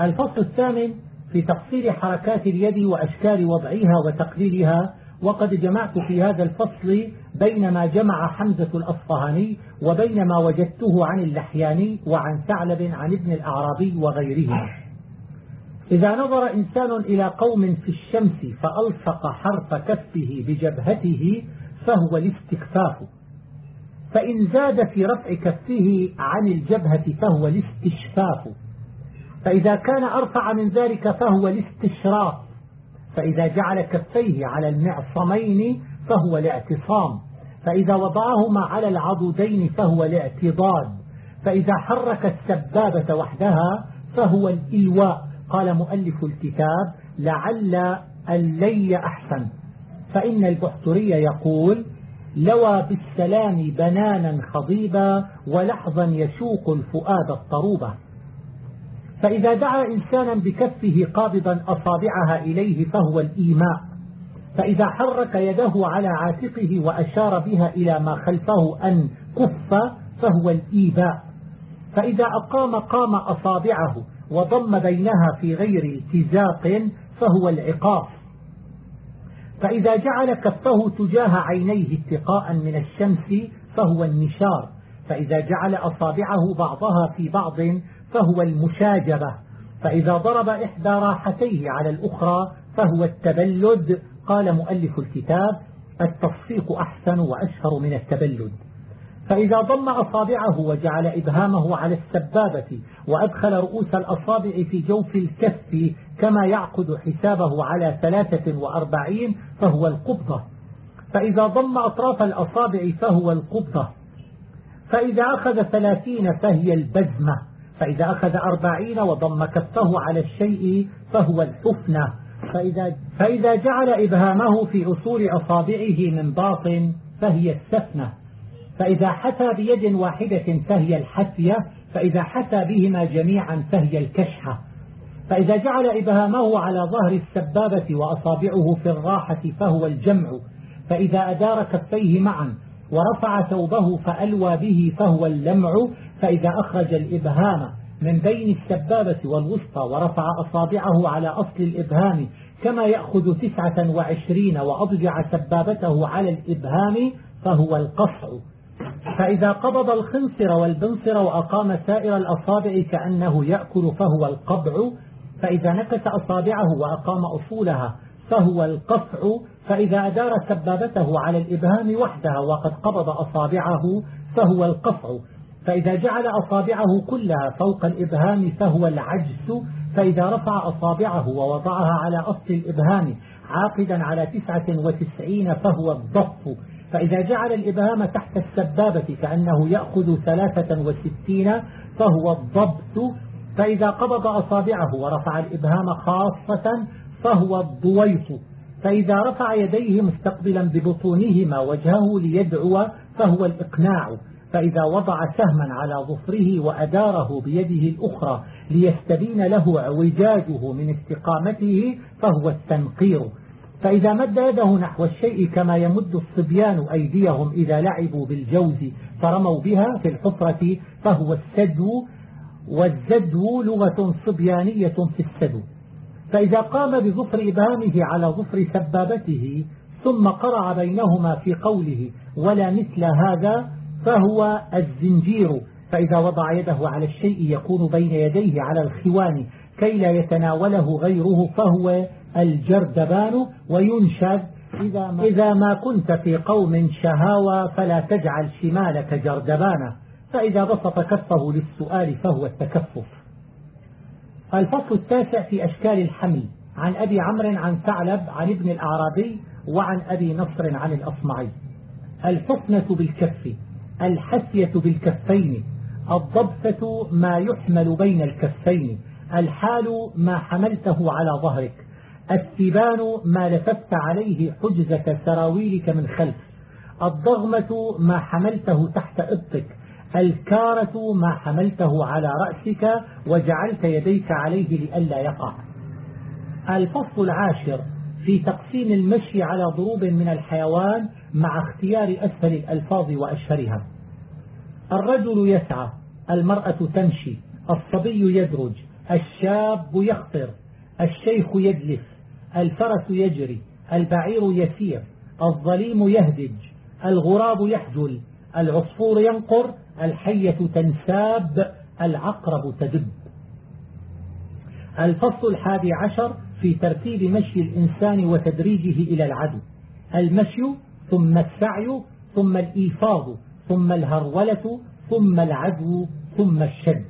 Speaker 1: الفصل الثامن في تفصيل حركات اليد وأشكال وضعها وتقليلها وقد جمعت في هذا الفصل بين ما جمع حمزة الأصفهاني وبين ما وجدته عن اللحياني وعن ثعلب عن ابن الأعرابي وغيرهما إذا نظر إنسان إلى قوم في الشمس فألصق حرف كفه بجبهته فهو الاستخفاف فإن زاد في رفع كفه عن الجبهة فهو الاستشفاف. فإذا كان أرفع من ذلك فهو الاستشراف فإذا جعل كفيه على المعصمين فهو الاعتصام فإذا وضعهما على العضدين فهو الاعتضاد فإذا حرك السبابة وحدها فهو الإلواء قال مؤلف الكتاب لعل اللي أحسن. فإن البحتري يقول لوى بالسلام بنانا خضيبا ولحظا يشوق الفؤاد الطروبة. فإذا دعا إنسانا بكفه قابضا أصابعها إليه فهو الإيماء. فإذا حرك يده على عاتقه وأشار بها إلى ما خلفه أن كف فهو الإيباء. فإذا أقام قام أصابعه وضم بينها في غير التزاق فهو العقاف فإذا جعل كفه تجاه عينيه اتقاء من الشمس فهو النشار. فإذا جعل أصابعه بعضها في بعض فهو المشاجبة فإذا ضرب إحدى راحتيه على الأخرى فهو التبلد. قال مؤلف الكتاب التصفيق أحسن وأشهر من التبلد. فإذا ضم أصابعه وجعل إبهامه على السبابة وأدخل رؤوس الأصابع في جوف الكف كما يعقد حسابه على ثلاثة وأربعين فهو القبضة. فإذا ضم أطراف الأصابع فهو القبضة. فإذا أخذ ثلاثين فهي البزمة. فإذا أخذ أربعين وضم كفه على الشيء فهو الحفنة. فإذا, فإذا جعل إبهامه في أصول أصابعه من باطن فهي السفنة. فإذا حثى بيد واحدة فهي الحثية. فإذا حثى بهما جميعا فهي الكشحة. فإذا جعل إبهامه على ظهر السبابة وأصابعه في الراحة فهو الجمع. فإذا أدار كفيه معا ورفع ثوبه فألوى به فهو اللمع. فإذا أخرج الإبهام من بين السبابة والوسطى ورفع أصابعه على أصل الإبهام كما يأخذ تسعة وعشرين وأضجع سبابته على الإبهام فهو القصع. فإذا قبض الخنصر والبنصر وأقام سائر الأصابع كأنه يأكل فهو القبع فإذا نكس أصابعه وأقام أصولها فهو القصع فإذا أدار سبابته على الإبهام وحدها وقد قبض أصابعه فهو القصع. فإذا جعل أصابعه كلها فوق الإبهام فهو العجز فإذا رفع أصابعه ووضعها على أصل الإبهام عاقدا على تسعة وتسعين فهو الضف فإذا جعل الإبهام تحت السبابة كأنه يأخذ ثلاثة وستين فهو الضبط. فإذا قبض أصابعه ورفع الإبهام خاصة فهو الضويط فإذا رفع يديه مستقبلا ببطونهما وجهه ليدعو فهو الإقناع. فإذا وضع سهما على ظفره وأداره بيده الأخرى ليستبين له اعوجاجه من استقامته فهو التنقير. فإذا مد يده نحو الشيء كما يمد الصبيان أيديهم إذا لعبوا بالجوز فرموا بها في الحفرة فهو السدو والزدو لغة صبيانية في السدو فإذا قام بظفر إبهامه على ظفر سبابته ثم قرع بينهما في قوله ولا مثل هذا فهو الزنجير. فإذا وضع يده على الشيء يكون بين يديه على الخوان كي لا يتناوله غيره فهو الجردبان وينشد. إذا ما, إذا ما كنت في قوم شهاوى فلا تجعل شمالك جردبانا. فإذا بسط كفه للسؤال فهو التكفف. الفصل التاسع في أشكال الحمل. عن أبي عمرو عن ثعلب عن ابن الأعرابي وعن أبي نصر عن الأصمعي. الحفنة بالكف. الحسية بالكفين الضبثة ما يحمل بين الكفين الحال ما حملته على ظهرك الثبان ما لففت عليه حجزة سراويلك من خلف الضغمة ما حملته تحت إبطك الكارة ما حملته على رأسك وجعلت يديك عليه لئلا يقع. الفصل العاشر في تقسيم المشي على ضروب من الحيوان مع اختيار أسفل الألفاظ وأشهرها. الرجل يسعى المرأة تمشي الصبي يدرج الشاب يخطر الشيخ يجلس الفرس يجري البعير يسير الظليم يهدج الغراب يحجل العصفور ينقر الحية تنساب العقرب تدب. الفصل الحادي عشر في ترتيب مشي الإنسان وتدريجه إلى العدو. المشي ثم السعي ثم الإيفاض ثم الهرولة ثم العدو ثم الشد.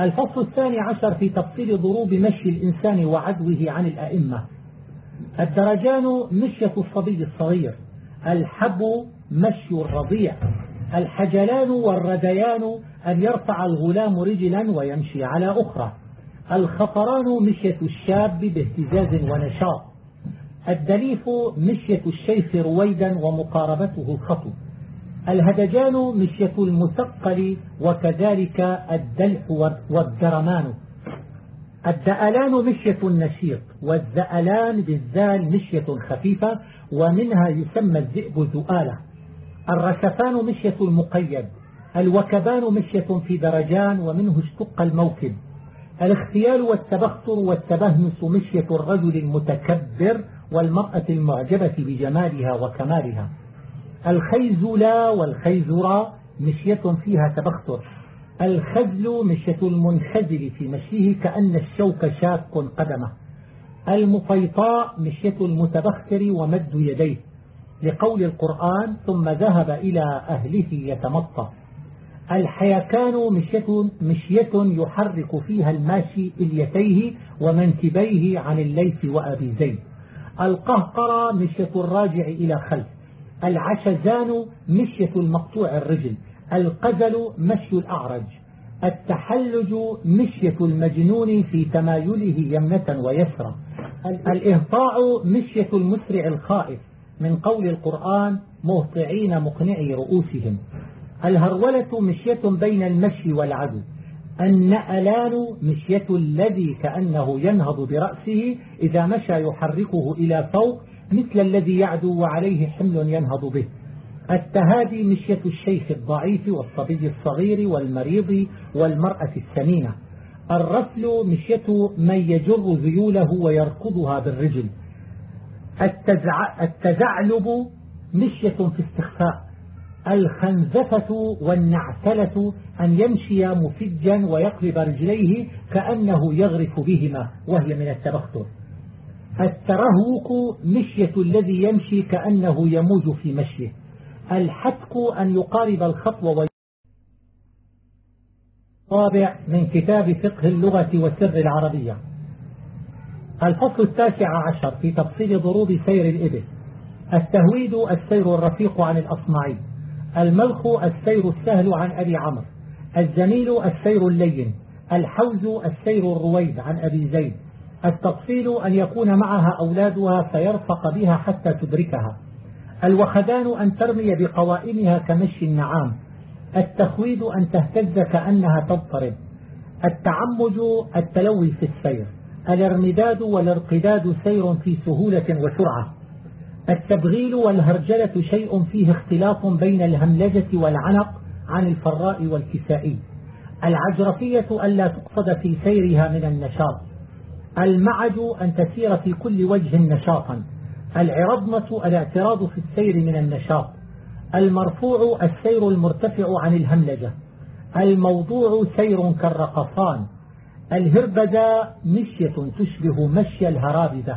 Speaker 1: الفصل الثاني عشر في تفصيل ضروب مشي الإنسان وعدوه عن الأئمة. الدرجان مشية الصبي الصغير الحب مشي الرضيع الحجلان والرديان أن يرفع الغلام رجلا ويمشي على أخرى الخطران مشية الشاب باهتزاز ونشاط. الدليف مشية الشيخ رويدا ومقاربته الخطو الهدجان مشية المثقل وكذلك الدلح والدرمان. الدألان مشية النشيط والزألان بالذال مشية خفيفة ومنها يسمى الذئب ذؤالة. الرشفان مشية المقيد. الوكبان مشية في درجان ومنه اشتق الموكب. الاختيال والتبختر والتبهنس مشية الرجل المتكبر والمرأة المعجبة بجمالها وكمالها. الخيزلا والخيزرا مشية فيها تبختر. الخزل مشية المنخزل في مشيه كأن الشوك شاك قدمه. المفيطاء مشية المتبختر ومد يديه. لقول القرآن ثم ذهب إلى أهله يتمطى. الحيكان مشية, مشية يحرك فيها الماشي إليتيه ومنكبيه عن الليث وأبي زيد. القهقرة مشية الراجع إلى خلف. العشزان مشية المقطوع الرجل. القزل مشي الأعرج. التحلج مشية المجنون في تمايله يمنة ويسرى. الإهطاع مشية المسرع الخائف. من قول القرآن مهطعين مقنعي رؤوسهم. الهرولة مشية بين المشي والعدو. النألان مشية الذي كأنه ينهض برأسه إذا مشى يحركه إلى فوق مثل الذي يعدو وعليه حمل ينهض به. التهادي مشية الشيخ الضعيف والصبي الصغير والمريض والمرأة السمينة. الرفل مشية من يجر ذيوله ويركضها بالرجل. التزع... التزعلب مشية في استخفاء. الخنزفة والنعتلة أن يمشي مفجا ويقلب رجليه كأنه يغرف بهما وهي من التبختر. الترهوك مشية الذي يمشي كأنه يموج في مشيه. الحتك أن يقارب الخطوة رابع من كتاب فقه اللغة وسر العربية. الفصل التاسع عشر في تفصيل ضروب سير الإبل. التهويد السير الرفيق عن الأصمعي. الملخ السير السهل عن أبي عمرو الزميل السير اللين الحوز السير الرويد عن أبي زيد التفصيل أن يكون معها أولادها فيرفق بها حتى تدركها الوخدان أن ترمي بقوائمها كمشي النعام التخويد أن تهتز كأنها تضطرب التعمج التلوي في السير الارمداد والارقداد سير في سهولة وسرعة. التبغيل والهرجلة شيء فيه اختلاط بين الهملجة والعنق عن الفراء والكسائي العجرفية ألا تقصد في سيرها من النشاط. المعج أن تسير في كل وجه نشاطا. العرضمة الاعتراض في السير من النشاط. المرفوع السير المرتفع عن الهملجة. الموضوع سير كالرقصان. الهربدة مشية تشبه مشي الهرابدة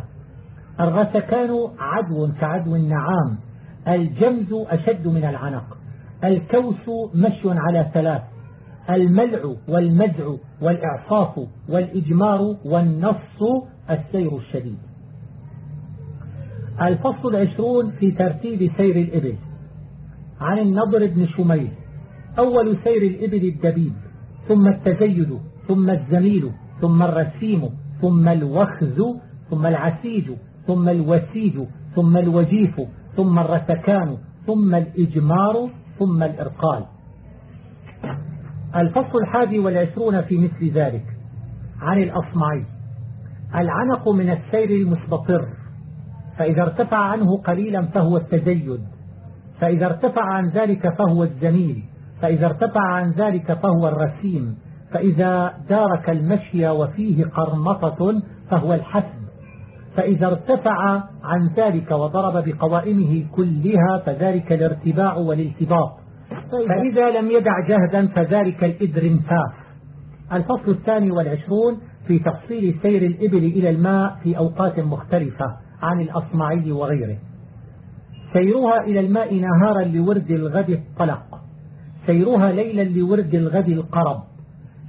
Speaker 1: الرسكان عدو كعدو النعام الجمز أشد من العنق. الكوس مشي على ثلاث. الملع والمزع والإعصاف والإجمار والنص السير الشديد. الفصل العشرون في ترتيب سير الإبل. عن النضر بن شميل. أول سير الإبل الدبيب. ثم التزيد ثم الزميل ثم الرسيم ثم الوخز ثم العسيج ثم الوسيج ثم الوجيف ثم الرسكان ثم الإجمار ثم الإرقال. الفصل الحادي والعشرون في مثل ذلك. عن الأصمعي. العنق من السير المسبطر فإذا ارتفع عنه قليلا فهو التزيد فإذا ارتفع عن ذلك فهو الزميل فإذا ارتفع عن ذلك فهو الرسيم. فإذا دارك المشي وفيه قرمطة فهو الحسب. فإذا ارتفع عن ذلك وضرب بقوائمه كلها فذلك الارتباع والالتباط. فإذا لم يدع جهدا فذلك الإدرمتاف الفصل الثاني والعشرون في تفصيل سير الإبل إلى الماء في أوقات مختلفة عن الأصمعي وغيره. سيرها إلى الماء نهارا لورد الغد الطلق. سيرها ليلا لورد الغد القرب.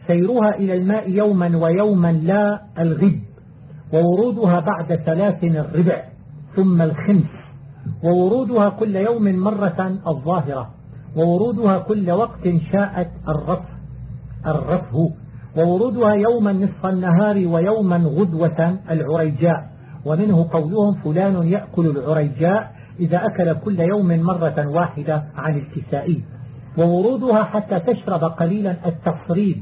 Speaker 1: سيرها إلى الماء يوما ويوما لا الغد. وورودها بعد ثلاث الربع ثم الخمس وورودها كل يوم مرة الظاهرة. وورودها كل وقت شاءت الرفه الرفه. وورودها يوما نصف النهار ويوما غدوة العريجاء. ومنه قولهم فلان يأكل العريجاء إذا أكل كل يوم مرة واحدة عن الكسائي. وورودها حتى تشرب قليلا التصريب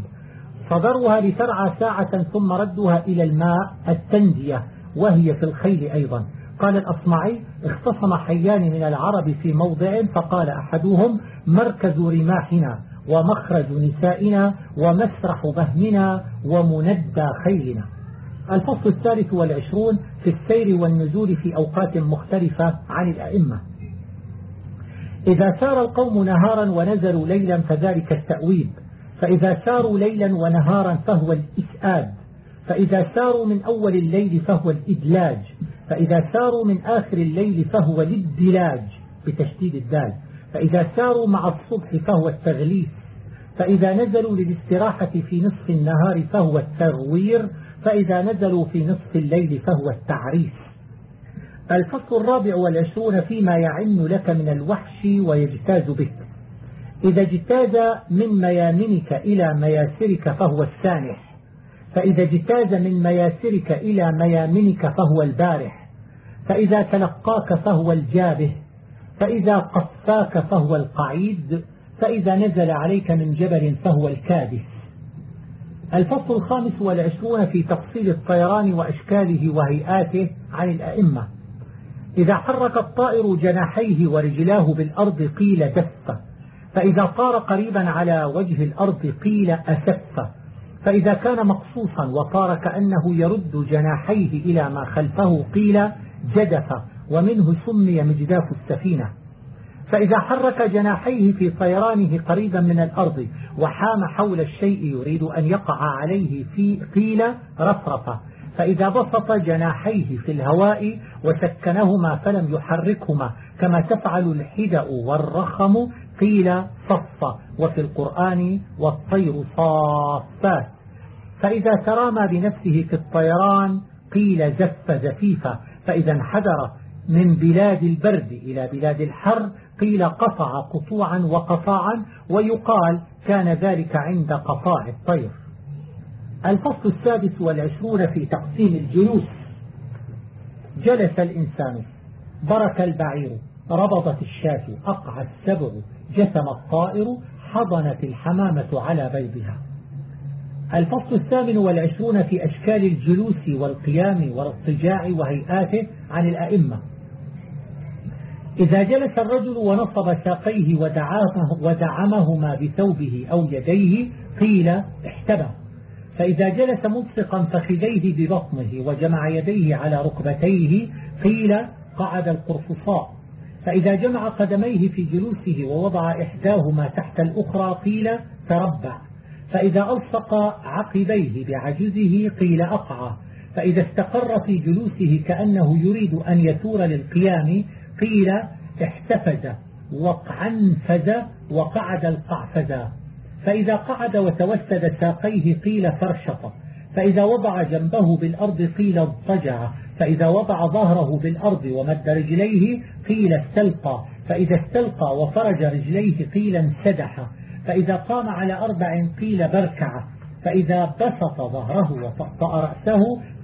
Speaker 1: صدرها لترعى ساعة ثم ردها إلى الماء التنزية وهي في الخيل أيضا. قال الأصمعي اختصم حيان من العرب في موضع فقال أحدهم مركز رماحنا ومخرج نسائنا ومسرح بهمنا ومندى خيلنا. الفصل الثالث والعشرون في السير والنزول في أوقات مختلفة عن الأئمة. إذا سار القوم نهارا ونزلوا ليلا فذلك التأويب فإذا ساروا ليلا ونهارا فهو الإسآد فإذا ساروا من أول الليل فهو الإدلاج. فإذا ساروا من آخر الليل فهو الإدلاج بتشديد الدال. فإذا ساروا مع الصبح فهو التغليف فإذا نزلوا للاستراحة في نصف النهار فهو التغوير فإذا نزلوا في نصف الليل فهو التعريف الفصل الرابع والعشرون فيما يعن لك من الوحش ويجتاز بك. إذا اجتاز من ميامنك إلى مياسرك فهو السانح فإذا اجتاز من مياسرك إلى ميامنك فهو البارح. فإذا تلقاك فهو الجابه. فإذا قفاك فهو القعيد. فإذا نزل عليك من جبل فهو الكادس الفصل الخامس والعشرون في تفصيل الطيران وأشكاله وهيئاته عن الأئمة. إذا حرك الطائر جناحيه ورجلاه بالأرض قيل دف. فإذا طار قريبا على وجه الأرض قيل أسف فإذا كان مقصوصا وطار كأنه يرد جناحيه إلى ما خلفه قيل جدف ومنه سمي مجداف السفينة. فإذا حرك جناحيه في طيرانه قريبا من الأرض وحام حول الشيء يريد أن يقع عليه في قيل رفرفة فإذا بسط جناحيه في الهواء وسكنهما فلم يحركهما كما تفعل الحدأ والرخم قيل صف وفي القرآن والطير صافات. فإذا ترامى بنفسه في الطيران قيل زف زفيفا فإذا انحدر من بلاد البرد إلى بلاد الحر قيل قطع قطوعا وقطاعا ويقال كان ذلك عند قطاع الطير. الفصل السادس والعشرون في تقسيم الجلوس. جلس الإنسان. برك البعير. ربضت الشاة. أقع السبع. جثم الطائر حضنت الحمامة على بيضها. الفصل الثامن والعشرون في أشكال الجلوس والقيام والاضطجاع وهيئاته عن الأئمة. إذا جلس الرجل ونصب ساقيه ودعمهما بثوبه أو يديه قيل احتبى فإذا جلس ملصقا فخذيه ببطنه وجمع يديه على ركبتيه قيل قعد القرفصاء فإذا جمع قدميه في جلوسه ووضع إحداهما تحت الأخرى قيل تربع. فإذا ألصق عقبيه بعجزه قيل أقع فإذا استقر في جلوسه كأنه يريد أن يثور للقيام قيل احتفز وقعنفز وقعد القعفزا فإذا قعد وتوسد ساقيه قيل فرشط. فإذا وضع جنبه بالأرض قيل اضطجع. فإذا وضع ظهره بالأرض ومد رجليه قيل استلقى فإذا استلقى وفرج رجليه قيل انسدح فإذا قام على أربع قيل بركع فإذا بسط ظهره وطأطأ رأسه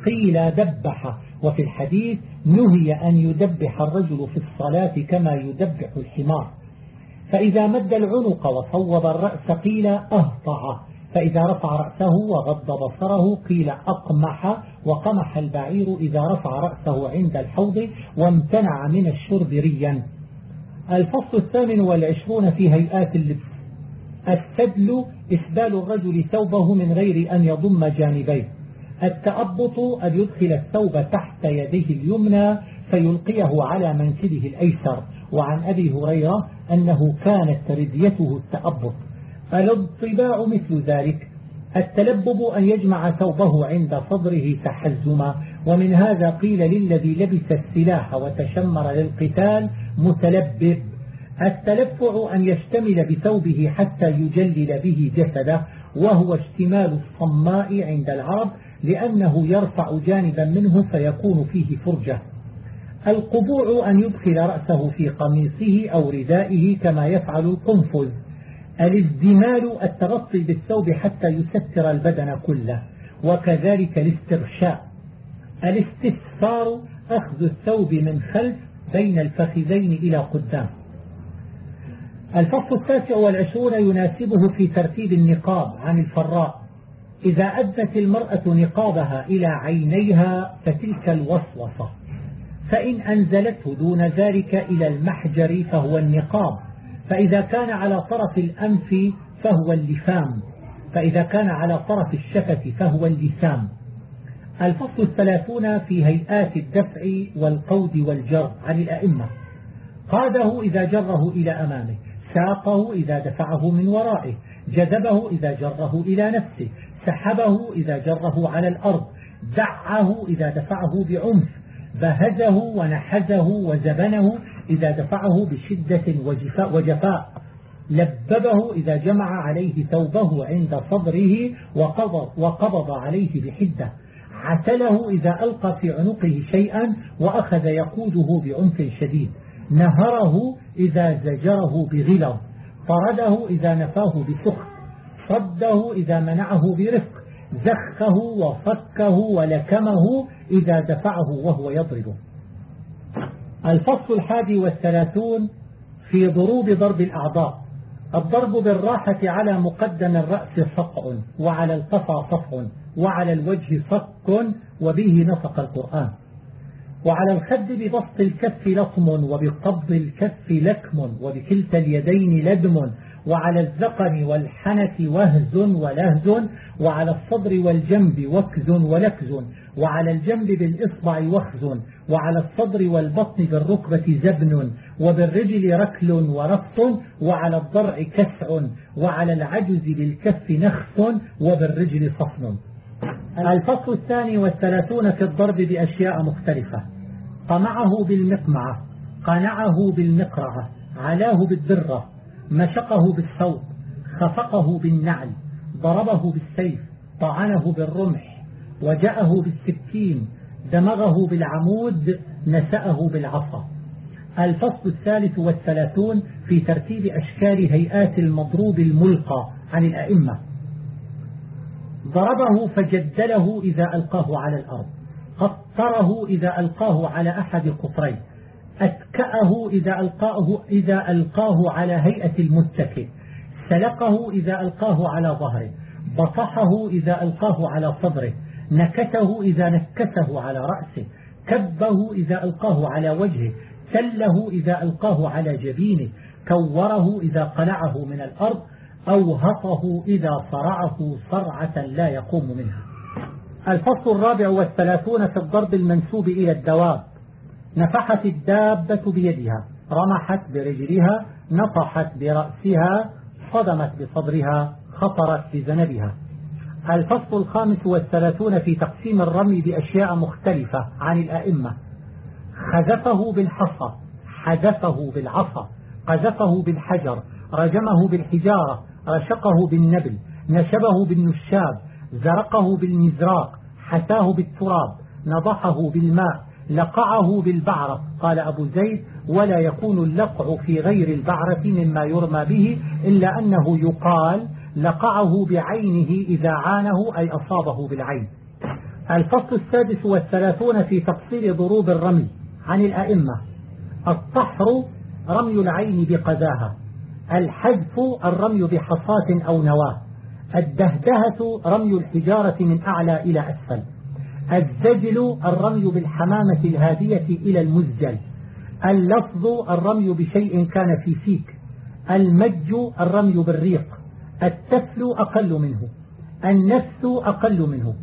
Speaker 1: قيل دبح وفي الحديث نهي أن يدبح الرجل في الصلاة كما يدبح الحمار. فإذا مد العنق وصوب الرأس قيل أهطع فإذا رفع رأسه وغض بصره قيل أقمح وقمح البعير إذا رفع رأسه عند الحوض وامتنع من الشرب ريا. الفصل الثامن والعشرون في هيئات اللبس. السدل إسبال الرجل ثوبه من غير أن يضم جانبيه. التأبط أن يدخل الثوب تحت يديه اليمنى فيلقيه على منكبه الأيسر. وعن أبي هريرة أنه كانت رديته التأبط. الاضطباع مثل ذلك التلبب أن يجمع ثوبه عند صدره تحزما. ومن هذا قيل للذي لبس السلاح وتشمر للقتال متلبب. التلفع أن يشتمل بثوبه حتى يجلل به جسده وهو اشتمال الصماء عند العرب لأنه يرفع جانبا منه فيكون فيه فرجة. القبوع أن يدخل رأسه في قميصه أو ردائه كما يفعل القنفذ. الازدمال التغطي بالثوب حتى يستر البدن كله وكذلك الاسترشاء. الاستثفار أخذ الثوب من خلف بين الفخذين إلى قدام. الفصل التاسع والعشرون يناسبه في ترتيب النقاب عن الفراء. إذا أدت المرأة نقابها إلى عينيها فتلك الوسوسة فإن أنزلته دون ذلك إلى المحجر فهو النقاب. فإذا كان على طرف الأنف فهو اللفام فإذا كان على طرف الشفة فهو اللسام الفصل الثلاثون في هيئات الدفع والقود والجر عن الأئمة. قاده إذا جره إلى أمامه ساقه إذا دفعه من ورائه جذبه إذا جره إلى نفسه سحبه إذا جره على الأرض دعه إذا دفعه بعنف بهزه ونحزه وزبنه إذا دفعه بشدة وجفاء, وجفاء لببه إذا جمع عليه ثوبه عند صدره وقبض, وقبض عليه بحدة. عتله إذا ألقى في عنقه شيئا وأخذ يقوده بعنف شديد. نهره إذا زجره بغلظ. طرده إذا نفاه بسخط. صده إذا منعه برفق. زخه وفكه ولكمه إذا دفعه وهو يضربه. الفصل الحادي والثلاثون في ضروب ضرب الأعضاء. الضرب بالراحة على مقدم الرأس صقع وعلى القفا صفع وعلى الوجه صك وبه نطق القرآن. وعلى الخد ببسط الكف لطم وبقبض الكف لكم وبكلتا اليدين لدم. وعلى الذقن والحنة وهز ولهز. وعلى الصدر والجنب وكز ولكز. وعلى الجنب بالإصبع وخز وعلى الصدر والبطن بالركبة زبن وبالرجل ركل ورفط وعلى الضرع كسع وعلى العجز بالكف نخس وبالرجل صفن. الفصل الثاني والثلاثون في الضرب بأشياء مختلفة. قمعه بالمقمعة قنعه بالمقرعة علاه بالدرة مشقه بالصوت خفقه بالنعل ضربه بالسيف طعنه بالرمح. وجأه بالسكين دمغه بالعمود نسأه بالعصا. الفصل الثالث والثلاثون في ترتيب أشكال هيئات المضروب الملقى عن الأئمة. ضربه فجدله إذا ألقاه على الأرض. قطره إذا ألقاه على أحد قطرين أتكأه إذا ألقاه, إذا ألقاه على هيئة المتكئ. سلقه إذا ألقاه على ظهره. بطحه إذا ألقاه على صدره. نكته إذا نكته على رأسه كبه إذا ألقاه على وجهه سله إذا ألقاه على جبينه كوره إذا قلعه من الأرض أوهطه إذا صرعه صرعة لا يقوم منها. الفصل الرابع والثلاثون في الضرب المنسوب إلى الدواب. نفحت الدابة بيدها رمحت برجلها نطحت برأسها صدمت بصدرها خطرت بذنبها. الفصل الخامس والثلاثون في تقسيم الرمي بأشياء مختلفة عن الأئمة. خذفه بالحصى حذفه بالعصا قذفه بالحجر رجمه بالحجارة رشقه بالنبل نشبه بالنشاب زرقه بالمزراق حتاه بالتراب نضحه بالماء لقعه بالبعرة. قال أبو زيد ولا يكون اللقع في غير البعرة مما يرمى به إلا أنه يقال لقعه بعينه إذا عانه أي أصابه بالعين. الفصل السادس والثلاثون في تفصيل ضروب الرمي عن الأئمة. الطحر رمي العين بقذاها. الحذف الرمي بحصاة أو نواة. الدهدهة رمي الحجارة من أعلى إلى أسفل. الزجل الرمي بالحمامة الهادية إلى المزجل. اللفظ الرمي بشيء كان في فيك المج الرمي بالريق. التفل أقل منه النفس أقل منه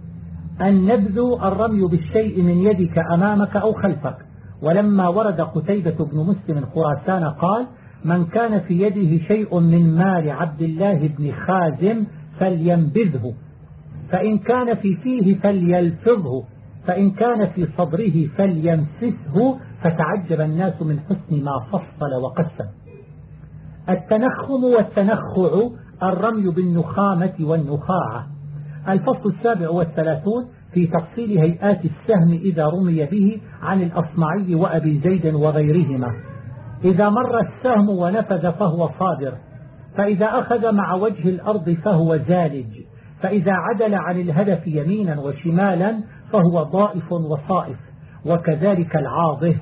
Speaker 1: النبذ الرمي بالشيء من يدك أمامك أو خلفك. ولما ورد قتيبة بن مسلم خراسان قال من كان في يده شيء من مال عبد الله بن خازم فلينبذه فإن كان في فيه فليلفظه فإن كان في صدره فليمسسه فتعجب الناس من حسن ما فصل وقسم. التنخم والتنخع الرمي بالنخامة والنخاعة. الفصل السابع والثلاثون في تفصيل هيئات السهم إذا رمي به عن الأصمعي وأبي زيد وغيرهما. إذا مر السهم ونفذ فهو صادر فإذا أخذ مع وجه الأرض فهو زالج. فإذا عدل عن الهدف يمينا وشمالا فهو ضائف وصائف. وكذلك العاضه.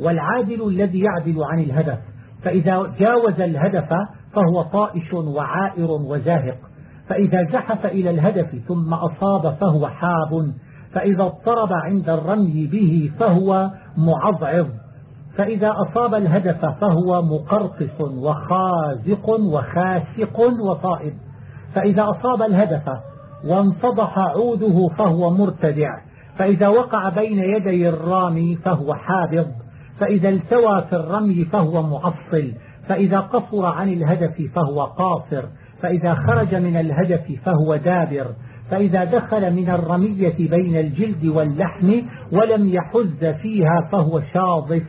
Speaker 1: والعادل الذي يعدل عن الهدف. فإذا جاوز الهدف فهو طائش وعائر وزاهق. فإذا زحف إلى الهدف ثم أصاب فهو حاب. فإذا اضطرب عند الرمي به فهو معضعض. فإذا أصاب الهدف فهو مقرقص وخازق وخاسق وطائب فإذا أصاب الهدف وانفضح عوده فهو مرتدع. فإذا وقع بين يدي الرامي فهو حابض. فإذا التوى في الرمي فهو معصل. فإذا قصر عن الهدف فهو قاصر فإذا خرج من الهدف فهو دابر فإذا دخل من الرمية بين الجلد واللحم ولم يحز فيها فهو شاضف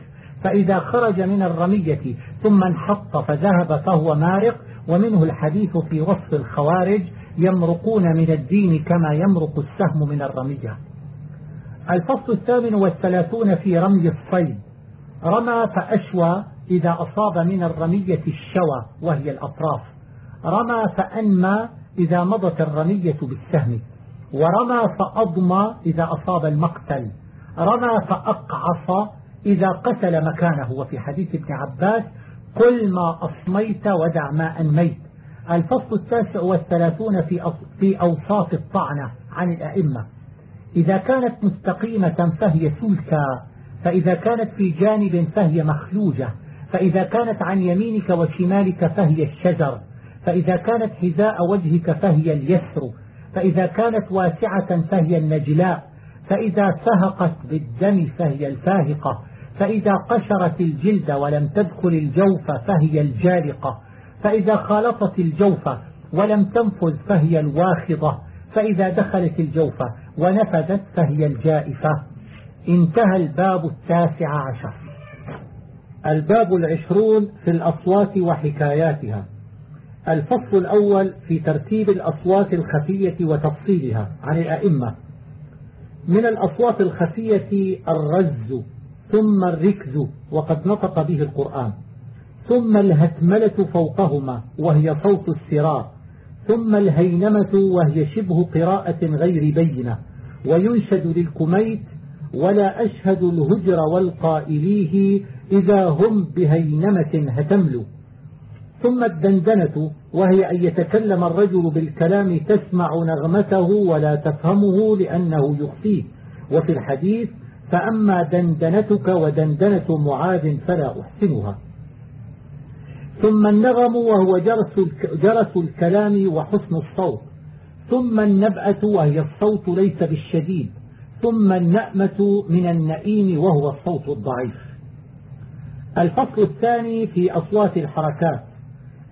Speaker 1: فإذا خرج من الرمية ثم انحط فذهب فهو مارق ومنه الحديث في وصف الخوارج يمرقون من الدين كما يمرق السهم من الرمية. الفصل الثامن والثلاثون في رمي الصيد. رمى فأشوى إذا أصاب من الرمية الشوى وهي الأطراف. رمى فأنمى إذا مضت الرمية بالسهم. ورمى فأضمى إذا أصاب المقتل. رمى فأقعص إذا قتل مكانه. وفي حديث ابن عباس كل ما أصميت ودع ما أنميت. الفصل التاسع والثلاثون في في أوصاف الطعنة عن الأئمة. إذا كانت مستقيمة فهي سلكا فإذا كانت في جانب فهي مخلوجة. فإذا كانت عن يمينك وشمالك فهي الشجر فإذا كانت حذاء وجهك فهي اليسر فإذا كانت واسعة فهي النجلاء فإذا فهقت بالدم فهي الفاهقة فإذا قشرت الجلد ولم تدخل الجوف فهي الجالقة فإذا خالطت الجوف ولم تنفذ فهي الواخضة فإذا دخلت الجوف ونفذت فهي الجائفة. انتهى الباب التاسع عشر. الباب العشرون في الأصوات وحكاياتها. الفصل الأول في ترتيب الأصوات الخفية وتفصيلها عن الأئمة. من الأصوات الخفية الرز ثم الركز وقد نطق به القرآن. ثم الهتملة فوقهما وهي صوت السراء ثم الهينمة وهي شبه قراءة غير بينة. وينشد للكميت ولا أشهد الهجر والقائليه إذا هم بهينمة هتملوا ثم الدندنة وهي أن يتكلم الرجل بالكلام تسمع نغمته ولا تفهمه لأنه يخفيه. وفي الحديث فأما دندنتك ودندنة معاذ فلا أحسنها. ثم النغم وهو جرس, الكلام وحسن الصوت. ثم النبأة وهي الصوت ليس بالشديد. ثم النأمة من النئيم وهو الصوت الضعيف. الفصل الثاني في أصوات الحركات.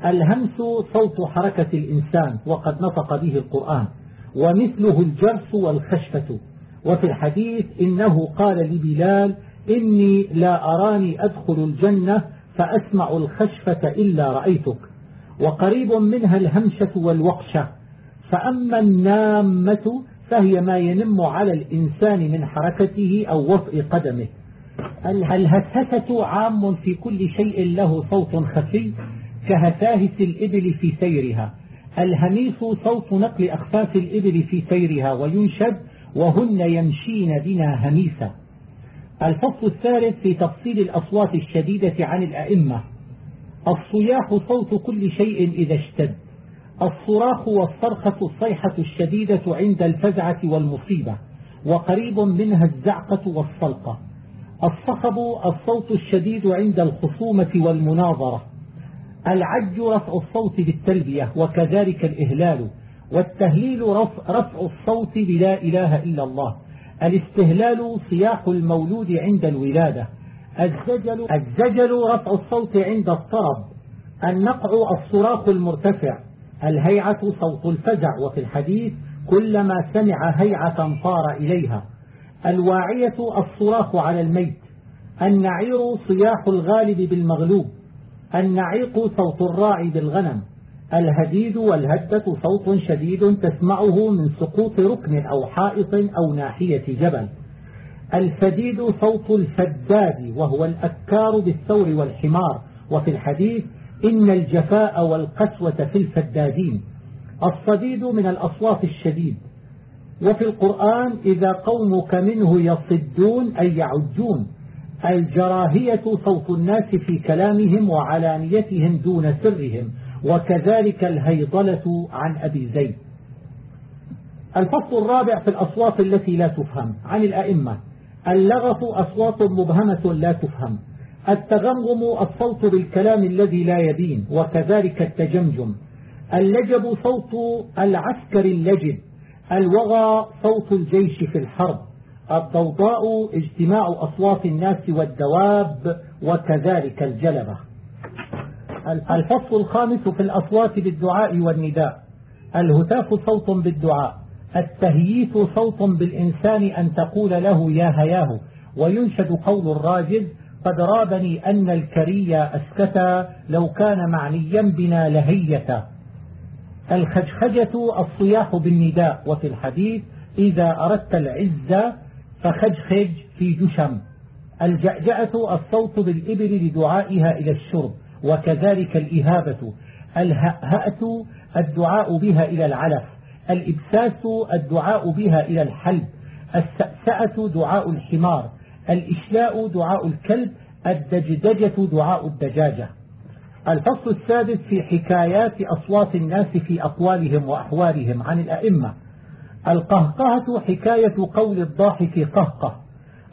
Speaker 1: الهمس صوت حركة الإنسان وقد نطق به القرآن ومثله الجرس والخشفة وفي الحديث إنه قال لبلال إني لا أراني أدخل الجنة فأسمع الخشفة إلا رأيتك. وقريب منها الهمشة والوقشة. فأما النامة فهي ما ينم على الإنسان من حركته أو وطئ قدمه. الهسهسة عام في كل شيء له صوت خفي كهساهس الإبل في سيرها. الهميس صوت نقل أخفاف الإبل في سيرها وينشد وهن يمشين بنا هميسا. الفصل الثالث في تفصيل الأصوات الشديدة عن الأئمة. الصياح صوت كل شيء إذا اشتد. الصراخ والصرخة الصيحة الشديدة عند الفزعة والمصيبة وقريب منها الزعقة والصلقة. الصخب الصوت الشديد عند الخصومة والمناظرة. العج رفع الصوت بالتلبية وكذلك الإهلال. والتهليل رفع, رفع الصوت بلا إله إلا الله. الاستهلال صياح المولود عند الولادة. الزجل, الزجل رفع الصوت عند الطرب. النقع الصراخ المرتفع. الهيعة صوت الفزع وفي الحديث كلما سمع هيعة طار إليها. الواعية الصراخ على الميت. النعير صياح الغالب بالمغلوب. النعيق صوت الراعي بالغنم. الهديد والهدة صوت شديد تسمعه من سقوط ركن أو حائط أو ناحية جبل. الفديد صوت الفداد وهو الأكار بالثور والحمار. وفي الحديث إن الجفاء والقسوة في الفدادين الصديد من الأصوات الشديد. وفي القرآن إذا قومك منه يصدون أي يعجون الجراهية صوت الناس في كلامهم وعلانيتهم دون سرهم وكذلك الهيضلة عن أبي زيد. الفصل الرابع في الأصوات التي لا تفهم عن الأئمة. اللغط أصوات مبهمة لا تفهم. التغمغم الصوت بالكلام الذي لا يبين وكذلك التجمجم. اللجب صوت العسكر اللجب الوغى صوت الجيش في الحرب. الضوضاء اجتماع أصوات الناس والدواب وكذلك الجلبة. الفصل الخامس في الأصوات بالدعاء والنداء. الهتاف صوت بالدعاء. التهييث صوت بالإنسان أن تقول له يا هياه. وينشد قول الراجل قد رابني أن الكري أسكتا لو كان معنيا بنا لهية الخجخجة الصياح بالنداء وفي الحديث إذا أردت العزة فخجخج في جشم. الجأجأة الصوت بالإبل لدعائها إلى الشرب وكذلك الإهابة. الهأة الدعاء بها إلى العلف. الإبساس الدعاء بها إلى الحلب. السأسأة دعاء الحمار. الإشلاء دعاء الكلب الدجدجة دعاء الدجاجة. الفصل السادس في حكايات أصوات الناس في أقوالهم وأحوالهم عن الأئمة. القهقهة حكاية قول الضاحك قهقه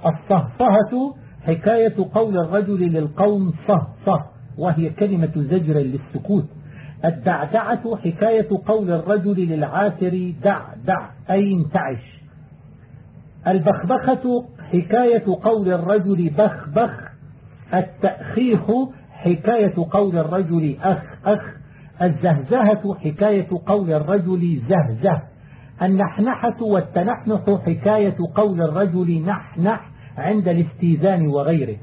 Speaker 1: الصهصهة حكاية قول الرجل للقوم صه صه وهي كلمة زجر للسكوت. الدعدعة حكاية قول الرجل للعاثر دع دع أي انتعش البخبخة حكاية قول الرجل بخ بخ التأخيخ حكاية قول الرجل أخ أخ الزهزهة حكاية قول الرجل زهزه. النحنحة والتنحنح حكاية قول الرجل نحنح عند الاستيذان وغيره.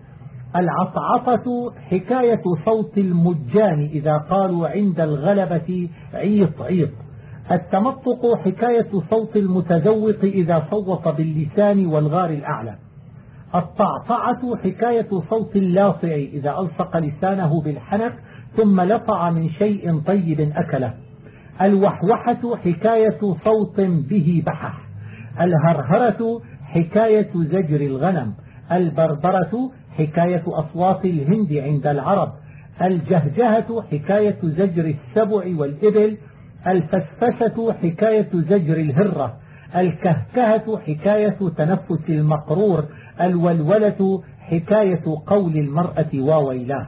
Speaker 1: العطعطة حكاية صوت المجان إذا قالوا عند الغلبة عيط عيط. التمطق حكاية صوت المتذوق إذا صوت باللسان والغار الأعلى. الطعطعة حكاية صوت اللاصع إذا ألصق لسانه بالحنك ثم لطع من شيء طيب أكله. الوحوحة حكاية صوت به بحح. الهرهرة حكاية زجر الغنم. البربرة حكاية أصوات الهند عند العرب. الجهجهة حكاية زجر السبع والإبل. الفسفسة حكاية زجر الهرة الكهكهة حكاية تنفس المقرور الولولة حكاية قول المرأة وويلاه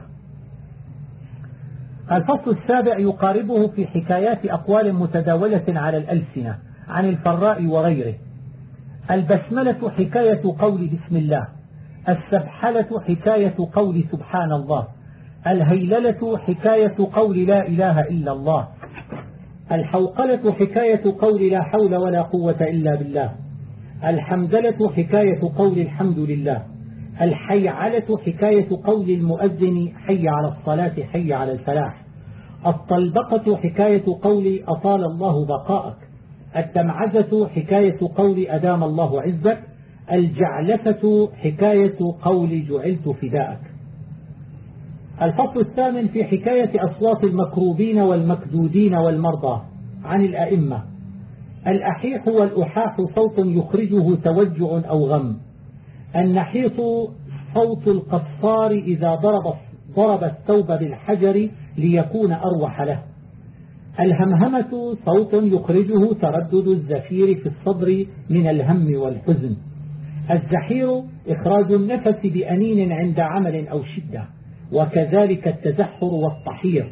Speaker 1: الفصل السابع يقاربه في حكايات أقوال متداولة على الألسنة عن الفراء وغيره. البسملة حكاية قول بسم الله السبحلة حكاية قول سبحان الله الهيللة حكاية قول لا إله إلا الله الحوقلة حكاية قول لا حول ولا قوة إلا بالله. الحمدلة حكاية قول الحمد لله. الحيعلة حكاية قول المؤذن حي على الصلاة حي على الفلاح. الطلبقة حكاية قول أطال الله بقاءك. التمعزة حكاية قول أدام الله عزك. الجعلفة حكاية قول جعلت فداءك. الفصل الثامن في حكاية أصوات المكروبين والمكدودين والمرضى عن الأئمة. الأحيح والأحاح صوت يخرجه توجع أو غم. النحيط صوت القصار إذا ضرب, ضرب الثوب بالحجر ليكون أروح له. الهمهمة صوت يخرجه تردد الزفير في الصدر من الهم والحزن. الزحير إخراج النفس بأنين عند عمل أو شدة. وكذلك التزحر والطحير.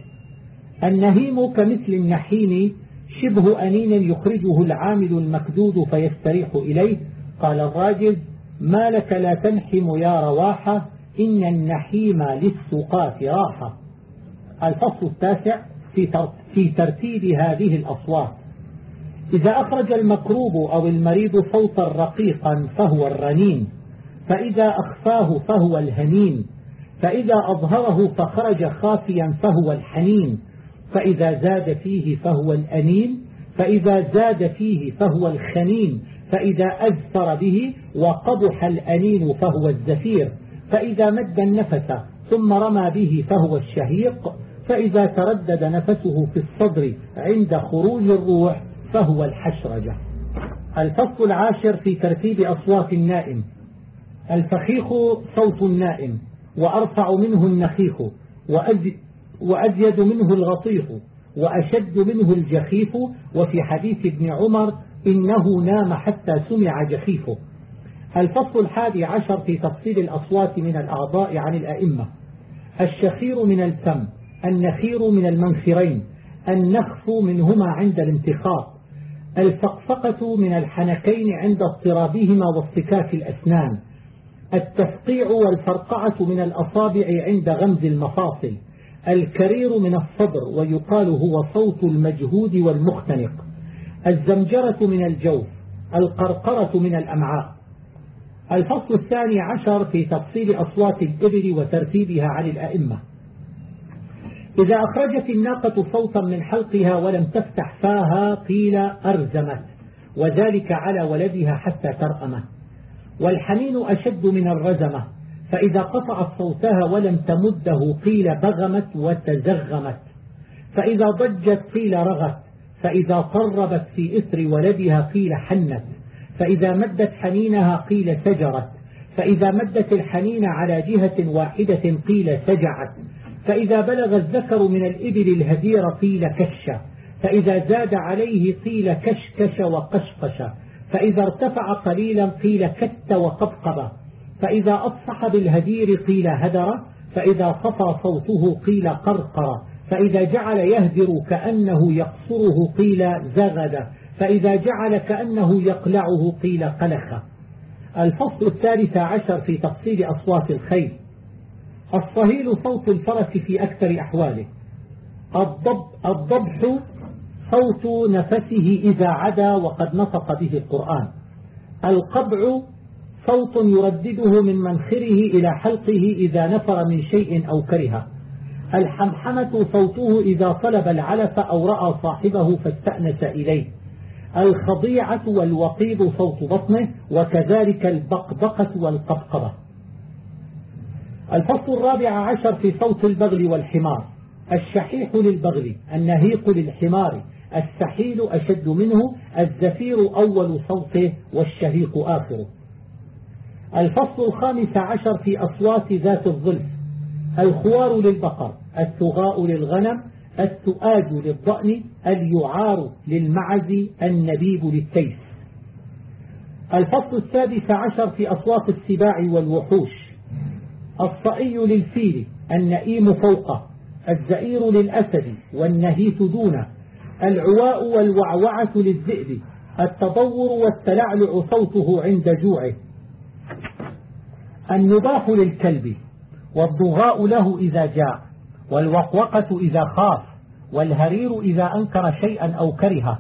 Speaker 1: النهيم كمثل النحين شبه أنين يخرجه العامل المكدود فيستريح إليه. قال الراجز ما لك لا تنحم يا رواحة إن النحيم للسقاة راحة الفصل التاسع في ترتيب هذه الأصوات. إذا أخرج المكروب أو المريض صوتا رقيقا فهو الرنين فإذا أخفاه فهو الهنين. فإذا أظهره فخرج خافيا فهو الحنين فإذا زاد فيه فهو الأنين فإذا زاد فيه فهو الخنين فإذا أزفر به وقبح الأنين فهو الزفير فإذا مد النفس ثم رمى به فهو الشهيق فإذا تردد نفسه في الصدر عند خروج الروح فهو الحشرجة. الفصل العاشر في ترتيب أصوات النائم. الفخيخ صوت النائم. وأرفع منه النخيخ وأزيد منه الغطيخ وأشد منه الجخيف. وفي حديث ابن عمر إنه نام حتى سمع جخيفه. الفصل الحادي عشر في تفصيل الأصوات من الأعضاء عن الأئمة. الشخير من الفم النخير من المنخرين النخف منهما عند الانتخاب الفقفقة من الحنكين عند اضطرابهما واصطكاك الأسنان. التفقيع والفرقعة من الأصابع عند غمز المفاصل الكرير من الصدر ويقال هو صوت المجهود والمختنق الزمجرة من الجوف القرقرة من الأمعاء. الفصل الثاني عشر في تفصيل أصوات الإبل وترتيبها عن الأئمة. إذا أخرجت الناقة صوتا من حلقها ولم تفتح فاها قيل أرزمت وذلك على ولدها حتى ترأمه والحنين أشد من الرزمة فإذا قطعت صوتها ولم تمده قيل بغمت وتزغمت فإذا ضجت قيل رغت فإذا طربت في إثر ولدها قيل حنت فإذا مدت حنينها قيل سجرت فإذا مدت الحنين على جهة واحدة قيل سجعت فإذا بلغ الذكر من الإبل الهدير قيل كش فإذا زاد عليه قيل كشكش وقشقش فإذا ارتفع قليلا قيل كت وقبقب. فإذا أصح بالهدير قيل هدر. فإذا صفى صوته قيل قرقر. فإذا جعل يهدر كأنه يقصره قيل زغد. فإذا جعل كأنه يقلعه قيل قلخ. الفصل الثالث عشر في تفصيل أصوات الخيل. الصهيل صوت الفرس في أكثر أحواله. الضب الضبح صوت نفسه إذا عدا وقد نطق به القرآن. القبع صوت يردده من منخره إلى حلقه إذا نفر من شيء أو كره. الحمحمة صوته إذا طلب العلف أو رأى صاحبه فاستأنس إليه. الخضيعة والوقيد صوت بطنه وكذلك البقبقة والقبقبة. الفصل الرابع عشر في صوت البغل والحمار. الشحيح للبغل النهيق للحمار. السحيل أشد منه الزفير أول صوته والشهيق آخره. الفصل الخامس عشر في أصوات ذات الظلف الخوار للبقر الثغاء للغنم التؤاج للضأن اليعار للمعز النبيب للتيس. الفصل السادس عشر في أصوات السباع والوحوش الصئي للفيل النئيم فوقه الزئير للأسد والنهيت دونه. العواء والوعوعة للذئب. التضور والتلعلع صوته عند جوعه. النباح للكلب. والضغاء له إذا جاء والوقوقة إذا خاف. والهرير إذا أنكر شيئا أو كره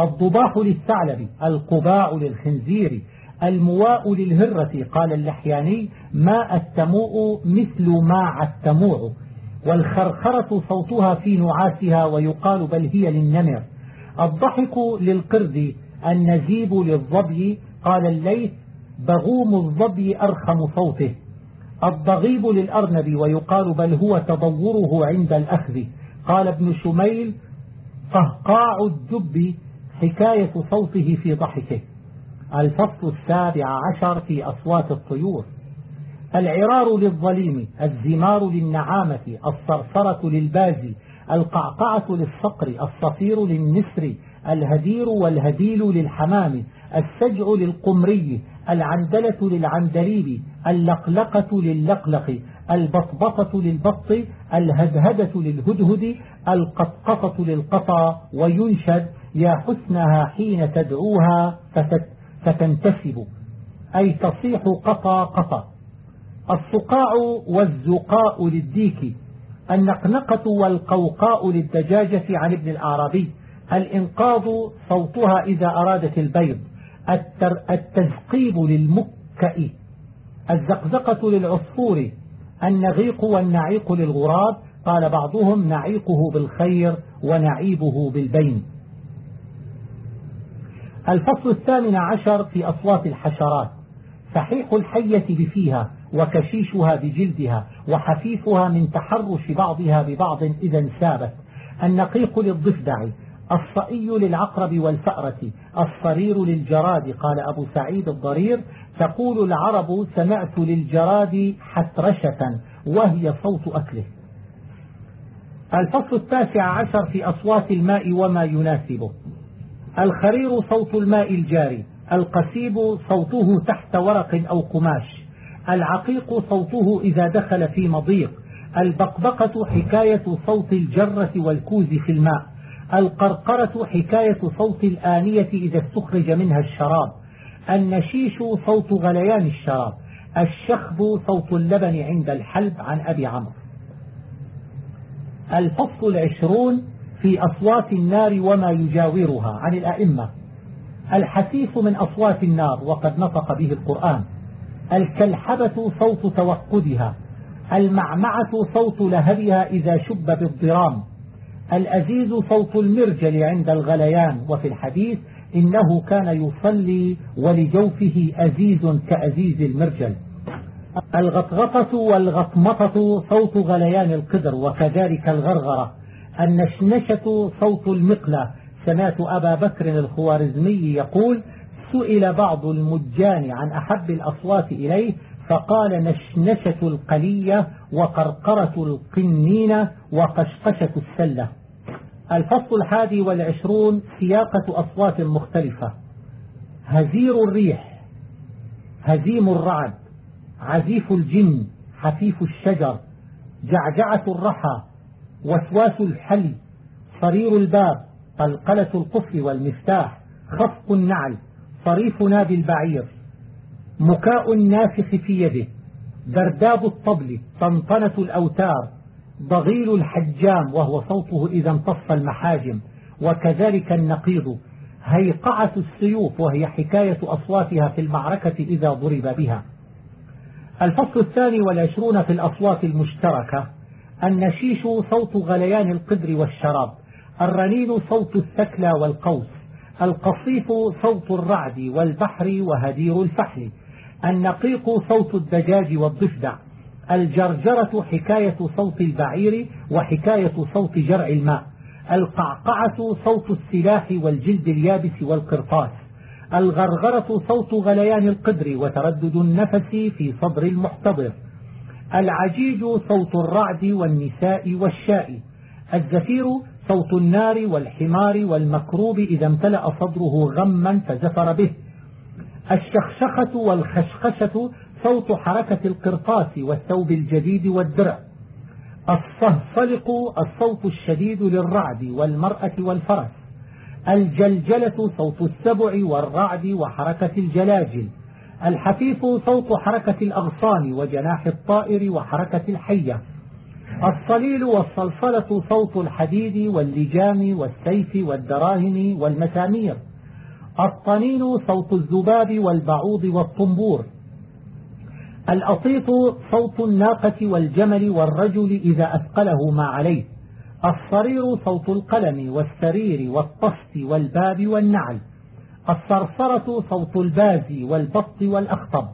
Speaker 1: الضباح للثعلب. القباع للخنزير. المواء للهرة. قال اللحياني ماء التموء مثل ماع التموع والخرخرة صوتها في نعاسها ويقال بل هي للنمر. الضحك للقرد النزيب للظبي قال الليث بغوم الظبي أرخم صوته. الضغيب للأرنب ويقال بل هو تضوره عند الأخذ. قال ابن شميل فهقاع الدب حكاية صوته في ضحكه. الفصل السابع عشر في أصوات الطيور. العرار للظليم الزمار للنعامة الصرصرة للبازي القعقعة للصقر الصفير للنسر الهدير والهديل للحمام السجع للقمري العندلة للعندليب اللقلقة للقلق البطبطة للبط الهدهدة للهدهد القطقطة للقطى وينشد يا حسنها حين تدعوها فتنتسب. أي تصيح قطى قطى الصقاع والزقاء للديك النقنقة والقوقاء للدجاجة عن ابن الأعرابي الإنقاذ صوتها إذا أرادت البيض التزقيب للمكأ الزقزقة للعصفور النغيق والنعيق للغراب قال بعضهم نعيقه بالخير ونعيبه بالبين. الفصل الثامن عشر في أصوات الحشرات صحيح الحية بفيها وكشيشها بجلدها وحفيفها من تحرش بعضها ببعض إذا انسابت النقيق للضفدع الصئي للعقرب والفأرة الصرير للجراد قال أبو سعيد الضرير. تقول العرب سمعت للجراد حترشة وهي صوت أكله. الفصل التاسع عشر في أصوات الماء وما يناسبه. الخرير صوت الماء الجاري القسيب صوته تحت ورق أو قماش. العقيق صوته إذا دخل في مضيق البقبقة حكاية صوت الجرة والكوز في الماء القرقرة حكاية صوت الآنية إذا استخرج منها الشراب النشيش صوت غليان الشراب الشخب صوت اللبن عند الحلب عن أبي عمرو. الفصل العشرون في أصوات النار وما يجاورها عن الأئمة. الحسيس من أصوات النار وقد نطق به القرآن. الكلحبة صوت توقدها المعمعة صوت لهبها إذا شب بالضرام الأزيز صوت المرجل عند الغليان وفي الحديث إنه كان يصلي ولجوفه أزيز كأزيز المرجل. الغطغطة والغطمطة صوت غليان القدر وكذلك الغرغرة. النشنشة صوت المقلة سمعت أبا بكر الخوارزمي يقول سئل بعض المجان عن أحب الأصوات إليه فقال نشنشة القلية وقرقرة القنين وقشقشة السلة. الفصل الحادي والعشرون سياقة أصوات مختلفة. هزير الريح هزيم الرعد عزيف الجن حفيف الشجر جعجعة الرحى وسواس الحلي صرير الباب قلقلة القفل والمفتاح خفق النعل. صريف ناب البعير مكاء النافخ في يده درداب الطبل طنطنة الأوتار ضغيل الحجام وهو صوته إذا امتص المحاجم وكذلك النقيض هيقعة السيوف وهي حكاية أصواتها في المعركة إذا ضرب بها. الفصل الثاني والعشرون في الأصوات المشتركة النشيش صوت غليان القدر والشراب الرنين صوت الثكلى والقوس القصيف صوت الرعد والبحر وهدير الفحل. النقيق صوت الدجاج والضفدع. الجرجرة حكاية صوت البعير وحكاية صوت جرع الماء. القعقعة صوت السلاح والجلد اليابس والقرطاس. الغرغرة صوت غليان القدر وتردد النفس في صدر المحتضر. العجيج صوت الرعد والنساء والشاء. الزفير صوت النار والحمار والمكروب إذا امتلأ صدره غما فزفر به. الشخشخة والخشخشة صوت حركة القرطاس والثوب الجديد والدرع. الصهصلق الصوت الشديد للرعد والمرأة والفرس. الجلجلة صوت السبع والرعد وحركة الجلاجل. الحفيف صوت حركة الأغصان وجناح الطائر وحركة الحية. الصليل والصلصلة صوت الحديد واللجام والسيف والدراهم والمسامير. الطنين صوت الذباب والبعوض والطنبور. الأطيط صوت الناقة والجمل والرجل إذا أثقله ما عليه. الصرير صوت القلم والسرير والطست والباب والنعل. الصرصرة صوت الباز والبط والأخطب.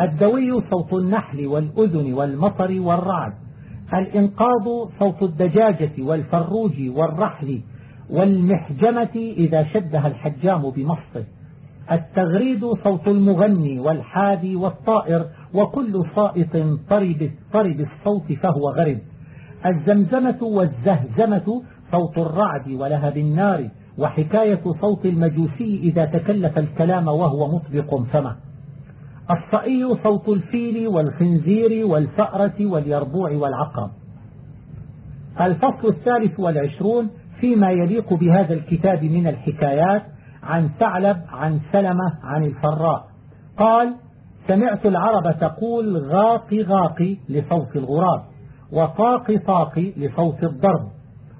Speaker 1: الدوي صوت النحل والأذن والمطر والرعد. الإنقاض صوت الدجاجة والفروج والرحل والمحجمة إذا شدها الحجام بمصه التغريد صوت المغني والحادي والطائر وكل صائط طرب, طرب الصوت فهو غرب. الزمزمة والزهزمة صوت الرعد ولهب النار وحكاية صوت المجوسي إذا تكلف الكلام وهو مطبق فمه الصئي صوت الفيل والخنزير والفأرة واليربوع والعقرب. الفصل الثالث والعشرون فيما يليق بهذا الكتاب من الحكايات عن ثعلب عن سلمة عن الفراء. قال سمعت العرب تقول غاق غاق لصوت الغراب وطاق طاق لصوت الضرب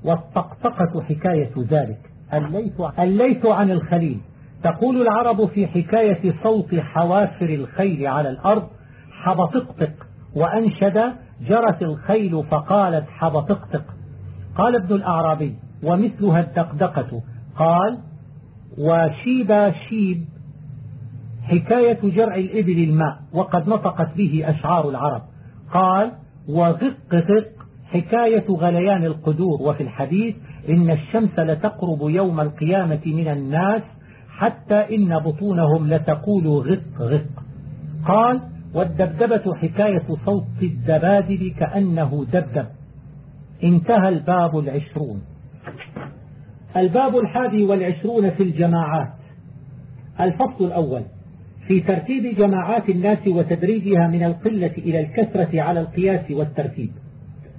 Speaker 1: والطقطقة حكاية ذلك. الليث عن الخليل. تقول العرب في حكاية صوت حوافر الخيل على الأرض حبطقطق وأنشد جرت الخيل فقالت حبطقطق قال ابن الأعرابي ومثلها الدقدقة قال وشيب شيب حكاية جرع الإبل الماء وقد نطقت به أشعار العرب قال وغق غق حكاية غليان القدور وفي الحديث إن الشمس لتقرب يوم القيامة من الناس حتى إن بطونهم لتقول غق غق. قال والدبدبة حكاية صوت الدبادب كأنه دبدب. انتهى الباب العشرون. الباب الحادي والعشرون في الجماعات. الفصل الأول في ترتيب جماعات الناس وتدريجها من القلة إلى الكثرة على القياس والترتيب.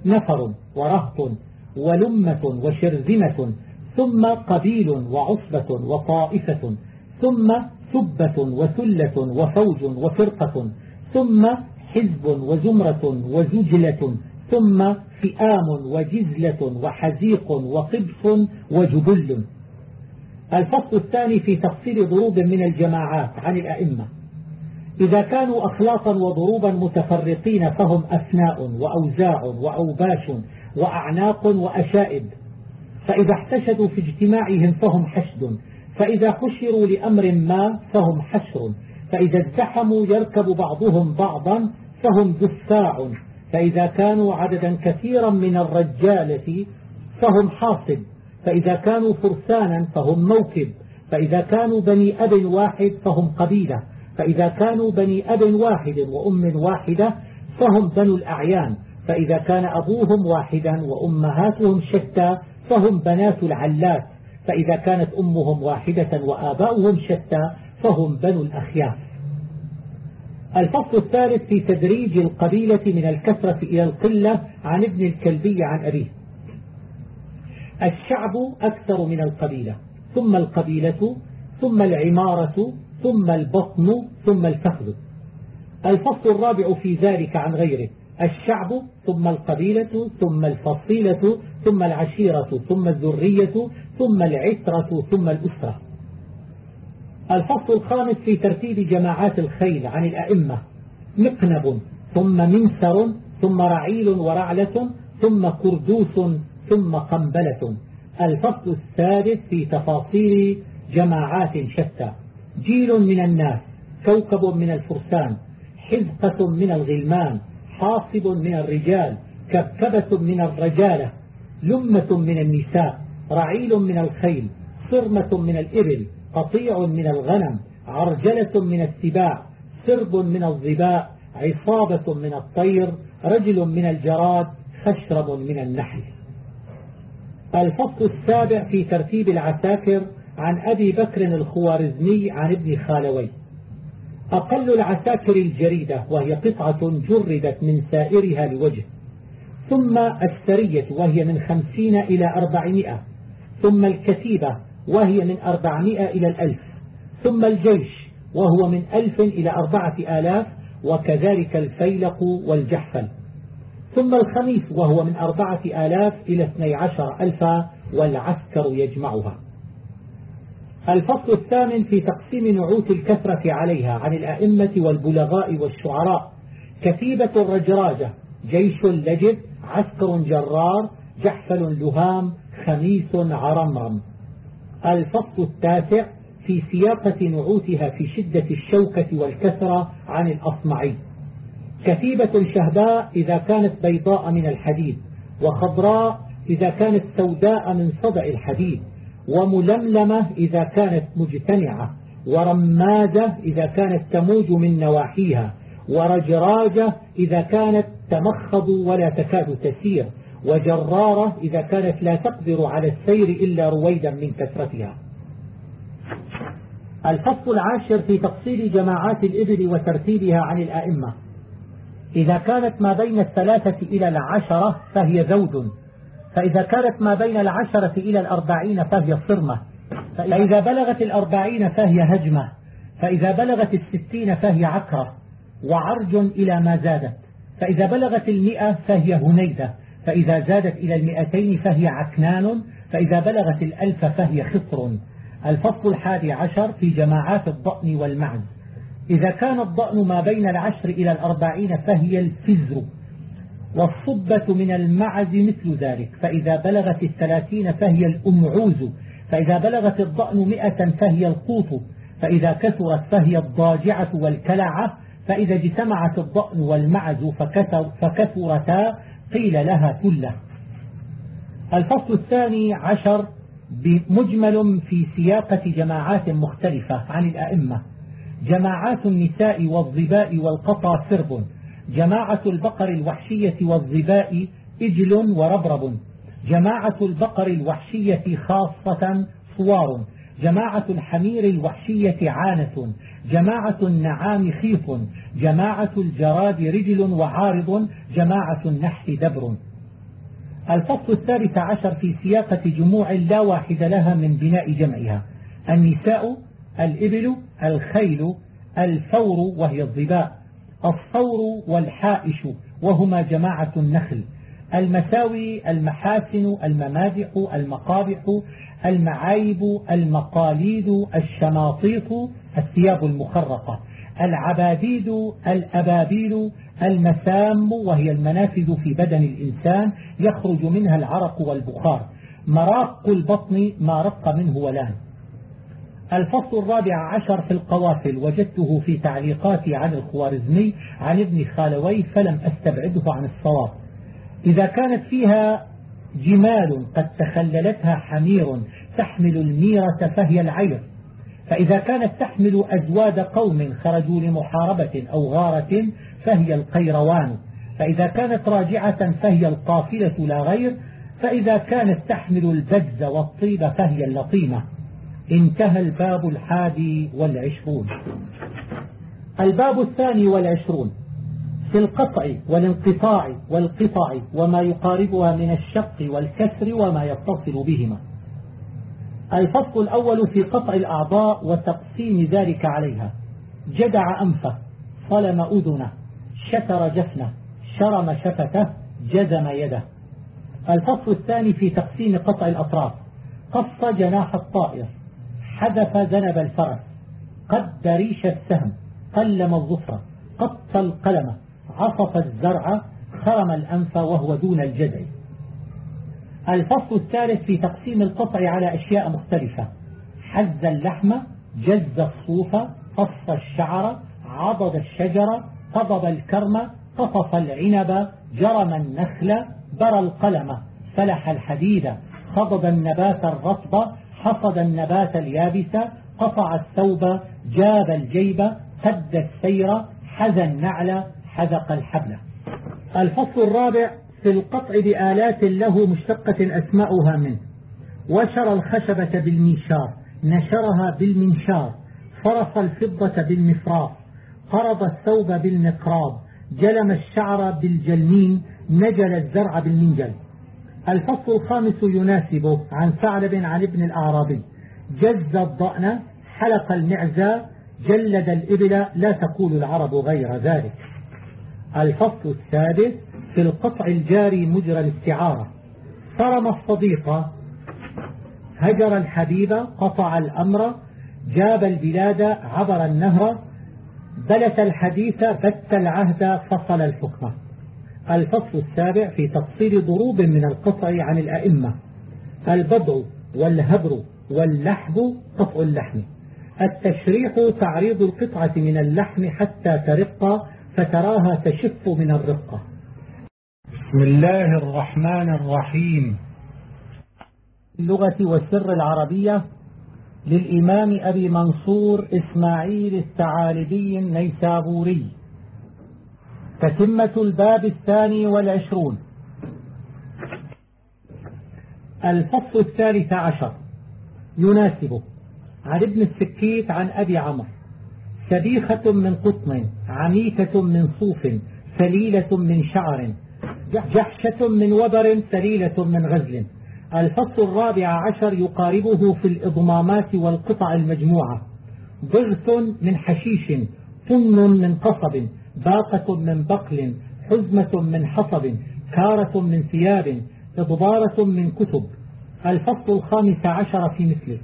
Speaker 1: نفر ورهط ولمة وشرذمة ثم قبيل وعصبة وطائفة ثم سبة وثلة وفوج وفرقة ثم حزب وزمرة وزجلة ثم فئام وجزلة وحزيق وقبص وجبل. الفصل الثاني في تفصيل ضروب من الجماعات عن الأئمة. إذا كانوا أخلاطا وضروبا متفرقين فهم أثناء وأوزاع وأوباش وأعناق وأشائب. فإذا احتشدوا في اجتماعهم فهم حشد. فإذا حشروا لأمر ما فهم حشر. فإذا ازدحموا يركب بعضهم بعضا فهم دفاع. فإذا كانوا عددا كثيرا من الرجالة فهم حاصب. فإذا كانوا فرسانا فهم موكب. فإذا كانوا بني أب واحد فهم قبيلة. فإذا كانوا بني أب واحد وأم واحدة فهم بنو الأعيان. فإذا كان أبوهم واحدا وأمهاتهم شتى فهم بنات العلات فإذا كانت أمهم واحدة وآباؤهم شتى فهم بنو الأخياف الفصل الثالث في تدريج القبيلة من الكثرة إلى القلة عن ابن الكلبي عن أبيه. الشعب أكثر من القبيلة ثم القبيلة ثم العمارة ثم البطن ثم الفخذ. الفصل الرابع في ذلك عن غيره الشعب ثم القبيلة ثم الفصيلة ثم العشيرة ثم الذرية ثم العترة ثم الأسرة. الفصل الخامس في ترتيب جماعات الخيل عن الأئمة. مقنب ثم منسر ثم رعيل ورعلة ثم كردوس ثم قنبلة. الفصل السادس في تفاصيل جماعات شتى. جيل من الناس كوكب من الفرسان حزقة من الغلمان حاصب من الرجال كبكبة من الرجالة. لمة من النساء رعيل من الخيل صرمة من الإبل قطيع من الغنم عرجلة من السباع سرب من الظباء عصابة من الطير رجل من الجراد خشرب من النحل. الفصل السابع في ترتيب العساكر عن أبي بكر الخوارزمي عن ابن خالوي. أقل العساكر الجريدة وهي قطعة جردت من سائرها لوجه. ثم السرية وهي من خمسين إلى أربعمائة ثم الكتيبة وهي من أربعمائة إلى الألف ثم الجيش وهو من ألف إلى أربعة آلاف وكذلك الفيلق والجحفل. ثم الخميس وهو من أربعة آلاف إلى اثني عشر ألفا والعسكر يجمعها. الفصل الثامن في تقسيم نعوت الكثرة عليها عن الأئمة والبلغاء والشعراء كتيبة الرجراجة جيش لجد عسكر جرار جحفل لهام خميس عرمرم. الفصل التاسع في سياقة نعوتها في شدة الشوكة والكثرة عن الأصمعي. كتيبة شهباء إذا كانت بيضاء من الحديد وخضراء إذا كانت سوداء من صدع الحديد وململمة إذا كانت مجتمعة ورمادة إذا كانت تموج من نواحيها ورجراجة إذا كانت تمخض ولا تكاد تسير وجرارة إذا كانت لا تقدر على السير إلا رويدا من كثرتها. الفصل العاشر في تفصيل جماعات الإبل وترتيبها عن الآئمة. إذا كانت ما بين الثلاثة إلى العشرة فهي زوج فإذا كانت ما بين العشرة إلى الأربعين فهي صرمة فإذا بلغت الأربعين فهي هجمة فإذا بلغت الستين فهي عكرة وعرج إلى ما زادت. فإذا بلغت المئة فهي هنيدة فإذا زادت إلى المئتين فهي عكنان فإذا بلغت الألف فهي خطر الفصل الحادي عشر في جماعات الضأن والمعز إذا كان الضأن ما بين العشر إلى الأربعين فهي الفزر والصبة من المعز مثل ذلك. فإذا بلغت الثلاثين فهي الأمعوز فإذا بلغت الضأن مئة فهي القوط فإذا كثرت فهي الضاجعة والكلعة فإذا اجتمعت الضأن والمعز فكثرتا قيل لها كلة. الفصل الثاني عشر بمجمل في سياقة جماعات مختلفة عن الأئمة. جماعات النساء والظباء والقطى سرب. جماعة البقر الوحشية والظباء إجل وربرب. جماعة البقر الوحشية خاصة صوار. جماعة الحمير الوحشية عانة. جماعة النعام خيف جماعة الجراد رجل وعارض جماعة النحل دبر. الفصل الثالث عشر في سياقة جموع لا واحد لها من بناء جمعها. النساء الإبل الخيل الفور وهي الظباء الصور والحائش وهما جماعة النخل. المساوي المحاسن الممادح المقابح المعايب المقاليد الشماطيط الثياب المخرقة العباديد الأبابيل المسام وهي المنافذ في بدن الإنسان يخرج منها العرق والبخار. مراق البطن ما رق منه ولان. الفصل الرابع عشر في القوافل وجدته في تعليقاتي عن الخوارزمي عن ابن خالوي فلم أستبعده عن الصواب. إذا كانت فيها جمال قد تخللتها حمير تحمل الميرة فهي العير. فإذا كانت تحمل أزواد قوم خرجوا لمحاربة أو غارة فهي القيروان. فإذا كانت راجعة فهي القافلة لا غير. فإذا كانت تحمل البز والطيب فهي اللطيمة. انتهى الباب الحادي والعشرون. الباب الثاني والعشرون. في القطع والانقطاع والقطع وما يقاربها من الشق والكسر وما يتصل بهما. الفصل الأول في قطع الأعضاء وتقسيم ذلك عليها. جدع أنفه صلم أذنه شتر جفنه شرم شفته جزم يده. الفصل الثاني في تقسيم قطع الأطراف. قص جناح الطائر. حذف ذنب الفرس. قد ريش السهم. قلم الظفر. قط القلم. عصف الزرع. خرم الأنف وهو دون الجدع. الفصل الثالث في تقسيم القطع على أشياء مختلفة. حز اللحم جز الصوف قص الشعر عضد الشجر قضب الكرم قطف العنب جرم النخل برى القلم. فلح الحديد خضب النبات الرطب حصد النبات اليابس قطع الثوب جاب الجيب قد السير حذى النعل حذق الحبل. الفصل الرابع في القطع بآلات له مشتقة أسماؤها منه. وشر الخشبة بالميشار نشرها بالمنشار فرص الفضة بالمفراق قرض الثوب بالمقراض جلم الشعر بالجلمين نجل الزرع بالمنجل. الفصل الخامس يناسبه عن ثعلب عن ابن الأعرابي. جز الضأن حلق المعزى جلد الإبل لا تقول العرب غير ذلك. الفصل السادس في القطع الجاري مجرى الاستعارة. صرم الصديق هجر الحبيب قطع الأمر جاب البلاد عبر النهر بلت الحديث بت العهد فصل الحكمة الفصل السابع في تفصيل ضروب من القطع عن الأئمة. البضع والهبر واللحب قطع اللحم. التشريح تعريض القطعة من اللحم حتى ترق فتراها تشف من الرقة.
Speaker 2: بسم الله الرحمن الرحيم.
Speaker 1: اللغة والسر العربية للإمام أبي منصور إسماعيل الثعالبي النيسابوري. تتمة الباب الثاني والعشرون. الفصل الثالث عشر. يناسبه. عن ابن السكيت عن أبي عمرو. سبيخة من قطن عميكة من صوف سليلة من شعر. جحشة من وبر سليلة من غزل. الفصل الرابع عشر يقاربه في الإضمامات والقطع المجموعة. ضغث من حشيش طن من قصب باقة من بقل حزمة من حصب كارة من ثياب إضبارة من كتب. الفصل الخامس عشر في مثله.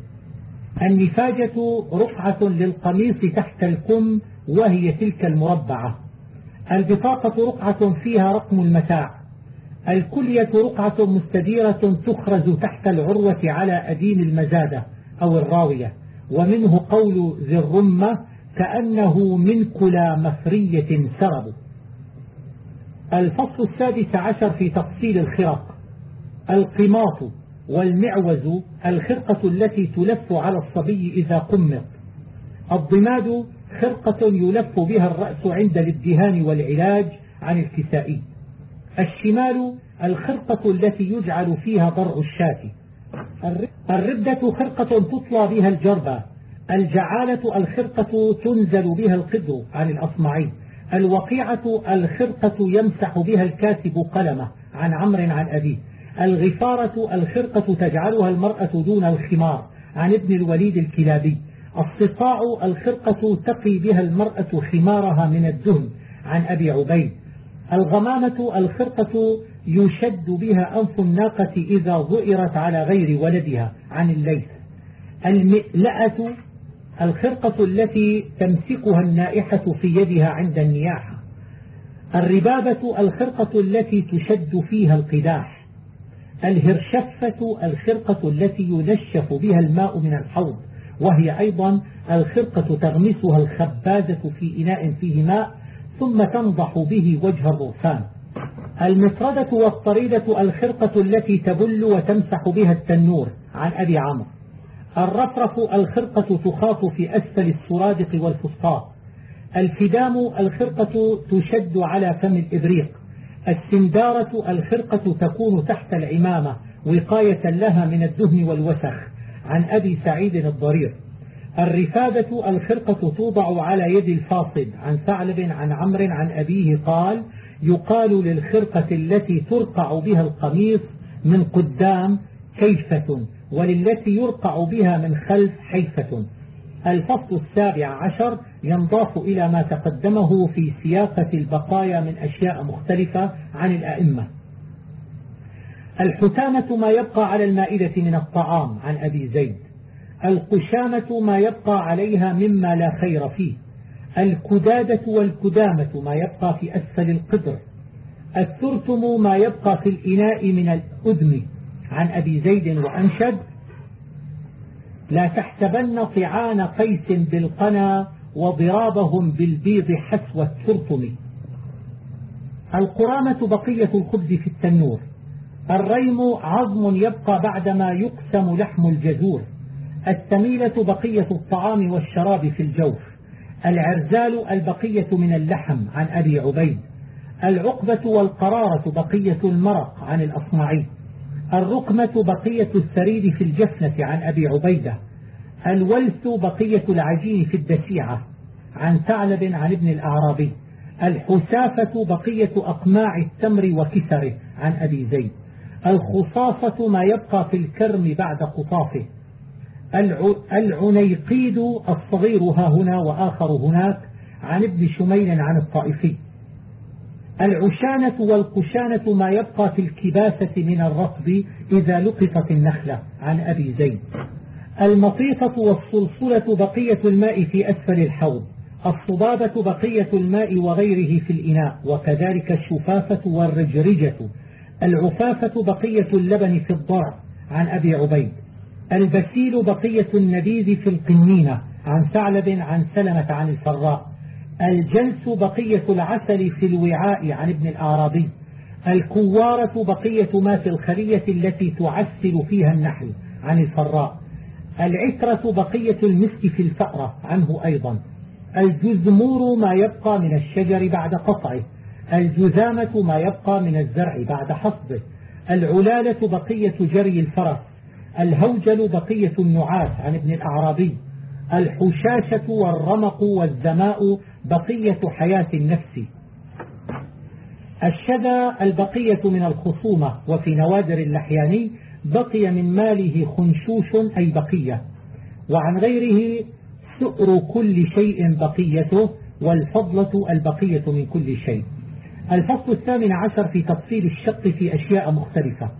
Speaker 1: النفاجة رقعة للقميص تحت الكم وهي تلك المربعة. البطاقة رقعة فيها رقم المتاع. الكلية رقعة مستديرة تخرز تحت العروة على أدين المزادة أو الراوية. ومنه قول ذي الرمة كأنه من كلا مفرية سرب. الفصل السادس عشر في تفصيل الخرق. القماط والمعوز الخرقة التي تلف على الصبي إذا قمط. الضماد خرقة يلف بها الرأس عند الادهان والعلاج عن الكسائي. الشمال الخرقة التي يجعل فيها ضرع الشاة. الردة خرقة تطلى بها الجربة. الجعالة الخرقة تنزل بها القدر عن الأصمعي الوقيعة الخرقة يمسح بها الكاتب قلمه عن عمر عن أبيه. الغفارة الخرقة تجعلها المرأة دون الخمار عن ابن الوليد الكلابي. الصقاع الخرقة تقي بها المرأة خمارها من الدهن عن أبي عبيد. الغمامة الخرقة يشد بها أنف الناقة إذا ظئرت على غير ولدها عن الليث. المئلأة الخرقة التي تمسكها النائحة في يدها عند النياحة الربابة الخرقة التي تشد فيها القداح. الهرشفة الخرقة التي ينشف بها الماء من الحوض. وهي أيضا الخرقة تغمسها الخبازة في إناء فيه ماء ثم تنضح به وجه الرغفان المفردة والطريدة الخرقة التي تبل وتمسح بها التنور. عن أبي عمرو. الرفرف الخرقة تخاط في أسفل السرادق والفسطاط. الفدام الخرقة تشد على فم الإبريق. السندارة الخرقة تكون تحت العمامة وقاية لها من الدهن والوسخ. عن أبي سعيد الضرير. الرفادة الخرقة توضع على يد الفاصد عن ثعلب عن عمرو عن أبيه قال يقال للخرقة التي ترقع بها القميص من قدام كيفة وللتي يرقع بها من خلف حيفة. الفصل السابع عشر ينضاف إلى ما تقدمه في سياقة البقايا من أشياء مختلفة عن الأئمة. الحتامة ما يبقى على المائدة من الطعام عن أبي زيد. القشامة ما يبقى عليها مما لا خير فيه. الكدادة والكدامة ما يبقى في أسفل القدر. الترتم ما يبقى في الإناء من الأدم عن أبي زيد وأنشد. لا تحسبن طعان قيس بالقنا وضرابهم بالبيض حسو الترتم القرامة بقية الخبز في التنور. الريم عظم يبقى بعدما يقسم لحم الجزور التميلة بقية الطعام والشراب في الجوف. العرزال البقية من اللحم عن أبي عبيد. العقبة والقرارة بقية المرق عن الأصمعي. الركمة بقية السريد في الجفنة عن أبي عبيدة. الولث بقية العجين في الدسيعة عن ثعلب عن ابن الأعرابي. الحسافة بقية أقماع التمر وكسره عن أبي زيد. الخصاصة ما يبقى في الكرم بعد قطافه العنيقيد الصغير ها هنا وآخر هناك عن ابن شميل عن الطائفي. العشانة والقشانة ما يبقى في الكباسة من الرطب إذا لقطت النخلة عن أبي زيد. المطيطة والصلصلة بقية الماء في أسفل الحوض. الصبابة بقية الماء وغيره في الإناء. وكذلك الشفافة والرجرجة العفافة بقية اللبن في الضرع عن أبي عبيد. البسيل بقية النبيذ في القنينة عن ثعلب عن سلمة عن الفراء. الجنس بقية العسل في الوعاء عن ابن الأعرابي. الكوارة بقية ما في الخلية التي تعسل فيها النحل عن الفراء. العترة بقية المسك في الفأرة عنه أيضا. الجزمور ما يبقى من الشجر بعد قطعه الجزامة ما يبقى من الزرع بعد حصده. العلالة بقية جري الفرس. الهوجل بقية النعاس عن ابن الأعرابي. الحشاشة والرمق والزماء بقية حياة النفس. الشذا البقية من الخصومة وفي نوادر اللحياني بقي من ماله خنشوش أي بقية. وعن غيره سؤر كل شيء بقيته والفضلة البقية من كل شيء. الفصل الثامن عشر في تفصيل الشق في أشياء مختلفة.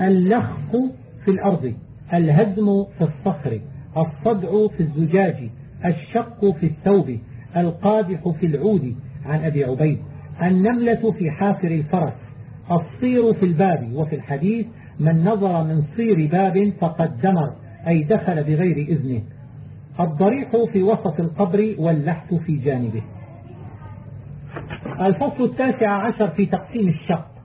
Speaker 1: اللخف في الأرض الهدم في الصخر الصدع في الزجاج الشق في الثوب القادح في العود عن أبي عبيد النملة في حافر الفرس الصير في الباب وفي الحديث من نظر من صير باب فقد دمر أي دخل بغير إذنه. الضريح في وسط القبر واللحت في جانبه. الفصل التاسع عشر في تقسيم الشق.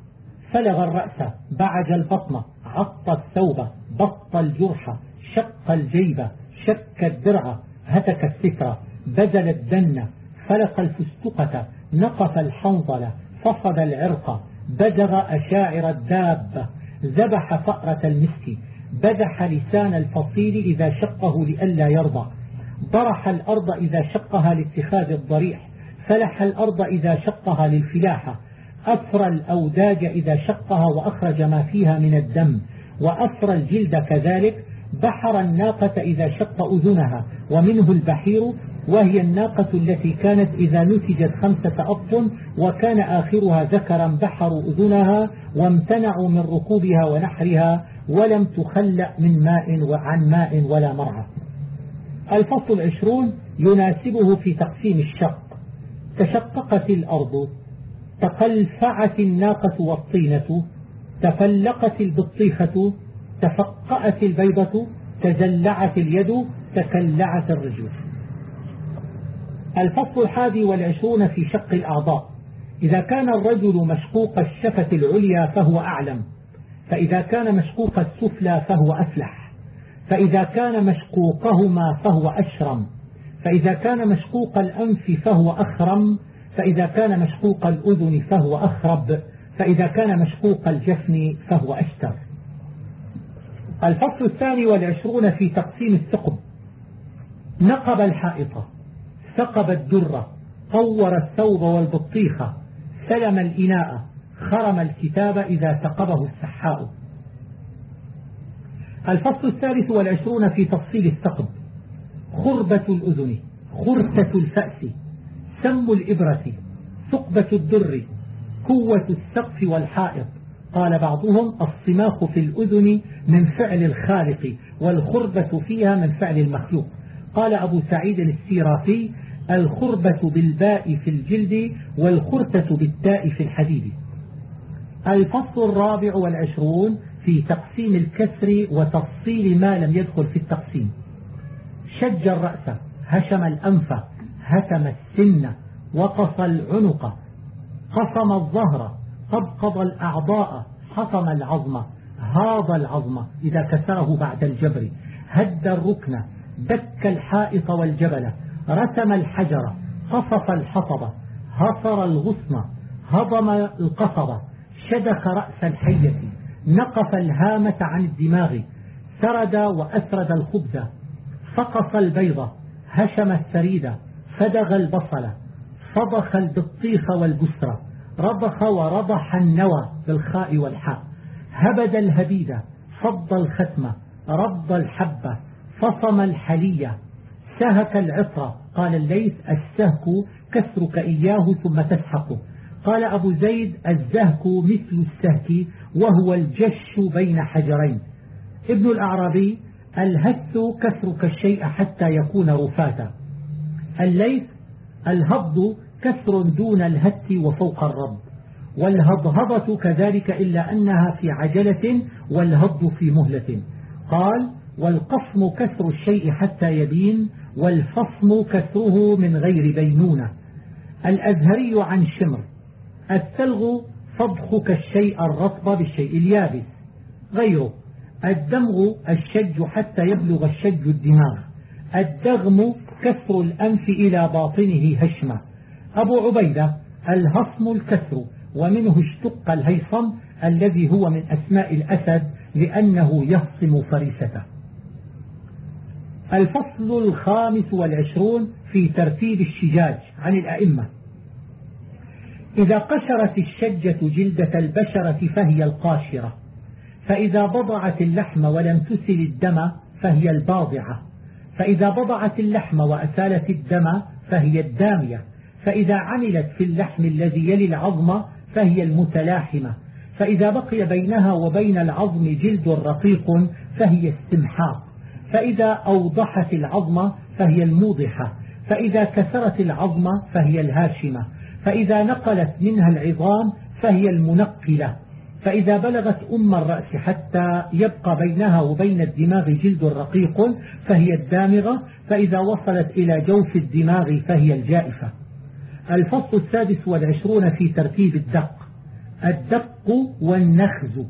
Speaker 1: فلغ الرأس بعج البطن عط الثوب بط الجرح شق الجيب شك الدرع هتك الستر بذل الدن فلق الفستقة نقف الحنظلة فصد العرق بزغ أشاعر الدابة ذبح فأرة المسك بذح لسان الفصيل إذا شقه لئلا يرضى ضرح الأرض إذا شقها لاتخاذ الضريح. فلح الأرض إذا شقها للفلاحة أفرى الأوداج إذا شقها وأخرج ما فيها من الدم وأفرى الجلد كذلك بحر الناقة إذا شق أذنها ومنه البحير وهي الناقة التي كانت إذا نتجت خمسة أطن وكان آخرها ذكرا بحروا أذنها وامتنعوا من ركوبها ونحرها ولم تخلأ من ماء وعن ماء ولا مرعى. الفصل العشرون يناسبه في تقسيم الشق. تشققت الأرض تقلفعت الناقة والطينة تفلقت البطيخة تفقأت البيضة تزلعت اليد تكلعت الرجل. الفصل الحادي والعشرون في شق الأعضاء. إذا كان الرجل مشقوق الشفة العليا فهو أعلم فإذا كان مشقوق السفلى فهو أفلح فإذا كان مشقوقهما فهو أشرم. فإذا كان مشقوق الأنف فهو أخرم فإذا كان مشقوق الأذن فهو أخرب فإذا كان مشقوق الجفن فهو أشتر. الفصل الثاني والعشرون في تقسيم الثقب. نقب الحائطة ثقب الدرة طور الثوب والبطيخة سلم الإناء خرم الكتاب إذا ثقبه السحاء. الفصل الثالث والعشرون في تفصيل الثقب. خربة الأذن خرتة الفأس سم الإبرة ثقبة الدر كوة السقف والحائط. قال بعضهم الصماخ في الأذن من فعل الخالق والخربة فيها من فعل المخلوق. قال أبو سعيد السيرافي الخربة بالباء في الجلد والخرتة بالتاء في الحديد. الفصل الرابع والعشرون في تقسيم الكسر وتفصيل ما لم يدخل في التقسيم. شج الرأس هشم الأنف هتم السن وقص العنق قصم الظهر قبقض الأعضاء حطم العظم هاض العظم إذا كسره بعد الجبر هد الركن دك الحائط والجبل رسم الحجر قصف الحطب هصر الغصن هضم القصب شدخ رأس الحية نقف الهامة عن الدماغ سرد وأسرد الخبز. فقص البيضة هشم السريد فدغ البصل فضخ البطيخ والبسرة رضخ ورضح النوى بالخاء والحاء هبد الهبيد فض الختمة رض الحبة فصم الحلية سهك العطر قال الليث السهك كسرك إياه ثم تسحقه قال أبو زيد الزهك مثل السهك وهو الجش بين حجرين. ابن الأعرابي الهث كسرك الشيء حتى يكون رفاتا. الليث الهض كسر دون الهت وفوق الرب. والهضهضة كذلك إلا أنها في عجلة والهض في مهلة. قال والقصم كسر الشيء حتى يبين والفصم كسره من غير بينونة. الأزهري عن شمر الثلغ فضخك الشيء الرطب بالشيء اليابس. غيره الدمغ الشج حتى يبلغ الشج الدماغ. الدغم كسر الأنف إلى باطنه هشمة. أبو عبيدة الهصم الكسر ومنه اشتق الهيصم الذي هو من أسماء الأسد لأنه يهصم فريسته. الفصل الخامس والعشرون في ترتيب الشجاج عن الأئمة. إذا قشرت الشجة جلدة البشرة فهي القاشرة. فإذا بضعت اللحم ولم تسل الدم فهي الباضعة. فإذا بضعت اللحم وأسالت الدم فهي الدامية. فإذا عملت في اللحم الذي يلي العظم فهي المتلاحمة. فإذا بقي بينها وبين العظم جلد رقيق فهي السمحاق. فإذا أوضحت العظم فهي الموضحة. فإذا كسرت العظم فهي الهاشمة. فإذا نقلت منها العظام فهي المنقلة. فإذا بلغت أم الرأس حتى يبقى بينها وبين الدماغ جلد رقيق فهي الدامغة فإذا وصلت إلى جوف الدماغ فهي الجائفة. الفصل السادس والعشرون في ترتيب الدق. الدق والنخز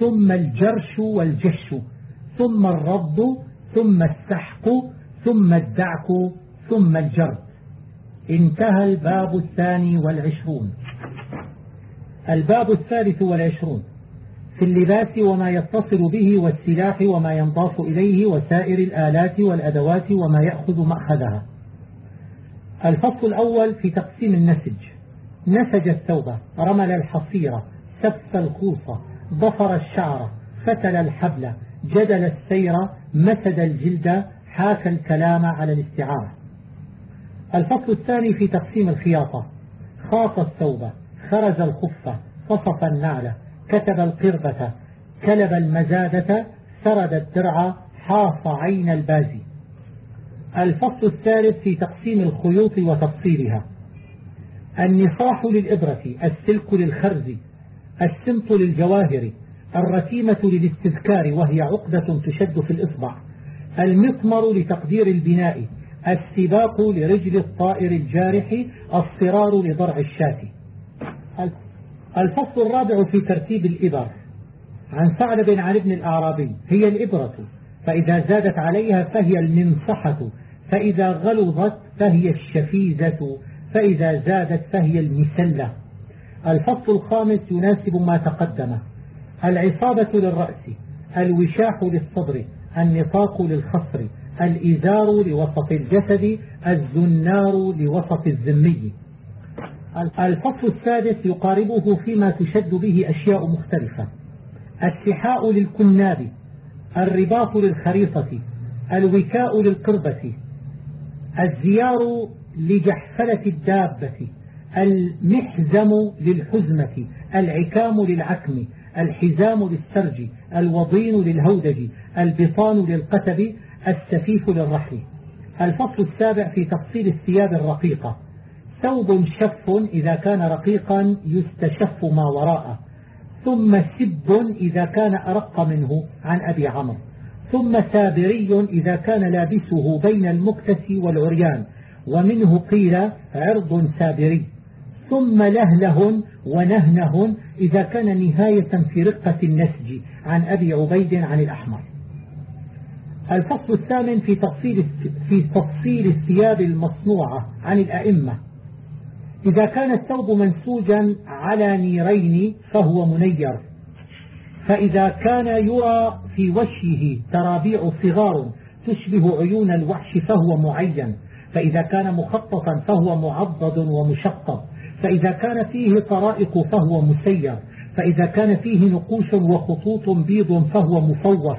Speaker 1: ثم الجرش والجش ثم الرض ثم السحق ثم الدعك ثم الجرد. انتهى الباب الثاني والعشرون. الباب الثالث والعشرون في اللباس وما يتصل به والسلاح وما ينضاف إليه وسائر الآلات والأدوات وما يأخذ مأخذها. الفصل الأول في تقسيم النسج. نسج الثوبة رمل الحصيرة سف الخوصة ضفر الشعر فتل الحبل جدل السير مسد الجلد حاك الكلام على الاستعارة. الفصل الثاني في تقسيم الخياطة. خاط الثوبة. خرز الخفة صفف النعل كتب القربة كلب المزادة سرد الدرع حاص عين البازي. الفصل الثالث في تقسيم الخيوط وتفصيلها. النصاح للإبرة السلك للخرز السمط للجواهر الرتيمة للاستذكار وهي عقدة تشد في الإصبع. المطمر لتقدير البناء السباق لرجل الطائر الجارح الصرار لضرع الشاة. الفصل الرابع في ترتيب الإبر عن سعد بن علي بن الأعرابي. هي الإبرة فإذا زادت عليها فهي المنصحة فإذا غلظت فهي الشفيزة فإذا زادت فهي المسلة. الفصل الخامس يناسب ما تقدم العصابة للرأس الوشاح للصدر النطاق للخصر الإزار لوسط الجسد الزنار لوسط الذمي الفصل السادس يقاربه فيما تشد به أشياء مختلفة. السحاء للكناب الرباط للخريطة الوكاء للقربة الزيار لجحفلة الدابة المحزم للحزمة العكام للعكم الحزام للسرج الوضين للهودج البطان للقتب السفيف للرحل. الفصل السابع في تفصيل الثياب الرقيقة. ثوب شف إذا كان رقيقا يستشف ما وراءه. ثم سب إذا كان أرق منه عن أبي عمرو. ثم سابري إذا كان لابسه بين المكتس والعريان. ومنه قيل عرض سابري. ثم لهله ونهنه إذا كان نهاية في رقة النسج عن أبي عبيد عن الأحمر. الفصل الثامن في تفصيل, في تفصيل الثياب المصنوعة عن الأئمة. إذا كان الثوب منسوجا على نيرين فهو منير. فإذا كان يرى في وجهه ترابيع صغار تشبه عيون الوحش فهو معين. فإذا كان مخططا فهو معضد ومشطب فإذا كان فيه طرائق فهو مسير. فإذا كان فيه نقوش وخطوط بيض فهو مفوف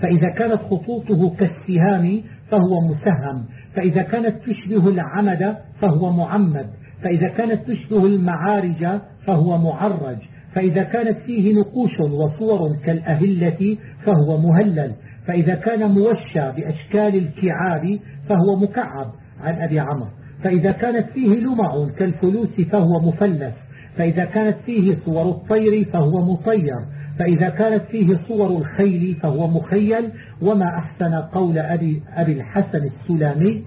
Speaker 1: فإذا كانت خطوطه كالسهام فهو مسهم. فإذا كانت تشبه العمد فهو معمد. فإذا كانت تشبه المعارج فهو معرج فإذا كانت فيه نقوش وصور كالأهلة فهو مهلل فإذا كان موشى بأشكال الكعاب فهو مكعب عن أبي عمرو. فإذا كانت فيه لمع كالفلوس فهو مفلس فإذا كانت فيه صور الطير فهو مطير فإذا كانت فيه صور الخيل فهو مخيل. وما أحسن قول أبي, أبي الحسن السلامي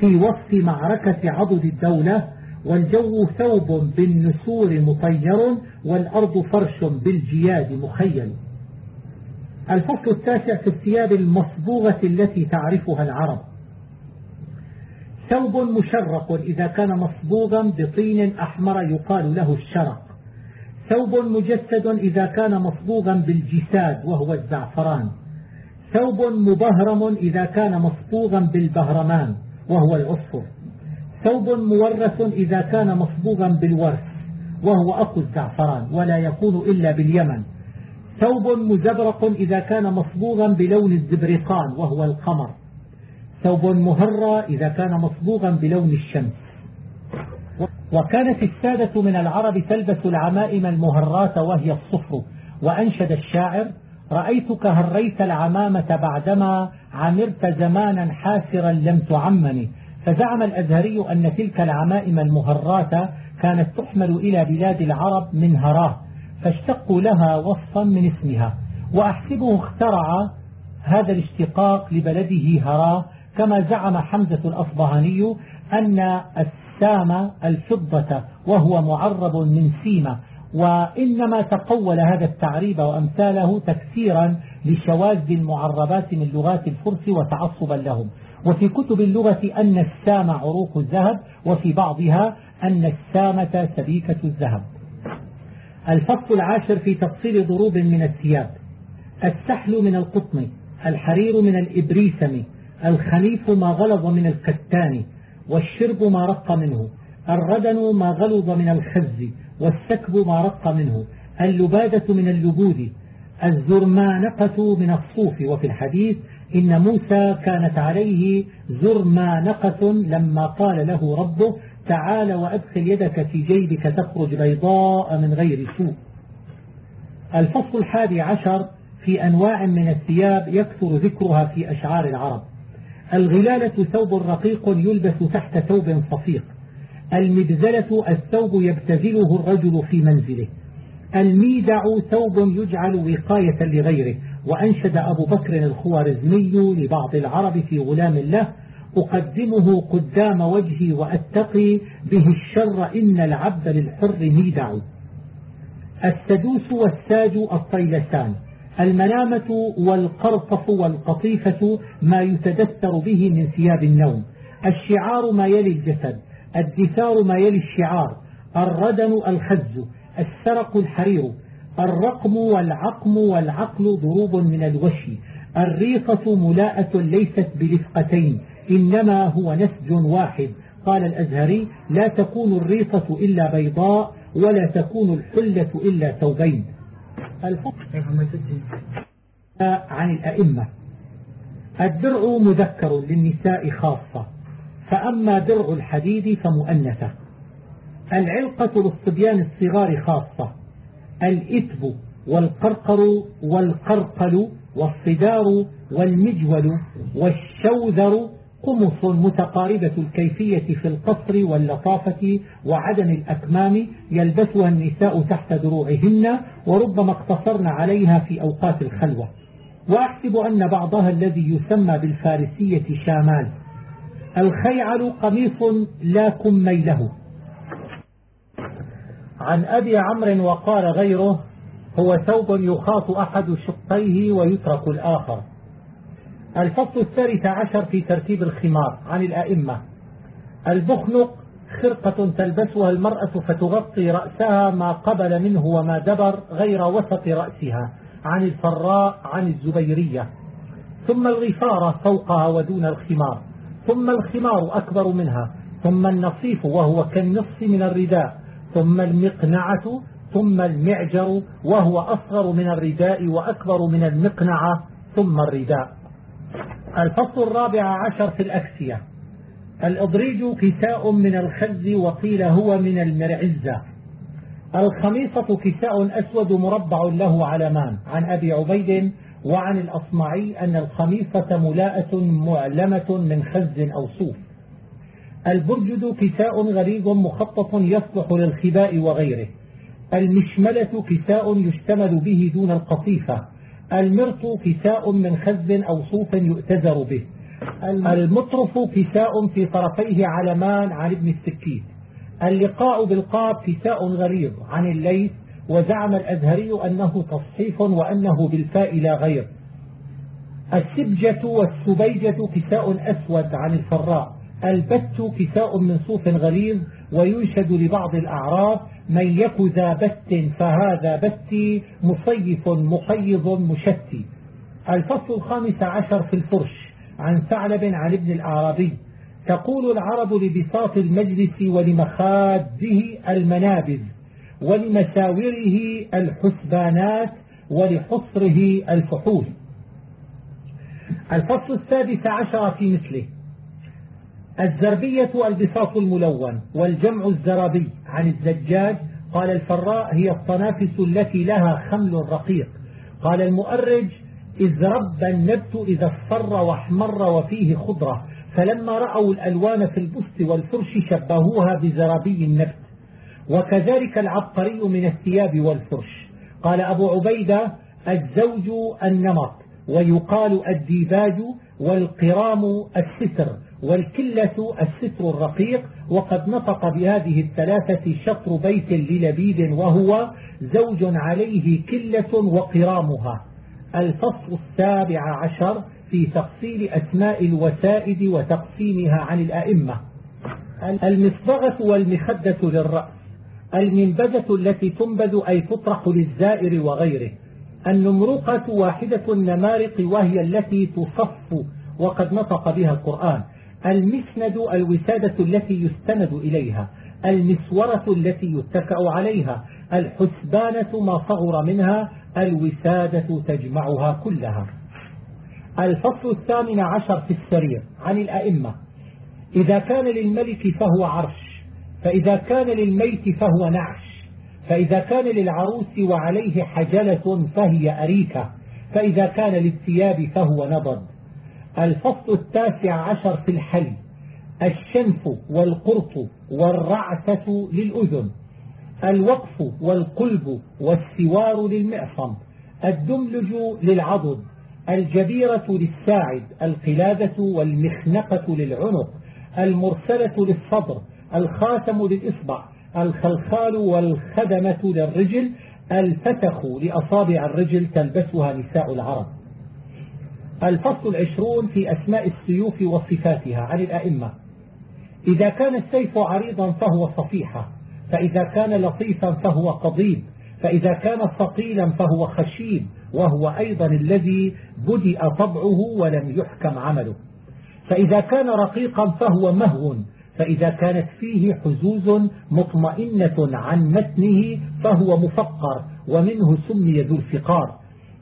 Speaker 1: في وصف معركة عضد الدولة والجو ثوب بالنسور مطير والأرض فرش بالجياد مخيل. الفصل التاسع في الثياب المصبوغة التي تعرفها العرب. ثوب مشرق إذا كان مصبوغا بطين أحمر يقال له الشرق. ثوب مجسد إذا كان مصبوغا بالجساد وهو الزعفران. ثوب مبهرم إذا كان مصبوغا بالبهرمان وهو العصفر. ثوب مورث إذا كان مصبوغا بالورث وهو أخو الزعفران ولا يكون إلا باليمن. ثوب مزبرق إذا كان مصبوغا بلون الزبرقان وهو القمر. ثوب مهرى إذا كان مصبوغا بلون الشمس. وكانت السادة من العرب تلبس العمائم المهرات وهي الصفر. وأنشد الشاعر رأيتك هريت العمامة بعدما عمرت زمانا حاسرا لم تعمني. فزعم الأزهري أن تلك العمائم المهرات كانت تحمل إلى بلاد العرب من هراه فاشتقوا لها وصفا من اسمها وأحسبه اخترع هذا الاشتقاق لبلده هراه كما زعم حمزة الأصبهاني أن السام الفضة وهو معرب من سيمة وإنما تقول هذا التعريب وأمثاله تكثيرا لشواذ المعربات من لغات الفرس وتعصبا لهم. وفي كتب اللغة أن السام عروق الذهب وفي بعضها أن السامة سبيكة الذهب. الفصل العاشر في تفصيل ضروب من الثياب. السحل من القطن الحرير من الإبريسم الخليف ما غلظ من الكتان والشرب ما رق منه الردن ما غلظ من الخز والسكب ما رق منه اللبادة من اللبود الزرمانقة من الصوف وفي الحديث إن موسى كانت عليه زرمانقة لما قال له ربه تعال وأدخل يدك في جيبك تخرج بيضاء من غير سوء. الفصل الحادي عشر في أنواع من الثياب يكثر ذكرها في أشعار العرب. الغلالة ثوب رقيق يلبس تحت ثوب صفيق. المبذلة الثوب يبتذله الرجل في منزله. الميدع ثوب يجعل وقاية لغيره. وأنشد أبو بكر الخوارزمي لبعض العرب في غلام له أقدمه قدام وجهي وأتقي به الشر إن العبد للحر ميدع. السدوس والساج الطيلسان المنامة والقرطف والقطيفة ما يتدثر به من ثياب النوم الشعار ما يلي الجسد الدثار ما يلي الشعار الردن الخز السرق الحرير الرقم والعقم والعقل ضروب من الوشي الريقة ملاءة ليست بلفقتين إنما هو نسج واحد. قال الأزهري لا تكون الريقة إلا بيضاء ولا تكون الحلة إلا ثوبين. عن الأئمة. الدرع مذكر للنساء خاصة فأما درع الحديد فمؤنثة. العلقة للصبيان الصغار خاصة الإتب والقرقر والقرقل والصدار والمجول والشوذر قمص متقاربة الكيفية في القصر واللطافة وعدم الأكمام يلبسها النساء تحت دروعهن وربما اقتصرن عليها في أوقات الخلوة. وأحسب أن بعضها الذي يسمى بالفارسية شامال. الخيعل قميص لا كمي له عن أبي عمرو وقال غيره هو ثوب يخاط أحد شقيه ويترك الآخر. الفصل الثالث عشر في ترتيب الخمار عن الأئمة. البخنق خرقة تلبسها المرأة فتغطي رأسها ما قبل منه وما دبر غير وسط رأسها عن الفراء عن الزبيرية. ثم الغفارة فوقها ودون الخمار. ثم الخمار أكبر منها. ثم النصيف وهو كالنصف من الرداء. ثم المقنعة ثم المعجر وهو أصغر من الرداء وأكبر من المقنعة ثم الرداء. الفصل الرابع عشر في الأكسية. الإضريج كساء من الخز وقيل هو من المرعزة. الخميصة كساء أسود مربع له علمان. عن أبي عبيد وعن الأصمعي أن الخميصة ملاءة معلمة من خز أو صوف البرجد كساء غريب مخطط يصلح للخباء وغيره. المشملة كساء يشتمل به دون القطيفة المرط كساء من خز أو صوف يؤتزر به. المطرف كساء في طرفيه علمان عن ابن السكين اللقاء بالقاب كساء غليظ عن الليث وزعم الأزهري أنه تصحيف وأنه بالفاء لا غير. السبجة والسبيجة كساء أسود عن الفراء. البت كساء من صوف غليظ وينشد لبعض الأعراب من يك ذا بت فهذا بتي مصيف مقيض مشتي الفصل الخامس عشر في الفرش عن ثعلب عن ابن الأعرابي. تقول العرب لبساط المجلس ولمخاده المنابذ ولمساوره الحسبانات ولحصره الفحول. الفصل السادس عشر في مثله. الزربية البساط الملون والجمع الزرابي عن الزجاج قال الفراء هي الطنافس التي لها خمل رقيق. قال المؤرج إذ رب النبت إذا اصفر واحمر وفيه خضرة فلما رأوا الألوان في البسط والفرش شبهوها بزرابي النبت. وكذلك العبقري من الثياب والفرش. قال أبو عبيدة الزوج النمط ويقال الديباج والقرام الستر. والكلة الستر الرقيق وقد نطق بهذه الثلاثة شطر بيت للبيد وهو زوج عليه كلة وقرامها. الفصل السابع عشر في تفصيل أسماء الوسائد وتقسيمها عن الأئمة. المصدغة والمخدة للرأس. المنبذة التي تنبذ أي تطرح للزائر وغيره. النمرقة واحدة النمارق وهي التي تصف وقد نطق بها القرآن. المسند الوسادة التي يستند إليها المسورة التي يتكأ عليها الحسبانة ما صغر منها الوسادة تجمعها كلها. الفصل الثامن عشر في السرير عن الأئمة. إذا كان للملك فهو عرش فإذا كان للميت فهو نعش فإذا كان للعروس وعليه حجلة فهي أريكة فإذا كان للثياب فهو نضد. الفصل التاسع عشر في الحل الشنف والقرط والرعثة للأذن. الوقف والقلب والسوار للمعصم. الدملج للعضد. الجبيرة للساعد. القلادة والمخنقة للعنق. المرسلة للصدر. الخاتم للإصبع. الخلخال والخدمة للرجل. الفتخ لأصابع الرجل تلبسها نساء العرب. الفصل العشرون في أسماء السيوف وصفاتها عن الأئمة. إذا كان السيف عريضا فهو صفيحة فإذا كان لطيفا فهو قضيب فإذا كان ثقيلا فهو خشيب وهو أيضا الذي بدأ طبعه ولم يحكم عمله. فإذا كان رقيقا فهو مهو فإذا كانت فيه حزوز مطمئنة عن متنه فهو مفقر ومنه سمي ذو الفقار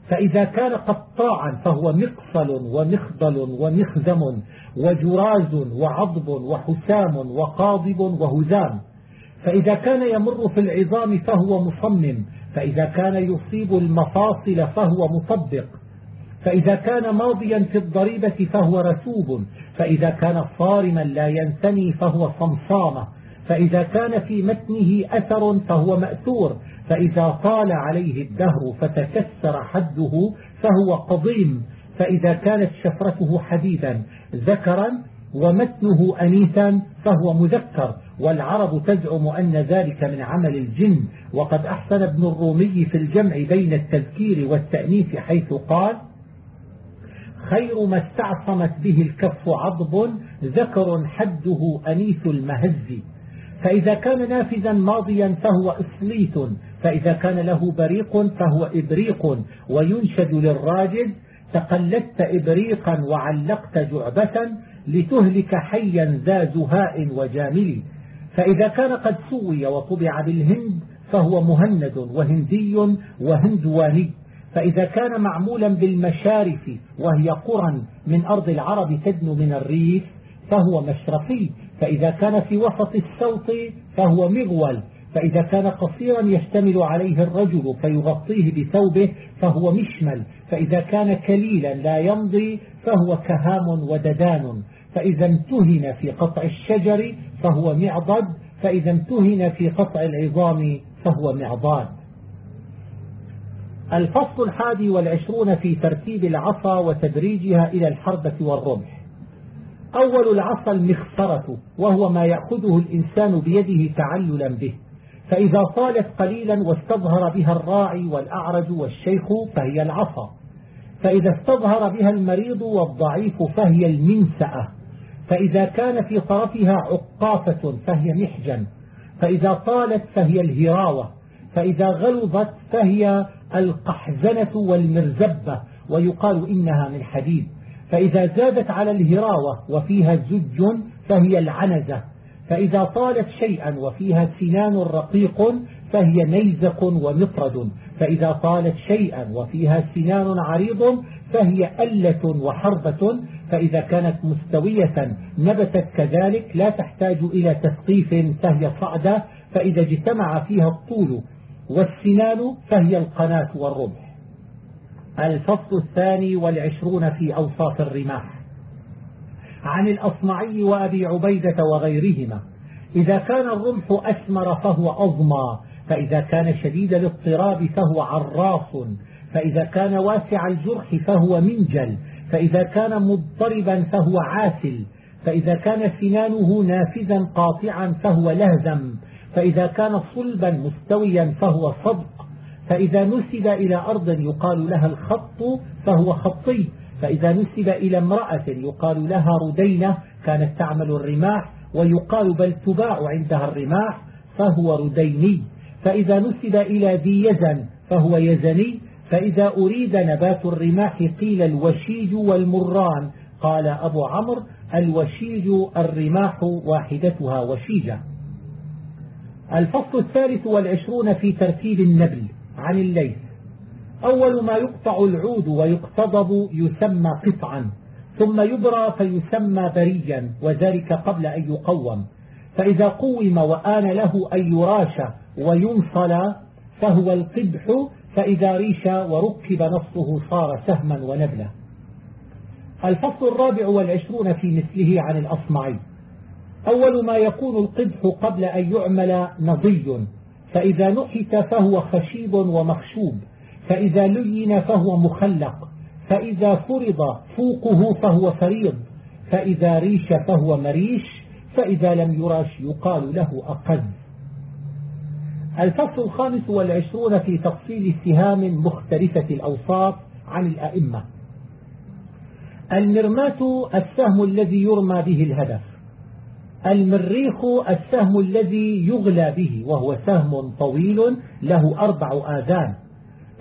Speaker 1: فإذا كان قطاعا فهو مقصل ومخضل ومخزم وجراز وعضب وحسام وقاضب وهزام. فإذا كان يمر في العظام فهو مصمم. فإذا كان يصيب المفاصل فهو مطبق. فإذا كان ماضيا في الضريبة فهو رسوب. فإذا كان صارما لا ينثني فهو صمصامة. فإذا كان في متنه أثر فهو مأثور. فإذا طال عليه الدهر فتكسر حده فهو قضيم فإذا كانت شفرته حديدا ذكرا ومتنه أنيثا فهو مذكر والعرب تزعم أن ذلك من عمل الجن. وقد أحسن ابن الرومي في الجمع بين التذكير والتأنيث حيث قال خير ما استعصمت به الكف عضب ذكر حده أنيث المهز. فإذا كان نافذا ماضيا فهو إصليت فإذا كان له بريق فهو إبريق وينشد للراجل تقلدت إبريقا وعلقت جعبة لتهلك حيا ذا زهاء وجامل. فإذا كان قد سوي وطبع بالهند فهو مهند وهندي وهندواني. فإذا كان معمولا بالمشارف وهي قرى من أرض العرب تدنو من الريف فهو مشرفي فإذا كان في وسط السوط فهو مغول. فإذا كان قصيرا يشتمل عليه الرجل فيغطيه بثوبه فهو مشمل فإذا كان كليلا لا يمضي فهو كهام وددان فإذا امتهن في قطع الشجر فهو معضد فإذا امتهن في قطع العظام فهو معضاد. الفصل الحادي والعشرون في ترتيب العصا وتدريجها إلى الحربة والرمح. أول العصا المخصرة وهو ما يأخذه الإنسان بيده تعللا به. فإذا طالت قليلا واستظهر بها الراعي والأعرج والشيخ فهي العصا. فإذا استظهر بها المريض والضعيف فهي المنسأة. فإذا كان في طرفها عقافة فهي محجن. فإذا طالت فهي الهراوة. فإذا غلظت فهي القحزنة والمرزبة. ويقال إنها من حديد. فإذا زادت على الهراوة وفيها زج فهي العنزة. فإذا طالت شيئا وفيها سنان رقيق فهي نيزق ومطرد فإذا طالت شيئا وفيها سنان عريض فهي ألة وحربة. فإذا كانت مستوية نبتت كذلك لا تحتاج إلى تثقيف فهي صعدة. فإذا اجتمع فيها الطول والسنان فهي القناة والرمح. الفصل الثاني والعشرون في أوصاف الرماح. عن الأصمعي وأبي عبيدة وغيرهما. إذا كان الرمح أسمر فهو أضمى فإذا كان شديد الاضطراب فهو عراص فإذا كان واسع الجرح فهو منجل فإذا كان مضطربا فهو عاسل فإذا كان سنانه نافذا قاطعا فهو لهزم فإذا كان صلبا مستويا فهو صدق فإذا نسب إلى أرض يقال لها الخط فهو خطي فإذا نسب إلى امرأة يقال لها ردينة كانت تعمل الرماح ويقال بل تباع عندها الرماح فهو رديني. فإذا نسب إلى ذي يزن فهو يزني. فإذا أريد نبات الرماح قيل الوشيج والمران. قال أبو عمرو الوشيج الرماح واحدتها وشيجة. الفصل الثالث والعشرون في ترتيب النبل عن الليث أول ما يقطع العود ويقتضب يسمى قطعا ثم يبرى فيسمى بريا وذلك قبل أن يقوم. فإذا قوم وآن له أن يراش وينصل فهو القدح فإذا ريش وركب نصه صار سهما ونبلا الفصل الرابع والعشرون في مثله عن الأصمعي. أول ما يكون القدح قبل أن يعمل نضي فإذا نحت فهو خشيب ومخشوب. فإذا لين فهو مخلق فإذا فرض فوقه فهو فريض فإذا ريش فهو مريش فإذا لم يرش يقال له أقل. الفصل الخامس والعشرون في تفصيل سهام مختلفة الأوصاف عن الأئمة. المرماة السهم الذي يرمى به الهدف. المريخ السهم الذي يغلى به وهو سهم طويل له أربع آذان.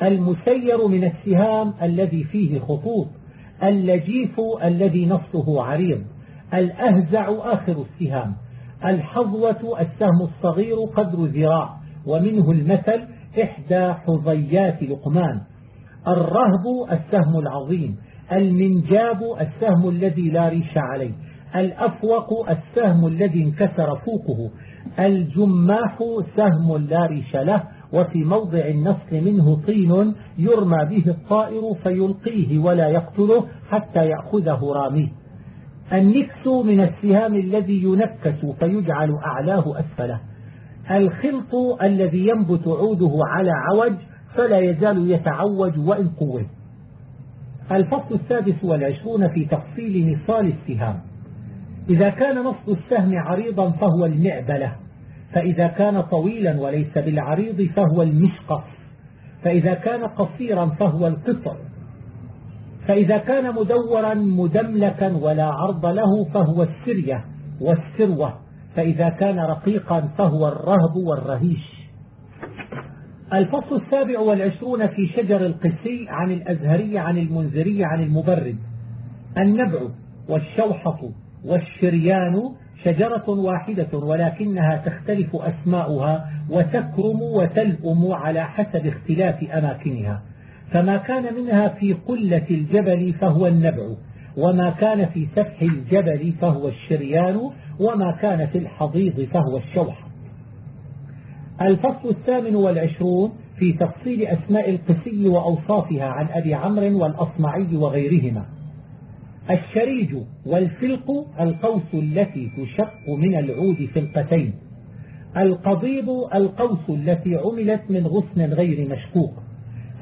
Speaker 1: المسير من السهام الذي فيه خطوط اللجيف الذي نصه عريض الأهزع آخر السهام الحظوة السهم الصغير قدر ذراع ومنه المثل إحدى حظيات لقمان الرهب السهم العظيم المنجاب السهم الذي لا ريش عليه الأفوق السهم الذي انكسر فوقه الجماح سهم لا ريش له وفي موضع النصل منه طين يرمى به الطائر فيلقيه ولا يقتله حتى يأخذه راميه. النكس من السهام الذي ينكس فيجعل أعلاه أسفله. الخلط الذي ينبت عوده على عوج فلا يزال يتعوج وإن قوه الفصل السادس والعشرون في تفصيل نصال السهام. إذا كان نصب السهم عريضا فهو المعبلة. فإذا كان طويلا وليس بالعريض فهو المشقف فإذا كان قصيرا فهو القطر. فإذا كان مدورا مدملكا ولا عرض له فهو السرية والسروة. فإذا كان رقيقا فهو الرهب والرهيش. الفصل السابع والعشرون في شجر القسي عن الأزهري عن المنذري عن المبرد. النبع والشوحة والشريان شجرة واحدة ولكنها تختلف أسماؤها وتكرم وتلؤم على حسب اختلاف أماكنها. فما كان منها في قلة الجبل فهو النبع وما كان في سفح الجبل فهو الشريان وما كان في الحضيض فهو الشوح. الفصل الثامن والعشرون في تفصيل أسماء القسي وأوصافها عن أبي عمرو والأصمعي وغيرهما. الشريج والفلق القوس التي تشق من العود فلقتين. القضيب القوس التي عملت من غصن غير مشكوك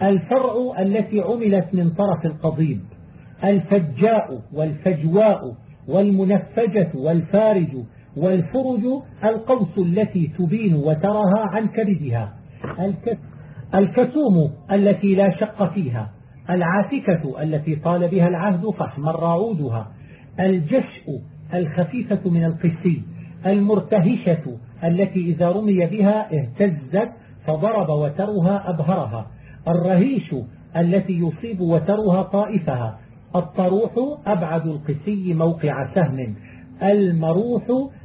Speaker 1: الفرع التي عملت من طرف القضيب الفجاء والفجواء والمنفجة والفارج والفرج القوس التي تبين وترها عن كبدها. الكتوم التي لا شق فيها. العاتكة التي طال بها العهد فاحمر عودها الجشء الخفيفة من القسي المرتهشة التي إذا رمي بها اهتزت فضرب وترها أبهرها الرهيش التي يصيب وترها طائفها الطروح أبعد القسي موقع سهم المروح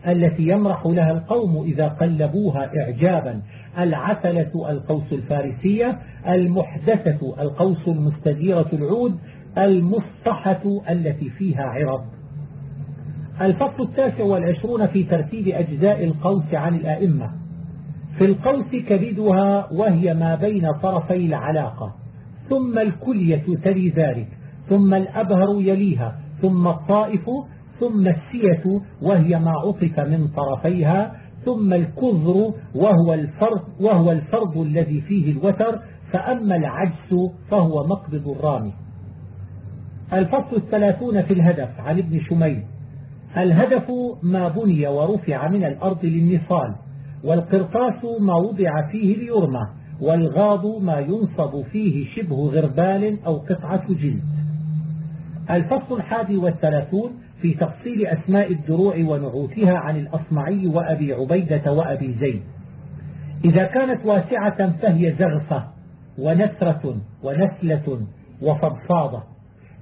Speaker 1: التي يمرح لها القوم إذا قلبوها إعجابا العسلة القوس الفارسية المحدثة القوس المستديرة العود المصطحة التي فيها عرض الفصل التاسع والعشرون في ترتيب أجزاء القوس عن الأئمة. في القوس كبدها وهي ما بين طرفي العلاقة. ثم الكلية تلي ذلك ثم الأبهر يليها ثم الطائف ثم السية وهي ما عطف من طرفيها. ثم الكذر وهو الفرض, وهو الفرض الذي فيه الوتر فأما العجس فهو مقبض الرامي. الفصل الثلاثون في الهدف عن ابن شميل. الهدف ما بني ورفع من الأرض للنصال والقرطاس ما وضع فيه ليرمى والغاض ما ينصب فيه شبه غربال أو قطعة جلد. الفصل الحادي والثلاثون في تفصيل أسماء الدروع ونعوتها عن الأصمعي وأبي عبيدة وأبي زيد. إذا كانت واسعة فهي زغفة ونسرة ونسلة وفضفاضة.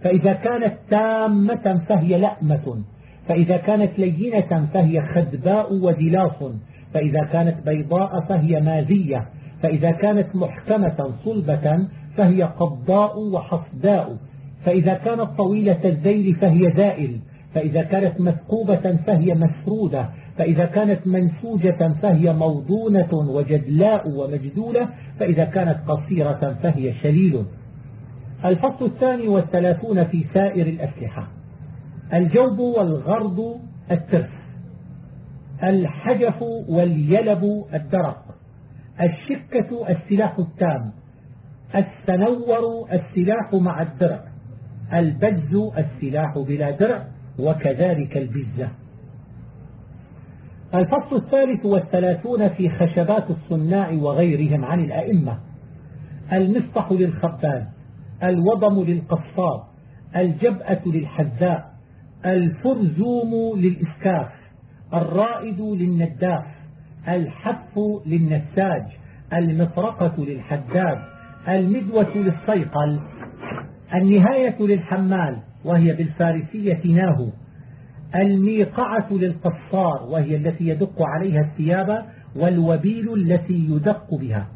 Speaker 1: فإذا كانت تامة فهي لأمة. فإذا كانت لينة فهي خدباء ودلاص فإذا كانت بيضاء فهي مازية. فإذا كانت محكمة صلبة فهي قضاء وحصداء. فإذا كانت طويلة الذيل فهي زائل فإذا كانت مثقوبة فهي مسرودة فإذا كانت منسوجة فهي موضونة وجدلاء ومجدولة فإذا كانت قصيرة فهي شليل. الفصل الثاني والثلاثون في سائر الأسلحة. الجوب والغرض الترس. الحجف واليلب الدرق. الشكة السلاح التام. السنور السلاح مع الدرع البز السلاح بلا درع وكذلك البزة. الفصل الثالث والثلاثون في خشبات الصناع وغيرهم عن الأئمة. المصطح للخبان الوضم للقصاب الجبأة للحذاء الفرزوم للإسكاف الرائد للنداف الحف للنساج المطرقة للحداد المدوة للصيقل النهاية للحمال وهي بالفارسية ناهو الميقعة للقصار وهي التي يدق عليها الثياب والوبيل التي يدق بها.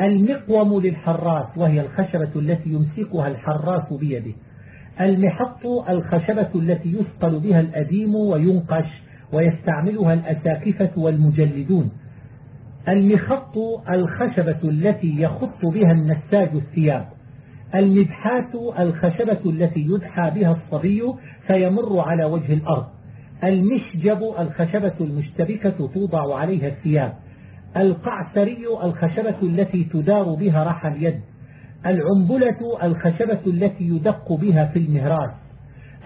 Speaker 1: المقوم للحراس وهي الخشبة التي يمسكها الحراس بيده. المحط الخشبة التي يسقل بها الأديم وينقش ويستعملها الأساكفة والمجلدون. المخط الخشبة التي يخط بها النساج الثياب. المدحات الخشبة التي يدحى بها الصبي فيمر على وجه الأرض. المشجب الخشبة المشتبكة توضع عليها الثياب. القعسري الخشبة التي تدار بها رحى اليد. العنبلة الخشبة التي يدق بها في المهراس.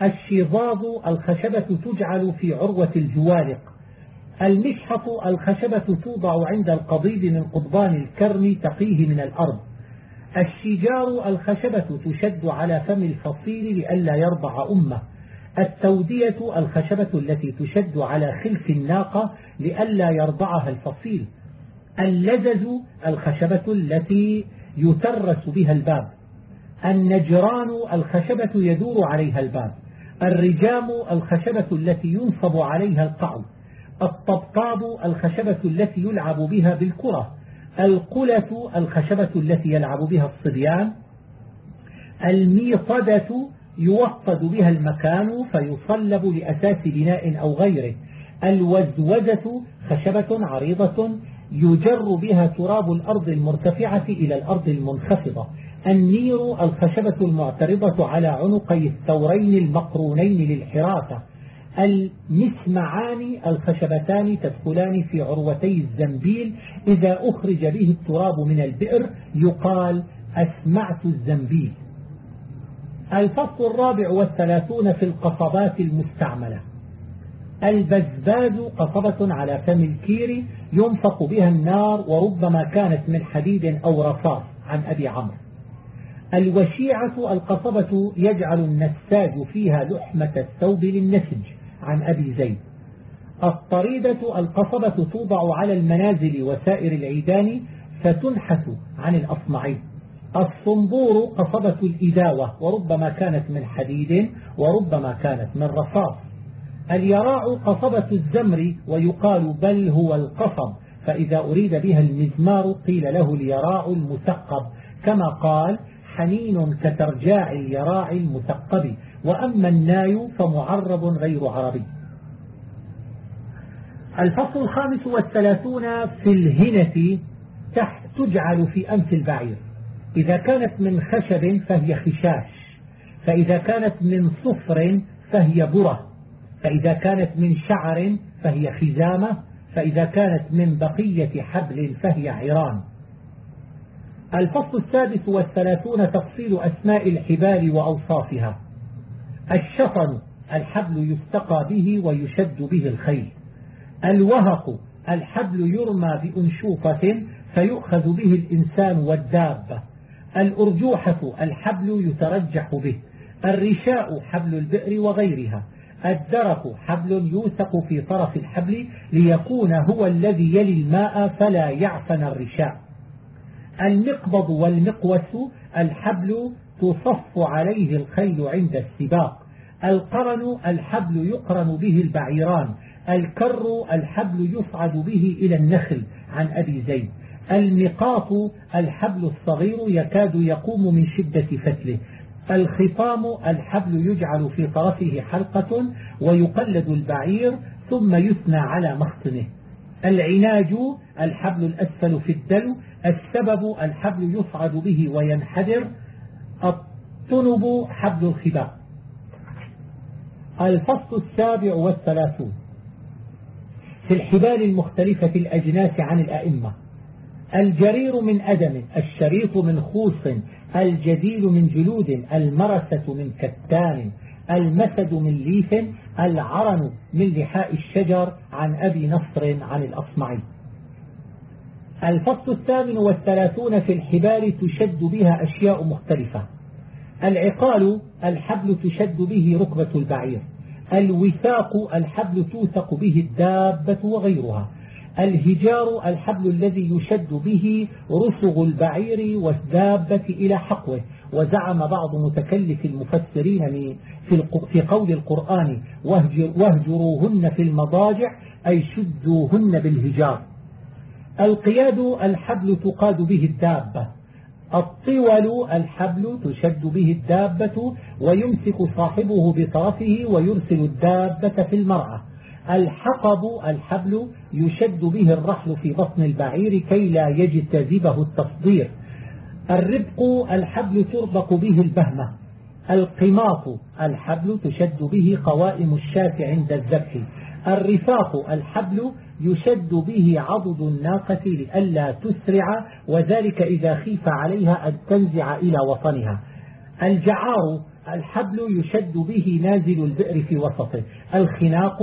Speaker 1: الشظاظ الخشبة تجعل في عروة الجوالق. المشحط الخشبة توضع عند القضيب من قضبان الكرم تقيه من الأرض. الشجار الخشبة تشد على فم الفصيل لئلا يرضع أمه. التودية الخشبة التي تشد على خلف الناقة لئلا يرضعها الفصيل. اللزز الخشبة التي يترس بها الباب. النجران الخشبة يدور عليها الباب. الرجام الخشبة التي ينصب عليها القعو الطبطاب الخشبة التي يلعب بها بالكرة. القلة الخشبة التي يلعب بها الصبيان الميطدة يوطد بها المكان فيصلب لأساس بناء أو غيره الوزوزة خشبة عريضة يجر بها تراب الأرض المرتفعة إلى الأرض المنخفضة النير الخشبة المعترضة على عنقي الثورين المقرونين للحراسة المسمعان الخشبتان تدخلان في عروتي الزنبيل إذا أخرج به التراب من البئر يقال أسمعت الزنبيل. الفصل الرابع والثلاثون في القصبات المستعملة. البزباز قصبة على فم الكير ينفق بها النار وربما كانت من حديد أو رصاص. عن أبي عمرو. الوشيعة القصبة يجعل النساج فيها لحمة الثوب للنسج. عن أبي زيد. الطريدة القصبة توضع على المنازل وسائر العيدان فتنحت عن الأصمعي. الصنبور قصبة الإداوة وربما كانت من حديد وربما كانت من رصاص. اليراع قصبة الزمر ويقال بل هو القصب فإذا أريد بها المزمار قيل له اليراع المثقب كما قال حنين كترجاع اليراع المثقب وأما الناي فمعرب غير عربي. الفصل الخامس والثلاثون في الهنة تجعل في أنف البعير. إذا كانت من خشب فهي خشاش فإذا كانت من صفر فهي برة فإذا كانت من شعر فهي خزامة فإذا كانت من بقية حبل فهي عران الفصل السادس والثلاثون تفصيل أسماء الحبال وأوصافها. الشطن الحبل يستقى به ويشد به الخيل. الوهق الحبل يرمى بأنشوفة فيؤخذ به الإنسان والدابة. الأرجوحة الحبل يترجح به. الرشاء حبل البئر وغيرها. الدرق حبل يوثق في طرف الحبل ليكون هو الذي يلي الماء فلا يعفن الرشاء. المقبض والمقوس الحبل تصف عليه الخيل عند السباق. القرن الحبل يقرن به البعيران. الكر الحبل يصعد به إلى النخل عن أبي زيد. المقاط الحبل الصغير يكاد يقوم من شدة فتله. الخطام الحبل يجعل في طرفه حلقة ويقلد البعير ثم يثنى على مخطنه. العناج الحبل الأسفل في الدلو. السبب الحبل يصعد به وينحدر الطنب حبل الخباء الفصل السابع والثلاثون. في الحبال المختلفة الأجناس عن الأئمة الجرير من أدم الشريط من خوص الجديل من جلود المرسة من كتان المسد من ليف العرن من لحاء الشجر عن أبي نصر عن الأصمعي. الفصل الثامن والثلاثون في الحبال تشد بها أشياء مختلفة. العقال الحبل تشد به ركبة البعير. الوثاق الحبل توثق به الدابة وغيرها. الهجار الحبل الذي يشد به رسغ البعير والدابة إلى حقوه. وزعم بعض متكلف المفسرين في قول القرآن واهجروهن في المضاجع أي شدوهن بالهجار. القياد الحبل تقاد به الدابة. الطول الحبل تشد به الدابة ويمسك صاحبه بطرفه ويرسل الدابة في المرعى الحقب الحبل يشد به الرحل في بطن البعير كي لا يجتذبه التصدير. الربق الحبل تربق به البهمة. القماط الحبل تشد به قوائم الشاة عند الذبح. الرفاق الحبل يشد به عضد الناقة لئلا تسرع وذلك إذا خيف عليها أن تنزع إلى وطنها. الجعار الحبل يشد به نازل البئر في وسطه. الخناق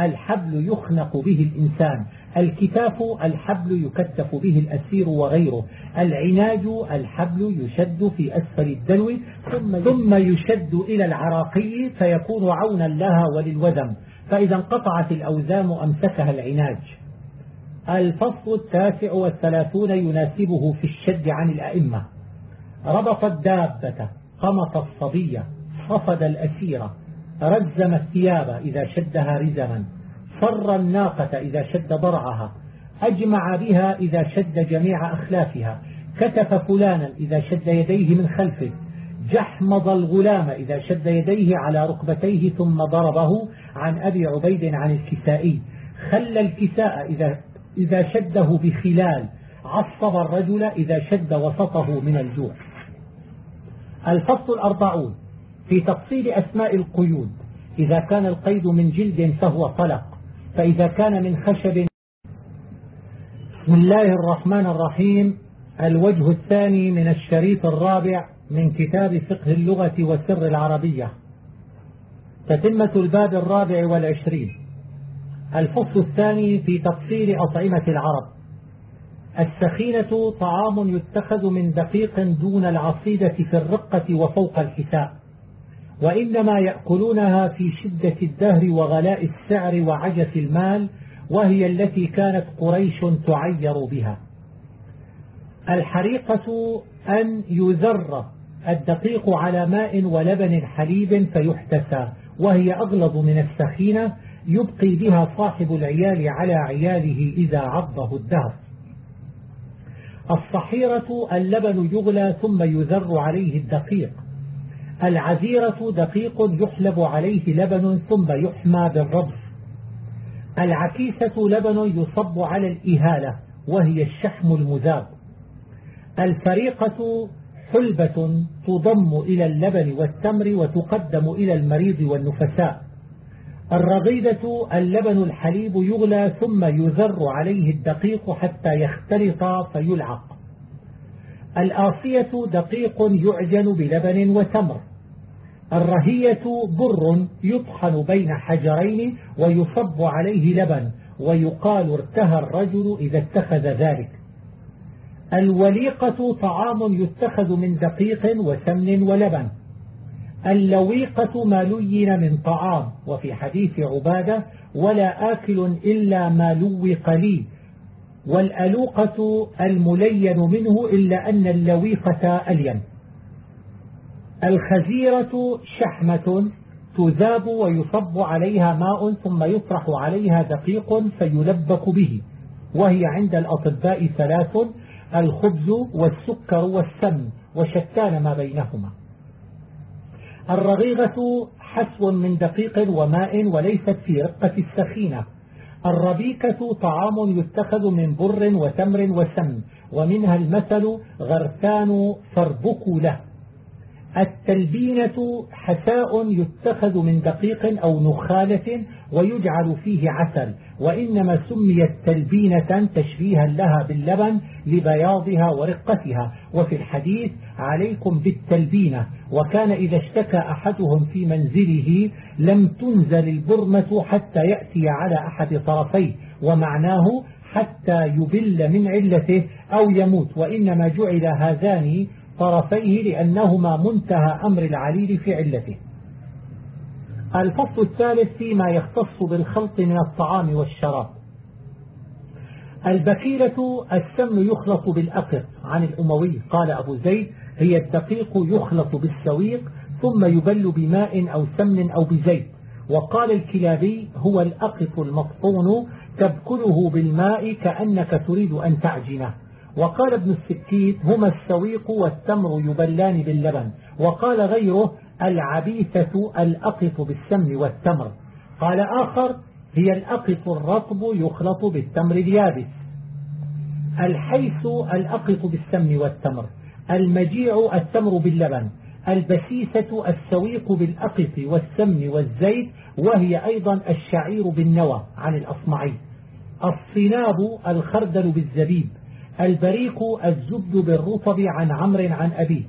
Speaker 1: الحبل يخنق به الإنسان. الكتاف الحبل يكتف به الأسير وغيره. العناج الحبل يشد في أسفل الدلو ثم, ثم يشد إلى العراقي فيكون عونا لها وللوزم فإذا انقطعت الأوزام أمسكها العناج. الفصل التاسع والثلاثون يناسبه في الشد عن الأئمة. ربط الدابة قمط الصبية خفض الأسيرة رزم الثياب إذا شدها رزما فر الناقة إذا شد ضرعها أجمع بها إذا شد جميع أخلافها كتف فلانا إذا شد يديه من خلفه جحمض الغلام إذا شد يديه على ركبتيه ثم ضربه عن أبي عبيد عن الكسائي. خل الكساء إذا, إذا شده بخلال عصب الرجل إذا شد وسطه من الجوع. الفصل الأربعون في تفصيل أسماء القيود. إذا كان القيد من جلد فهو طلق فإذا كان من خشب. بسم الله الرحمن الرحيم. الوجه الثاني من الشريط الرابع. من كتاب فقه اللغة وسر العربية تتمة الباب الرابع والعشرين. الفصل الثاني في تفصيل أطعمة العرب. السخينة طعام يتخذ من دقيق دون العصيدة في الرقة وفوق الحساء وإنما يأكلونها في شدة الدهر وغلاء السعر وعجف المال وهي التي كانت قريش تعير بها. الحريقة أن يذر الدقيق على ماء ولبن حليب فيحتسى وهي أغلظ من السخينة يبقي بها صاحب العيال على عياله إذا عضه الدهر. الصحيرة اللبن يغلى ثم يذر عليه الدقيق. العزيرة دقيق يحلب عليه لبن ثم يحمى بالربص العكيسة لبن يصب على الإهالة وهي الشحم المذاب. الفريقة حلبة تضم إلى اللبن والتمر وتقدم إلى المريض والنفساء. الرغيدة اللبن الحليب يغلى ثم يذر عليه الدقيق حتى يختلط فيلعق. الآصية دقيق يعجن بلبن وتمر. الرهية بر يطحن بين حجرين ويصب عليه لبن ويقال ارتهى الرجل إذا اتخذ ذلك. الوليقة طعام يتخذ من دقيق وسمن ولبن. اللويقة ما لين من طعام وفي حديث عبادة ولا آكل إلا ما لوق لي والألوقة الملين منه إلا أن اللويقة ألين. الخزيرة شحمة تذاب ويصب عليها ماء ثم يطرح عليها دقيق فيلبك به وهي عند الأطباء ثلاث الخبز والسكر والسم وشتان ما بينهما. الرغيغة حسو من دقيق وماء وليست في رقة السخينة. الربيكة طعام يتخذ من بر وتمر وسم ومنها المثل غرتان فربكوا له. التلبينة حساء يتخذ من دقيق أو نخالة ويجعل فيه عسل وإنما سميت تلبينة تشبيها لها باللبن لبياضها ورقتها. وفي الحديث عليكم بالتلبينة وكان إذا اشتكى أحدهم في منزله لم تنزل البرمة حتى يأتي على أحد طرفيه ومعناه حتى يبل من علته أو يموت. وإنما جعل هذان طرفيه لأنهما منتهى أمر العليل في علته. الفصل الثالث فيما يختص بالخلط من الطعام والشراب. البكيلة السمن يخلط بالأقط عن الأموي قال أبو زيد هي الدقيق يخلط بالسويق ثم يبل بماء أو سمن أو بزيت. وقال الكلابي هو الأقط المطحون تبكله بالماء كأنك تريد أن تعجنه. وقال ابن السكيت هما السويق والتمر يبلان باللبن. وقال غيره العبيثة الأقط بالسمن والتمر. قال آخر هي الأقط الرطب يخلط بالتمر اليابس. الحيث الأقط بالسمن والتمر. المجيع التمر باللبن. البسيسة السويق بالأقط والسمن والزيت. وهي أيضا الشعير بالنوى عن الأصمعي. الصناب الخردل بالزبيب. البريق الزبد بالرطب عن عمر عن أبيه.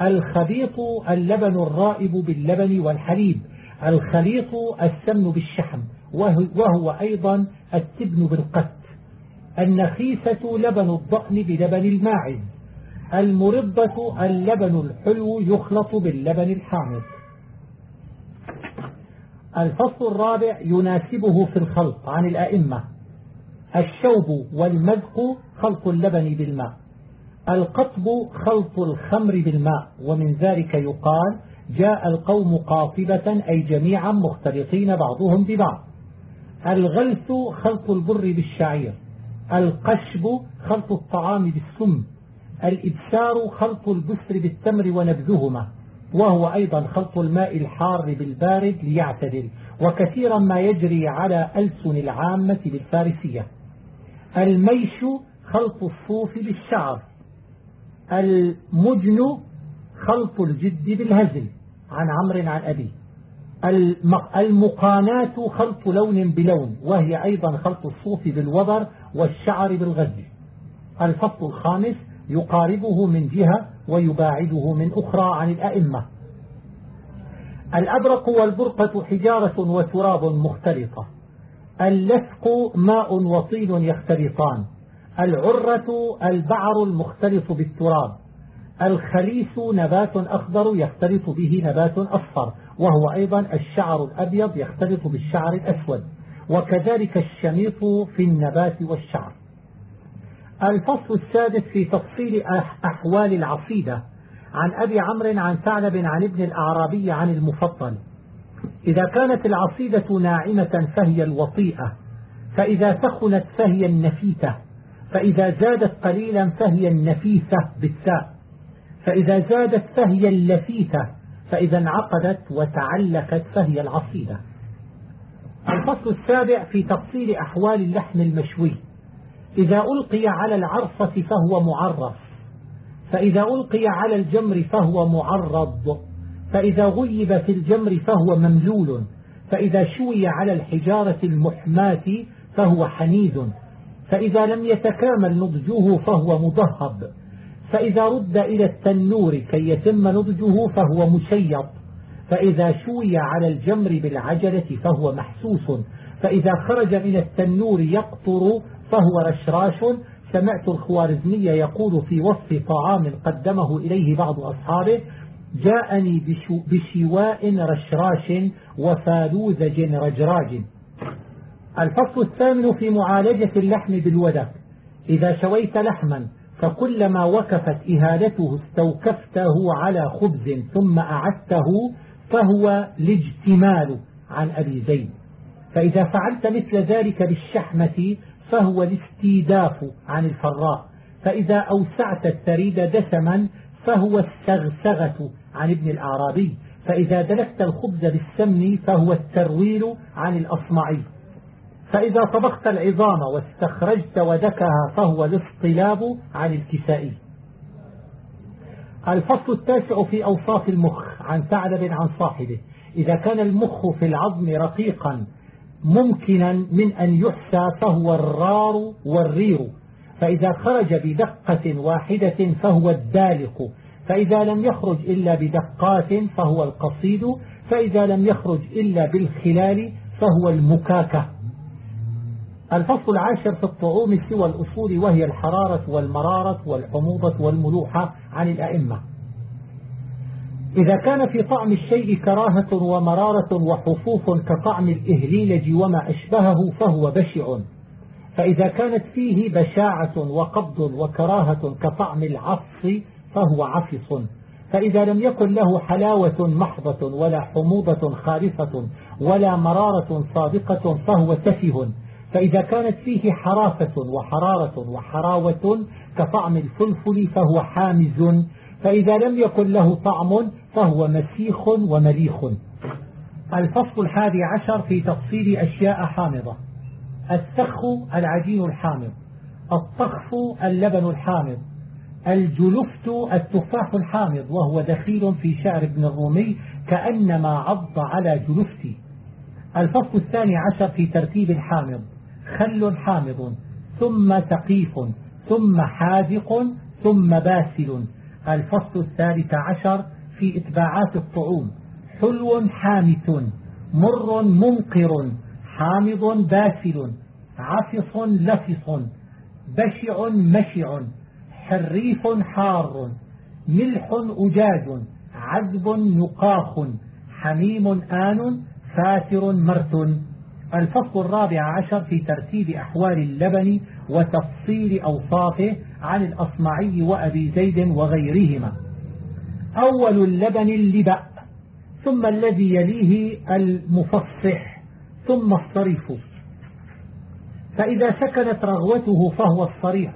Speaker 1: الخبيط اللبن الرائب باللبن والحليب الخليط السمن بالشحم وهو أيضا التبن بالقت النخيسة لبن الضأن بلبن الماعز. المرضة اللبن الحلو يخلط باللبن الحامض. الفصل الرابع يناسبه في الخلط عن الأئمة. الشوب والمذق خلط اللبن بالماء. القطب خلط الخمر بالماء ومن ذلك يقال جاء القوم قاطبة أي جميعا مختلطين بعضهم ببعض. الغلث خلط البر بالشعير القشب خلط الطعام بالسم الإبسار خلط البسر بالتمر ونبذهما وهو أيضا خلط الماء الحار بالبارد ليعتدل وكثيرا ما يجري على ألسن العامة بالفارسية. الميش خلط الصوف بالشعر المجن خلط الجد بالهزل. عن عمر عن أبي. المقانات خلط لون بلون وهي أيضا خلط الصوف بالوبر والشعر بالغزل. الفصل الخامس يقاربه من جهة ويباعده من أخرى عن الأئمة. الأبرق والبرقة حجارة وتراب مختلطة. اللفق ماء وطين يختلطان. العرة البعر المختلط بالتراب. الخليس نبات أخضر يختلط به نبات أصفر وهو أيضا الشعر الأبيض يختلط بالشعر الأسود. وكذلك الشميط في النبات والشعر. الفصل السادس في تفصيل أحوال العصيدة. عن أبي عمرو عن ثعلب عن ابن الأعرابي عن المفضل. إذا كانت العصيدة ناعمة فهي الوطيئة فإذا سخنت فهي النفيتة. فإذا زادت قليلا فهي النفيسة بالساء فإذا زادت فهي اللفيتة فإذا انعقدت وتعلقت فهي العصيدة. الفصل السابع في تفصيل أحوال اللحم المشوي. إذا ألقي على العرصة فهو معرف فإذا ألقي على الجمر فهو معرض. فإذا غيب في الجمر فهو مملول. فإذا شوي على الحجارة المحماة فهو حنيد فإذا لم يتكامل نضجه فهو مضهب. فإذا رد إلى التنور كي يتم نضجه فهو مشيط. فإذا شوي على الجمر بالعجلة فهو محسوس. فإذا خرج من التنور يقطر فهو رشراش. سمعت الخوارزمية يقول في وصف طعام قدمه إليه بعض أصحابه جاءني بشواء رشراش وفالوذج رجراج. الفصل الثامن في معالجة اللحم بالودك إذا شويت لحما فكلما وكفت إهالته استوكفته على خبز ثم أعدته فهو الاجتمال عن أبي زيد. فإذا فعلت مثل ذلك بالشحمة فهو الاستيداف عن الفراء فإذا أوسعت الثريد دسما فهو السغسغة عن ابن الأعرابي. فإذا دلكت الخبز بالسمن فهو الترويل عن الأصمعي. فإذا طبخت العظام واستخرجت ودكها فهو الاصطلاب عن الكسائي. الفصل التاسع في أوصاف المخ عن ثعلب عن صاحبه. إذا كان المخ في العظم رقيقا ممكنا من أن يحسى فهو الرار والرير. فإذا خرج بدقة واحدة فهو الدالق. فإذا لم يخرج إلا بدقات فهو القصيد. فإذا لم يخرج إلا بالخلال فهو المكاكة. الفصل العاشر في الطعوم سوى الأصول وهي الحرارة والمرارة والحموضة والملوحة عن الأئمة. إذا كان في طعم الشيء كراهة ومرارة وحفوف كطعم الإهليلج وما أشبهه فهو بشع. فإذا كانت فيه بشاعة وقبض وكراهة كطعم العفص فهو عفص. فإذا لم يكن له حلاوة محضة ولا حموضة خالصة ولا مرارة صادقة فهو تفه. فإذا كانت فيه حرافة وحرارة وحراوة كطعم الفلفل فهو حامز فإذا لم يكن له طعم فهو مسيخ ومليخ الفصل الحادي عشر في تفصيل أشياء حامضة. السخ العجين الحامض الطخف اللبن الحامض الجلفت التفاح الحامض وهو دخيل في شعر ابن الرومي كأنما عض على جلفتي الفصل الثاني عشر في ترتيب الحامض. خل حامض ثم ثقيف ثم حاذق ثم باسل. الفصل الثالث عشر في إتباعات الطعوم. حلو حامث مر منقر حامض باسل عفص لفص بشع مشع حريف حار ملح أجاج عذب نقاخ حميم آن فاتر مرت. الفصل الرابع عشر في ترتيب أحوال اللبن وتفصيل أوصافه عن الأصمعي وأبي زيد وغيرهما. أول اللبن اللبأ ثم الذي يليه المفصح ثم الصريف. فإذا سكنت رغوته فهو الصريح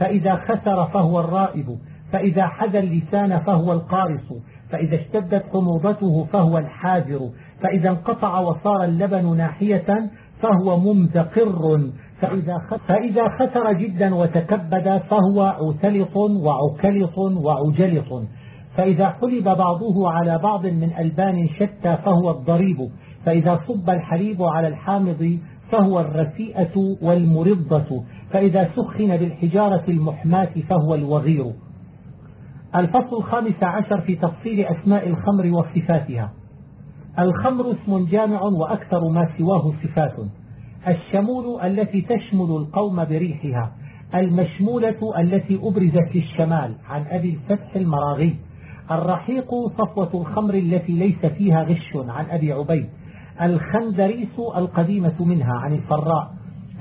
Speaker 1: فإذا خسر فهو الرائب فإذا حذى اللسان فهو القارص فإذا اشتدت حموضته فهو الحاذر فإذا انقطع وصار اللبن ناحية فهو ممتقر. فإذا فإذا خسر جدا وتكبد فهو عتلط وعكلط وعجلط. فإذا حلب بعضه على بعض من ألبان شتى فهو الضريب. فإذا صب الحليب على الحامض فهو الرسيئة والمرضة. فإذا سخن بالحجارة المحماة فهو الوغير. الفصل الخامس عشر في تفصيل أسماء الخمر وصفاتها. الخمر اسم جامع وأكثر ما سواه صفات. الشمول التي تشمل القوم بريحها. المشمولة التي أبرزت للشمال عن أبي الفتح المراغي. الرحيق صفوة الخمر التي ليس فيها غش عن أبي عبيد. الخندريس القديمة منها عن الفراء.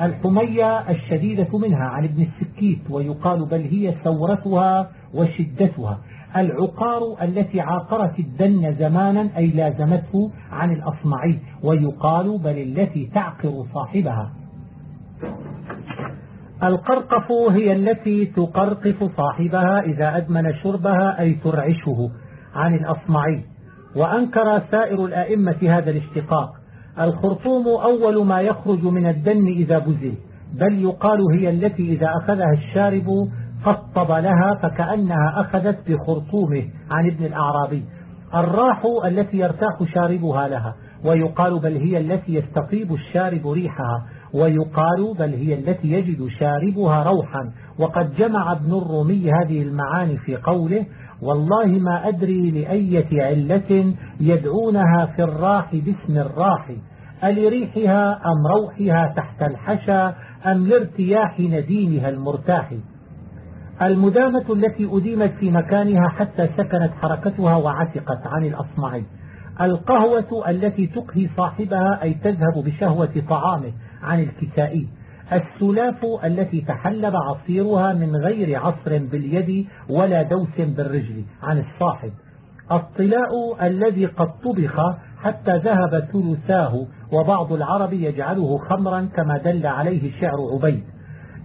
Speaker 1: الحمية الشديدة منها عن ابن السكيت ويقال بل هي ثورتها وشدتها. العقار التي عاقرت الدن زمانا أي لازمته عن الأصمعي ويقال بل التي تعقر صاحبها. القرقف هي التي تقرقف صاحبها إذا أدمن شربها أي ترعشه عن الأصمعي. وأنكر سائر الأئمة هذا الاشتقاق. الخرطوم أول ما يخرج من الدن إذا بزل بل يقال هي التي إذا أخذها الشارب فطب لها فكأنها أخذت بخرطومه عن ابن الأعرابي. الراح التي يرتاح شاربها لها ويقال بل هي التي يستطيب الشارب ريحها ويقال بل هي التي يجد شاربها روحا. وقد جمع ابن الرومي هذه المعاني في قوله والله ما أدري لأية علة يدعونها في الراح باسم الراح ألريحها أم روحها تحت الحشا أم لارتياح نديمها المرتاح؟ المدامة التي أديمت في مكانها حتى سكنت حركتها وعتقت عن الأصمعي القهوة التي تقهي صاحبها أي تذهب بشهوة طعامه عن الكسائي السلاف التي تحلب عصيرها من غير عصر باليد ولا دوس بالرجل عن الصاحب. الطلاء الذي قد طبخ حتى ذهب ثلثاه وبعض العرب يجعله خمرا كما دل عليه شعر عبيد.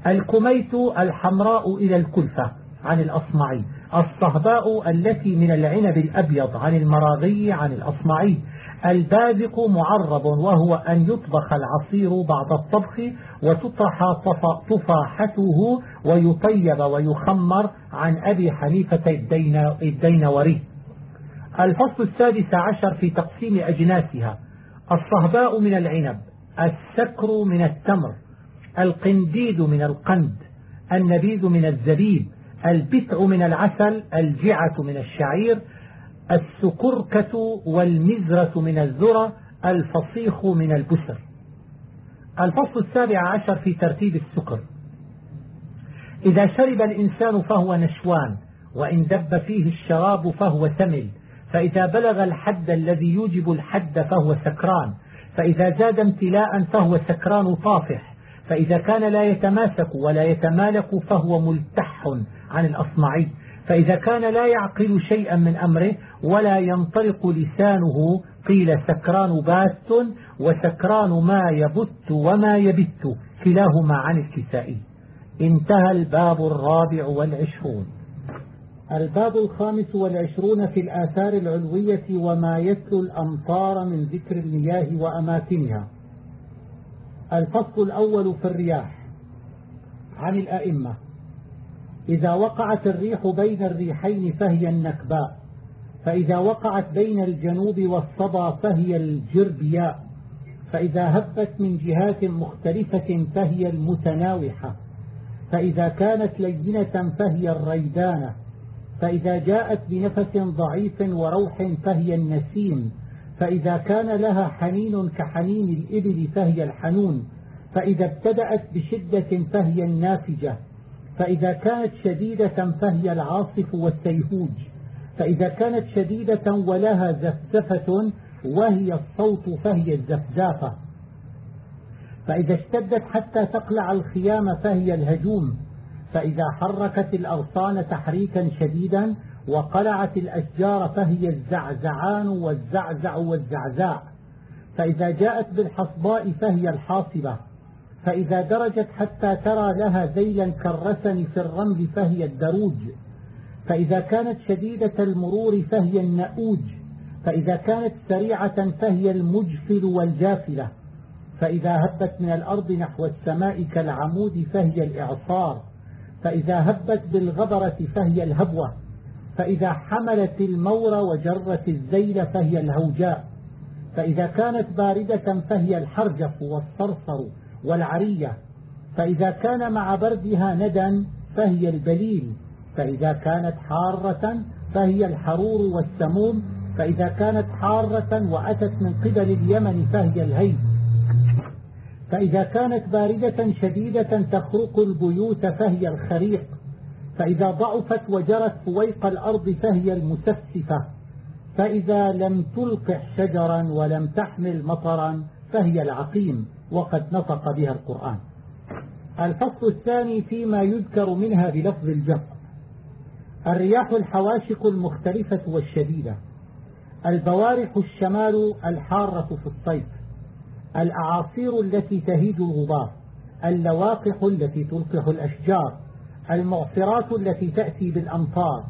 Speaker 1: الكميت الحمراء إلى الكلفة عن الأصمعي الصهباء التي من العنب الأبيض عن المراغي عن الأصمعي البازق معرب وهو أن يطبخ العصير بعد الطبخ وتطرح طفاحته ويطيب ويخمر عن أبي حنيفة الدينوري. الفصل السادس عشر في تقسيم أجناسها الصهباء من العنب السكر من التمر القنديد من القند النبيذ من الزبيب البتع من العسل الجعة من الشعير السكركة والمزرة من الذرة الفصيخ من البسر. الفصل السابع عشر في ترتيب السكر إذا شرب الإنسان فهو نشوان وإن دب فيه الشراب فهو سمل فإذا بلغ الحد الذي يوجب الحد فهو سكران فإذا زاد امتلاء فهو سكران طافح فإذا كان لا يتماسك ولا يتمالك فهو ملتخ عن الأصمعي. فإذا كان لا يعقل شيئا من أمره ولا ينطلق لسانه قيل سكران بات وسكران ما يبت وما يبت كلاهما عن الكسائي انتهى الباب الرابع والعشرون. الباب الخامس والعشرون في الآثار العلوية وما يتلو الأمطار من ذكر المياه وأماكنها. الفصل الأول في الرياح عن الأئمة. إذا وقعت الريح بين الريحين فهي النكباء فإذا وقعت بين الجنوب والصبا فهي الجربياء فإذا هبت من جهات مختلفة فهي المتناوحة فإذا كانت لينة فهي الريدانة فإذا جاءت بنفس ضعيف وروح فهي النسيم فإذا كان لها حنين كحنين الإبل فهي الحنون فإذا ابتدأت بشدة فهي النافجة فإذا كانت شديدة فهي العاصف والسيهوج فإذا كانت شديدة ولها زفزفة وهي الصوت فهي الزفزافة. فإذا اشتدت حتى تقلع الخيام فهي الهجوم فإذا حركت الأغصان تحريكا شديدا وقلعت الأشجار فهي الزعزعان والزعزع والزعزاع. فإذا جاءت بالحصباء فهي الحاصبة. فإذا درجت حتى ترى لها ذيلا كالرسن في الرمل فهي الدروج. فإذا كانت شديدة المرور فهي النؤوج. فإذا كانت سريعة فهي المجفل والجافلة. فإذا هبت من الأرض نحو السماء كالعمود فهي الإعصار. فإذا هبت بالغبرة فهي الهبوة. فإذا حملت المور وجرت الزيل فهي الهوجاء. فإذا كانت باردة فهي الحرجف والصرصر والعرية. فإذا كان مع بردها ندى فهي البليل. فإذا كانت حارة فهي الحرور والسموم. فإذا كانت حارة وأتت من قبل اليمن فهي الهيب. فإذا كانت باردة شديدة تخرق البيوت فهي الخريق. فإذا ضعفت وجرت فويق الأرض فهي المسفسفة. فإذا لم تلقح شجرا ولم تحمل مطرا فهي العقيم. وقد نطق بها القرآن. الفصل الثاني فيما يذكر منها بلفظ الجر. الرياح الحواشق المختلفة والشديدة. البوارح الشمال الحارة في الصيف. الأعاصير التي تهيج الغبار. اللواقح التي تلقح الأشجار. المعصرات التي تأتي بالأمطار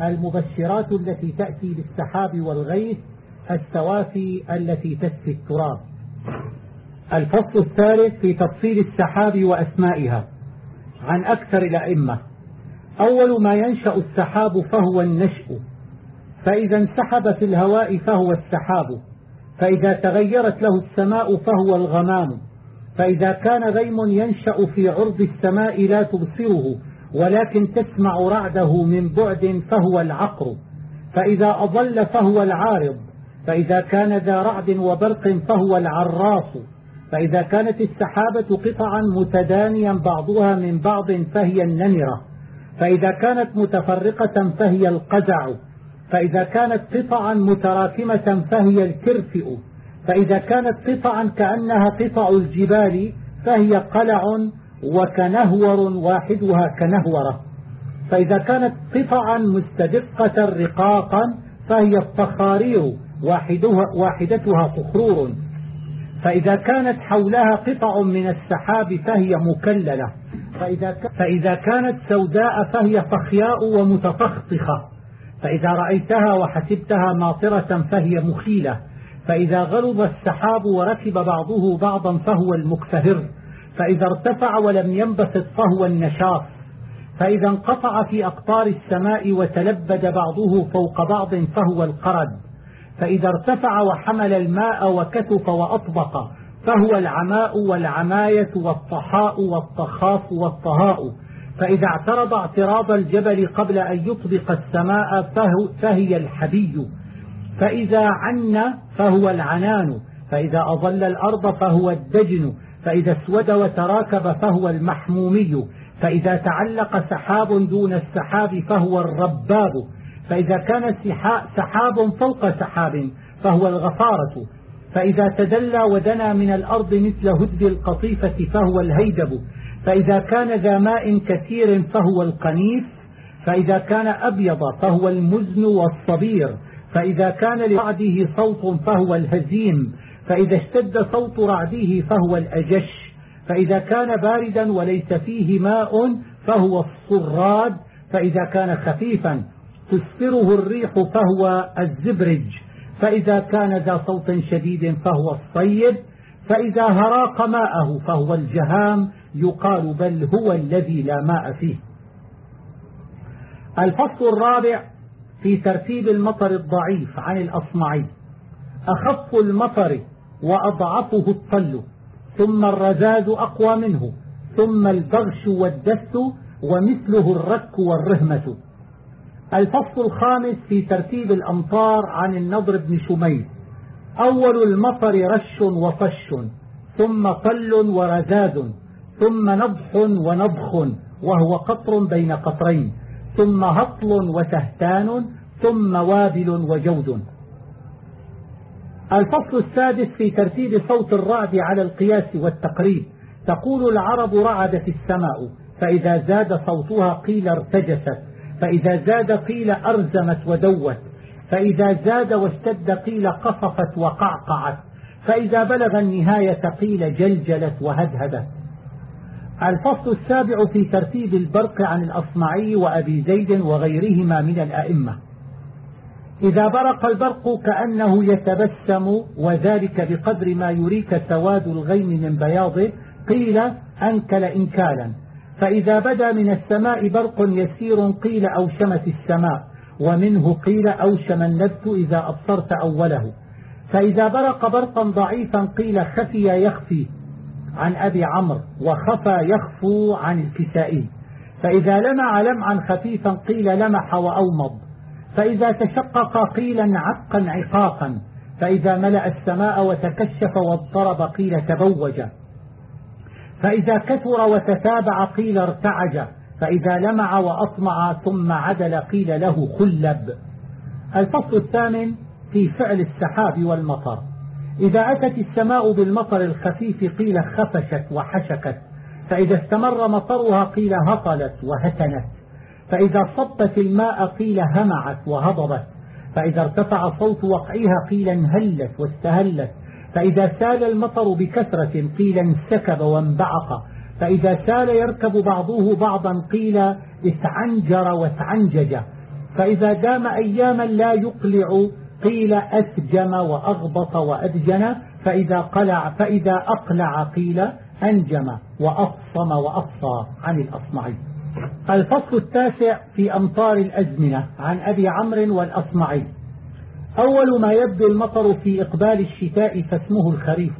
Speaker 1: المبشرات التي تأتي بالسحاب والغيث السوافي التي تسفي التراب. الفصل الثالث في تفصيل السحاب وأسمائها. عن أكثر الأئمة. أول ما ينشأ السحاب فهو النشء فإذا انسحب في الهواء فهو السحاب. فإذا تغيرت له السماء فهو الغمام. فإذا كان غيم ينشأ في عرض السماء لا تبصره. ولكن تسمع رعده من بعد فهو العقر فإذا أضل فهو العارض. فإذا كان ذا رعد وبرق فهو العراص فإذا كانت السحابة قطعا متدانيا بعضها من بعض فهي النمرة. فإذا كانت متفرقة فهي القزع. فإذا كانت قطعا متراكمة فهي الكرفئ. فإذا كانت قطعا كأنها قطع الجبال فهي قلع وكنهور واحدها كنهورة. فإذا كانت قطعا مستدقة رقاقا فهي الطخارير واحدها واحدتها صخرور. فإذا كانت حولها قطع من السحاب فهي مكللة. فإذا, فإذا كانت سوداء فهي فخياء ومتفخطخة. فإذا رأيتها وحسبتها ماطرة فهي مخيلة. فإذا غلظ السحاب وركب بعضه بعضا فهو المكتهر فإذا ارتفع ولم ينبسط فهو النشاط. فإذا انقطع في أقطار السماء وتلبد بعضه فوق بعض فهو القرد. فإذا ارتفع وحمل الماء وكثف وأطبق فهو العماء والعماية والطحاء والطخاف والطهاء. فإذا اعترض اعتراض الجبل قبل أن يطبق السماء فهي الحبي. فإذا عن فهو العنان. فإذا أظل الأرض فهو الدجن. فإذا اسود وتراكب فهو المحمومي فإذا تعلق سحاب دون السحاب فهو الرباب فإذا كان سحاب فوق سحاب فهو الغفارة فإذا تدلى ودنا من الأرض مثل هدب القطيفة فهو الهيدب فإذا كان ذا ماء كثير فهو القنيف فإذا كان أبيض فهو المزن والصبير فإذا كان لرعده صوت فهو الهزيم فإذا اشتد صوت رعده فهو الأجش فإذا كان باردا وليس فيه ماء فهو الصراد فإذا كان خفيفا تسفره الريح فهو الزبرج فإذا كان ذا صوت شديد فهو الصيد فإذا هراق ماءه فهو الجهام يقال بل هو الذي لا ماء فيه. الفصل الرابع في ترتيب المطر الضعيف عن الأصمعي. أخف المطر وأضعفه الطل ثم الرزاز أقوى منه ثم البغش والدس ومثله الرك والرهمة. الفصل الخامس في ترتيب الأمطار عن النضر بن شميل. أول المطر رش وفش ثم طل ورزاز ثم نضح ونضخ وهو قطر بين قطرين ثم هطل وتهتان ثم وابل وجود. الفصل السادس في ترتيب صوت الرعد على القياس والتقريب. تقول العرب رعدت السماء فإذا زاد صوتها قيل ارتجست فإذا زاد قيل أرزمت ودوت فإذا زاد واشتد قيل قصفت وقعقعت فإذا بلغ النهاية قيل جلجلت وهدهدت. الفصل السابع في ترتيب البرق عن الأصمعي وأبي زيد وغيرهما من الأئمة. إذا برق البرق كأنه يتبسم وذلك بقدر ما يريك سواد الغيم من بياضه قيل أنكل إنكالا. فإذا بدا من السماء برق يسير قيل أوشمت السماء ومنه قيل أوشم النبت إذا أبصرت أوله. فإذا برق برقا ضعيفا قيل خفي يخفي عن أبي عمرو وخفى يخفو عن الكسائي. فإذا لمع لمعا خفيفا قيل لمح وأومض. فإذا تشقق قيل انعقا عقاقا فإذا ملأ السماء وتكشف واضطرب قيل تبوج. فإذا كثر وتتابع قيل ارتعج فإذا لمع وأطمع ثم عدل قيل له خلب. الفصل الثامن في فعل السحاب والمطر. إذا أتت السماء بالمطر الخفيف قيل خفشت وحشكت فإذا استمر مطرها قيل هطلت وهتنت. فإذا صبت الماء قيل همعت وهضبت فإذا ارتفع صوت وقعها قيل انهلت واستهلت فإذا سال المطر بكثرة قيل انسكب وانبعق فإذا سال يركب بعضه بعضا قيل اتعنجر واتعنجج فإذا دام أياما لا يقلع قيل أسجم وأغبط وأدجن فإذا, قلع فإذا أقلع قيل أنجم وأصم وأصى عن الأصمعي. الفصل التاسع في أمطار الأزمنة عن أبي عمرو والأصمعي. أول ما يبدو المطر في إقبال الشتاء فاسمه الخريف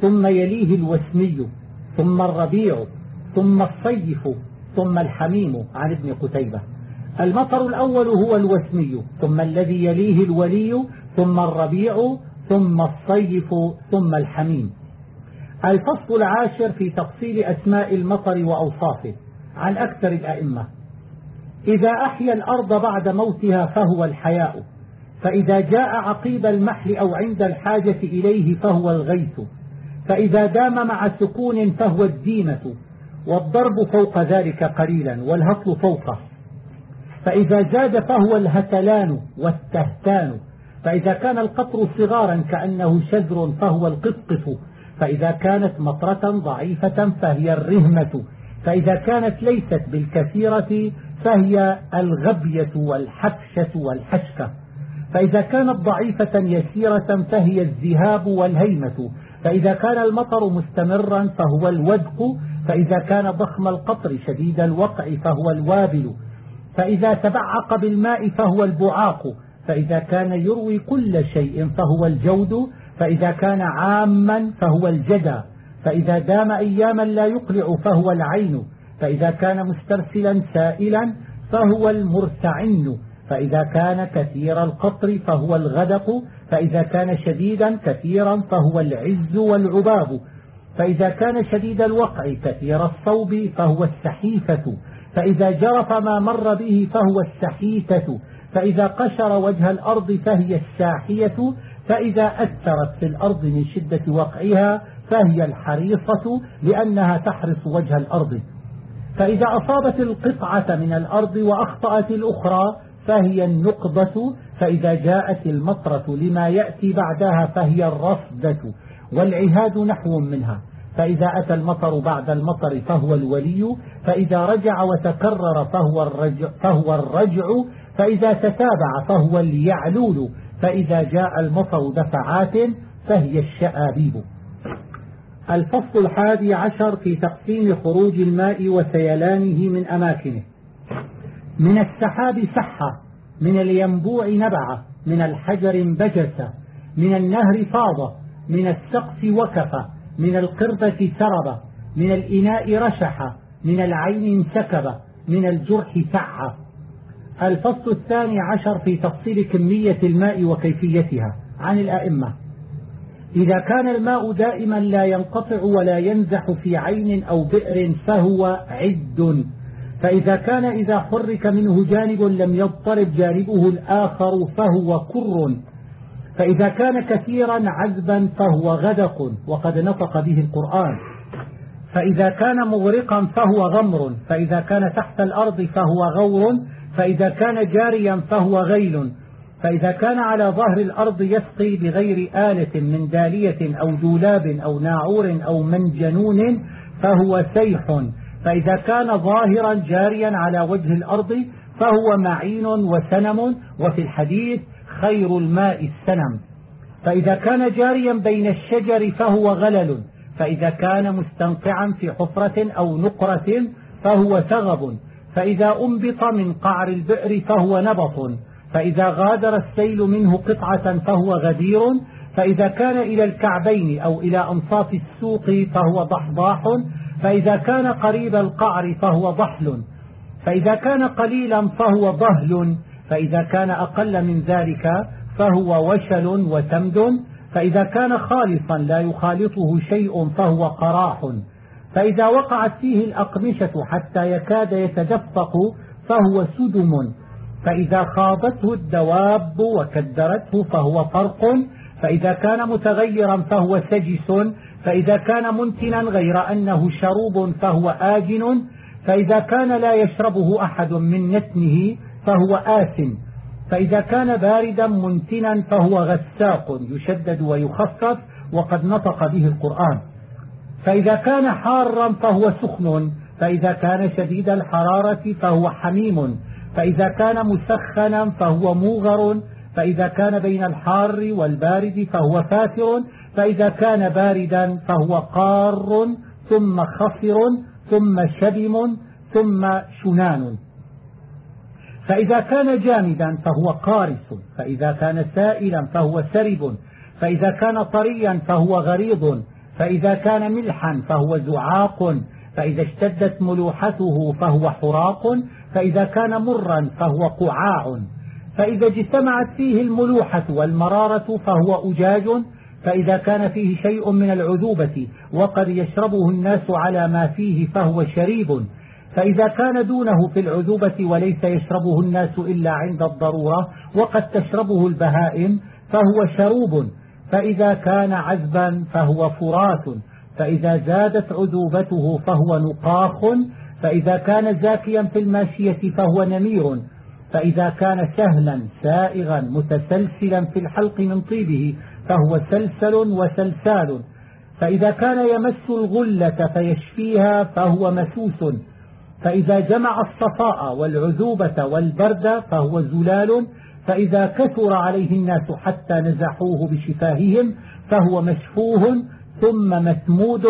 Speaker 1: ثم يليه الوسمي ثم الربيع ثم الصيف ثم الحميم عن ابن قتيبة. المطر الأول هو الوسمي ثم الذي يليه الولي ثم الربيع ثم الصيف ثم الحميم. الفصل العاشر في تفصيل أسماء المطر وأوصافه. عن أكثر الأئمة. إذا أحيا الأرض بعد موتها فهو الحياء فإذا جاء عقيب المحل أو عند الحاجة إليه فهو الغيث فإذا دام مع سكون فهو الديمة والضرب فوق ذلك قليلا والهطل فوقه. فإذا زاد فهو الهتلان والتهتان فإذا كان القطر صغارا كأنه شذر فهو القطقف فإذا كانت مطرة ضعيفة فهي الرهمة فإذا كانت ليست بالكثيرة فهي الغبية والحكشة والحشكة. فإذا كانت ضعيفة يسيرة فهي الذهاب والهيمة. فإذا كان المطر مستمرا فهو الودق. فإذا كان ضخم القطر شديد الوقع فهو الوابل. فإذا تبعق بالماء فهو البعاق. فإذا كان يروي كل شيء فهو الجود. فإذا كان عاما فهو الجدى. فإذا دام أياما لا يقلع فهو العين فإذا كان مسترسلا سائلا فهو المرتعن فإذا كان كثير القطر فهو الغدق فإذا كان شديدا كثيرا فهو العز والعباب فإذا كان شديد الوقع كثير الصوب فهو السحيفة فإذا جرف ما مر به فهو السحيفة فإذا قشر وجه الأرض فهي الساحية فإذا أثرت في الأرض من شدة وقعها فهي الحريصة لأنها تحرص وجه الأرض. فإذا أصابت القطعة من الأرض وأخطأت الأخرى فهي النقضة فإذا جاءت المطرة لما يأتي بعدها فهي الرصدة والعهاد نحو منها. فإذا أتى المطر بعد المطر فهو الولي. فإذا رجع وتكرر فهو الرجع, فهو الرجع. فإذا تتابع فهو اليعلول. فإذا جاء المطر دفعات فهي الشآبيب. الفصل الحادي عشر في تقسيم خروج الماء وسيلانه من أماكنه. من السحاب سحة من الينبوع نبعة من الحجر بجسة من النهر فاضة من السقف وكفة من القربة سربة من الإناء رشحة من العين سكبة من الجرح سعة. الفصل الثاني عشر في تفصيل كمية الماء وكيفيتها. عن الأئمة. إذا كان الماء دائما لا ينقطع ولا ينزح في عين أو بئر فهو عد. فإذا كان إذا حرك منه جانب لم يضطرب جانبه الآخر فهو كر. فإذا كان كثيرا عذبا فهو غدق وقد نطق به القرآن. فإذا كان مغرقا فهو غمر فإذا كان تحت الأرض فهو غور فإذا كان جاريا فهو غيل. فإذا كان على ظهر الأرض يسقي بغير آلة من دالية أو دولاب أو ناعور أو منجنون فهو سيح فإذا كان ظاهرا جاريا على وجه الأرض فهو معين وسنم وفي الحديث خير الماء السنم. فإذا كان جاريا بين الشجر فهو غلل. فإذا كان مستنقعا في حفرة أو نقرة فهو ثغب. فإذا أنبط من قعر البئر فهو نبط. فإذا غادر السيل منه قطعة فهو غدير فإذا كان إلى الكعبين أو إلى أنصاف السوق فهو ضحضاح فإذا كان قريب القعر فهو ضحل فإذا كان قليلا فهو ضهل فإذا كان أقل من ذلك فهو وشل وتمد فإذا كان خالصا لا يخالطه شيء فهو قراح فإذا وقعت فيه الأقمشة حتى يكاد يتدفق فهو سدم. فإذا خاضته الدواب وكدرته فهو فرق فإذا كان متغيرا فهو سجس فإذا كان منتنا غير أنه شروب فهو آجن فإذا كان لا يشربه أحد من نتنه فهو آس فإذا كان باردا منتنا فهو غساق يشدد ويخفف وقد نطق به القرآن فإذا كان حارا فهو سخن فإذا كان شديد الحرارة فهو حميم فإذا كان مسخنا فهو موغر فإذا كان بين الحار والبارد فهو فاتر فإذا كان باردا فهو قار ثم خصر ثم شبم ثم شنان. فإذا كان جامدا فهو قارس فإذا كان سائلا فهو سرب فإذا كان طريا فهو غريض فإذا كان ملحا فهو زعاق فإذا اشتدت ملوحته فهو حراق فإذا كان مرا فهو قعاع. فإذا اجتمعت فيه الملوحة والمرارة فهو أجاج. فإذا كان فيه شيء من العذوبة وقد يشربه الناس على ما فيه فهو شريب. فإذا كان دونه في العذوبة وليس يشربه الناس إلا عند الضرورة وقد تشربه البهائم فهو شروب. فإذا كان عذبا فهو فرات. فإذا زادت عذوبته فهو نقاخ. فإذا كان زاكيا في الماشية فهو نمير فإذا كان سهلا سائغا متسلسلا في الحلق من طيبه فهو سلسل وسلسال. فإذا كان يمس الغلة فيشفيها فهو مسوس. فإذا جمع الصفاء والعذوبة والبرد فهو زلال. فإذا كثر عليه الناس حتى نزحوه بشفاههم فهو مشفوه ثم مسمود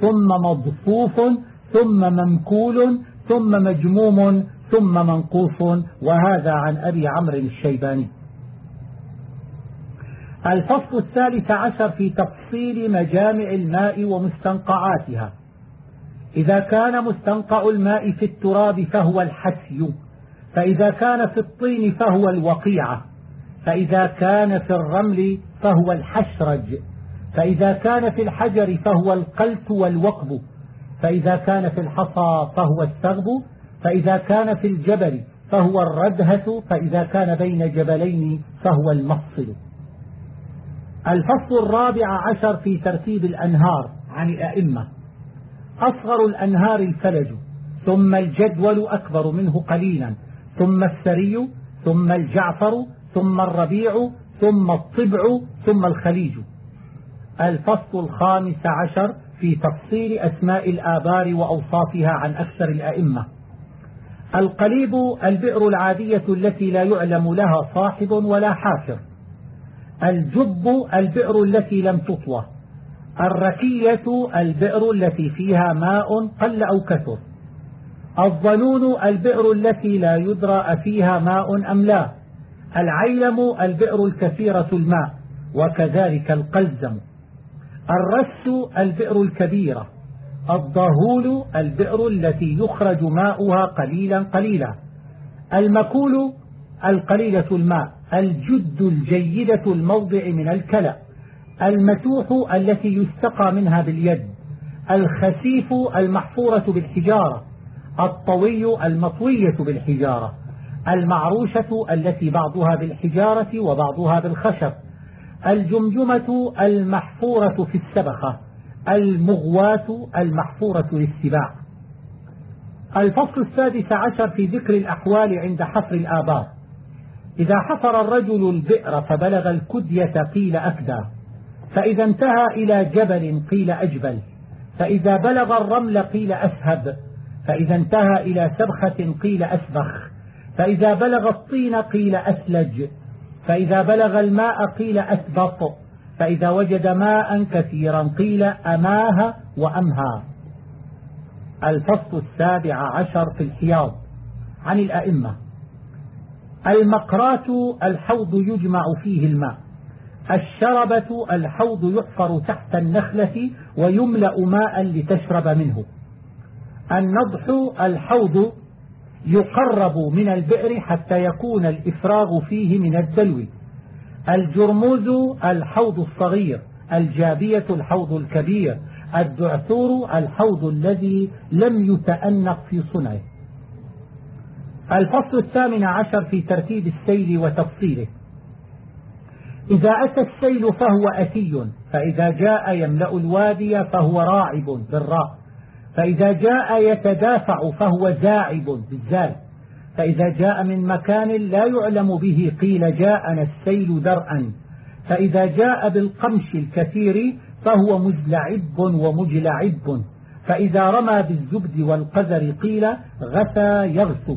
Speaker 1: ثم مضفوف ثم ممكول ثم مجموم ثم منقوص وهذا عن أبي عمرو الشيباني. الفصل الثالث عشر في تفصيل مجامع الماء ومستنقعاتها. إذا كان مستنقع الماء في التراب فهو الحسي فإذا كان في الطين فهو الوقيعة فإذا كان في الرمل فهو الحشرج فإذا كان في الحجر فهو القلت والوقب. فإذا كان في الحصى فهو الثغب فإذا كان في الجبل فهو الردهة فإذا كان بين جبلين فهو المفصل. الفصل الرابع عشر في ترتيب الأنهار عن الأئمة. أصغر الأنهار الفلج ثم الجدول أكبر منه قليلا ثم السري ثم الجعفر ثم الربيع ثم الطبع ثم الخليج. الفصل الخامس عشر في تفصيل أسماء الآبار وأوصافها عن أكثر الأئمة. القليب البئر العادية التي لا يعلم لها صاحب ولا حافر الجب البئر التي لم تطوى. الركية البئر التي فيها ماء قل أو كثر. الظنون البئر التي لا يدرى فيها ماء أم لا. العيلم البئر الكثيرة الماء. وكذلك القلزم. الرس البئر الكبيرة الضهول البئر التي يخرج ماؤها قليلا قليلا المكول القليلة الماء الجد الجيدة الموضع من الكلأ المتوح التي يستقى منها باليد الخسيف المحفورة بالحجارة الطوي المطوية بالحجارة المعروشة التي بعضها بالحجارة وبعضها بالخشب. الجمجمة المحفورة في السبخة المغواة المحفورة للسباع. الفصل السادس عشر في ذكر الأحوال عند حفر الآبار إذا حفر الرجل البئر فبلغ الكدية قيل أكدى. فإذا انتهى إلى جبل قيل أجبل. فإذا بلغ الرمل قيل أسهب. فإذا انتهى إلى سبخة قيل أسبخ. فإذا بلغ الطين قيل أسلج. فإذا بلغ الماء قيل أسبط فإذا وجد ماء كثيرا قيل أماه وأمهى الفصل السابع عشر في الحياض عن الأئمة. المقرات الحوض يجمع فيه الماء الشربة الحوض يحفر تحت النخلة ويملأ ماء لتشرب منه. النضح الحوض يقرب من البئر حتى يكون الإفراغ فيه من الدلو. الجرموز الحوض الصغير الجابية الحوض الكبير الدعثور الحوض الذي لم يتأنق في صنعه. الفصل الثامن عشر في ترتيب السيل وتفصيله. إذا أتى السيل فهو أتي فإذا جاء يملأ الوادي فهو راعب بالراء. فإذا جاء يتدافع فهو زاعب بالزاي فإذا جاء من مكان لا يعلم به قيل جاءنا السيل درءا فإذا جاء بالقمش الكثير فهو مزلعب ومجلعب. فإذا رمى بالزبد والقذر قيل غثى يغثو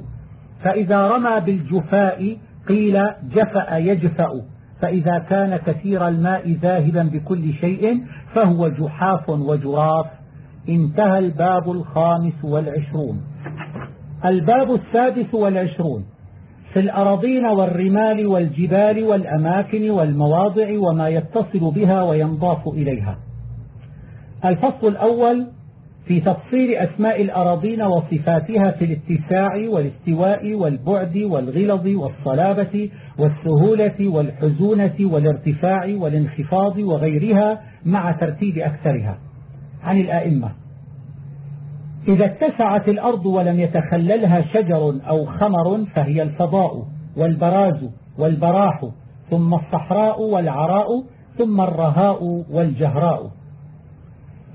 Speaker 1: فإذا رمى بالجفاء قيل جفأ يجفأ. فإذا كان كثير الماء ذاهبا بكل شيء فهو جحاف وجراف. انتهى الباب الخامس والعشرون. الباب السادس والعشرون. في الأراضين والرمال والجبال والأماكن والمواضع وما يتصل بها وينضاف إليها. الفصل الأول في تفصيل أسماء الأراضين وصفاتها في الاتساع والاستواء والبعد والغلظ والصلابة والسهولة والحزونة والارتفاع والانخفاض وغيرها مع ترتيب أكثرها. عن الآئمة. إذا اتسعت الأرض ولم يتخللها شجر أو خمر فهي الفضاء والبراز والبراح ثم الصحراء والعراء ثم الرهاء والجهراء.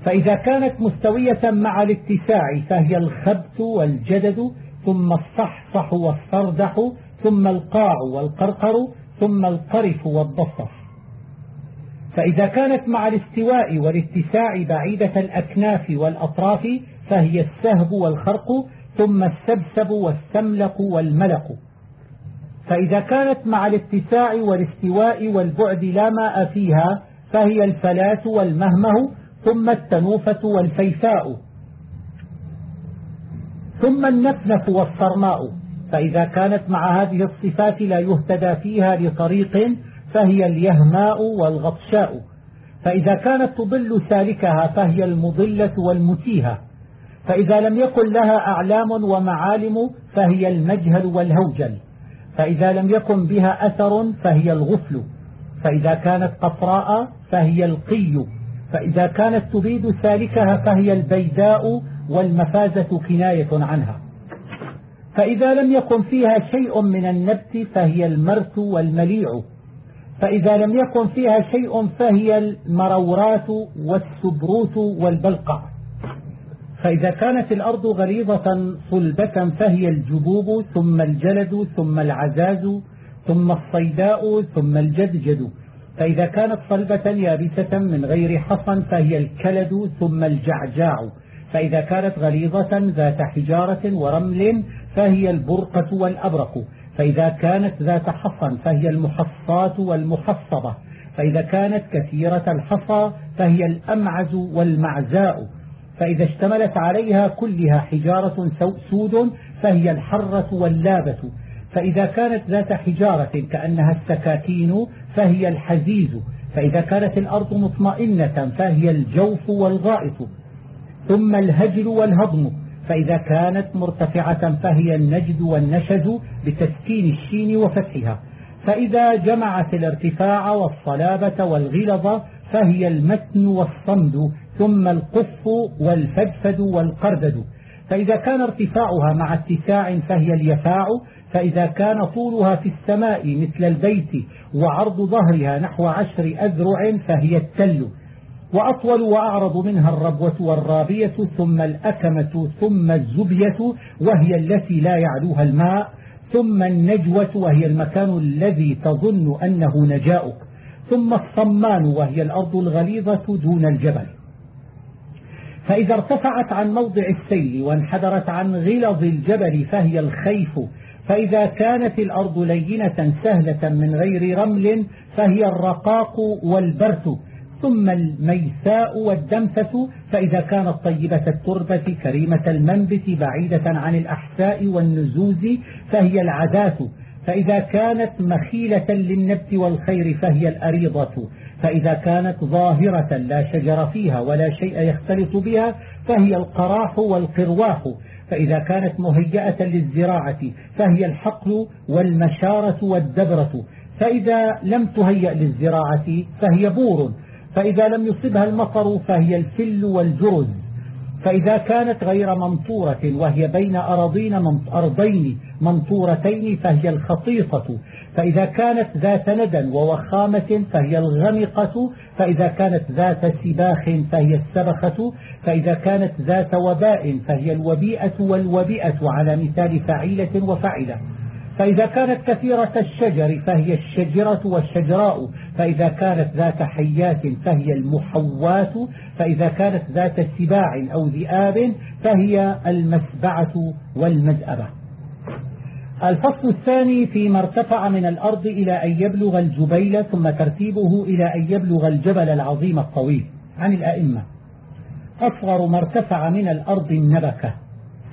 Speaker 1: فإذا كانت مستوية مع الاتساع فهي الخبت والجدد ثم الصحصح والصردح ثم القاع والقرقر ثم القرف والضصف فإذا كانت مع الاستواء والاتساع بعيدة الأكناف والأطراف فهي السهب والخرق ثم السبسب والسملق والملق. فإذا كانت مع الاتساع والاستواء والبعد لا ماء فيها فهي الفلاة والمهمه ثم التنوفة والفيفاء. ثم النفنف والصرماء. فإذا كانت مع هذه الصفات لا يهتدى فيها لطريق فهي اليهماء والغطشاء. فإذا كانت تضل سالكها فهي المضلة والمتيهة. فإذا لم يكن لها أعلام ومعالم فهي المجهل والهوجل. فإذا لم يكن بها أثر فهي الغفل. فإذا كانت قطراء فهي القي. فإذا كانت تبيد سالكها فهي البيداء والمفازة كناية عنها. فإذا لم يكن فيها شيء من النبت فهي المرت والمليع. فإذا لم يكن فيها شيء فهي المرورات والسبروت والبلقع فإذا كانت الأرض غليظة صلبة فهي الجبوب ثم الجلد ثم العزاز ثم الصيداء ثم الجدجد. فإذا كانت صلبة يابسة من غير حصن فهي الكلد ثم الجعجاع. فإذا كانت غليظة ذات حجارة ورمل فهي البرقة والأبرق. فإذا كانت ذات حصن فهي المحصات والمحصبة. فإذا كانت كثيرة الحصى فهي الأمعز والمعزاء. فإذا اشتملت عليها كلها حجارة سود فهي الحرة واللابة. فإذا كانت ذات حجارة كأنها السكاكين فهي الحزيز. فإذا كانت الأرض مطمئنة فهي الجوف والغائط. ثم الهجل والهضم. فإذا كانت مرتفعة فهي النجد والنشز بتسكين الشين وفتحها. فإذا جمعت الارتفاع والصلابة والغلظة فهي المتن والصمد ثم القف والفدفد والقردد. فإذا كان ارتفاعها مع اتساع فهي اليفاع فإذا كان طولها في السماء مثل البيت وعرض ظهرها نحو عشر أذرع فهي التل. وأطول وأعرض منها الربوة والرابية ثم الأكمة ثم الزبية وهي التي لا يعلوها الماء ثم النجوة وهي المكان الذي تظن أنه نجاؤك ثم الصمان وهي الأرض الغليظة دون الجبل. فإذا ارتفعت عن موضع السيل وانحدرت عن غلظ الجبل فهي الخيف فإذا كانت الأرض لينة سهلة من غير رمل فهي الرقاق والبرث. ثم الميساء والدمثة فإذا كانت طيبة التربة كريمة المنبت بعيدة عن الأحساء والنزوز فهي العداث فإذا كانت مخيلة للنبت والخير فهي الأريضة. فإذا كانت ظاهرة لا شجر فيها ولا شيء يختلط بها فهي القراح والقرواح. فإذا كانت مهيئة للزراعة فهي الحقل والمشارة والدبرة. فإذا لم تهيأ للزراعة فهي بور. فإذا لم يصبها المطر فهي الفل والجرز. فإذا كانت غير منطورة وهي بين أراضين أرضين منطورتين فهي الخطيطة. فإذا كانت ذات ندى ووخامة فهي الغمقة. فإذا كانت ذات سباخ فهي السبخة. فإذا كانت ذات وباء فهي الوبيئة والوبيئة على مثال فعيلة وفعلة فإذا كانت كثيرة الشجر فهي الشجرة والشجراء. فإذا كانت ذات حيات فهي المحوات. فإذا كانت ذات سباع أو ذئاب فهي المسبعة والمزأبة الفصل الثاني فيما ارتفع من الأرض إلى أن يبلغ الجبيل ثم ترتيبه إلى أن يبلغ الجبل العظيم الطويل عن الأئمة. أصغر ما ارتفع من الأرض النبكة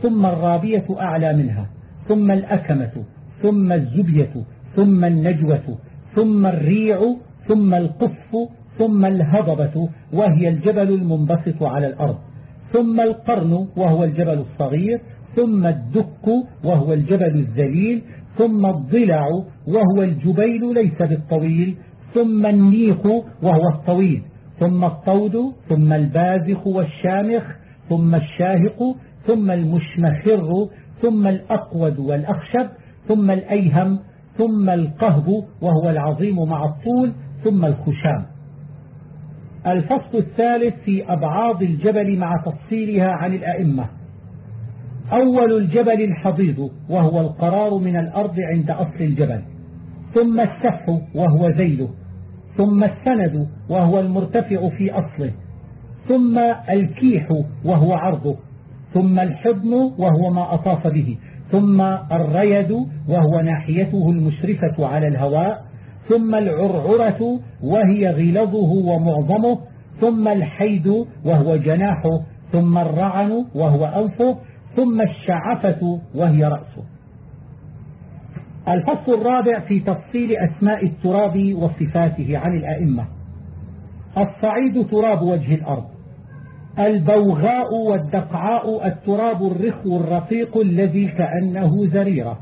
Speaker 1: ثم الرابية أعلى منها ثم الأكمة ثم الزبية ثم النجوة ثم الريع ثم القف ثم الهضبة وهي الجبل المنبسط على الأرض. ثم القرن وهو الجبل الصغير. ثم الدك وهو الجبل الذليل. ثم الضلع وهو الجبيل ليس بالطويل. ثم النيخ وهو الطويل. ثم الطود ثم البازخ والشامخ. ثم الشاهق ثم المشمخر. ثم الأقود والأخشب. ثم الأيهم ثم القهب وهو العظيم مع الطول ثم الخشام. الفصل الثالث في أبعاض الجبل مع تفصيلها عن الأئمة. أول الجبل الحضيض وهو القرار من الأرض عند أصل الجبل. ثم السفح وهو ذيله ثم السند وهو المرتفع في أصله. ثم الكيح وهو عرضه. ثم الحضن وهو ما أطاف به. ثم الريد وهو ناحيته المشرفة على الهواء ثم العرعرة وهي غلظه ومعظمه ثم الحيد وهو جناحه ثم الرعن وهو أنفه ثم الشعفة وهي رأسه. الفصل الرابع في تفصيل أسماء التراب وصفاته عن الأئمة. الصعيد تراب وجه الأرض. البوغاء والدقعاء التراب الرخو الرقيق الذي كأنه زريرة.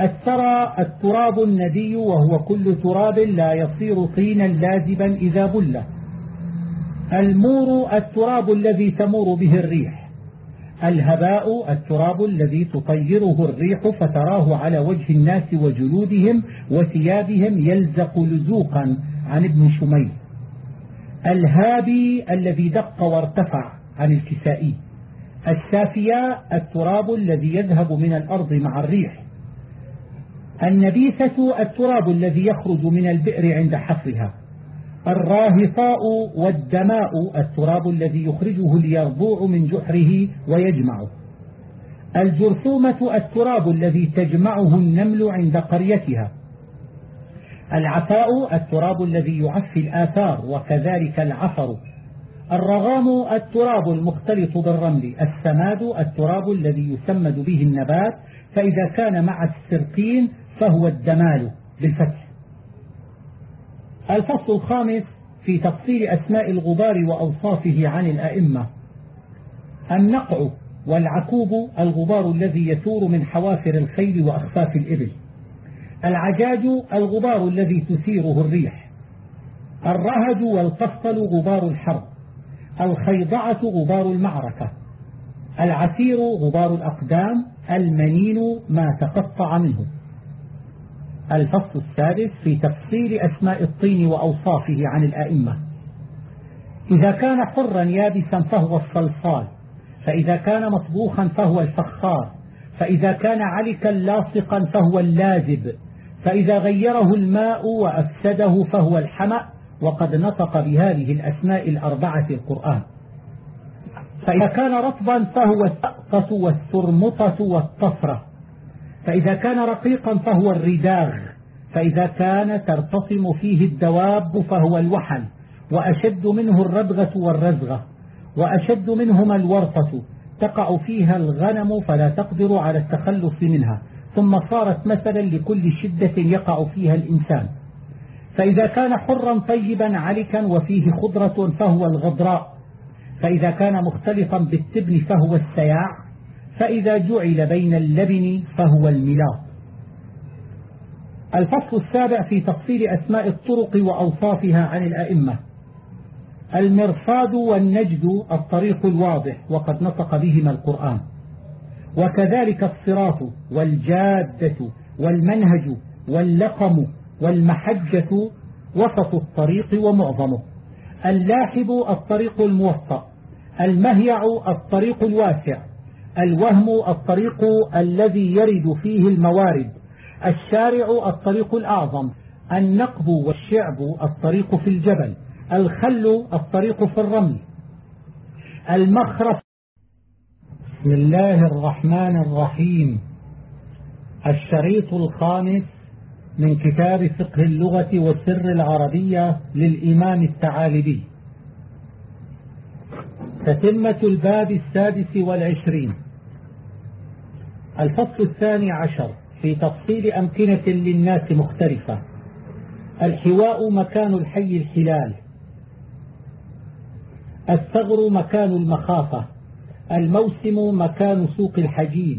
Speaker 1: الثرى التراب الندي وهو كل تراب لا يصير طينا لازبا إذا بله. المور التراب الذي تمور به الريح. الهباء التراب الذي تطيره الريح فتراه على وجه الناس وجلودهم وثيابهم يلزق لزوقا عن ابن شميل. الهابي الذي دق وارتفع عن الكسائي السافياء التراب الذي يذهب من الأرض مع الريح النبيثة التراب الذي يخرج من البئر عند حفرها الراهطاء والدماء التراب الذي يخرجه اليربوع من جحره ويجمعه الجرثومة التراب الذي تجمعه النمل عند قريتها. العفاء التراب الذي يعفي الآثار وكذلك العفر الرغام التراب المختلط بالرمل. السماد التراب الذي يسمد به النبات. فإذا كان مع السرقين فهو الدمال بالفتح الفصل الخامس في تفصيل أسماء الغبار وأوصافه عن الأئمة. النقع والعكوب الغبار الذي يثور من حوافر الخيل وأخفاف الإبل. العجاج الغبار الذي تثيره الريح الرهج والقفل غبار الحرب الخيضعة غبار المعركة العسير غبار الأقدام المنين ما تقطع منه. الفصل السادس في تفصيل أسماء الطين وأوصافه عن الآئمة. إذا كان حرا يابسا فهو الصلصال فإذا كان مطبوخا فهو الفخار فإذا كان علكا لاصقا فهو اللازب. فإذا غيره الماء وأفسده فهو الحمأ وقد نطق بهذه الأسماء الأربعة القرآن. فإذا كان رطبا فهو السأقة والسرمطة والطفرة. فإذا كان رقيقا فهو الرداغ. فإذا كان ترتصم فيه الدواب فهو الوحل. وأشد منه الردغة والرزغة. وأشد منهما الورطة. تقع فيها الغنم فلا تقدر على التخلص منها. ثم صارت مثلا لكل شدة يقع فيها الإنسان. فإذا كان حرا طيبا علكا وفيه خضرة فهو الغضراء. فإذا كان مختلطا بالتبن فهو السياع. فإذا جعل بين اللبن فهو الملاط. الفصل السابع في تفصيل أسماء الطرق وأوصافها عن الأئمة. المرصاد والنجد الطريق الواضح وقد نطق بهما القرآن. وكذلك الصراط والجادة والمنهج واللقم والمحجة وسط الطريق ومعظمه. اللاحب الطريق الموفق المهيع الطريق الواسع الوهم الطريق الذي يرد فيه الموارد الشارع الطريق الأعظم النقب والشعب الطريق في الجبل الخل الطريق في الرمل المخرف بسم الله الرحمن الرحيم. الشريط الخامس من كتاب فقه اللغة والسر العربية للإمام التعالبي تتمة الباب السادس والعشرين. الفصل الثاني عشر في تفصيل أمكنة للناس مختلفة. الحواء مكان الحي الحلال. الثغر مكان المخافة. الموسم مكان سوق الحجيج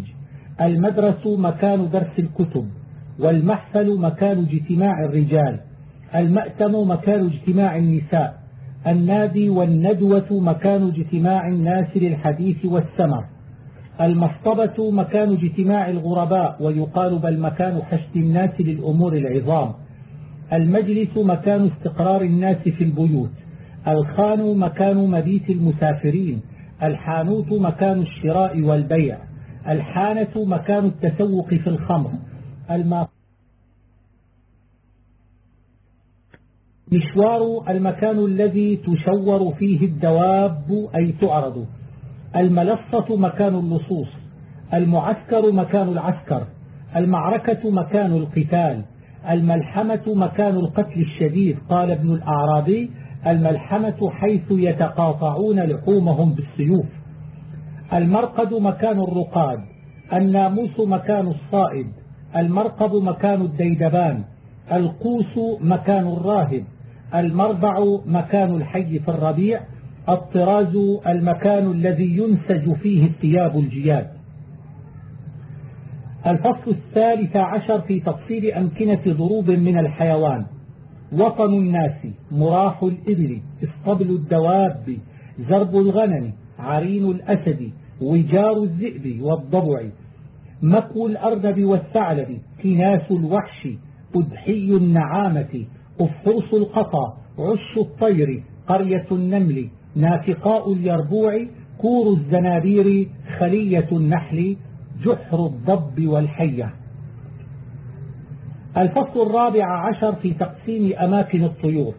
Speaker 1: المدرس مكان درس الكتب والمحفل مكان اجتماع الرجال المأتم مكان اجتماع النساء النادي والندوة مكان اجتماع الناس للحديث والسمر المصطبة مكان اجتماع الغرباء ويقال بل مكان حشد الناس للأمور العظام المجلس مكان استقرار الناس في البيوت الخان مكان مبيت المسافرين الحانوت مكان الشراء والبيع الحانة مكان التسوق في الخمر. مشوار المكان الذي تشور فيه الدواب أي تعرض. الملصة مكان اللصوص المعسكر مكان العسكر المعركة مكان القتال الملحمة مكان القتل الشديد قال ابن الأعرابي. الملحمة حيث يتقاطعون لحومهم بالسيوف. المرقد مكان الرقاد الناموس مكان الصائد المرقب مكان الديدبان القوس مكان الراهب المربع مكان الحي في الربيع الطراز المكان الذي ينسج فيه الثياب الجياد. الفصل الثالث عشر في تفصيل أمكنة ضروب من الحيوان. وطن الناس مراح الإبل اسطبل الدواب زرب الغنم عرين الأسد وجار الذئب والضبع مكو الأرنب والثعلب كناس الوحش أدحي النعامة أفرس القطى عش الطير قرية النمل نافقاء اليربوع كور الزنابير خلية النحل جحر الضب والحية. الفصل الرابع عشر في تقسيم أماكن الطيور.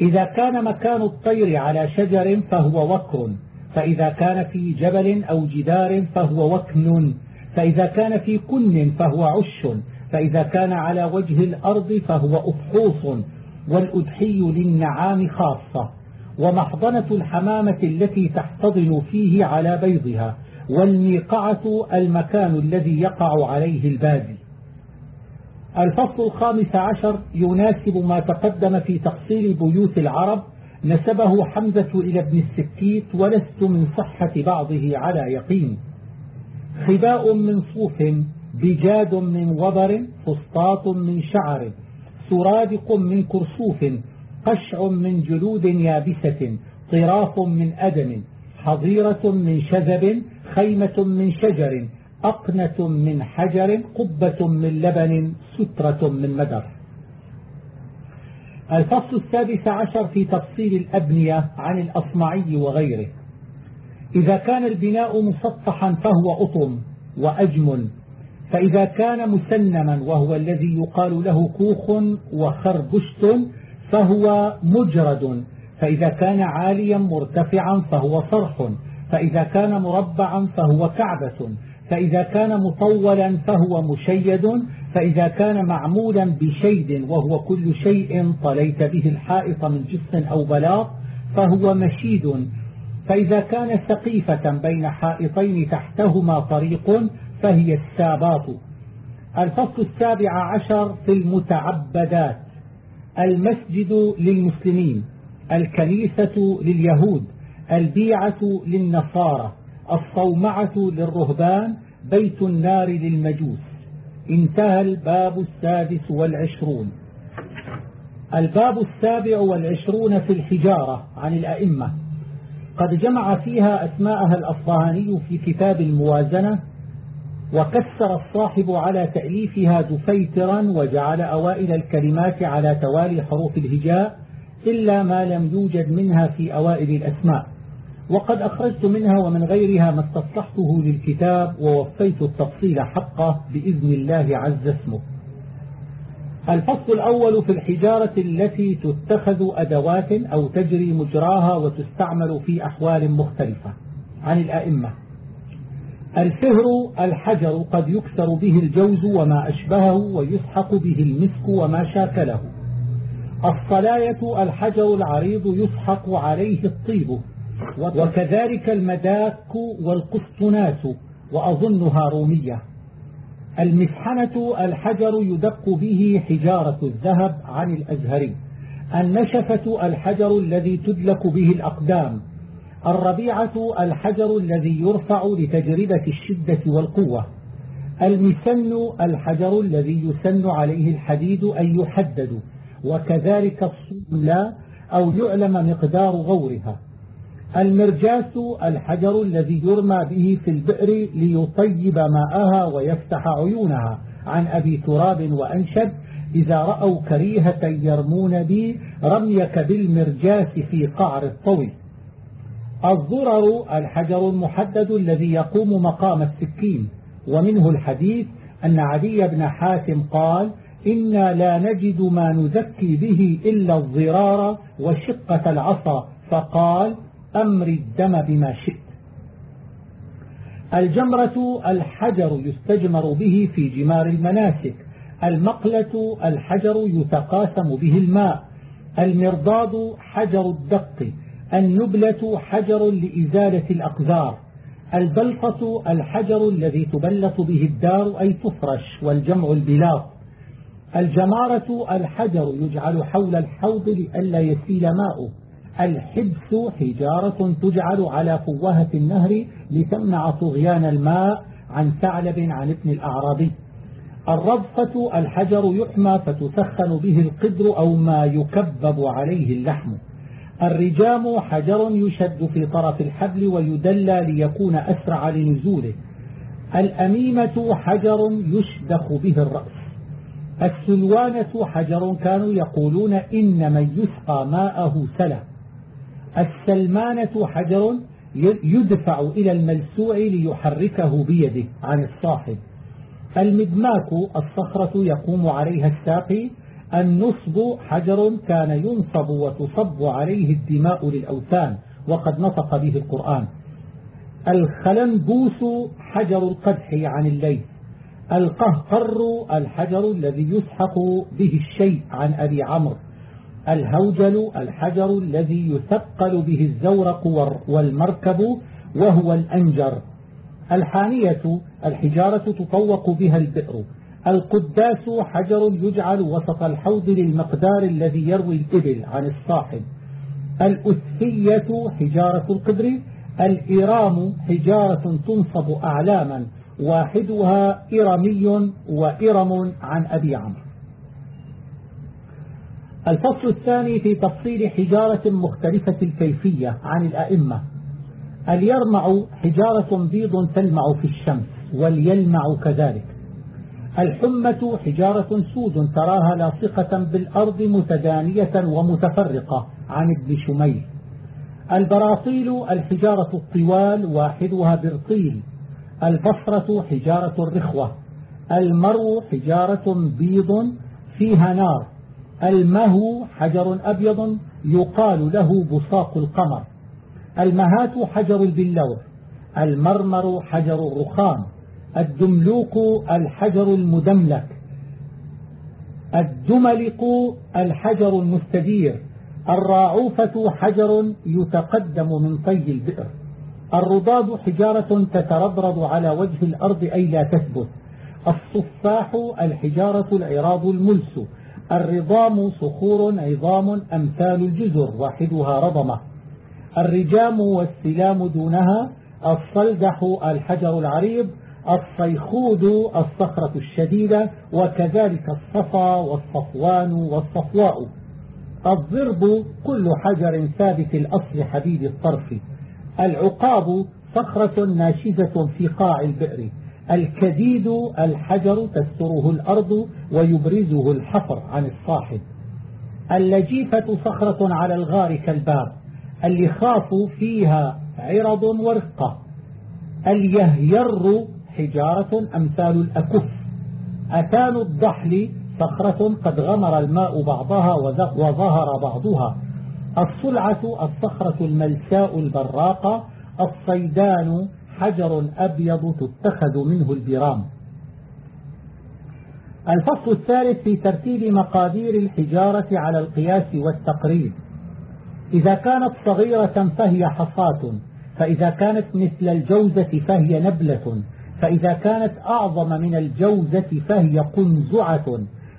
Speaker 1: إذا كان مكان الطير على شجر فهو وكر فإذا كان في جبل أو جدار فهو وكن فإذا كان في كن فهو عش فإذا كان على وجه الأرض فهو أفحوص والأدحي للنعام خاصة. ومحضنة الحمامة التي تحتضن فيه على بيضها والميقعة المكان الذي يقع عليه البادي. الفصل الخامس عشر يناسب ما تقدم في تفصيل بيوت العرب نسبه حمزة إلى ابن السكيت ولست من صحة بعضه على يقين. خباء من صوف بجاد من وبر فسطاط من شعر سرادق من كرسوف قشع من جلود يابسة طراف من أدم حظيرة من شذب خيمة من شجر أقنة من حجر قبة من لبن سترة من مدر. الفصل السادس عشر في تفصيل الأبنية عن الأصمعي وغيره. إذا كان البناء مسطحا فهو أطم وأجم فإذا كان مسنما وهو الذي يقال له كوخ وخربشت فهو مجرد فإذا كان عاليا مرتفعا فهو صرح فإذا كان مربعا فهو كعبة فإذا كان مطولا فهو مشيد فإذا كان معمولا بشيد وهو كل شيء طليت به الحائط من جس أو بلاط فهو مشيد. فإذا كان سقيفة بين حائطين تحتهما طريق فهي الساباط. الفصل السابع عشر في المتعبدات. المسجد للمسلمين الكنيسة لليهود البيعة للنصارى. الصومعة للرهبان بيت النار للمجوس. انتهى الباب السادس والعشرون. الباب السابع والعشرون في الحجارة عن الأئمة. قد جمع فيها أسماءها الأصفهاني في كتاب الموازنة وكسر الصاحب على تأليفها دفيترا وجعل أوائل الكلمات على توالي حروف الهجاء إلا ما لم يوجد منها في أوائل الأسماء. وقد أخرجت منها ومن غيرها ما استصلحته للكتاب ووفيت التفصيل حقه بإذن الله عز اسمه. الفصل الأول في الحجارة التي تتخذ أدوات أو تجري مجراها وتستعمل في أحوال مختلفة عن الأئمة. الفهر الحجر قد يكسر به الجوز وما أشبهه ويسحق به المسك وما شاكله الصلاية الحجر العريض يسحق عليه الطيب. وكذلك المداك والقسطنات وأظنها رومية. المسحنة الحجر يدق به حجارة الذهب عن الأزهري. النشفة الحجر الذي تدلك به الأقدام. الربيعة الحجر الذي يرفع لتجربة الشدة والقوة. المسن الحجر الذي يسن عليه الحديد أن يحدد. وكذلك الصلة أو يعلم مقدار غورها. المرجاس الحجر الذي يرمى به في البئر ليطيب ماءها ويفتح عيونها. عن أبي تراب وأنشد إذا رأوا كريهة يرمون بي رميك بالمرجاس في قعر الطوي. الظرر الحجر المحدد الذي يقوم مقام السكين. ومنه الحديث أن عدي بن حاتم قال إنا لا نجد ما نزكي به إلا الضرار وشقة العصا. فقال أمر الدم بما شئت. الجمرة الحجر يستجمر به في جمار المناسك. المقلة الحجر يتقاسم به الماء. المرضاد حجر الدق. النبلة حجر لإزالة الأقذار. البلطة الحجر الذي تبلط به الدار أي تفرش والجمع البلاط. الجمارة الحجر يجعل حول الحوض لئلا يسيل ماؤه. الحبس حجارة تجعل على فوهة النهر لتمنع طغيان الماء عن ثعلب عن ابن الأعرابي. الربقة الحجر يحمى فتسخن به القدر أو ما يكبب عليه اللحم. الرجام حجر يشد في طرف الحبل ويدلى ليكون أسرع لنزوله. الأميمة حجر يشدخ به الرأس. السلوانة حجر كانوا يقولون إن من يسقى ماءه سلى السلمانة حجر يدفع إلى الملسوع ليحركه بيده عن الصاحب المدماك الصخرة يقوم عليها الساقي. النصب حجر كان ينصب وتصب عليه الدماء للأوثان وقد نطق به القرآن. الخلنبوس حجر القدح عن الليل. القهقر الحجر الذي يسحق به الشيء عن أبي عمرو. الهوجل الحجر الذي يثقل به الزورق والمركب وهو الأنجر. الحانية الحجارة تطوق بها البئر. القداس حجر يجعل وسط الحوض للمقدار الذي يروي الإبل عن الصاحب. الأثية حجارة القدر. الإرام حجارة تنصب أعلاما. واحدها إرمي وإرم عن أبي عمرو. الفصل الثاني في تفصيل حجارة مختلفة الكيفية عن الأئمة. اليرمع حجارة بيض تلمع في الشمس واليلمع كذلك. الحمة حجارة سود تراها لاصقة بالأرض متدانية ومتفرقة عن ابن شميل. البراطيل الحجارة الطوال واحدها برطيل. البصرة حجارة الرخوة. المرو حجارة بيض فيها نار. المهو حجر أبيض يقال له بصاق القمر. المهات حجر البلور المرمر حجر الرخام الدملوق الحجر المدملك الدملق الحجر المستدير الراعوفة حجر يتقدم من طي البئر. الرضاد حجارة تتربرض على وجه الأرض أي لا تثبت. الصفاح الحجارة العراض الملس الرضام صخور عظام أمثال الجزر واحدها رضمة. الرجام والسلام دونها الصلدح الحجر العريض الصيخود الصخرة الشديدة وكذلك الصفا والصفوان والصفواء. الضرب كل حجر ثابت الأصل حديد الطرف. العقاب صخرة ناشزة في قاع البئر. الكديد الحجر تستره الأرض ويبرزه الحفر عن الصاحب. اللجيفة صخرة على الغار كالباب. اللخاف فيها عرض ورقة. اليهير حجارة أمثال الأكف. أتان الضحل صخرة قد غمر الماء بعضها وظهر بعضها. الصلعة الصخرة الملساء البراقة الصيدان حجر أبيض تتخذ منه البرام الفصل الثالث في ترتيب مقادير الحجارة على القياس والتقريب. إذا كانت صغيرة فهي حصاة فإذا كانت مثل الجوزة فهي نبلة فإذا كانت أعظم من الجوزة فهي قنزعة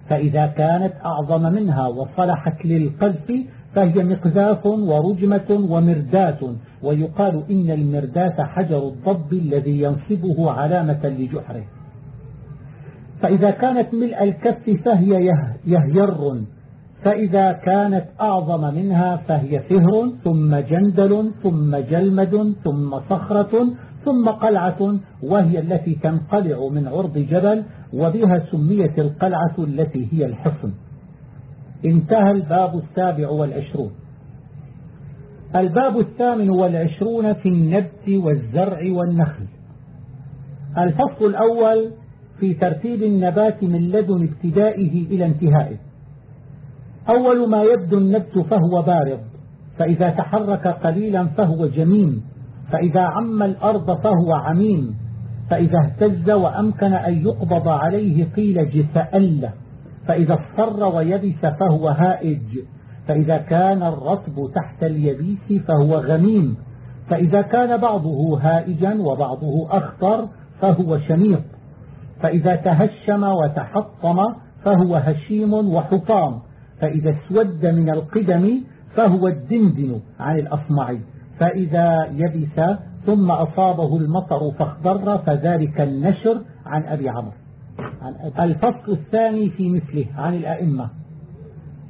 Speaker 1: فإذا كانت أعظم منها وصلحت للقذف فهي مقذاف ورجمة ومرداة ويقال إن المرداة حجر الضب الذي ينصبه علامة لجحره. فإذا كانت ملء الكف فهي يهير فإذا كانت أعظم منها فهي فهر ثم جندل ثم جلمد ثم صخرة ثم قلعة وهي التي تنقلع من عرض جبل وبها سميت القلعة التي هي الحصن. انتهى الباب السابع والعشرون. الباب الثامن والعشرون في النبت والزرع والنخل. الفصل الأول في ترتيب النبات من لدن ابتدائه إلى انتهائه. أول ما يبدو النبت فهو بارض فإذا تحرك قليلا فهو جميم فإذا عم الأرض فهو عميم فإذا اهتز وأمكن أن يقبض عليه قيل جسأل فإذا اصفر ويبس فهو هائج. فإذا كان الرطب تحت اليبيس فهو غميم. فإذا كان بعضه هائجا وبعضه أخضر فهو شميط فإذا تهشم وتحطم فهو هشيم وحطام. فإذا اسود من القدم فهو الدندن عن الأصمعي فإذا يبس ثم أصابه المطر فاخضر فذلك النشر عن أبي عمرو. الفصل الثاني في مثله عن الأئمة.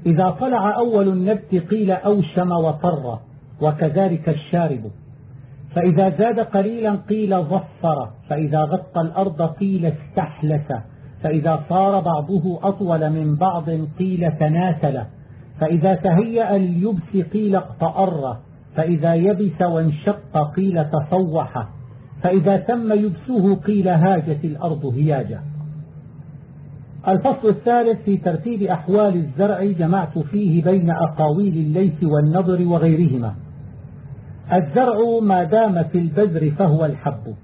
Speaker 1: إذا طلع أول النبت قيل أوشم وطر وكذلك الشارب. فإذا زاد قليلا قيل ظفر فإذا غطى الأرض قيل استحلس فإذا صار بعضه أطول من بعض قيل تناسل. فإذا تهيأ اليبس قيل اقتأر فإذا يبس وانشق قيل تصوح. فإذا تم يبسه قيل هاجت الأرض هياجا الفصل الثالث في ترتيب أحوال الزرع جمعت فيه بين أقاويل الليث والنظر وغيرهما. الزرع ما دام في البذر فهو الحب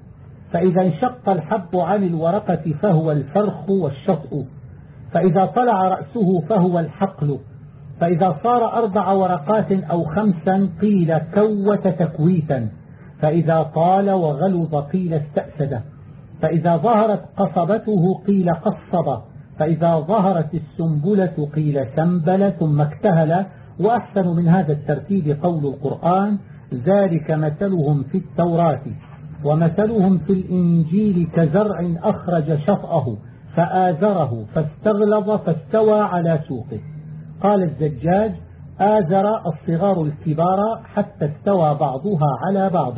Speaker 1: فإذا انشق الحب عن الورقة فهو الفرخ والشطء فإذا طلع رأسه فهو الحقل فإذا صار أربع ورقات أو خمسا قيل كوت تكويتا فإذا طال وغلظ قيل استأسد فإذا ظهرت قصبته قيل قصب فإذا ظهرت السنبلة قيل سنبل ثم اكتهل وأحسن من هذا الترتيب قول القرآن ذلك مثلهم في التوراة ومثلهم في الإنجيل كزرع أخرج شطأه فآزره فاستغلظ فاستوى على سوقه. قال الزجاج آزر الصغار الكبار حتى استوى بعضها على بعض.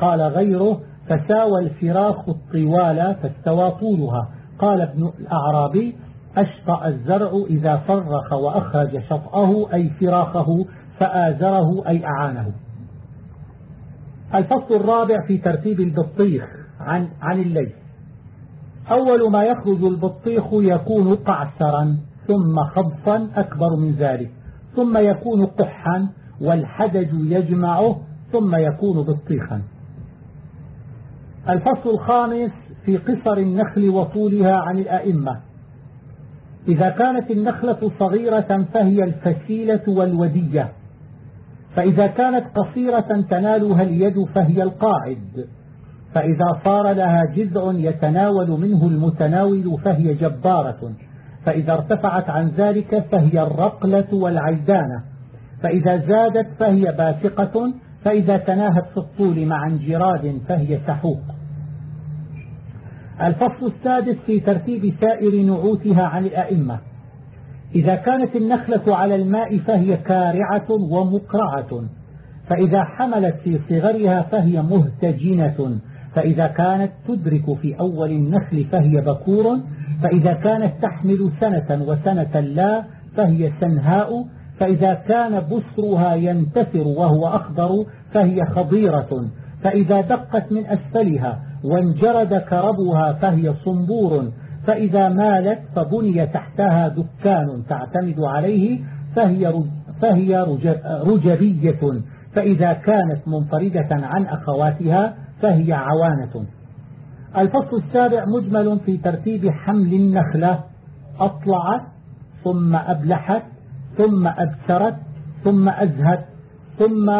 Speaker 1: قال غيره فساوى الفراخ الطوال فاستوى طولها. قال ابن الأعرابي أشطأ الزرع إذا فرخ وأخرج شطأه أي فراخه فآزره أي أعانه. الفصل الرابع في ترتيب البطيخ عن, عن الليل. أول ما يخرج البطيخ يكون قعسرا ثم خبصا أكبر من ذلك. ثم يكون قحا والحدج يجمعه ثم يكون بطيخا. الفصل الخامس في قصر النخل وطولها عن الأئمة. إذا كانت النخلة صغيرة فهي الفسيلة والودية. فإذا كانت قصيرة تنالها اليد فهي القاعد. فإذا صار لها جزء يتناول منه المتناول فهي جبارة. فإذا ارتفعت عن ذلك فهي الرقلة والعيدانة. فإذا زادت فهي باسقة. فإذا تناهت في الطول مع انجراد فهي سحوق. الفصل السادس في ترتيب سائر نعوتها عن الأئمة. إذا كانت النخلة على الماء فهي كارعة ومقرعة فإذا حملت في صغرها فهي مهتجنة فإذا كانت تدرك في أول النخل فهي بكور فإذا كانت تحمل سنة وسنة لا فهي سنهاء فإذا كان بسرها ينتثر وهو أخضر فهي خضيرة فإذا دقت من أسفلها وانجرد كربها فهي صنبور فإذا مالت فبني تحتها دكان تعتمد عليه فهي, فهي رجبية فإذا كانت منفردة عن أخواتها فهي عوانة. الفصل السابع مجمل في ترتيب حمل النخلة. أطلعت ثم أبلحت ثم أبسرت ثم أزهت ثم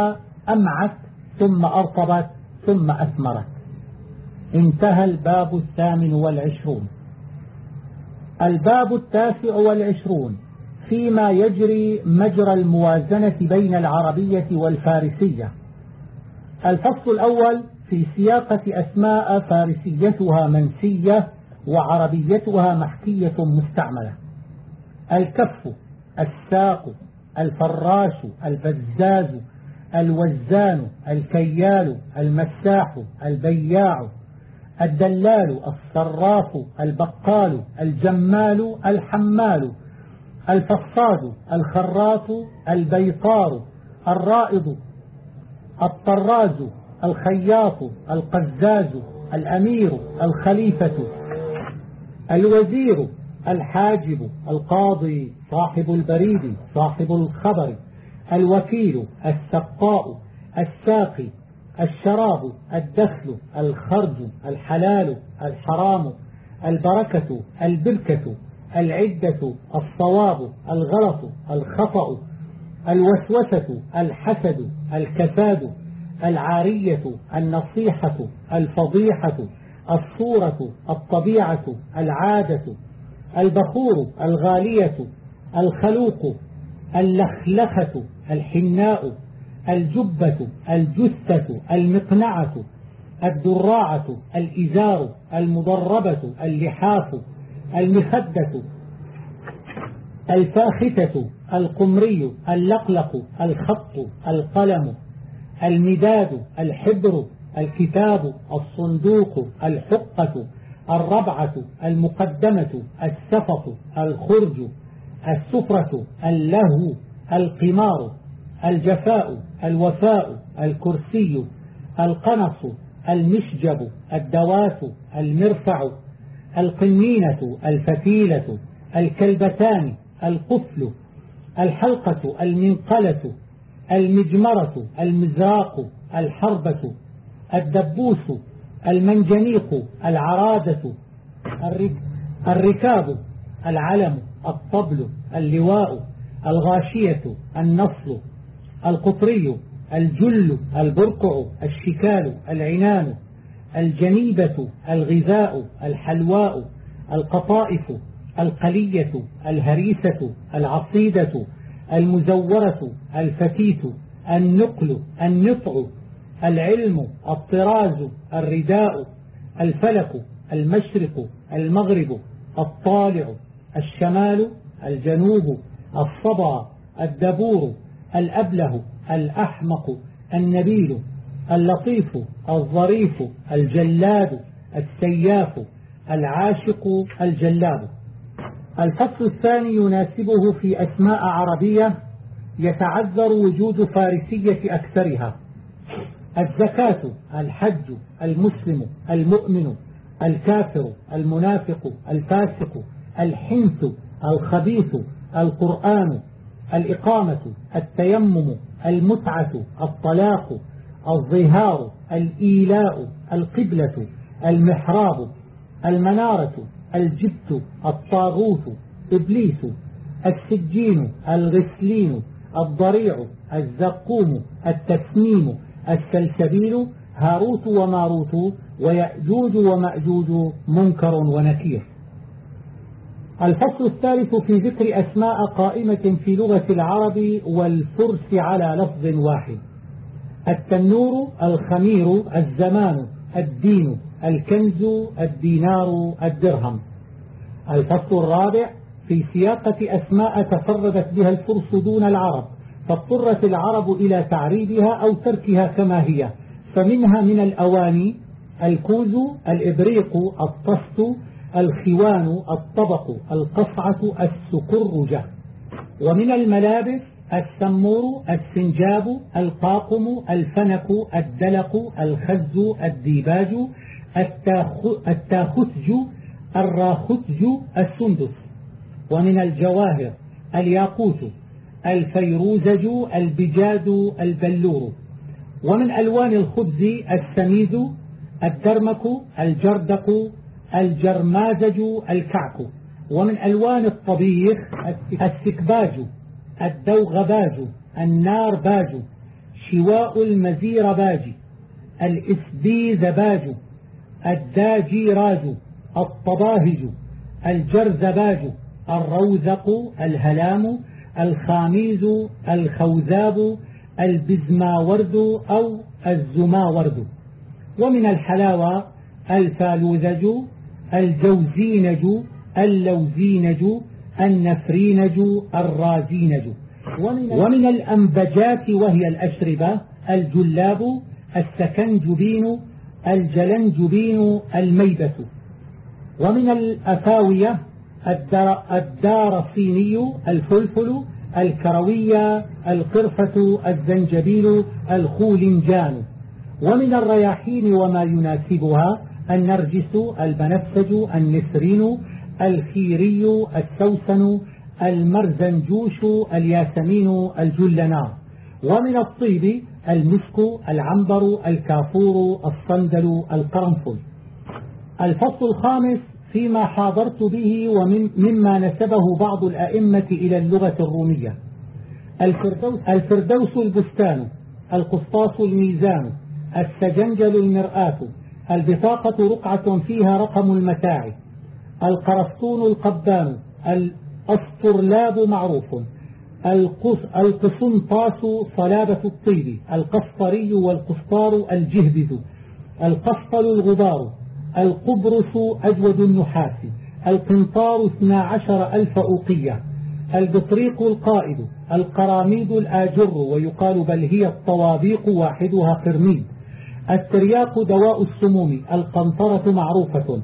Speaker 1: أمعت ثم أرطبت ثم أثمرت. انتهى الباب الثامن والعشرون. الباب التاسع والعشرون فيما يجري مجرى الموازنة بين العربية والفارسية. الفصل الأول في سياقة أسماء فارسيتها منسية وعربيتها محكية مستعملة. الكف الساق الفراش البزاز الوزان الكيال المساح البياع الدلال الصراف البقال الجمال الحمال الفصاد الخراط البيطار الرائض الطراز الخياط القزاز الأمير الخليفة الوزير الحاجب القاضي صاحب البريد صاحب الخبر الوكيل السقاء الساقي الشراب الدخل الخرج الحلال الحرام البركة البركة العدة الصواب الغلط الخطأ الوسوسة الحسد الكساد العارية النصيحة الفضيحة الصورة الطبيعة العادة البخور الغالية الخلوق اللخلخة الحناء. الجبة الجثة المقنعة الدراعة الإزار المضربة اللحاف المخدة الفاختة القمري اللقلق الخط القلم المداد الحبر الكتاب الصندوق الحقة الربعة المقدمة السفط الخرج السفرة اللهو القمار. الجفاء الوفاء الكرسي القنص المشجب الدواس المرفع القنينة الفتيلة الكلبتان القفل الحلقة المنقلة المجمرة المزراق الحربة الدبوس المنجنيق العرادة الركاب العلم الطبل اللواء الغاشية النصل. القطري الجل البرقع الشكال العنان الجنيبة الغذاء الحلواء القطائف القلية الهريسة العصيدة المزورة الفتيت النقل النطع العلم الطراز الرداء الفلك المشرق المغرب الطالع الشمال الجنوب الصبا الدبور الأبله الأحمق النبيل اللطيف الظريف الجلاد السياف العاشق الجلاد. الفصل الثاني يناسبه في أسماء عربية يتعذر وجود فارسية أكثرها. الزكاة الحج المسلم المؤمن الكافر المنافق الفاسق الحنث الخبيث القرآن الإقامة التيمم المتعة الطلاق الظهار الإيلاء القبلة المحراب المنارة الجبت الطاغوت إبليس السجين الغسلين الضريع الزقوم التسنيم السلسبيل هاروت وماروت ويأجوج ومأجوج منكر ونكير. الفصل الثالث في ذكر أسماء قائمة في لغة العرب والفرس على لفظ واحد. التنور الخمير الزمان الدين الكنز الدينار الدرهم. الفصل الرابع في سياقة أسماء تفردت بها الفرس دون العرب فاضطرت العرب إلى تعريبها أو تركها كما هي فمنها من الأواني الكوز الإبريق الطست الخوان الطبق القصعة السكرجة. ومن الملابس السمور السنجاب القاقم الفنك الدلق الخز الديباج التاختج الراختج السندس. ومن الجواهر الياقوت الفيروزج البجاد البلور. ومن ألوان الخبز السميد الدرمك الجردق الجرمازج الكعك ومن ألوان الطبيخ السكباج الدوغباج النارباج شواء المزيرباج الإسبيزباج الداجيراج الطباهج الجرزباج الروذق الهلام الخاميز الجوذاب البزماورد أو الزماورد. ومن الحلاوة الفالوذج الجوزينج اللوزينج النفرينج الرازينج ومن, ومن الأنبجات وهي الأشربة الجلاب السكنجبين الجلنجبين الميبة ومن الأفاوية الدار الصيني الفلفل الكروية القرفة الزنجبيل الخولنجان. ومن الرياحين وما يناسبها النرجس البنفسج النسرين الخيري السوسن المرزنجوش الياسمين الجلنا. ومن الطيب المسك العنبر الكافور الصندل القرنفل. الفصل الخامس فيما حاضرت به ومما نسبه بعض الأئمة إلى اللغة الرومية. الفردوس, الفردوس البستان القسطاس الميزان السجنجل المرآة. البطاقة رقعة فيها رقم المتاع القرصون القبان. الأسطرلاب معروف. القسنطاس صلابة الطيب. القسطري والقسطار الجهبذ القسطل الغبار. القبرص أجود النحاس. القنطار اثنا عشر ألف أوقية. البطريق القائد. القراميد الآجر. ويقال بل هي الطوابيق واحدها قرميد. الترياق دواء السموم القنطرة معروفة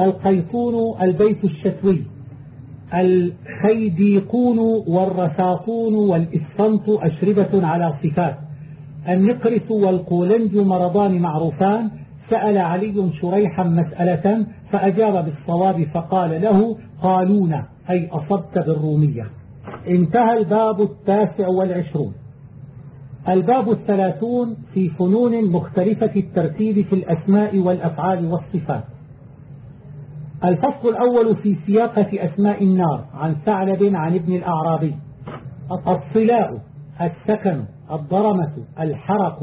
Speaker 1: القيطون البيت الشتوي الخيديقون والرساطون والإسفنط أشربة على صفات النقرس والقولنج مرضان معروفان سأل علي شريحا مسألة فأجاب بالصواب فقال له قالون أي أصبت بالرومية. انتهى الباب التاسع والعشرون. الباب الثلاثون في فنون مختلفة الترتيب في الأسماء والأفعال والصفات. الفصل الأول في سياقة أسماء النار عن ثعلب عن ابن الأعرابي. الصلاء السكن الضرمة الحرق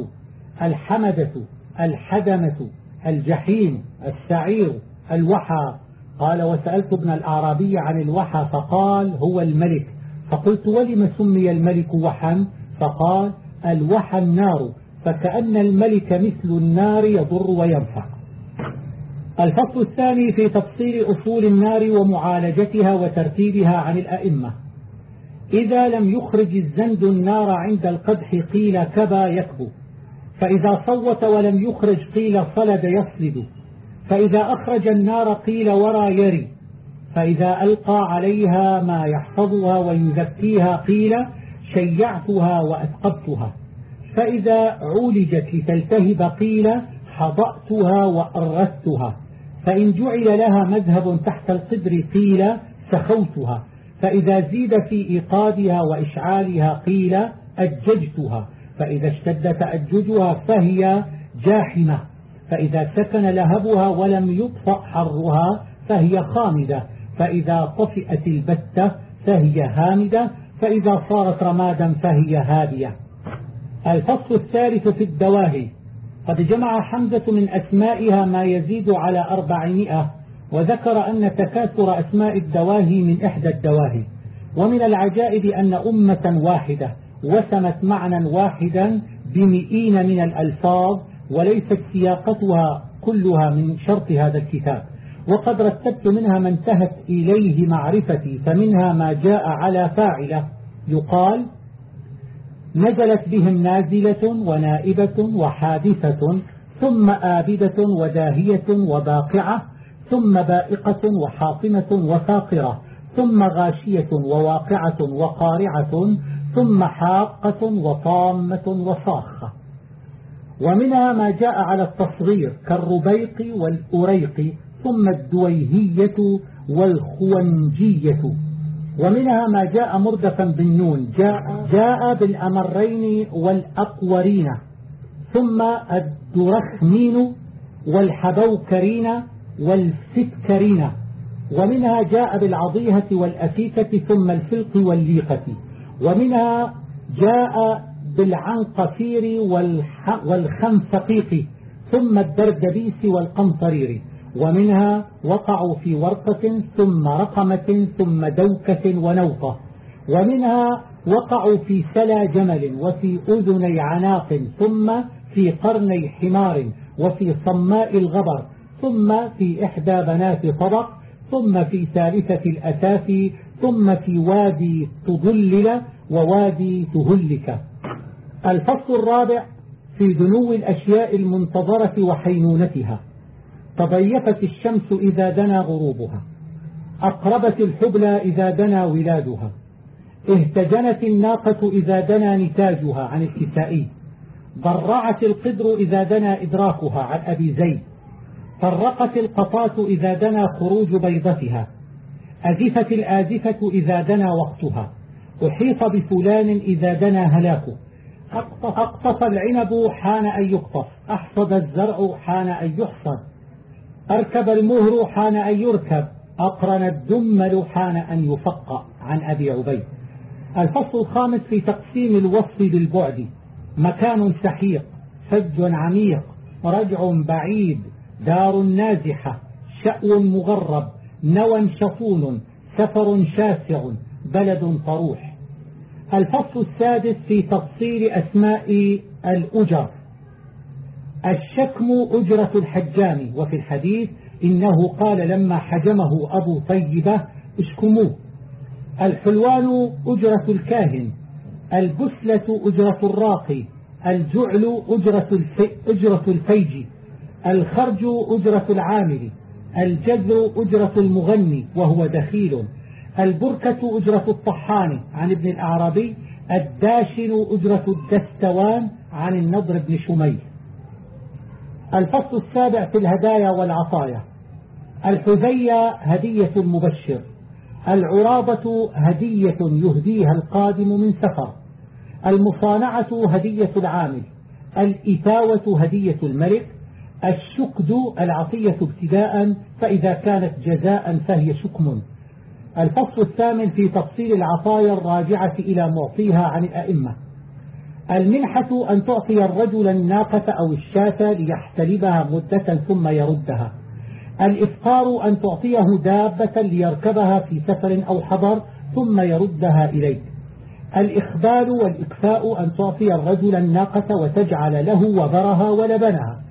Speaker 1: الحمدة الحدمة الجحيم السعير الوحى. قال وسألت ابن الأعرابي عن الوحى فقال هو الملك. فقلت ولم سمي الملك وحا؟ فقال الوحى النار فكأن الملك مثل النار يضر وينفع. الفصل الثاني في تفصيل أصول النار ومعالجتها وترتيبها عن الأئمة. إذا لم يخرج الزند النار عند القدح قيل كبا يكبو فإذا صوت ولم يخرج قيل صلد يصلد فإذا أخرج النار قيل ورى يري فإذا ألقى عليها ما يحفظها ويزكيها قيل شيعتها وأثقبتها فإذا عولجت لتلتهب قيل حضأتها وأرثتها فإن جعل لها مذهب تحت القدر قيل سخوتها. فإذا زيد في إيقادها وإشعالها قيل أججتها. فإذا اشتد تأججها فهي جاحمة. فإذا سكن لهبها ولم يطفأ حرها فهي خامدة. فإذا طفئت البتة فهي هامدة. فإذا صارت رمادا فهي هادية. الفصل الثالث في الدواهي. قد جمع حمزة من أسمائها ما يزيد على أربعمائة وذكر أن تكاثر أسماء الدواهي من إحدى الدواهي. ومن العجائب أن أمة واحدة وسمت معنى واحدا بمئين من الألفاظ وليست سياقتها كلها من شرط هذا الكتاب. وقد رتبت منها ما انتهت إليه معرفتي فمنها ما جاء على فاعلة. يقال نزلت بهم نازلة ونائبة وحادثة ثم آبدة وداهية وباقعة ثم بائقة وحاطمة وفاقرة ثم غاشية وواقعة وقارعة ثم حاقة وطامة وصاخة. ومنها ما جاء على التصغير كالربيق والأريق ثم الدويهية والخونجية ومنها ما جاء مردفا بالنون جاء, جاء بالأمرين والأقورين ثم الدرخمين والحبوكرين والفتكرين ومنها جاء بالعضيهة والأفيكة ثم الفلق والليقة ومنها جاء بالعنقفير والخنفقيق ثم الدردبيس والقنطرير. ومنها وقعوا في ورقة ثم رقمة ثم دوكة ونوطة ومنها وقعوا في سلا جمل وفي أذني عناق ثم في قرني حمار وفي صماء الغبر ثم في إحدى بنات طبق ثم في ثالثة الأساس ثم في وادي تضلل ووادي تهلك. الفصل الرابع في دنو الأشياء المنتظرة وحينونتها. تضيفت الشمس إذا دنا غروبها. أقربت الحبلى إذا دنا ولادها. اهتجنت الناقة إذا دنا نتاجها عن الكسائي ضرعت القدر إذا دنا إدراكها عن أبي زيد. فرقت القطاة إذا دنا خروج بيضتها. أزفت الآزفة إذا دنا وقتها. أحيط بفلان إذا دنا هلاكه. أقطف العنب حان أن يقطف. أحصد الزرع حان أن يحصد. أركب المهر حان أن يركب أقرن الدمل حان أن يفق عن أبي عبيد. الفصل الخامس في تقسيم الوصف بالبعد. مكان سحيق فج عميق رجع بعيد دار نازحة شأو مغرب نوى شفون سفر شاسع بلد طروح. الفصل السادس في تفصيل أسماء الأجر. الشكم أجرة الحجام. وفي الحديث إنه قال لما حجمه أبو طيبة اشكموه. الحلوان أجرة الكاهن البسلة أجرة الراقي الجعل أجرة, الفي أجرة الفيج الخرج أجرة العامل الجذر أجرة المغني وهو دخيل البركة أجرة الطحان عن ابن الأعرابي الداشن أجرة الدستوان عن النضر بن شميل. الفصل السابع في الهدايا والعطايا. الحذية هدية المبشر العرابة هدية يهديها القادم من سفر. المصانعة هدية العامل. الإتاوة هدية الملك. الشكد العطية ابتداء فإذا كانت جزاء فهي شكم. الفصل الثامن في تفصيل العطايا الراجعة إلى معطيها عن الأئمة. المنحة أن تعطي الرجل الناقة أو الشاة ليحتلبها مدة ثم يردها. الإفقار أن تعطيه دابة ليركبها في سفر أو حضر ثم يردها إليك. الإخبال والإكفاء أن تعطي الرجل الناقة وتجعل له وبرها ولبنها.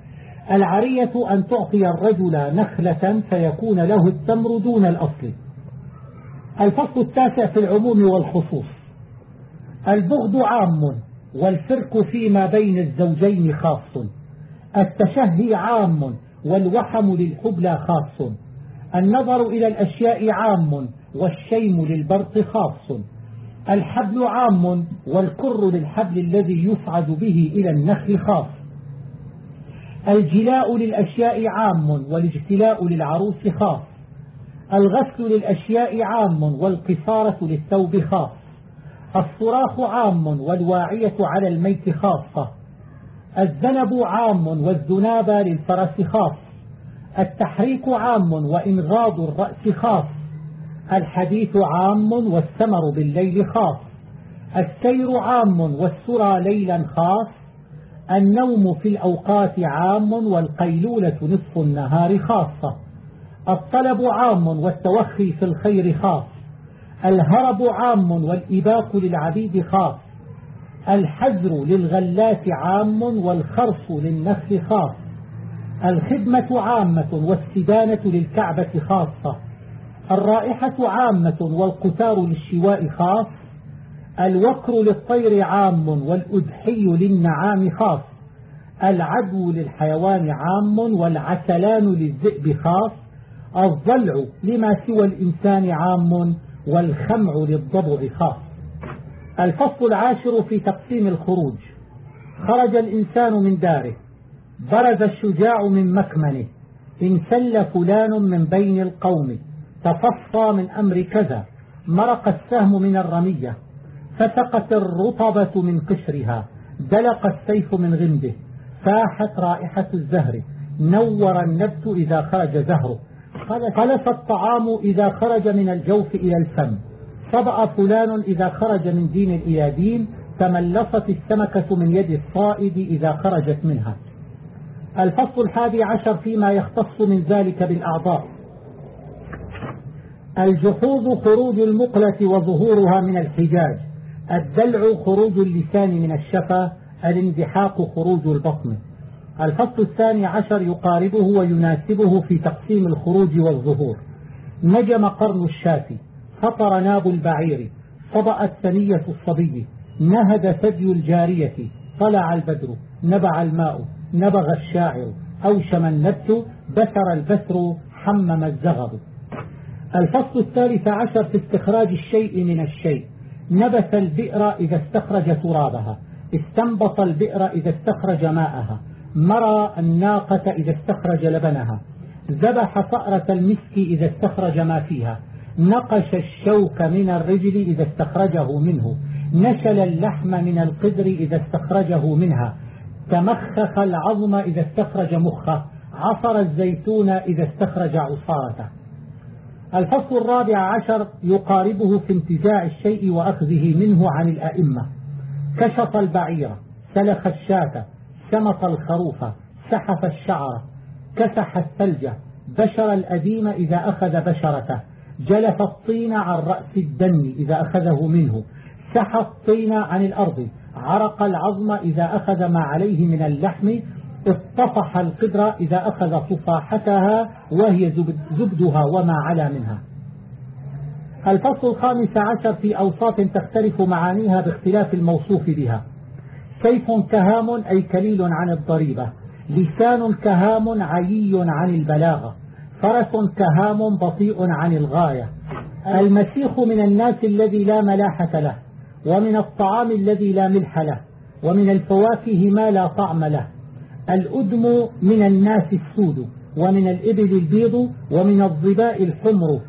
Speaker 1: العرية أن تعطي الرجل نخلة فيكون له التمر دون الأصل. الفصل التاسع في العموم والخصوص. البغض عام. والفرق فيما بين الزوجين خاص. التشهي عام والوحم للحبلى خاص. النظر إلى الأشياء عام والشيم للبرق خاص. الحبل عام والكر للحبل الذي يصعد به إلى النخل خاص. الجلاء للأشياء عام والاجتلاء للعروس خاص. الغسل للأشياء عام والقصارة للثوب خاص. الصراخ عام والواعية على الميت خاصة. الذنب عام والذناب للفرس خاص. التحريك عام وإنغاض الرأس خاص. الحديث عام والثمر بالليل خاص. السير عام والسرى ليلا خاص. النوم في الأوقات عام والقيلولة نصف النهار خاصة. الطلب عام والتوخي في الخير خاص. الهرب عام والإباق للعبيد خاص. الحزر للغلات عام والخرص للنخل خاص. الخدمة عامة والسدانة للكعبة خاصة. الرائحة عامة والقتار للشواء خاص. الوكر للطير عام والأدحي للنعام خاص. العدو للحيوان عام والعسلان للذئب خاص. الضلع لما سوى الإنسان عام والخمع للضبع خاص. الفصل العاشر في تقسيم الخروج. خرج الإنسان من داره. برز الشجاع من مكمنه. انسل فلان من بين القوم. تفصى من أمر كذا. مرق السهم من الرمية. فسقت الرطبة من قشرها. دلق السيف من غمده. فاحت رائحة الزهر. نور النبت إذا خرج زهره. خلف الطعام إذا خرج من الجوف إلى الفم. صبأ فلان إذا خرج من دين إلى دين تملصت السمكة من يد الصائد إذا خرجت منها. الفصل الحادي عشر فيما يختص من ذلك بالأعضاء. الجحوظ خروج المقلة وظهورها من الحجاج. الدلع خروج اللسان من الشفا. الاندحاق خروج البطن. الفصل الثاني عشر يقاربه ويناسبه في تقسيم الخروج والظهور. نجم قرن الشافي فطر ناب البعير صبأت ثنية الصبي نهد ثدي الجارية طلع البدر نبع الماء نبغ الشاعر أوشم النبت بثر البثر حمم الزغب. الفصل الثالث عشر في استخراج الشيء من الشيء. نبت البئر إذا استخرج ترابها استنبط البئر إذا استخرج ماءها. مرى الناقة إذا استخرج لبنها. ذبح فأرة المسك إذا استخرج ما فيها. نقش الشوك من الرجل إذا استخرجه منه. نشل اللحم من القدر إذا استخرجه منها. تمخخ العظم إذا استخرج مخه. عصر الزيتون إذا استخرج عصارته. الفصل الرابع عشر يقاربه في انتزاع الشيء وأخذه منه عن الأئمة. كشط البعير سلخ الشاة شمط الخروف سحف الشعر كسح الثلج بشر الأديم إذا أخذ بشرته جلف الطين عن رأس الدم إذا أخذه منه سحى الطين عن الأرض عرق العظم إذا أخذ ما عليه من اللحم اصطفح القدر إذا أخذ صفاحتها وهي زبدها وما علا منها. الفصل الخامس عشر في أوصاف تختلف معانيها باختلاف الموصوف بها. سيف كهام أي كليل عن الضريبة. لسان كهام عيي عن البلاغة. فرس كهام بطيء عن الغاية. المسيخ من الناس الذي لا ملاحة له ومن الطعام الذي لا ملح له ومن الفواكه ما لا طعم له. الأدم من الناس السود ومن الإبل البيض ومن الظباء الحمر.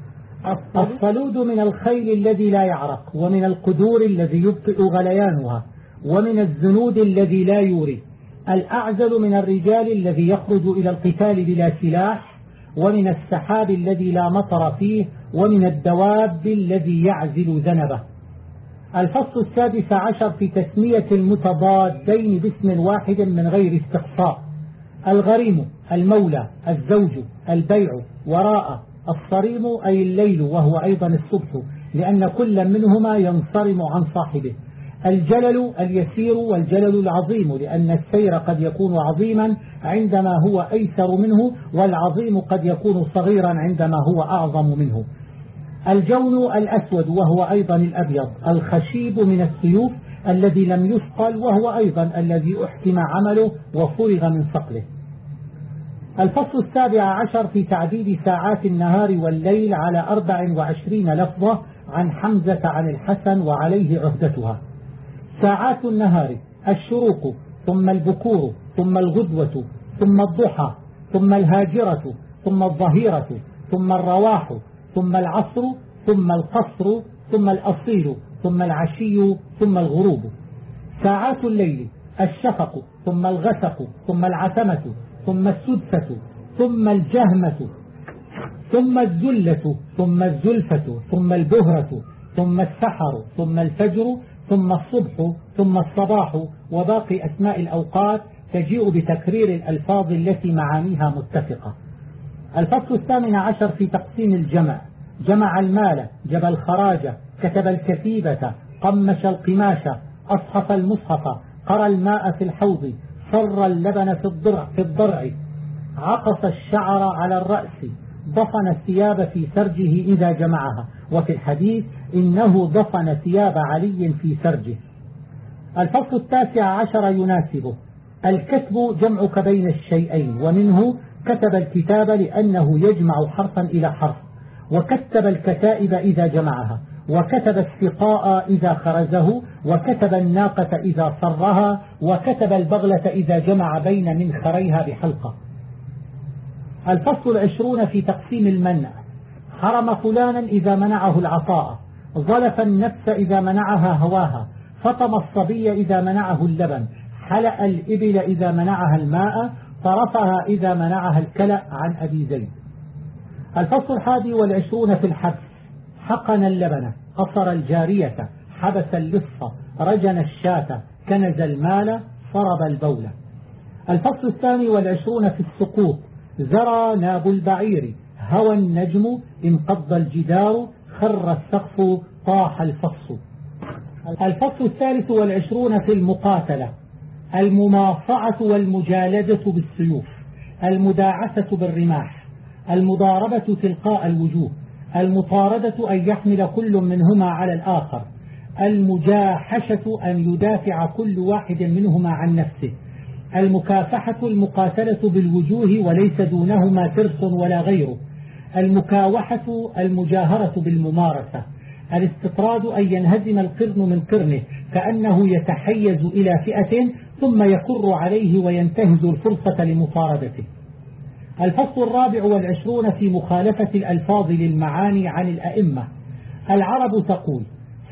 Speaker 1: الصلود من الخيل الذي لا يعرق ومن القدور الذي يبطئ غليانها. ومن الزنود الذي لا يوري الأعزل من الرجال الذي يخرج إلى القتال بلا سلاح ومن السحاب الذي لا مطر فيه ومن الدواب الذي يعزل ذنبه. الفصل السادس عشر في تسمية المتضادين باسم واحد من غير استقصاء. الغريم المولى الزوج البيع وراء الصريم أي الليل وهو أيضا الصبح لأن كل منهما ينصرم عن صاحبه. الجلل اليسير والجلل العظيم لأن السير قد يكون عظيما عندما هو أيسر منه والعظيم قد يكون صغيرا عندما هو أعظم منه. الجون الأسود وهو أيضا الأبيض الخشيب من السيوف الذي لم يثقل وهو أيضا الذي أحكم عمله وفرغ من صقله الفصل السابع عشر في تعديد ساعات النهار والليل على أربع وعشرين لفظة عن حمزة عن الحسن وعليه عهدتها. ساعات النهار الشروق ثم البكور ثم الغدوة ثم الضحى ثم الهاجرة ثم الظهيرة ثم الرواح ثم العصر ثم القصر ثم الأصيل ثم العشي ثم الغروب. ساعات الليل الشفق ثم الغسق ثم العتمة ثم السدسة ثم الجهمة ثم الزلة ثم الزلفة ثم البهرة ثم السحر ثم الفجر ثم الصبح ثم الصباح وباقي أسماء الأوقات تجيء بتكرير الألفاظ التي معانيها متفقة. الفصل الثامن عشر في تقسيم الجمع. جمع المال جبى الخراج كتب الكتيبة قمش القماشة أصحف المصحف قرى الماء في الحوض صر اللبن في الضرع, في الضرع. عقص الشعر على الرأس ضفن الثياب في سرجه إذا جمعها. وفي الحديث إنه ضفن ثياب علي في سرجه. الفصل التاسع عشر يناسبه. الكتب جمعك بين الشيئين ومنه كتب الكتاب لأنه يجمع حرفا إلى حرف وكتب الكتائب إذا جمعها وكتب السقاء إذا خرزه وكتب الناقة إذا صرها وكتب البغلة إذا جمع بين منخريها بحلقة. الفصل العشرون في تقسيم المنع. حرم فلانا إذا منعه العطاء. ظلف النفس إذا منعها هواها فطم الصبي إذا منعه اللبن حلأ الإبل إذا منعها الماء طرفها إذا منعها الكلأ عن أبي زيد. الفصل الحادي والعشرون في الحبس حقن اللبن قصر الجارية حبس اللصة رجن الشاة كنز المال صرب البولة الفصل الثاني والعشرون في السقوط زرى ناب البعير هوى النجم انقض الجدار خر السقف طاح الفص. الفصل الثالث والعشرون في المقاتلة. المماصعة والمجالدة بالسيوف. المداعسة بالرماح. المضاربة تلقاء الوجوه. المطاردة أن يحمل كل منهما على الآخر. المجاحشة أن يدافع كل واحد منهما عن نفسه. المكافحة المقاتلة بالوجوه وليس دونهما ترس ولا غيره. المكاوحة المجاهرة بالممارسة. الاستطراد أن ينهزم القرن من قرنه كأنه يتحيز إلى فئة ثم يكر عليه وينتهز الفرصة لمطاردته الفصل الرابع والعشرون في مخالفة الألفاظ للمعاني عن الأئمة. العرب تقول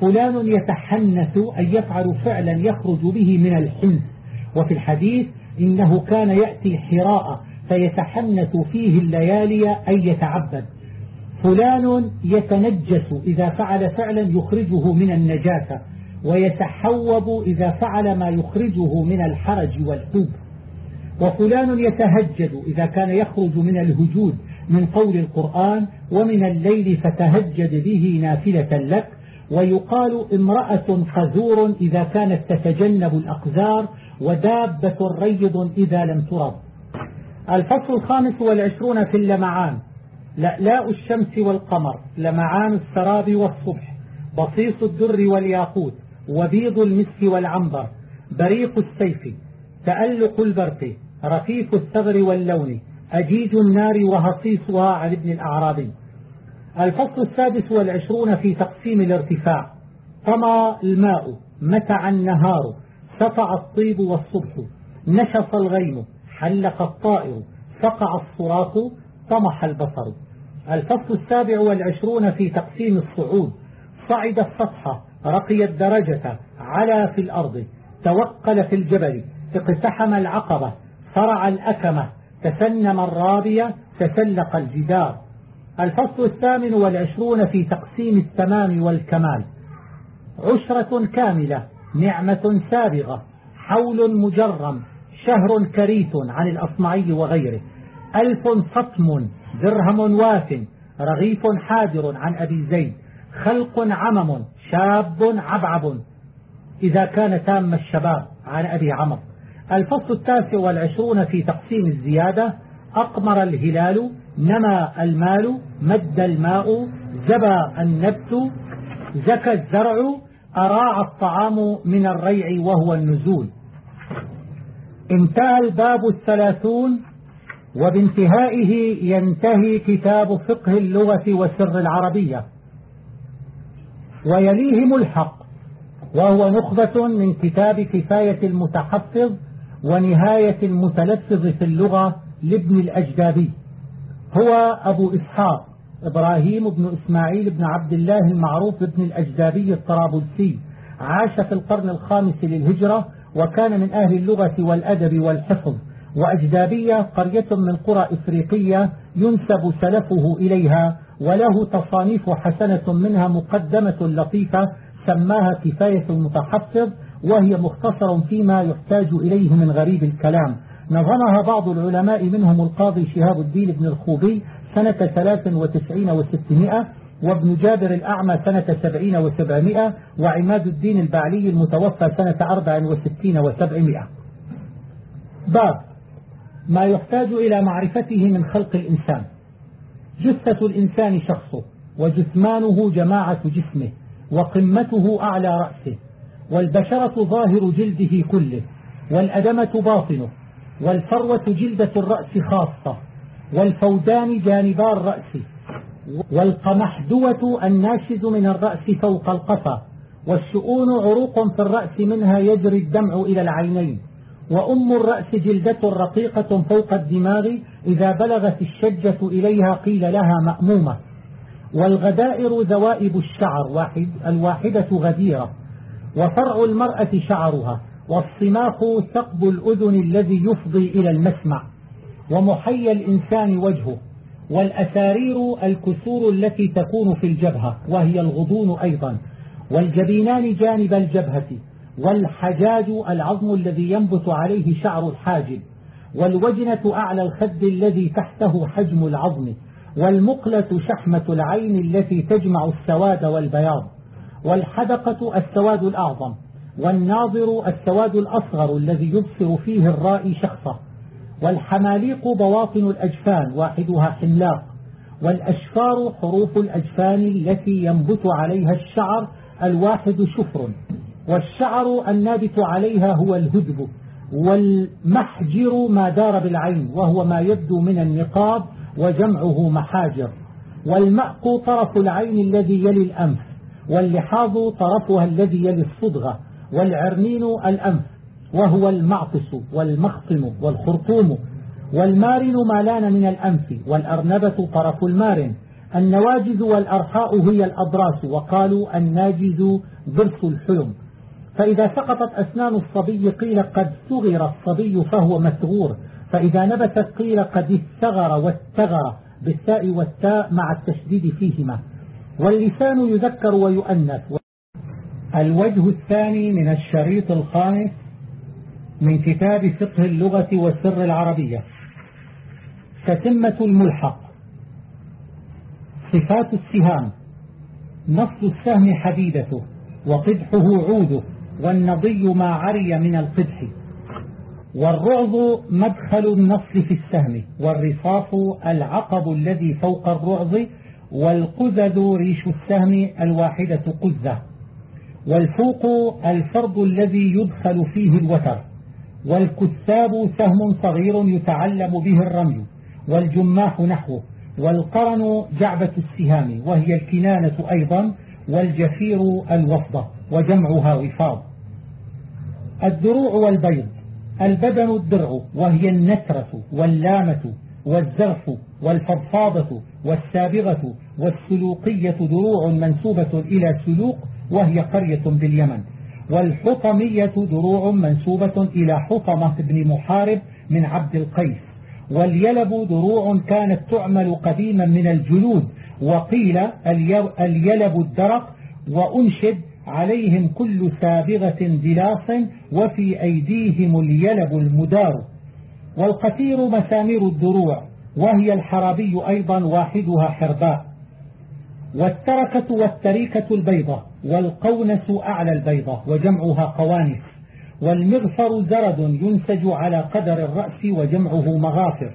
Speaker 1: فلان يتحنث أن يفعل فعلا يخرج به من الحنث. وفي الحديث إنه كان يأتي حراء فيتحنث فيه الليالي أن يتعبد. فلان يتنجس إذا فعل فعلا يخرجه من النجاسة ويتحوب إذا فعل ما يخرجه من الحرج والحوب وفلان يتهجد إذا كان يخرج من الهجود من قول القرآن ومن الليل فتهجد به نافلة لك. ويقال امرأة خزور إذا كانت تتجنب الأقذار ودابة ريض إذا لم ترض. الفصل الخامس والعشرون في اللمعان. لألاء الشمس والقمر لمعان السراب والصبح بصيص الدر والياقوت وبيض المسك والعنبر بريق السيف تألق البرق رفيف الثغر واللون أجيج النار وهصيصها عن ابن الأعرابي الفصل السادس والعشرون في تقسيم الارتفاع. طمى الماء متع النهار سطع الطيب والصبح نشط الغيم حلق الطائر فقع الصراخ طمح البصر. الفصل السابع والعشرون في تقسيم الصعود. صعد السطح رقي الدرجة على في الأرض. توقل في الجبل اقتحم العقبة. فرع الأكمة تسنم الرابية تسلق الجدار. الفصل الثامن والعشرون في تقسيم التمام والكمال. عشرة كاملة نعمة سابغة. حول مجرم شهر كريث عن الأصمعي وغيره. ألف صطم درهم واف رغيف حاجر عن أبي زيد. خلق عمم شاب عبعب. إذا كان تام الشباب عن أبي عمر. الفصل التاسع والعشرون في تقسيم الزيادة. أقمر الهلال نما المال مد الماء زبى النبت زكى الزرع أراع الطعام من الريع وهو النزول. انتهى الباب الثلاثون وبانتهائه ينتهي كتاب فقه اللغة وسر العربية. ويليه ملحق وهو نخبة من كتاب كفاية المتحفظ ونهاية المتلفظ في اللغة لابن الأجدابي هو أبو إسحاق إبراهيم بن إسماعيل بن عبد الله المعروف ابن الأجدابي الطرابلسي عاش في القرن الخامس للهجرة وكان من أهل اللغة والأدب والحفظ وأجدابية قرية من قرى إفريقية ينسب سلفه إليها وله تصانيف حسنة منها مقدمة لطيفة سماها كفاية المتحفظ وهي مختصر فيما يحتاج إليه من غريب الكلام. نظمها بعض العلماء منهم القاضي شهاب الدين بن الخوبي سنة 93 وستمائة وابن جابر الأعمى سنة سبعين وسبعمائة وعماد الدين البعلي المتوفى سنة أربع وستين وسبعمائة. باب ما يحتاج إلى معرفته من خلق الإنسان. جثة الإنسان شخصه وجثمانه جماعة جسمه وقمته أعلى رأسه والبشرة ظاهر جلده كله والأدمة باطنه والفروة جلدة الرأس خاصة والفودان جانبا الرأس والقمحدوة الناشز من الرأس فوق القفا والشؤون عروق في الرأس منها يجري الدمع إلى العينين وأم الرأس جلدة رقيقة فوق الدماغ إذا بلغت الشجة إليها قيل لها مأمومة. والغدائر ذوائب الشعر واحد الواحدة غديرة وفرع المرأة شعرها والصماخ ثقب الأذن الذي يفضي إلى المسمع ومحيى الإنسان وجهه. والأسارير الكسور التي تكون في الجبهة وهي الغضون أيضا. والجبينان جانب الجبهة والحجاج العظم الذي ينبت عليه شعر الحاجب والوجنة أعلى الخد الذي تحته حجم العظم والمقلة شحمة العين التي تجمع السواد والبياض والحدقة السواد الأعظم والناظر السواد الأصغر الذي يبصر فيه الرائي شخصه. والحماليق بواطن الأجفان واحدها حملاق. والأشفار حروف الأجفان التي ينبت عليها الشعر الواحد شفر. والشعر النابت عليها هو الهدب. والمحجر ما دار بالعين وهو ما يبدو من النقاب وجمعه محاجر. والمأق طرف العين الذي يلي الأنف. واللحاظ طرفها الذي يلي الصدغة. والعرنين الأنف. وهو المعطس والمخطم والخرطوم والمارن ما لأن من الأنف والأرنبة طرف المارن. النواجز والأرحاء هي الأضراس وقالوا الناجز ضرس الحلم. فإذا سقطت أسنان الصبي قيل قد صغر الصبي فهو مسغور. فإذا نبتت قيل قد استغر واستغر بالتاء والتاء مع التشديد فيهما. واللسان يذكر ويؤنث. الوجه الثاني من الشريط الخامس من كتاب فقه اللغة والسر العربية. تتمة الملحق. صفات السهام. نص السهم حديدته وقدحه عوده والنضي ما عري من القدح. والرعظ مدخل النص في السهم والرصاف العقب الذي فوق الرعظ والقزد ريش السهم الواحدة قزة. والفوق الفرد الذي يدخل فيه الوتر. والكثاب سهم صغير يتعلم به الرمي والجماح نحوه والقرن جعبة السهام وهي الكنانة أيضا والجفير الوفضة وجمعها وفاض. الدروع والبيض البدن الدرع وهي النترة واللامة والزرف والفضفاضة والسابغة والسلوقية دروع منسوبة إلى سلوق وهي قرية باليمن. والحطمية دروع منسوبة إلى حطمة بن محارب من عبد القيس. واليلب دروع كانت تعمل قديما من الجلود وقيل اليلب الدرق وأنشد عليهم كل سابغة دلاص وفي أيديهم اليلب المدار. والقتير مسامير الدروع وهي الحرابي أيضا واحدها حرباء. والتركة والتريكة البيضة والقونس أعلى البيضة وجمعها قوانس والمغفر زرد ينسج على قدر الرأس وجمعه مغافر.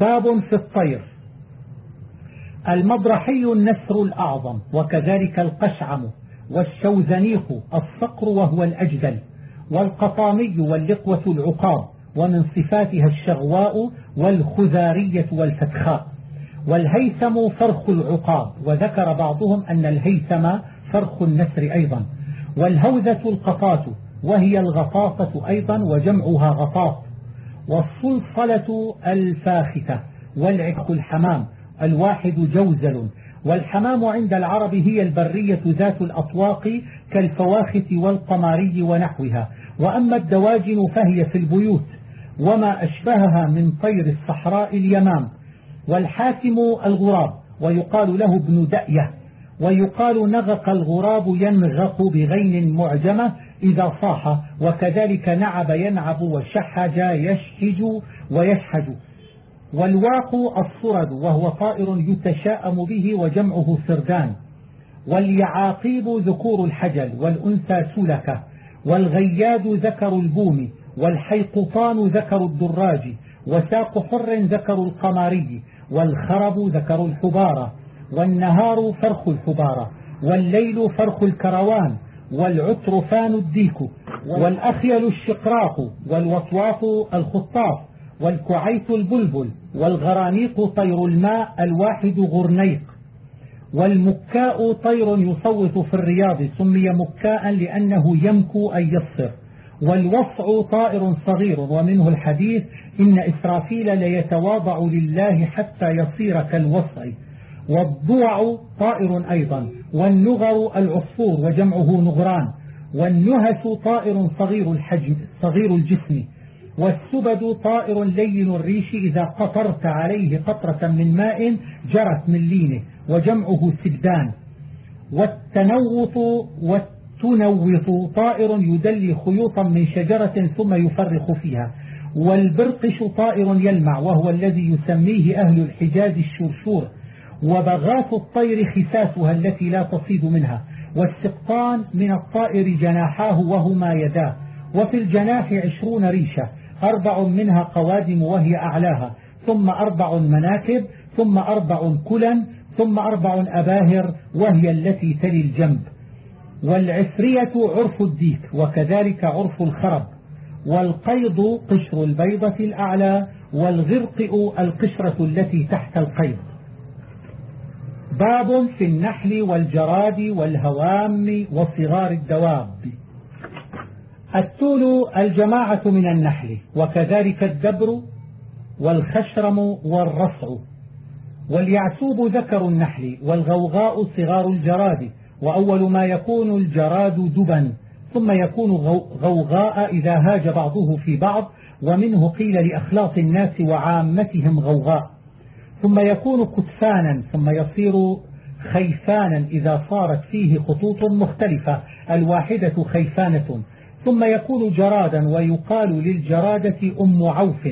Speaker 1: باب في الطير. المضرحي النسر الأعظم وكذلك القشعم والشوزنيخ الصقر وهو الأجدل والقطامي واللقوة العقاب ومن صفاتها الشغواء والخزارية والفتخاء. والهيثم فرخ العقاب. وذكر بعضهم أن الهيثم فرخ النسر أيضا. والهوذة القطاة وهي الغطاطة أيضا وجمعها غطاط والصلصلة الفاختة والعك الحمام الواحد جوزل. والحمام عند العرب هي البرية ذات الأطواق كالفواخت والقماري ونحوها. وأما الدواجن فهي في البيوت وما أشبهها من طير الصحراء اليمام. والحاسم الغراب ويقال له ابن دأية ويقال نغق الغراب ينغق بغين معجمة إذا صاح وكذلك نعب ينعب وشحج يشحج ويشحج. والواق الصرد وهو طائر يتشاءم به وجمعه سردان. واليعاقيب ذكور الحجل والأنثى سلكة والغياد ذكر البوم والحيقطان ذكر الدراج. وساق حر ذكر القماري. والخرب ذكر الحبارة والنهار فرخ الحبارة والليل فرخ الكروان والعترفان الديك والأخيل الشقراق والوطواط الخطاف والكعيت البلبل والغرانيق طير الماء الواحد غرنيق. والمكاء طير يصوت في الرياض سمي مكاء لأنه يمكو أي يصر والوصع طائر صغير ومنه الحديث إن إسرافيل ليتواضع لله حتى يصير كالوصع والضوع طائر أيضا والنغر العصفور وجمعه نغران والنهس طائر صغير الحجم صغير الجسم والسبد طائر لين الريش إذا قطرت عليه قطرة من ماء جرت من لينه وجمعه سبدان والتنوط والتنوط طائر يدلي خيوطا من شجرة ثم يفرخ فيها. والبرقش طائر يلمع وهو الذي يسميه أهل الحجاز الشرشور وبغاث الطير خساسها التي لا تصيد منها والسقطان من الطائر جناحاه وهما يداه وفي الجناح عشرون ريشة أربع منها قوادم وهي أعلاها ثم أربع مناكب ثم أربع كلا ثم أربع أباهر وهي التي تلي الجنب. والعفرية عرف الديك وكذلك عرف الخرب. والقيض قشر البيضة الأعلى والغرقئ القشرة التي تحت القيض. باب في النحل والجراد والهوام وصغار الدواب. التول الجماعة من النحل وكذلك الدبر والخشرم والرصع واليعسوب ذكر النحل والغوغاء صغار الجراد. وأول ما يكون الجراد دبا ثم يكون غوغاء إذا هاج بعضه في بعض ومنه قيل لأخلاط الناس وعامتهم غوغاء. ثم يكون كتفانا ثم يصير خيفانا إذا صارت فيه خطوط مختلفة الواحدة خيفانة. ثم يكون جرادا ويقال للجرادة أم عوف.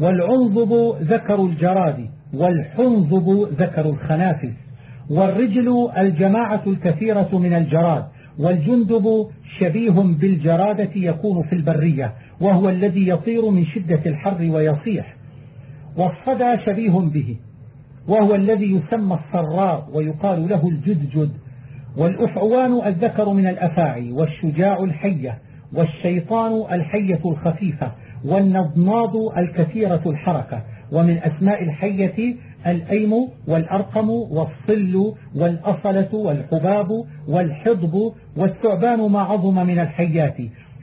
Speaker 1: والعنظب ذكر الجراد والحنظب ذكر الخنافس. والرجل الجماعة الكثيرة من الجراد. والجندب شبيه بالجرادة يكون في البرية وهو الذي يطير من شدة الحر ويصيح. والصدى شبيه به وهو الذي يسمى الصرار ويقال له الجدجد. والأفعوان الذكر من الأفاعي والشجاع الحية والشيطان الحية الخفيفة والنضناض الكثيرة الحركة. ومن أسماء الحية الأيم والأرقم والصل والأصلة والحباب والحضب والثعبان ما عظم من الحيات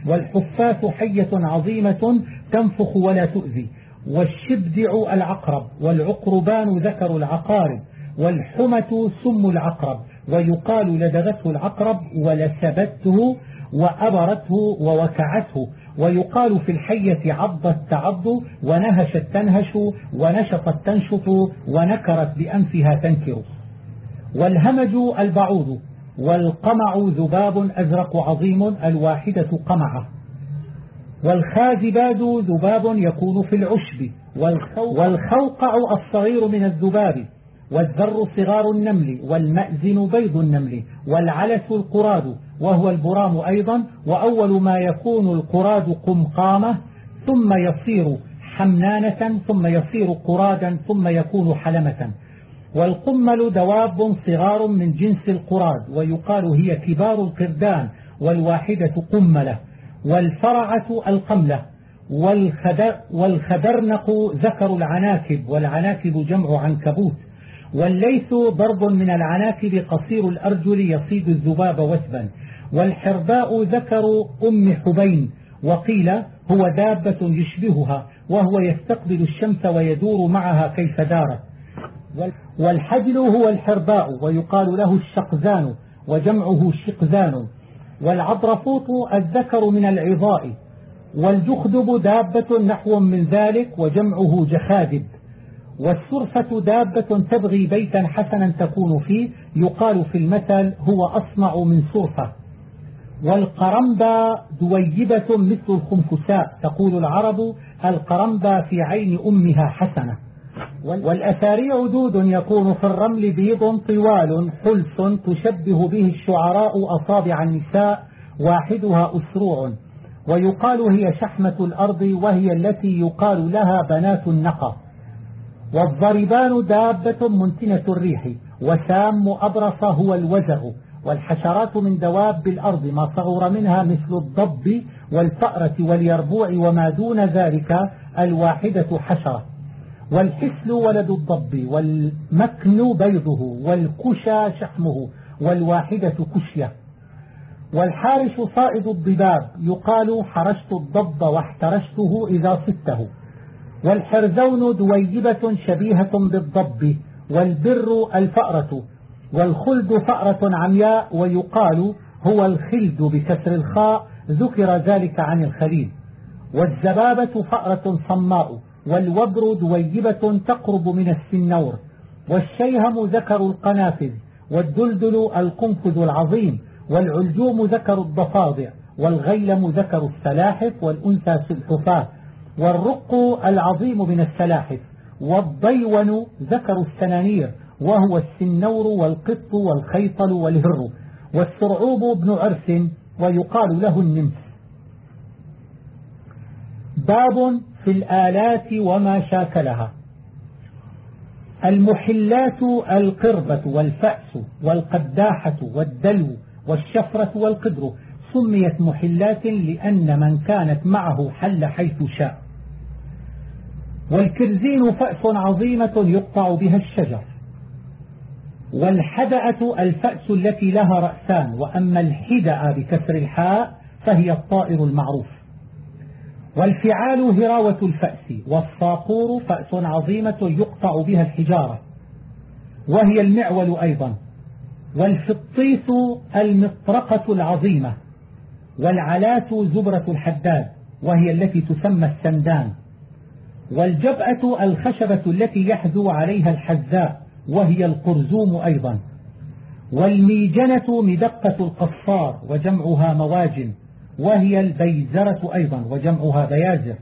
Speaker 1: والحفاة حية عظيمة تنفخ ولا تؤذي والشبدع العقرب والعقربان ذكر العقارب والحمة سم العقرب ويقال لدغته العقرب ولسبته وأبرته ووكعته ويقال في الحية عضت تعض ونهشت تنهش ونشطت تنشط ونكرت بأنفها تنكر. والهمج البعوض والقمع ذباب أزرق عظيم الواحدة قمعة. والخازباد ذباب يكون في العشب. والخوقع. الصغير من الذباب. والذر صغار النمل. والمأزن بيض النمل. والعلس القراد. وهو البرام أيضا. وأول ما يكون القراد قمقامة. ثم يصير حمنانة. ثم يصير قرادا. ثم يكون حلمة. والقمل دواب صغار من جنس القراد ويقال هي كبار القردان والواحدة قملة والفرعة القملة والخدر والخدرنق ذكر العناكب والعناكب جمع عنكبوت والليث ضرب من العناكب قصير الأرجل يصيد الذباب وثبا والحرباء ذكر أم حبين وقيل هو دابة يشبهها وهو يستقبل الشمس ويدور معها كيف دارت. والحجل هو الحرباء ويقال له الشقزان وجمعه شقزان. والعضرفوط الذكر من العظاء والجخدب دابة نحو من ذلك وجمعه جخادب. والسرفة دابة تبغي بيتا حسنا تكون فيه يقال في المثل هو أصنع من سرفة. والقرنبا دويبة مثل الخنفساء تقول العرب القرنبا في عين أمها حسنة. والأثاريع دود يكون في الرمل بيض طوال حلس تشبه به الشعراء أصابع النساء واحدها أسروع. ويقال هي شحمة الأرض وهي التي يقال لها بنات النقى والضربان دابة منتنة الريح وسام أبرص هو الوزغ. والحشرات من دواب الأرض ما صغر منها مثل الضب والفأرة واليربوع وما دون ذلك الواحدة حشرة. والحسل ولد الضب والمكن بيضه والكشى شحمه والواحدة كشية. والحارش صائد الضباب يقال حرشت الضب واحترشته إذا صدته. والحرزون دويبة شبيهة بالضب والبر الفأرة والخلد فأرة عمياء ويقال هو الخلد بكسر الخاء ذكر ذلك عن الخليل. والزبابة فأرة صماء والوبر دويبة تقرب من السنور والشيهم ذكر القنافذ والدلدل القنفذ العظيم والعلجوم ذكر الضفادع والغيلم ذكر السلاحف والأنثى سلحفاة والرق العظيم من السلاحف والضيون ذكر السنانير وهو السنور والقط والخيطل والهر والسرعوب بن عرس ويقال له النمس. باب في الآلات وما شاكلها. المحلات القربة والفأس والقداحة والدلو والشفرة والقدر سميت محلات لأن من كانت معه حل حيث شاء. والكرزين فأس عظيمة يقطع بها الشجر. والحدأة الفأس التي لها رأسان وأما الحدأ بكسر الحاء فهي الطائر المعروف. والفعال هراوة الفأس والصاقور فأس عظيمة يقطع بها الحجارة وهي المعول أيضا والفطيس المطرقة العظيمة والعلات زبرة الحداد وهي التي تسمى السندان والجبأة الخشبة التي يحذو عليها الحذاء وهي القرزوم أيضا والميجنة مدقة القصار وجمعها مواجن وهي البيزرة أيضا وجمعها بيازر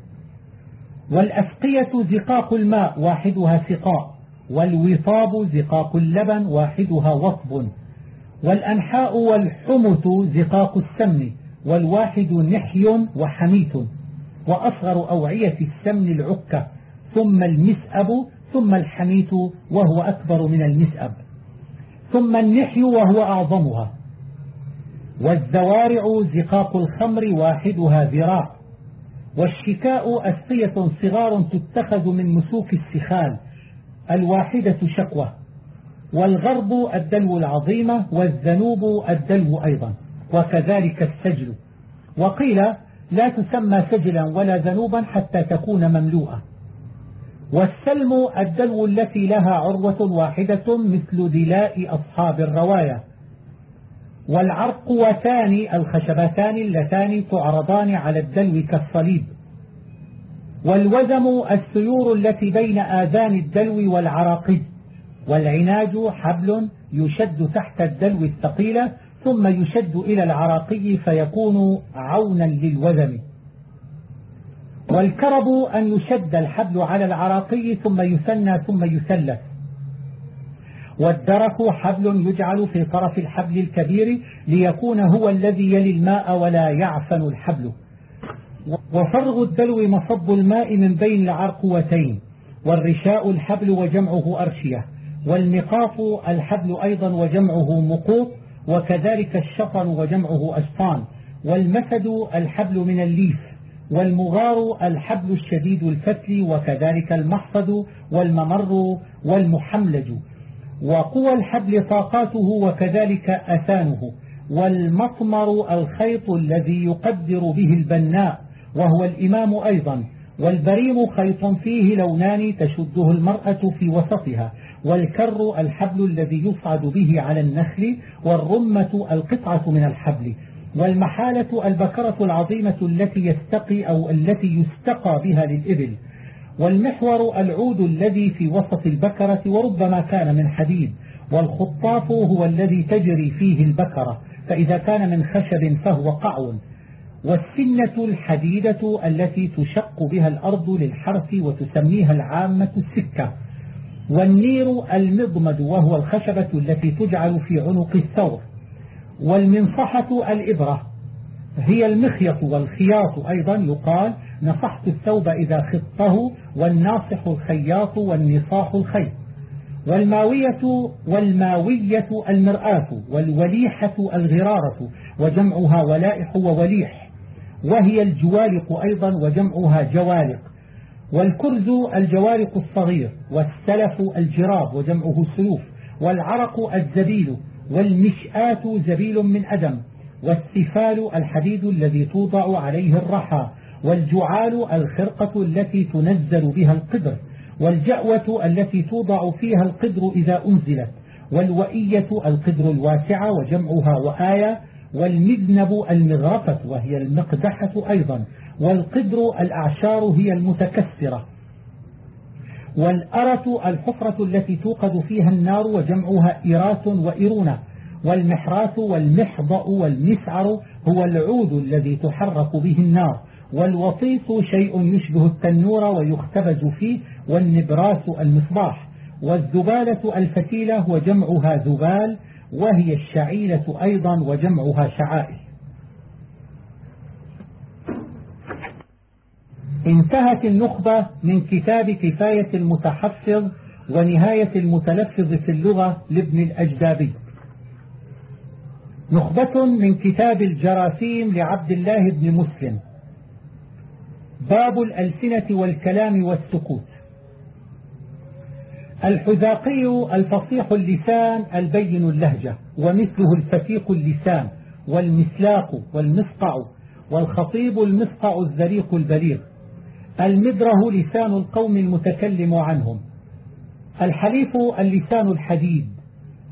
Speaker 1: والأسقية زقاق الماء واحدها سقاء. والوطاب زقاق اللبن واحدها وطب والأنحاء والحمث زقاق السمن. والواحد نحي وحميت وأصغر أوعية السمن العكة. ثم المسأب ثم الحميت وهو أكبر من المسأب. ثم النحي وهو أعظمها. والزوارع زقاق الخمر واحدها ذراع والشكاء أسقية صغار تتخذ من مسوك السخال الواحدة شكوى والغرب الدلو العظيمة والذنوب الدلو أيضا وكذلك السجل. وقيل لا تسمى سجلا ولا ذنوبا حتى تكون مملوءة. والسلم الدلو التي لها عروة واحدة مثل دلاء أصحاب الرواية. والعرقوتان الخشبتان اللتان تعرضان على الدلو كالصليب. والوزم السيور التي بين آذان الدلو والعراقد والعناج حبل يشد تحت الدلو الثقيلة ثم يشد إلى العراقي فيكون عونا للوزم. والكرب أن يشد الحبل على العراقي ثم يثنى ثم يثلث. والدرك حبل يجعل في طرف الحبل الكبير ليكون هو الذي يلي الماء ولا يعفن الحبل. وفرغ الدلو مصب الماء من بين العرقوتين والرشاء الحبل وجمعه أرشية والمقاط الحبل أيضا وجمعه مقوط وكذلك الشطن وجمعه أشطان والمسد الحبل من الليف والمغار الحبل الشديد الفتل وكذلك المحصد والممر والمحملج. وقوى الحبل طاقاته وكذلك أثانه والمطمر الخيط الذي يقدر به البناء وهو الإمام أيضا والبريم خيط فيه لونان تشده المرأة في وسطها والكر الحبل الذي يصعد به على النخل والرمة القطعة من الحبل والمحالة البكرة العظيمة التي يستقي أو التي يستقى بها للإبل. والمحور العود الذي في وسط البكرة وربما كان من حديد والخطاف هو الذي تجري فيه البكرة فإذا كان من خشب فهو قعو. والسنة الحديدة التي تشق بها الأرض للحرث وتسميها العامة السكة. والنير المضمد وهو الخشبة التي تجعل في عنق الثور. والمنصحة الإبرة هي المخيط والخياط أيضا يقال نصحت الثوب إذا خطه والناصح الخياط والنصاح الخيط. والماوية والماوية المرآة والوليحة الغرارة وجمعها ولائح ووليح. وهي الجوالق أيضا وجمعها جوالق. والكرز الجوارق الصغير والسلف الجراب وجمعه سلوف والعرق الزبيل والمشآت زبيل من أدم. والسفال الحديد الذي توضع عليه الرحى. والجعال الخرقة التي تنزل بها القدر والجأوة التي توضع فيها القدر إذا أنزلت والوئية القدر الواسعة وجمعها وآية والمذنب المغرفة وهي المقدحة أيضا والقدر الأعشار هي المتكسرة والأرة الحفرة التي توقد فيها النار وجمعها إراث وإرونة والمحراث والمحضأ والمسعر هو العود الذي تحرك به النار. والوطيس شيء يشبه التنور ويختبز فيه والنبراس المصباح. والزبالة الفتيلة وجمعها زبال وهي الشعيلة أيضا وجمعها شعائل. انتهت النخبة من كتاب كفاية المتحفظ ونهاية المتلفظ في اللغة لابن الأجدابي. نخبة من كتاب الجراثيم لعبد الله بن مسلم. باب الألسنة والكلام والسكوت. الحذاقي الفصيح اللسان البين اللهجة ومثله الفتيق اللسان والمسلاق والمسقع والخطيب المسقع الزريق البليغ. المدره لسان القوم المتكلم عنهم. الحليف اللسان الحديد.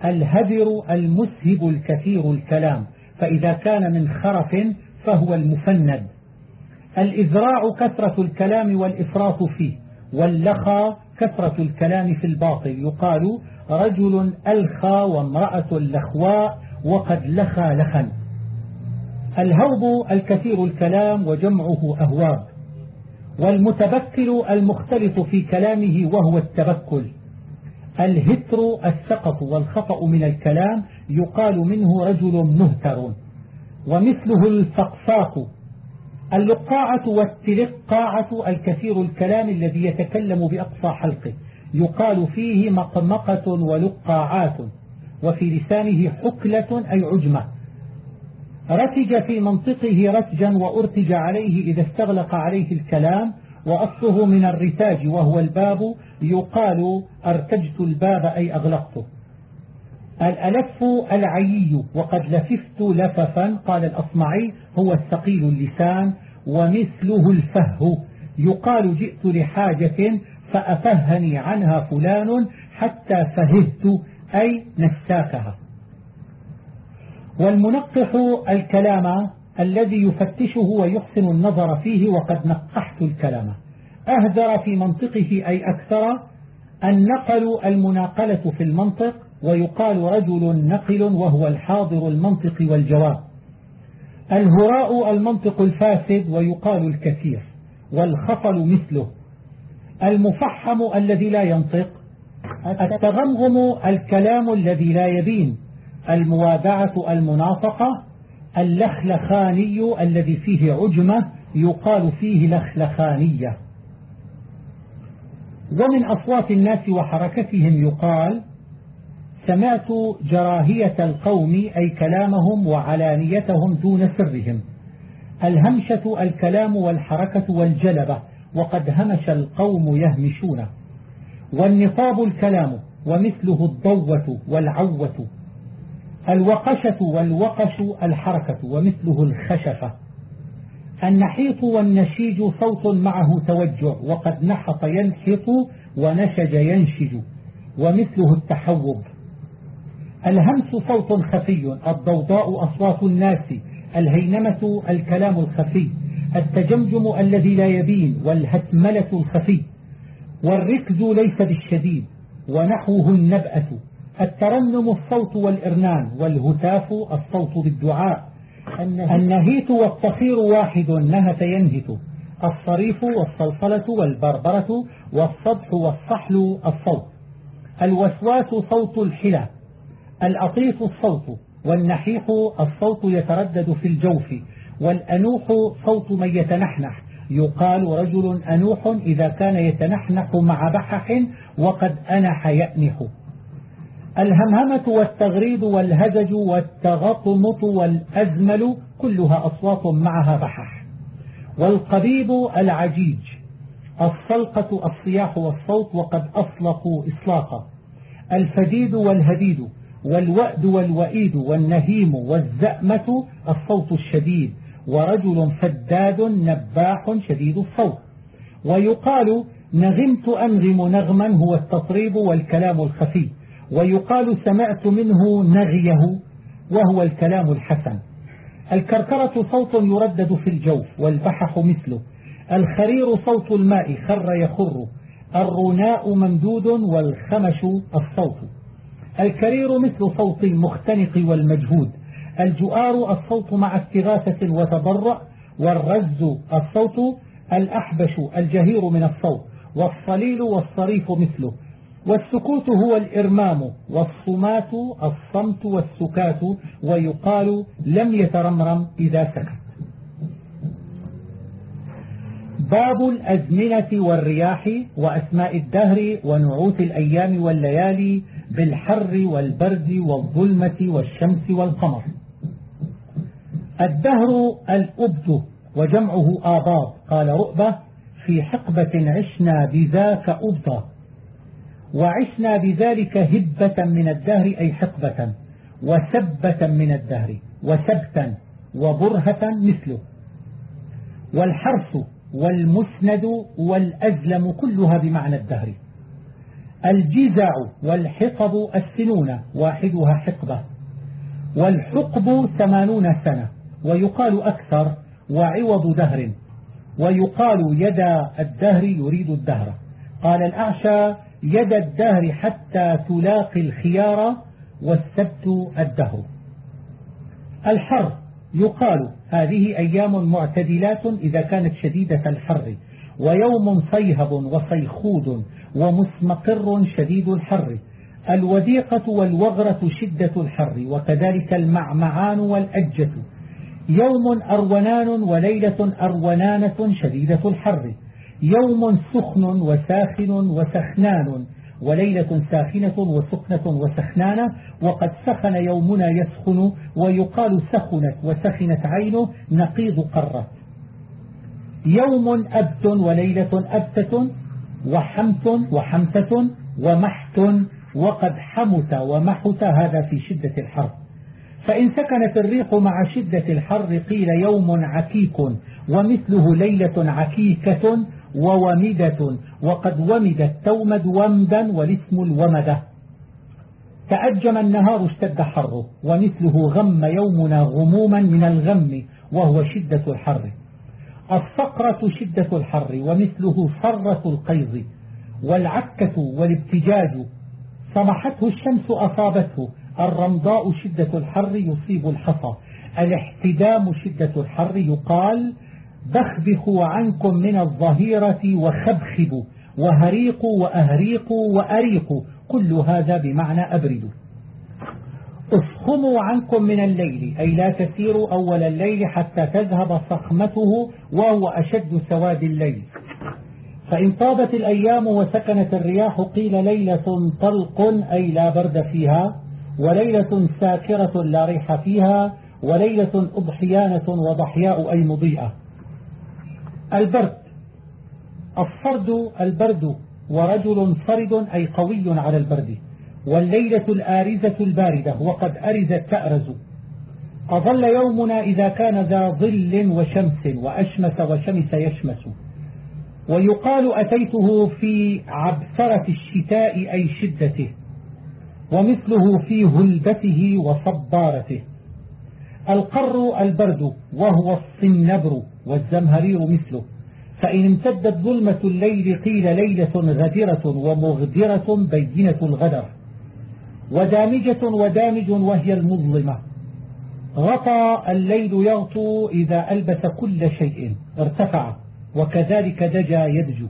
Speaker 1: الهدر المسهب الكثير الكلام. فإذا كان من خرف فهو المفند. الإذراع كثرة الكلام والإفراط فيه واللخى كثرة الكلام في الباطل. يقال رجل ألخى وامرأة لخواء وقد لخى لخا الهوب الكثير الكلام وجمعه أهواب والمتبكل المختلط في كلامه وهو التبكل الهتر السقط والخطأ من الكلام يقال منه رجل مهتر ومثله الفقفاق اللقاعة والتلقاعة الكثير الكلام الذي يتكلم بأقصى حلقه. يقال فيه مقمقة ولقاعات وفي لسانه حكلة أي عجمة. رتج في منطقه رتجا وأرتج عليه إذا استغلق عليه الكلام وأصله من الرتاج وهو الباب. يقال أرتجت الباب أي أغلقته. الألف العيي وقد لففت لففا قال الأصمعي. هو الثقيل اللسان ومثله الفه. يقال جئت لحاجة فأفهني عنها فلان حتى فهدت أي نساكها. والمنقح الكلام الذي يفتشه ويحسن النظر فيه وقد نقحت الكلام. أهدر في منطقه أي أكثر النقل المناقلة في المنطق ويقال رجل نقل وهو الحاضر المنطق والجواب. الهراء المنطق الفاسد ويقال الكثير والخطل مثله. المفحم الذي لا ينطق التغمغم الكلام الذي لا يبين الموادعة المنافقة اللخلخاني الذي فيه عجمة يقال فيه لخلخانية. ومن أصوات الناس وحركتهم يقال سمعت جراهية القوم أي كلامهم وعلانيتهم دون سرهم. الهمشة الكلام والحركة والجلبة وقد همش القوم يهمشون. والنصاب الكلام ومثله الضوة والعوة. الوقشة والوقش الحركة ومثله الخشفة. النحيط والنشيج صوت معه توجع وقد نحط ينحط ونشج ينشج. ومثله التحوب. الهمس صوت خفي الضوضاء أصوات الناس الهينمة الكلام الخفي التجمجم الذي لا يبين والهتملة الخفي والركز ليس بالشديد ونحوه النبأة الترنم الصوت والإرنان والهتاف الصوت بالدعاء النهيت والطفير واحد نهت ينهت الصريف والصلصلة والبربرة والصدح والصحل الصوت الوسواس صوت الحلى الأطيف الصوت والنحيح الصوت يتردد في الجوف والأنوح صوت من يتنحنح. يقال رجل أنوح إذا كان يتنحنح مع بحح وقد أنح يأنح. الهمهمة والتغريد والهزج والتغطمط والأزمل كلها أصوات معها بحح. والقبيب العجيج الصلقة الصياح والصوت وقد أصلقوا إصلاقا. الفديد والهديد والوأد والوئيد والنهيم والزأمة الصوت الشديد ورجل فداد نباح شديد الصوت. ويقال نغمت أنغم نغما هو التطريب والكلام الخفي. ويقال سمعت منه نغيه وهو الكلام الحسن. الكركرة صوت يردد في الجوف والبحح مثله. الخرير صوت الماء خر يخر. الرناء ممدود والخمش الصوت. الكرير مثل صوت المختنق والمجهود. الجؤار الصوت مع استغاثة وتضرع والرز الصوت الأحبش الجهير من الصوت والصليل والصريف مثله. والسكوت هو الإرمام والصمات الصمت والسكات ويقال لم يترمرم إذا سكت. باب الأزمنة والرياح وأسماء الدهر ونعوت الأيام والليالي بالحر والبرد والظلمة والشمس والقمر. الدهر الأبد وجمعه آباط قال رؤبة في حقبة عشنا بذاك أبضا وعشنا بذلك هبة من الدهر أي حقبة وسبة من الدهر وسبتا وبرهة مثله. والحرف والمسند والأزلم كلها بمعنى الدهر. الجزع والحقب السنون واحدها حقبة. والحقب ثمانون سنة ويقال أكثر وعوض دهر. ويقال يد الدهر يريد الدهر. قال الأعشى يد الدهر حتى تلاقي الخيار والسبت الدهر. الحر يقال هذه أيام معتدلات إذا كانت شديدة الحر ويوم صيهب وصيخود. ومسمقر شديد الحر. الوديقة والوغرة شدة الحر وكذلك المعمعان والأجة. يوم أرونان وليلة أرونانة شديدة الحر. يوم سخن وساخن وسخنان وليلة ساخنة وسخنة وسخنانة وقد سخن يومنا يسخن ويقال سخنت وسخنت عينه نقيض قرة. يوم أبت وليلة أبتة وحمت وحمتة ومحت وقد حمت ومحت هذا في شدة الحر. فإن سكنت الريح مع شدة الحر قيل يوم عكيك ومثله ليلة عكيكة وومدة وقد ومدت تومد ومدا والاسم الومدة تأجم النهار اشتد حره ومثله غم يومنا غموما من الغم وهو شدة الحر. الصقرة شدة الحر ومثله صرة القيظ والعكة والابتجاج صمحته الشمس أصابته الرمضاء شدة الحر يصيب الحصى الاحتدام شدة الحر يقال بخبخوا عنكم من الظهيرة وخبخبوا وهريقوا وأهريقوا وأريقوا كل هذا بمعنى أبردوا اصخموا عنكم من الليل أي لا تسيروا أول الليل حتى تذهب صخمته وهو أشد سواد الليل. فإن طابت الأيام وسكنت الرياح قيل ليلة طلق أي لا برد فيها وليلة ساكرة لا ريح فيها وليلة أضحيانة وضحياء أي مضيئة. البرد الصرد البرد ورجل صرد أي قوي على البرد. والليلة الآرزة الباردة وقد أرزت تأرز أظل يومنا إذا كان ذا ظل وشمس وأشمس وشمس يشمس. ويقال أتيته في عبثرة الشتاء أي شدته ومثله في هلبته وصبارته. القر البرد وهو الصنبر والزمهرير مثله. فإن امتدت ظلمة الليل قيل ليلة غدرة ومغدرة بينة الغدر. ودامجة ودامج وهي المظلمة. غطى الليل يغطو إذا ألبس كل شيء. ارتفع وكذلك دجا يدجو.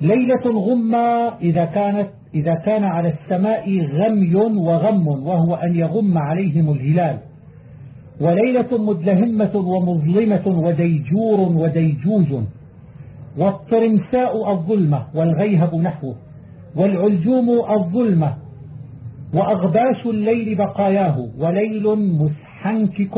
Speaker 1: ليلة غمة إذا كانت إذا كان على السماء غمي وغم وهو أن يغم عليهم الهلال. وليلة مدلهمة ومظلمة وديجور وديجوج. والطرمساء الظلمة والغيهب نحوه. والعلجوم الظلمة وأغباش الليل بقاياه وليل مسحنكك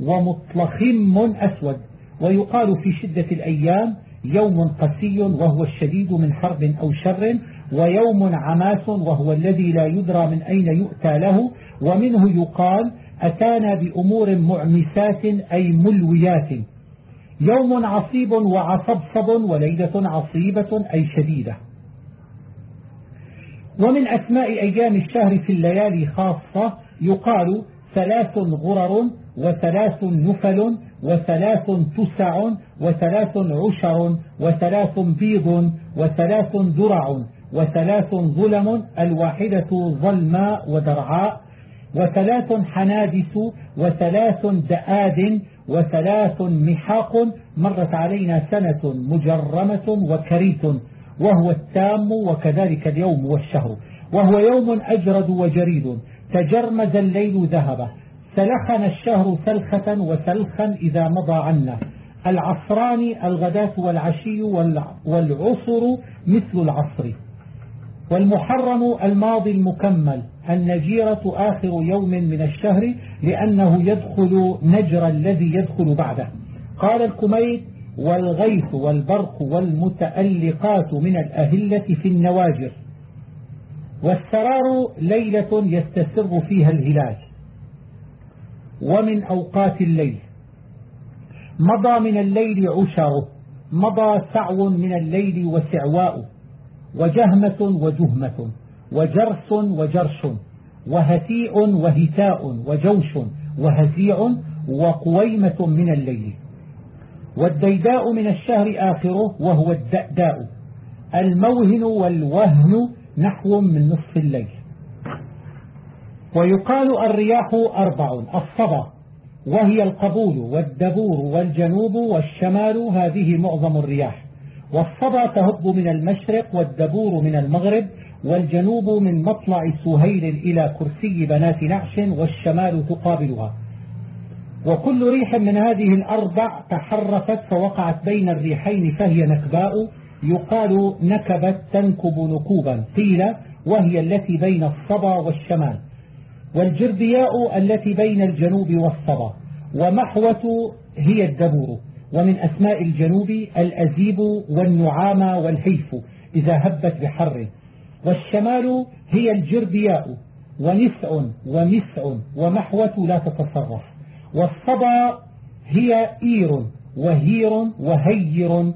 Speaker 1: ومطلخم أسود. ويقال في شدة الأيام يوم قسي وهو الشديد من حرب أو شر ويوم عماس وهو الذي لا يدرى من أين يؤتى له. ومنه يقال أتانا بأمور معمسات أي ملويات. يوم عصيب وعصبصب وليلة عصيبة أي شديدة. ومن أسماء أيام الشهر في الليالي خاصة يقال ثلاث غرر وثلاث نفل وثلاث تسع وثلاث عشر وثلاث بيض وثلاث درع وثلاث ظلم الواحدة ظلماء ودرعاء وثلاث حنادس وثلاث دآد وثلاث محاق مرت علينا سنة مجرمة وكريت وهو التام وكذلك اليوم والشهر. وهو يوم أجرد وجريد. تجرمز الليل ذهبه. سلخنا الشهر سلخة وسلخا إذا مضى عنا. العصران الغداة والعشي والعصر مثل العصر. والمحرم الماضي المكمل. النجيرة آخر يوم من الشهر لأنه يدخل نجر الذي يدخل بعده. قال الكميت والغيث والبرق والمتألقات من الأهلة في النواجر. والسرار ليلة يستسر فيها الهلال. ومن أوقات الليل. مضى من الليل عشره. مضى سعو من الليل وسعواء. وجهمة وجهمة. وجرس وجرش. وهتيء وهتاء وجوش. وهزيع وقويمة من الليل. والديداء من الشهر آخره وهو الدأداء. الموهن والوهن نحو من نصف الليل. ويقال الرياح أربع الصبا. وهي القبول والدبور والجنوب والشمال هذه معظم الرياح. والصبا تهب من المشرق والدبور من المغرب والجنوب من مطلع سهيل إلى كرسي بنات نعش والشمال تقابلها. وكل ريح من هذه الأربع تحركت فوقعت بين الريحين فهي نكباء. يقال نكبت تنكب نكوبا. قيل وهي التي بين الصبا والشمال. والجربياء التي بين الجنوب والصبا. ومحوة هي الدبور. ومن أسماء الجنوب الأزيب والنعامة والهيف إذا هبت بحر. والشمال هي الجربياء. ونسع ومسع ومحوة لا تتصرف. والصبا هي إير وهير وهير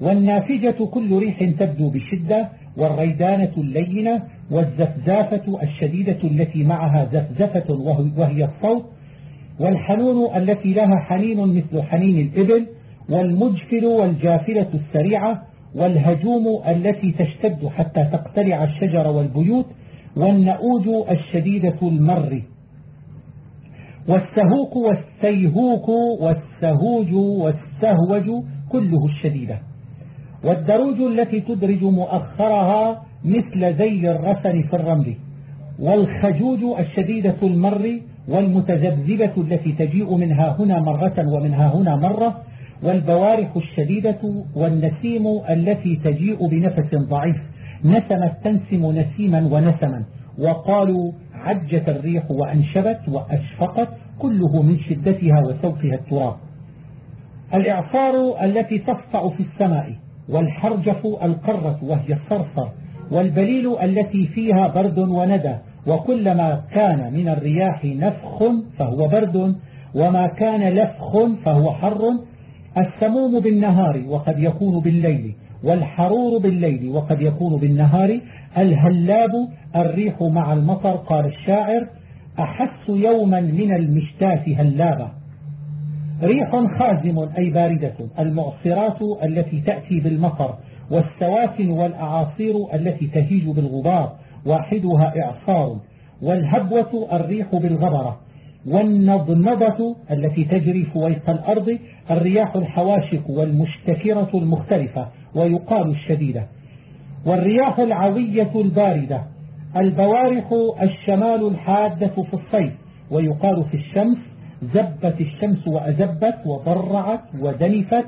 Speaker 1: والنافجة كل ريح تبدو بشدة والريدانة اللينة والزفزافة الشديدة التي معها زفزفة وهي الصوت والحنون التي لها حنين مثل حنين الإبل والمجفل والجافلة السريعة والهجوم التي تشتد حتى تقتلع الشجر والبيوت والنؤوج الشديدة المر. والسهوك والسيهوك والسهوج والسهوج كله الشديدة. والدروج التي تدرج مؤخرها مثل زي الرسن في الرمل والخجوج الشديدة المر والمتذبذبة التي تجيء منها هنا مرة ومنها هنا مرة والبوارح الشديدة والنسيم التي تجيء بنفس ضعيف نسمت تنسم نسيما ونسما وقالوا عجت الريح وأنشبت وأشفقت كله من شدتها وسوقها التراب. الإعصار التي تصفع في السماء والحرجف القرة وهي الصرصر والبليل التي فيها برد وندى وكلما كان من الرياح نفخ فهو برد وما كان لفخ فهو حر. السموم بالنهار وقد يكون بالليل والحرور بالليل وقد يكون بالنهار الهلاب الريح مع المطر قال الشاعر. أحس يوما من المشتات هلابا ريح خازم أي باردة. المعصرات التي تأتي بالمطر والسوافن والأعاصير التي تهيج بالغبار واحدها إعصار. والهبوة الريح بالغبرة. والنضنضة التي تجري فويق الأرض الرياح الحواشق والمشتكرة المختلفة. ويقال الشديدة. والرياح العوية الباردة البوارح الشمال الحادة في الصيف ويقال في الشمس زبت الشمس وأزبت وضرعت ودنفت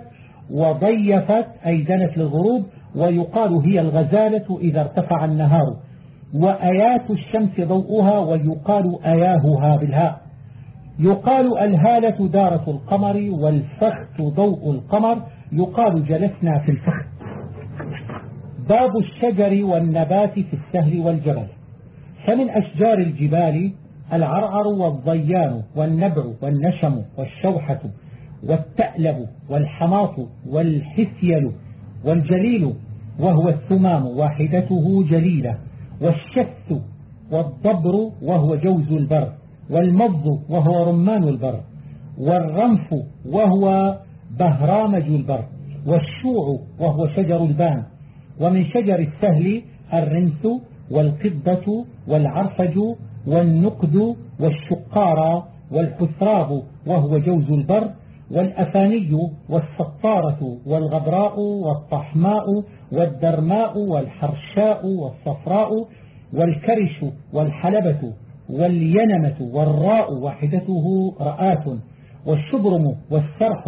Speaker 1: وضيفت أي دنت للغروب ويقال هي الغزالة إذا ارتفع النهار. وآيات الشمس ضوءها ويقال آياهها بالهاء. يقال الهالة دارة القمر والفخت ضوء القمر يقال جلسنا في الفخت باب الشجر والنبات في السهل والجبل. فمن أشجار الجبال العرعر والضيان والنبع والنشم والشوحة والتألب والحماط والحسيل والجليل وهو الثمام واحدته جليلة والشث والضبر وهو جوز البر والمض وهو رمان البر والرنف وهو بهرامج البر والشوع وهو شجر البان. ومن شجر السهل الرنث والقبة والعرفج والنقد والشقارة والحسراب وهو جوز البر. والأفاني والسطارة والغبراء والطحماء والدرماء والحرشاء والصفراء والكرش والحلبة والينمة والراء واحدته رآت والشبرم والسرح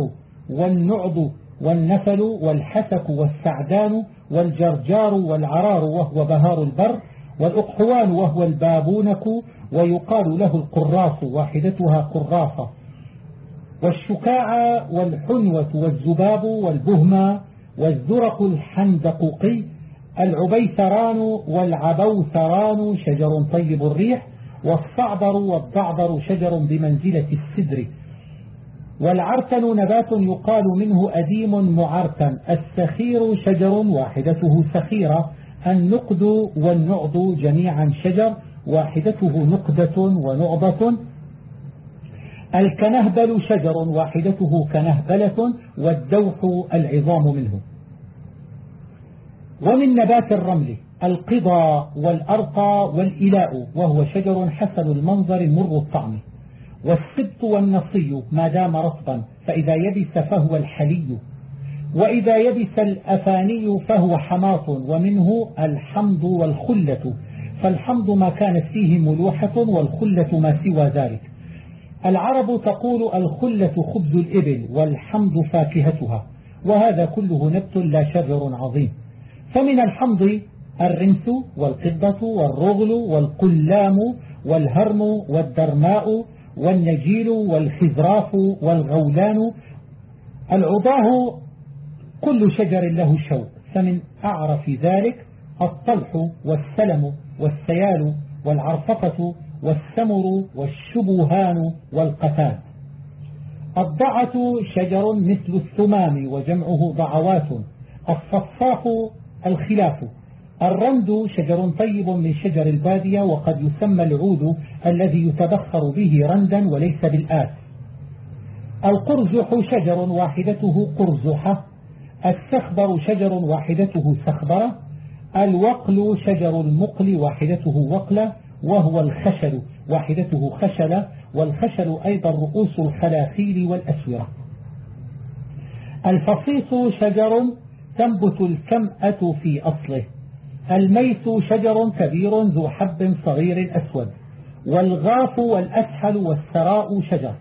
Speaker 1: والنعض والنفل والحسك والسعدان والجرجار والعرار وهو بهار البر والأقحوان وهو البابونك ويقال له القراص واحدتها قراصة والشكاع والحنوة والزباب والبهمة والزرق الحندققي العبيثران والعبوثران شجر طيب الريح والصعبر والضعبر شجر بمنزلة السدر والعرتن نبات يقال منه أديم معرتن. السخير شجر واحدته سخيرة. النقد والنعض جميعا شجر واحدته نقدة ونعضة الكنهبل شجر واحدته كنهبلة. والدوح العظام منه. ومن نبات الرمل القضى والأرقى والإلاء وهو شجر حسن المنظر مر الطعم. والسبط والنصي ما دام رطبا فإذا يبس فهو الحلي وإذا يبس الأفاني فهو حماط ومنه الحمض والخلة. فالحمض ما كانت فيه ملوحة والخلة ما سوى ذلك. العرب تقول الخلة خبز الإبل والحمض فاكهتها وهذا كله نبت لا شجر عظيم. فمن الحمض الرنس والقبة والرغل والقلام والهرم والدرماء والنجيل والخزراف والغولان. العضاه كل شجر له شوك فمن أعرف ذلك الطلح والسلم والسيال والعرفقة والسمر والشبهان والقتاد الضعة شجر مثل الثمام وجمعه ضعوات الصفاح الخلاف الرند شجر طيب من شجر البادية وقد يسمى العود الذي يتبخر به رندا وليس بالآس القرزح شجر واحدته قرزحة السخبر شجر واحدته سخبرة الوقل شجر المقل واحدته وقلة وهو الخشل واحدته خشلة والخشل أيضا رؤوس الخلاخيل والأسورة. الفصيص شجر تنبت الكمأة في أصله. الميت شجر كبير ذو حب صغير أسود والغاف والأسحل والسراء شجر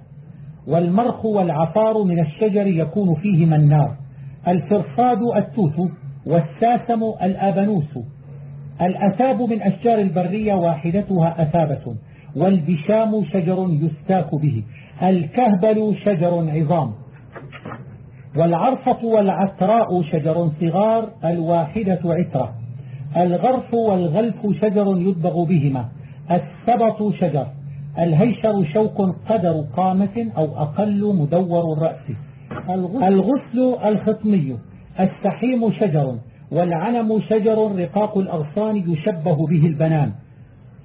Speaker 1: والمرخ والعفار من الشجر يكون فيه منار الفرصاد التوت والساسم الآبنوس الأثاب من أشجار البرية واحدتها أثابة والبشام شجر يستاك به الكهبل شجر عظام والعرفة والعتراء شجر صغار الواحدة عترة. الغرف والغلف شجر يدبغ بهما. السبط شجر. الهيشر شوك قدر قامة أو أقل مدور الرأس. الغسل الخطمي. السحيم شجر. والعنم شجر رقاق الأغصان يشبه به البنان.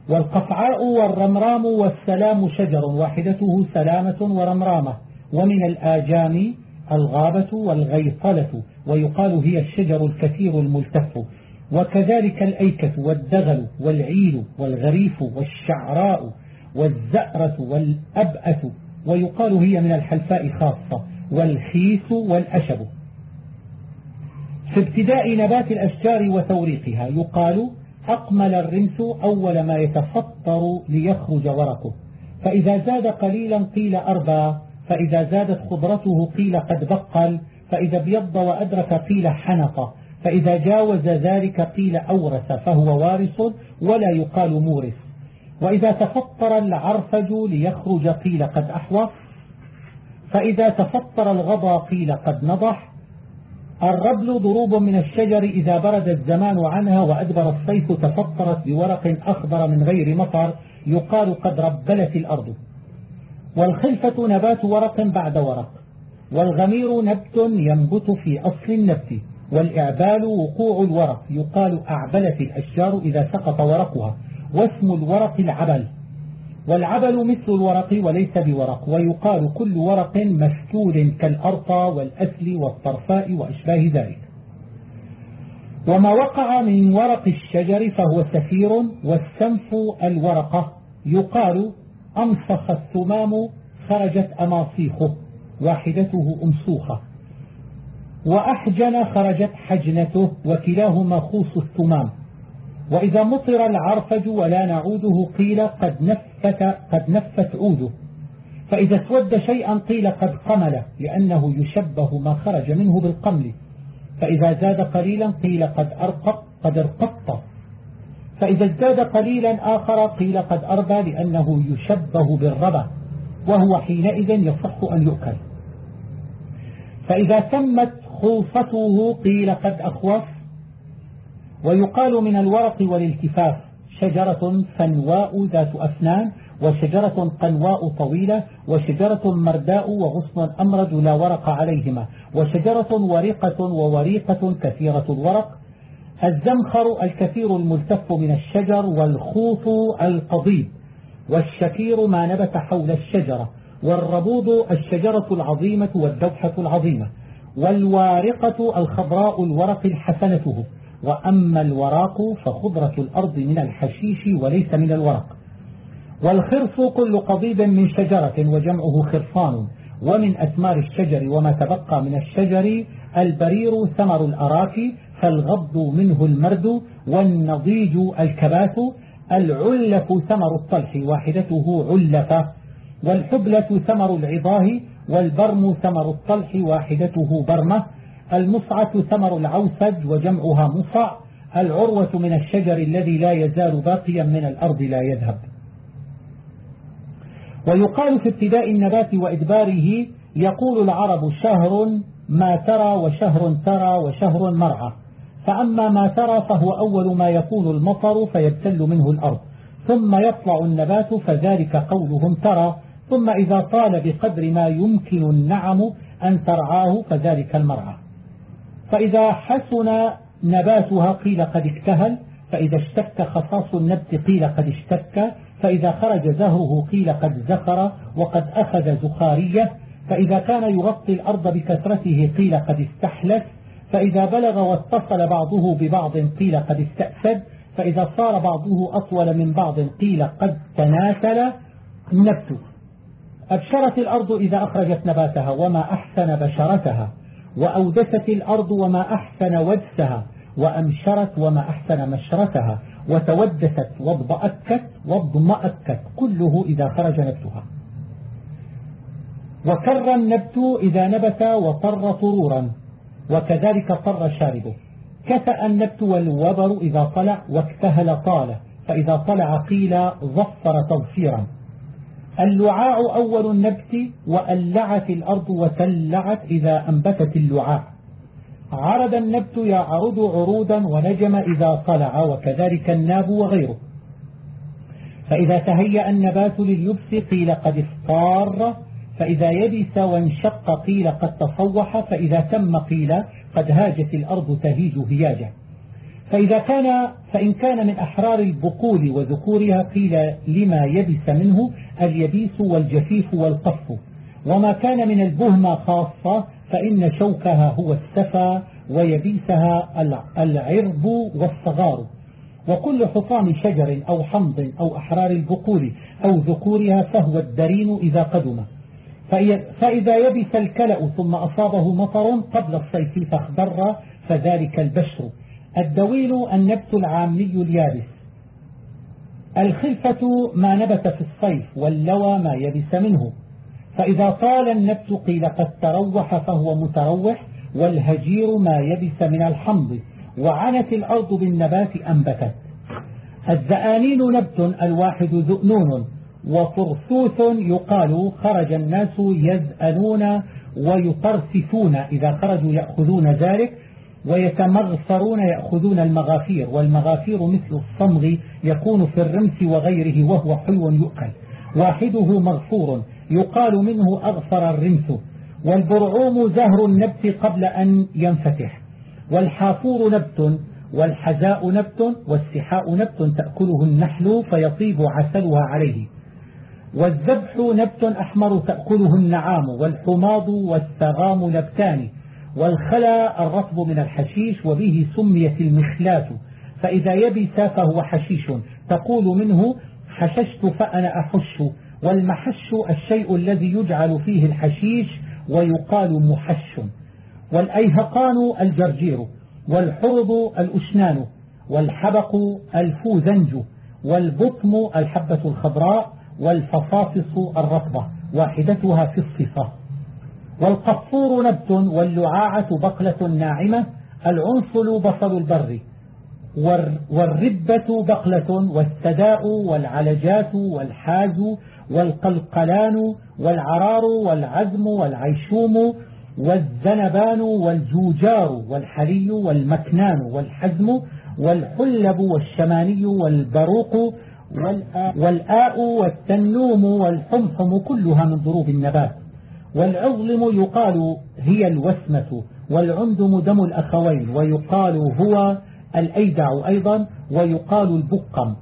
Speaker 1: والقفعاء والرمرام والسلام شجر. واحدته سلامة ورمرامة. ومن الآجام الغابة والغيطلة. ويقال هي الشجر الكثير الملتف. وكذلك الأيكة والدغل والعيل والغريف والشعراء والزأرة والأبأة ويقال هي من الحلفاء خاصة والخيس والأشب. في ابتداء نبات الأشجار وتوريقها يقال أقمل الرمس أول ما يتفطر ليخرج ورقه فإذا زاد قليلا قيل أربى فإذا زادت خضرته قيل قد بقل فإذا ابيض وأدرك قيل حنق فإذا جاوز ذلك قيل أورث فهو وارث ولا يقال مورث. وإذا تفطر العرفج ليخرج قيل قد أحوى. فإذا تفطر الغضا قيل قد نضح. الربل ضروب من الشجر إذا برد الزمان عنها وأدبر الصيف تفطرت بورق أخضر من غير مطر يقال قد ربلت الأرض. والخلفة نبات ورق بعد ورق والغمير نبت ينبت في أصل النبت. والإعبال وقوع الورق. يقال أعبلت الأشجار إذا سقط ورقها واسم الورق العبل. والعبل مثل الورق وليس بورق ويقال كل ورق مفتول كالأرطى والأسل والطرفاء وأشباه ذلك. وما وقع من ورق الشجر فهو سفير والسنف الورقة يقال أمسخ الثمام خرجت أماصيخه واحدته أمسوخة وأحجن خرجت حجنته وكلاهما خوص الثمام. وإذا مطر العرفج ولا نعوده قيل قد نفت, قد نفت عوده. فإذا اسود شيئا قيل قد قمل لأنه يشبه ما خرج منه بالقمل. فإذا زاد قليلا قيل قد أرقط قد ارقط. فإذا ازداد قليلا آخر قيل قد أربى لأنه يشبه بالربى وهو حينئذ يصح أن يؤكل. فإذا تمت خوصته قيل قد أخوف. ويقال من الورق والالتفاف شجرة فنواء ذات أفنان وشجرة قنواء طويلة وشجرة مرداء وغصن أمرد لا ورق عليهما. وشجرة ورقة ووريقة كثيرة الورق. الزمخر الكثير الملتف من الشجر والخوط القضيب. والشكير ما نبت حول الشجرة. والربوض الشجرة العظيمة والدوحة العظيمة. والوارقة الخضراء الورق الحسنته وأما الوراق فخضرة الأرض من الحشيش وليس من الورق. والخرف كل قضيب من شجرة وجمعه خرفان. ومن أثمار الشجر وما تبقى من الشجر البرير ثمر الأراك فالغض منه المرد. والنضيج الكبات العلف ثمر الطلح واحدته علفة. والحبلة ثمر العضاه والبرم ثمر الطلح واحدته برمة المصعة ثمر العوسج وجمعها مصع العروة من الشجر الذي لا يزال باقيا من الأرض لا يذهب. ويقال في ابتداء النبات وإدباره يقول العرب شهر ما ترى وشهر ترى وشهر مرعى. فأما ما ترى فهو أول ما يكون المطر فيبتل منه الأرض ثم يطلع النبات فذلك قولهم ترى. ثم إذا طال بقدر ما يمكن النعم أن ترعاه فذلك المرعى. فإذا حسن نباتها قيل قد اكتهل فإذا اشتك خصاص النبت قيل قد اشتك فإذا خرج زهره قيل قد زخر وقد أخذ زخارية فإذا كان يغطي الأرض بكثرته قيل قد استحلت فإذا بلغ واتصل بعضه ببعض قيل قد استأسد فإذا صار بعضه أطول من بعض قيل قد تناسل النبت أبشرت الأرض إذا أخرجت نباتها وما أحسن بشرتها وأودست الأرض وما أحسن ودسها وأمشرت وما أحسن مشرتها وتودست واضمأكت واضمأكت كله إذا خرج نبتها. وكر النبت إذا نبت وطر طرورا وكذلك طر شاربه. كفأ النبت والوبر إذا طلع واكتهل طال فإذا طلع قيل ظفر تظفيرا. اللعاع أول النبت وألعت الأرض وتلعت إذا أنبتت اللعاع عرض النبت يعرض عرودا ونجم إذا طلع وكذلك الناب وغيره. فإذا تهيأ النبات لليبس قيل قد اصطار فإذا يبس وانشق قيل قد تصوح فإذا تم قيل قد هاجت الأرض تهيج هياجا. فإذا كان فإن كان من أحرار البقول وذكورها قيل لما يبس منه اليبيس والجفيف والقف. وما كان من البهمة خاصة فإن شوكها هو السفا ويبيسها العرب والصغار. وكل حطام شجر أو حمض أو أحرار البقول أو ذكورها فهو الدرين إذا قدم. فإذا يبس الكلأ ثم أصابه مطر قبل الصيف فاخضر فذلك البشر. الدويل النبت العامي اليابس. الخلفة ما نبت في الصيف واللوى ما يبس منه. فإذا طال النبت قيل قد تروح فهو متروح والهجير ما يبس من الحمض. وعنت الأرض بالنبات أنبتت. الزآنين نبت الواحد ذؤنون. وطرثوث يقال خرج الناس يزأنون ويطرثثون إذا خرجوا يأخذون ذلك. ويتمغفرون يأخذون المغافير والمغافير مثل الصمغ يكون في الرمس وغيره وهو حلو يؤكل. واحدة مغفور يقال منه أغفر الرمس. والبرعوم زهر النبت قبل أن ينفتح. والحافور نبت والحزاء نبت والسحاء نبت تأكله النحل فيطيب عسلها عليه. والذبح نبت أحمر تأكله النعام والحماض والثغام نبتان. والخلا الرطب من الحشيش وبه سميت المخلات. فإذا يبس فهو حشيش تقول منه حششت فأنا أحش. والمحش الشيء الذي يجعل فيه الحشيش ويقال محش. والأيهقان الجرجير والحرض الأشنان والحبق الفوزنج والبطم الحبة الخضراء والفصافص الرطبة. واحدتها في الصفة. والقصور نبت واللعاعة بقلة ناعمة العنصل بصل البر والربة بقلة والسداء والعلجات والحاز والقلقلان والعرار والعزم والعيشوم والزنبان والجوجار والحلي والمكنان والحزم والحلب والشماني والبروق والآء والتنوم والحمحم كلها من ضروب النبات. والعظلم يقال هي الوسمة والعندم دم الأخوين ويقال هو الأيدع أيضا ويقال البقم.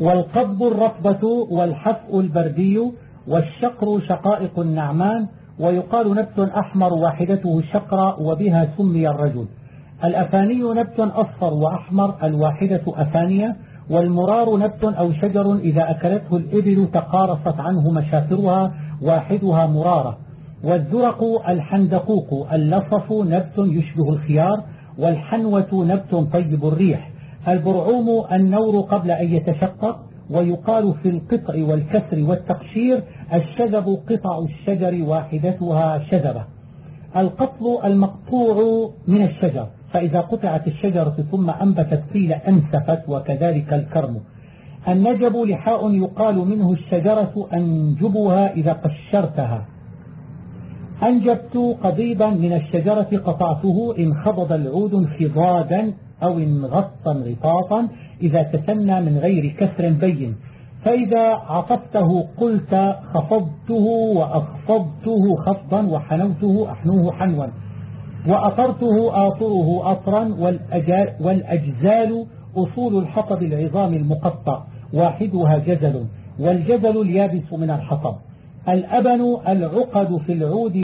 Speaker 1: والقضب الرطبة والحفء البردي والشقر شقائق النعمان ويقال نبت أحمر واحدته شقرة وبها سمي الرجل. الأفاني نبت أصفر وأحمر الواحدة أفانية والمرار نبت أو شجر إذا أكلته الإبل تقارصت عنه مشافرها واحدها مرارة. والزرق الحندقوق اللصف نبت يشبه الخيار والحنوة نبت طيب الريح. البرعوم النور قبل أن يتشقق ويقال في القطع والكسر والتقشير الشذب قطع الشجر واحدتها شذبة القطل المقطوع من الشجر فإذا قطعت الشجرة ثم أنبتت قيل أنسفت وكذلك الكرم. النجب لحاء يقال منه الشجرة أنجبها إذا قشرتها. أنجبت قضيبا من الشجرة قطعته إن خضض العود انخضادا أو انغط انغطاطا إذا تسنى من غير كسر بين. فإذا عطفته قلت خفضته وأخفضته خفضا وحنوته أحنوه حنوا. وأطرته آطره أطرا والأجزال أصول الحطب العظام المقطع. واحدها جزل والجزل اليابس من الحطب. الأبن العقد في العود